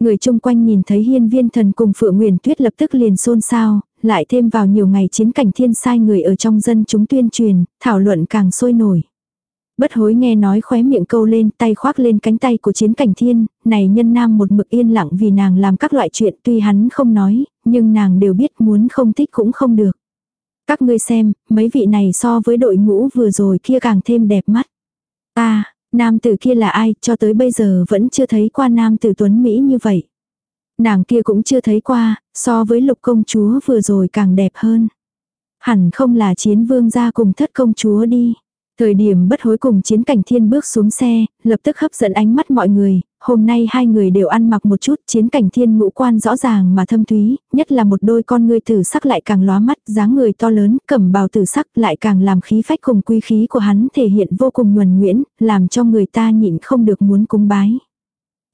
Người chung quanh nhìn thấy hiên viên thần cùng Phượng Nguyền Tuyết lập tức liền xôn xao, lại thêm vào nhiều ngày chiến cảnh thiên sai người ở trong dân chúng tuyên truyền, thảo luận càng sôi nổi. Bất hối nghe nói khóe miệng câu lên tay khoác lên cánh tay của chiến cảnh thiên, này nhân nam một mực yên lặng vì nàng làm các loại chuyện tuy hắn không nói, nhưng nàng đều biết muốn không thích cũng không được. Các ngươi xem, mấy vị này so với đội ngũ vừa rồi kia càng thêm đẹp mắt. Ta, nam tử kia là ai, cho tới bây giờ vẫn chưa thấy qua nam tử tuấn Mỹ như vậy. Nàng kia cũng chưa thấy qua, so với lục công chúa vừa rồi càng đẹp hơn. Hẳn không là chiến vương gia cùng thất công chúa đi. Thời điểm bất hối cùng chiến cảnh thiên bước xuống xe, lập tức hấp dẫn ánh mắt mọi người, hôm nay hai người đều ăn mặc một chút, chiến cảnh thiên ngũ quan rõ ràng mà thâm thúy, nhất là một đôi con ngươi tử sắc lại càng lóa mắt, dáng người to lớn, cẩm bào tử sắc lại càng làm khí phách cùng quy khí của hắn thể hiện vô cùng nhuần nhuyễn, làm cho người ta nhịn không được muốn cúng bái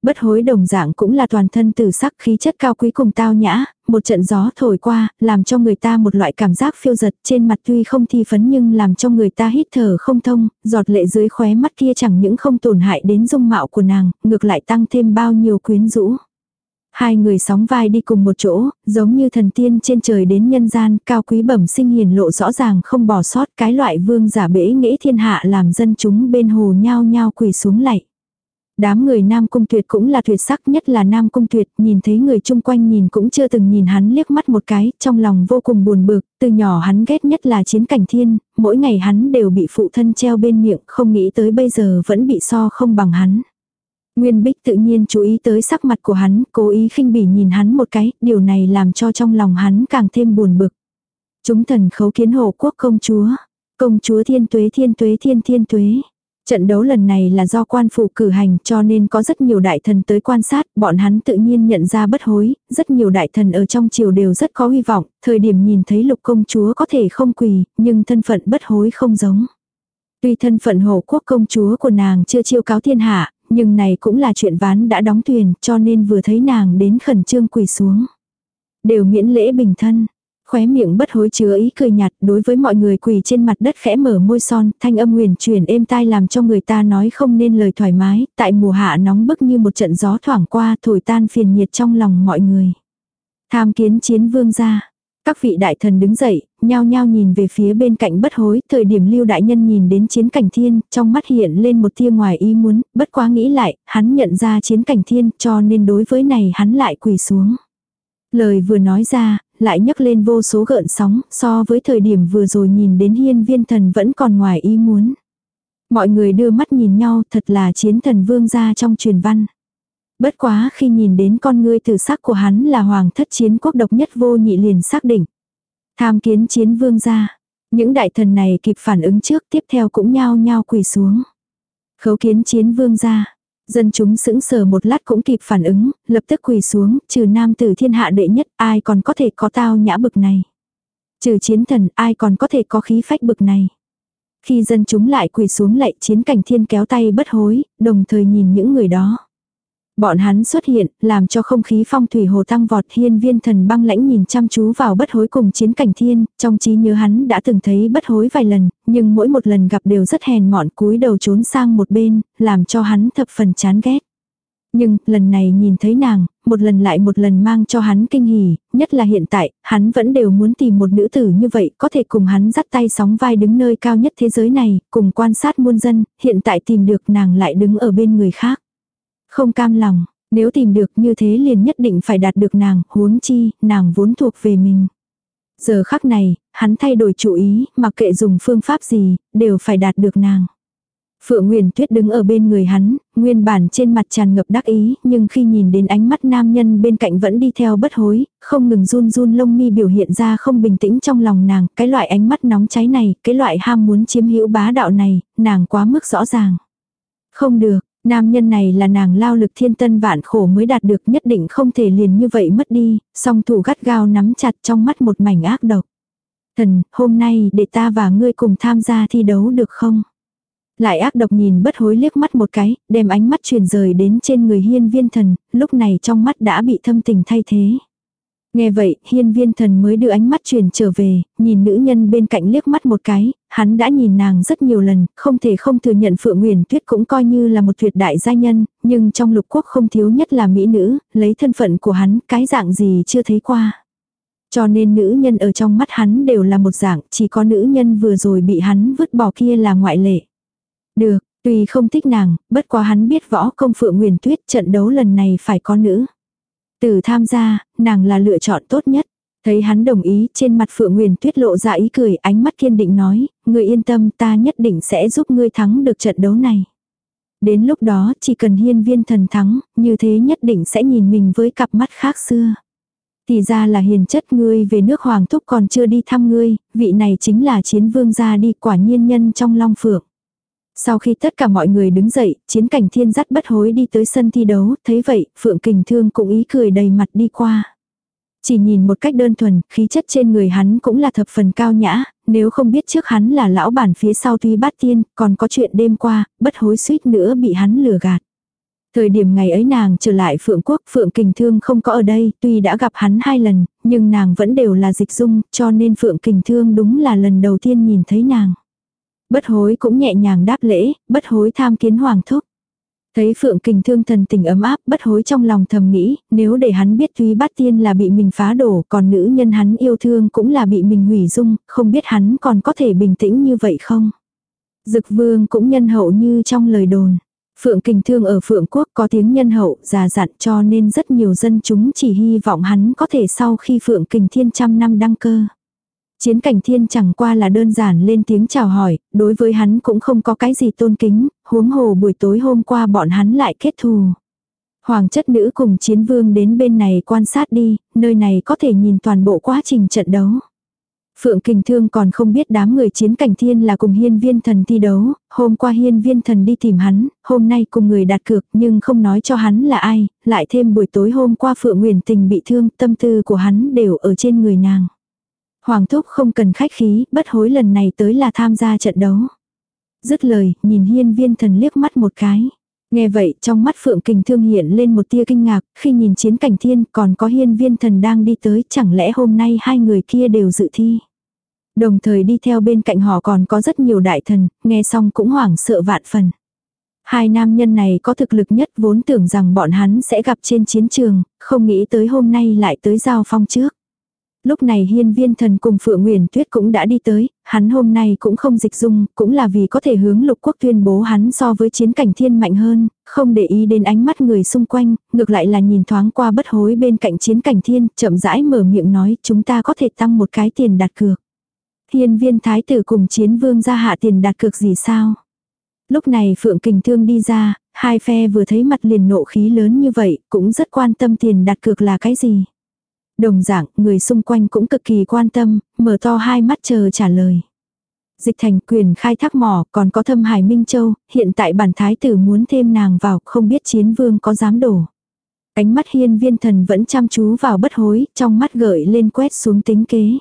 bất hối đồng dạng cũng là toàn thân tử sắc khí chất cao quý cùng tao nhã, một trận gió thổi qua, làm cho người ta một loại cảm giác phiêu giật trên mặt tuy không thi phấn nhưng làm cho người ta hít thở không thông, giọt lệ dưới khóe mắt kia chẳng những không tổn hại đến dung mạo của nàng, ngược lại tăng thêm bao nhiêu quyến rũ. Hai người sóng vai đi cùng một chỗ, giống như thần tiên trên trời đến nhân gian, cao quý bẩm sinh hiền lộ rõ ràng không bỏ sót cái loại vương giả bể nghĩa thiên hạ làm dân chúng bên hồ nhao nhao quỳ xuống lạy. Đám người Nam Cung Tuyệt cũng là tuyệt sắc nhất là Nam Cung Tuyệt, nhìn thấy người chung quanh nhìn cũng chưa từng nhìn hắn liếc mắt một cái, trong lòng vô cùng buồn bực, từ nhỏ hắn ghét nhất là chiến cảnh thiên, mỗi ngày hắn đều bị phụ thân treo bên miệng, không nghĩ tới bây giờ vẫn bị so không bằng hắn. Nguyên Bích tự nhiên chú ý tới sắc mặt của hắn, cố ý khinh bỉ nhìn hắn một cái, điều này làm cho trong lòng hắn càng thêm buồn bực. Chúng thần khấu kiến hộ quốc công chúa, công chúa thiên tuế thiên tuế thiên thiên tuế. Trận đấu lần này là do quan phủ cử hành cho nên có rất nhiều đại thần tới quan sát, bọn hắn tự nhiên nhận ra bất hối, rất nhiều đại thần ở trong triều đều rất có hy vọng, thời điểm nhìn thấy lục công chúa có thể không quỳ, nhưng thân phận bất hối không giống. Tuy thân phận hộ quốc công chúa của nàng chưa chiêu cáo thiên hạ, nhưng này cũng là chuyện ván đã đóng thuyền cho nên vừa thấy nàng đến khẩn trương quỳ xuống. Đều miễn lễ bình thân, khóe miệng bất hối chứa ý cười nhạt đối với mọi người quỳ trên mặt đất khẽ mở môi son, thanh âm huyền truyền êm tai làm cho người ta nói không nên lời thoải mái, tại mùa hạ nóng bức như một trận gió thoảng qua thổi tan phiền nhiệt trong lòng mọi người. Tham kiến chiến vương gia. Các vị đại thần đứng dậy, nhao nhao nhìn về phía bên cạnh bất hối, thời điểm lưu đại nhân nhìn đến chiến cảnh thiên, trong mắt hiện lên một tia ngoài ý muốn, bất quá nghĩ lại, hắn nhận ra chiến cảnh thiên, cho nên đối với này hắn lại quỳ xuống. Lời vừa nói ra, lại nhấc lên vô số gợn sóng, so với thời điểm vừa rồi nhìn đến hiên viên thần vẫn còn ngoài ý muốn. Mọi người đưa mắt nhìn nhau thật là chiến thần vương gia trong truyền văn. Bất quá khi nhìn đến con ngươi từ sắc của hắn là hoàng thất chiến quốc độc nhất vô nhị liền xác định. Tham kiến chiến vương gia. Những đại thần này kịp phản ứng trước tiếp theo cũng nhao nhao quỳ xuống. Khấu kiến chiến vương gia. Dân chúng sững sờ một lát cũng kịp phản ứng, lập tức quỳ xuống, trừ nam tử thiên hạ đệ nhất, ai còn có thể có tao nhã bực này. Trừ chiến thần, ai còn có thể có khí phách bực này. Khi dân chúng lại quỳ xuống lại chiến cảnh thiên kéo tay bất hối, đồng thời nhìn những người đó. Bọn hắn xuất hiện, làm cho không khí phong thủy hồ tăng vọt hiên viên thần băng lãnh nhìn chăm chú vào bất hối cùng chiến cảnh thiên, trong trí nhớ hắn đã từng thấy bất hối vài lần, nhưng mỗi một lần gặp đều rất hèn mọn cúi đầu trốn sang một bên, làm cho hắn thập phần chán ghét. Nhưng, lần này nhìn thấy nàng, một lần lại một lần mang cho hắn kinh hỉ, nhất là hiện tại, hắn vẫn đều muốn tìm một nữ tử như vậy, có thể cùng hắn dắt tay sóng vai đứng nơi cao nhất thế giới này, cùng quan sát muôn dân, hiện tại tìm được nàng lại đứng ở bên người khác. Không cam lòng, nếu tìm được như thế liền nhất định phải đạt được nàng, huống chi, nàng vốn thuộc về mình. Giờ khắc này, hắn thay đổi chủ ý, mặc kệ dùng phương pháp gì, đều phải đạt được nàng. Phượng Nguyên Tuyết đứng ở bên người hắn, nguyên bản trên mặt tràn ngập đắc ý, nhưng khi nhìn đến ánh mắt nam nhân bên cạnh vẫn đi theo bất hối, không ngừng run run lông mi biểu hiện ra không bình tĩnh trong lòng nàng, cái loại ánh mắt nóng cháy này, cái loại ham muốn chiếm hữu bá đạo này, nàng quá mức rõ ràng. Không được, Nam nhân này là nàng lao lực thiên tân vạn khổ mới đạt được nhất định không thể liền như vậy mất đi, song thủ gắt gao nắm chặt trong mắt một mảnh ác độc. Thần, hôm nay để ta và ngươi cùng tham gia thi đấu được không? Lại ác độc nhìn bất hối liếc mắt một cái, đem ánh mắt truyền rời đến trên người hiên viên thần, lúc này trong mắt đã bị thâm tình thay thế. Nghe vậy, hiên viên thần mới đưa ánh mắt truyền trở về, nhìn nữ nhân bên cạnh liếc mắt một cái, hắn đã nhìn nàng rất nhiều lần, không thể không thừa nhận Phượng Nguyền Tuyết cũng coi như là một tuyệt đại gia nhân, nhưng trong lục quốc không thiếu nhất là mỹ nữ, lấy thân phận của hắn, cái dạng gì chưa thấy qua. Cho nên nữ nhân ở trong mắt hắn đều là một dạng, chỉ có nữ nhân vừa rồi bị hắn vứt bỏ kia là ngoại lệ. Được, tuy không thích nàng, bất quá hắn biết võ công Phượng Nguyền Tuyết trận đấu lần này phải có nữ. Từ tham gia, nàng là lựa chọn tốt nhất. Thấy hắn đồng ý, trên mặt Phượng Nguyền Tuyết lộ ra ý cười, ánh mắt kiên định nói, người yên tâm ta nhất định sẽ giúp ngươi thắng được trận đấu này. Đến lúc đó, chỉ cần hiên viên thần thắng, như thế nhất định sẽ nhìn mình với cặp mắt khác xưa. Thì ra là hiền chất ngươi về nước Hoàng Thúc còn chưa đi thăm ngươi, vị này chính là chiến vương gia đi quả nhiên nhân trong long phượng. Sau khi tất cả mọi người đứng dậy, chiến cảnh thiên dắt bất hối đi tới sân thi đấu, thấy vậy, Phượng Kình Thương cũng ý cười đầy mặt đi qua. Chỉ nhìn một cách đơn thuần, khí chất trên người hắn cũng là thập phần cao nhã, nếu không biết trước hắn là lão bản phía sau tuy bát tiên, còn có chuyện đêm qua, bất hối suýt nữa bị hắn lừa gạt. Thời điểm ngày ấy nàng trở lại Phượng Quốc, Phượng Kình Thương không có ở đây, tuy đã gặp hắn hai lần, nhưng nàng vẫn đều là dịch dung, cho nên Phượng Kình Thương đúng là lần đầu tiên nhìn thấy nàng. Bất hối cũng nhẹ nhàng đáp lễ, bất hối tham kiến hoàng thúc. Thấy Phượng Kình Thương thần tình ấm áp, bất hối trong lòng thầm nghĩ, nếu để hắn biết Thúy Bát Tiên là bị mình phá đổ, còn nữ nhân hắn yêu thương cũng là bị mình hủy dung, không biết hắn còn có thể bình tĩnh như vậy không? Dực Vương cũng nhân hậu như trong lời đồn. Phượng Kình Thương ở Phượng Quốc có tiếng nhân hậu, già dặn cho nên rất nhiều dân chúng chỉ hy vọng hắn có thể sau khi Phượng Kình Thiên trăm năm đăng cơ. Chiến cảnh thiên chẳng qua là đơn giản lên tiếng chào hỏi, đối với hắn cũng không có cái gì tôn kính, huống hồ buổi tối hôm qua bọn hắn lại kết thù. Hoàng chất nữ cùng chiến vương đến bên này quan sát đi, nơi này có thể nhìn toàn bộ quá trình trận đấu. Phượng Kình Thương còn không biết đám người chiến cảnh thiên là cùng hiên viên thần thi đấu, hôm qua hiên viên thần đi tìm hắn, hôm nay cùng người đặt cược nhưng không nói cho hắn là ai, lại thêm buổi tối hôm qua Phượng Nguyền Tình bị thương, tâm tư của hắn đều ở trên người nàng. Hoàng thúc không cần khách khí, bất hối lần này tới là tham gia trận đấu. Dứt lời, nhìn hiên viên thần liếc mắt một cái. Nghe vậy, trong mắt Phượng Kình Thương hiện lên một tia kinh ngạc, khi nhìn chiến cảnh thiên còn có hiên viên thần đang đi tới, chẳng lẽ hôm nay hai người kia đều dự thi. Đồng thời đi theo bên cạnh họ còn có rất nhiều đại thần, nghe xong cũng hoảng sợ vạn phần. Hai nam nhân này có thực lực nhất vốn tưởng rằng bọn hắn sẽ gặp trên chiến trường, không nghĩ tới hôm nay lại tới giao phong trước. Lúc này hiên viên thần cùng Phượng Nguyễn Tuyết cũng đã đi tới, hắn hôm nay cũng không dịch dung, cũng là vì có thể hướng lục quốc tuyên bố hắn so với chiến cảnh thiên mạnh hơn, không để ý đến ánh mắt người xung quanh, ngược lại là nhìn thoáng qua bất hối bên cạnh chiến cảnh thiên, chậm rãi mở miệng nói chúng ta có thể tăng một cái tiền đặt cược. Hiên viên thái tử cùng chiến vương ra hạ tiền đặt cược gì sao? Lúc này Phượng Kình Thương đi ra, hai phe vừa thấy mặt liền nộ khí lớn như vậy, cũng rất quan tâm tiền đặt cược là cái gì. Đồng dạng, người xung quanh cũng cực kỳ quan tâm, mở to hai mắt chờ trả lời. Dịch thành quyền khai thác mỏ, còn có thâm hải Minh Châu, hiện tại bản thái tử muốn thêm nàng vào, không biết chiến vương có dám đổ. Ánh mắt hiên viên thần vẫn chăm chú vào bất hối, trong mắt gợi lên quét xuống tính kế.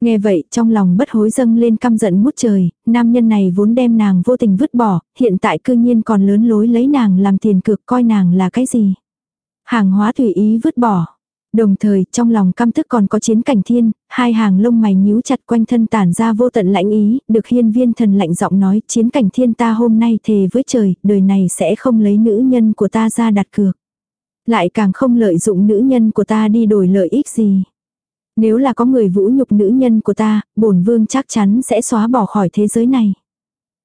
Nghe vậy trong lòng bất hối dâng lên căm giận ngút trời, nam nhân này vốn đem nàng vô tình vứt bỏ, hiện tại cư nhiên còn lớn lối lấy nàng làm tiền cược coi nàng là cái gì. Hàng hóa tùy ý vứt bỏ. Đồng thời trong lòng căm thức còn có chiến cảnh thiên, hai hàng lông mày nhíu chặt quanh thân tản ra vô tận lãnh ý, được hiên viên thần lạnh giọng nói chiến cảnh thiên ta hôm nay thề với trời, đời này sẽ không lấy nữ nhân của ta ra đặt cược. Lại càng không lợi dụng nữ nhân của ta đi đổi lợi ích gì. Nếu là có người vũ nhục nữ nhân của ta, bổn vương chắc chắn sẽ xóa bỏ khỏi thế giới này.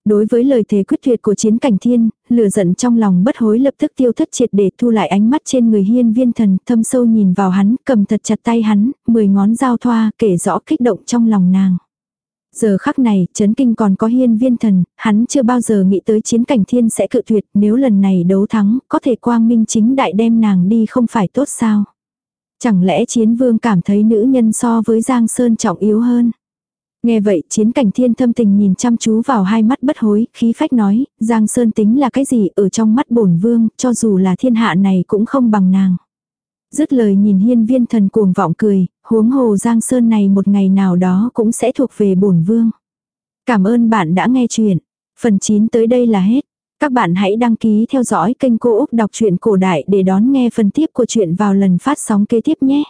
Đối với lời thề quyết tuyệt của chiến cảnh thiên, lửa giận trong lòng bất hối lập tức tiêu thất triệt để thu lại ánh mắt trên người hiên viên thần, thâm sâu nhìn vào hắn, cầm thật chặt tay hắn, mười ngón giao thoa, kể rõ kích động trong lòng nàng. Giờ khắc này, chấn kinh còn có hiên viên thần, hắn chưa bao giờ nghĩ tới chiến cảnh thiên sẽ cự tuyệt, nếu lần này đấu thắng, có thể quang minh chính đại đem nàng đi không phải tốt sao. Chẳng lẽ chiến vương cảm thấy nữ nhân so với Giang Sơn trọng yếu hơn? Nghe vậy chiến cảnh thiên thâm tình nhìn chăm chú vào hai mắt bất hối, khí phách nói, Giang Sơn tính là cái gì ở trong mắt bổn vương, cho dù là thiên hạ này cũng không bằng nàng. Dứt lời nhìn hiên viên thần cuồng vọng cười, huống hồ Giang Sơn này một ngày nào đó cũng sẽ thuộc về bổn vương. Cảm ơn bạn đã nghe chuyện. Phần 9 tới đây là hết. Các bạn hãy đăng ký theo dõi kênh Cô Úc Đọc truyện Cổ Đại để đón nghe phần tiếp của chuyện vào lần phát sóng kế tiếp nhé.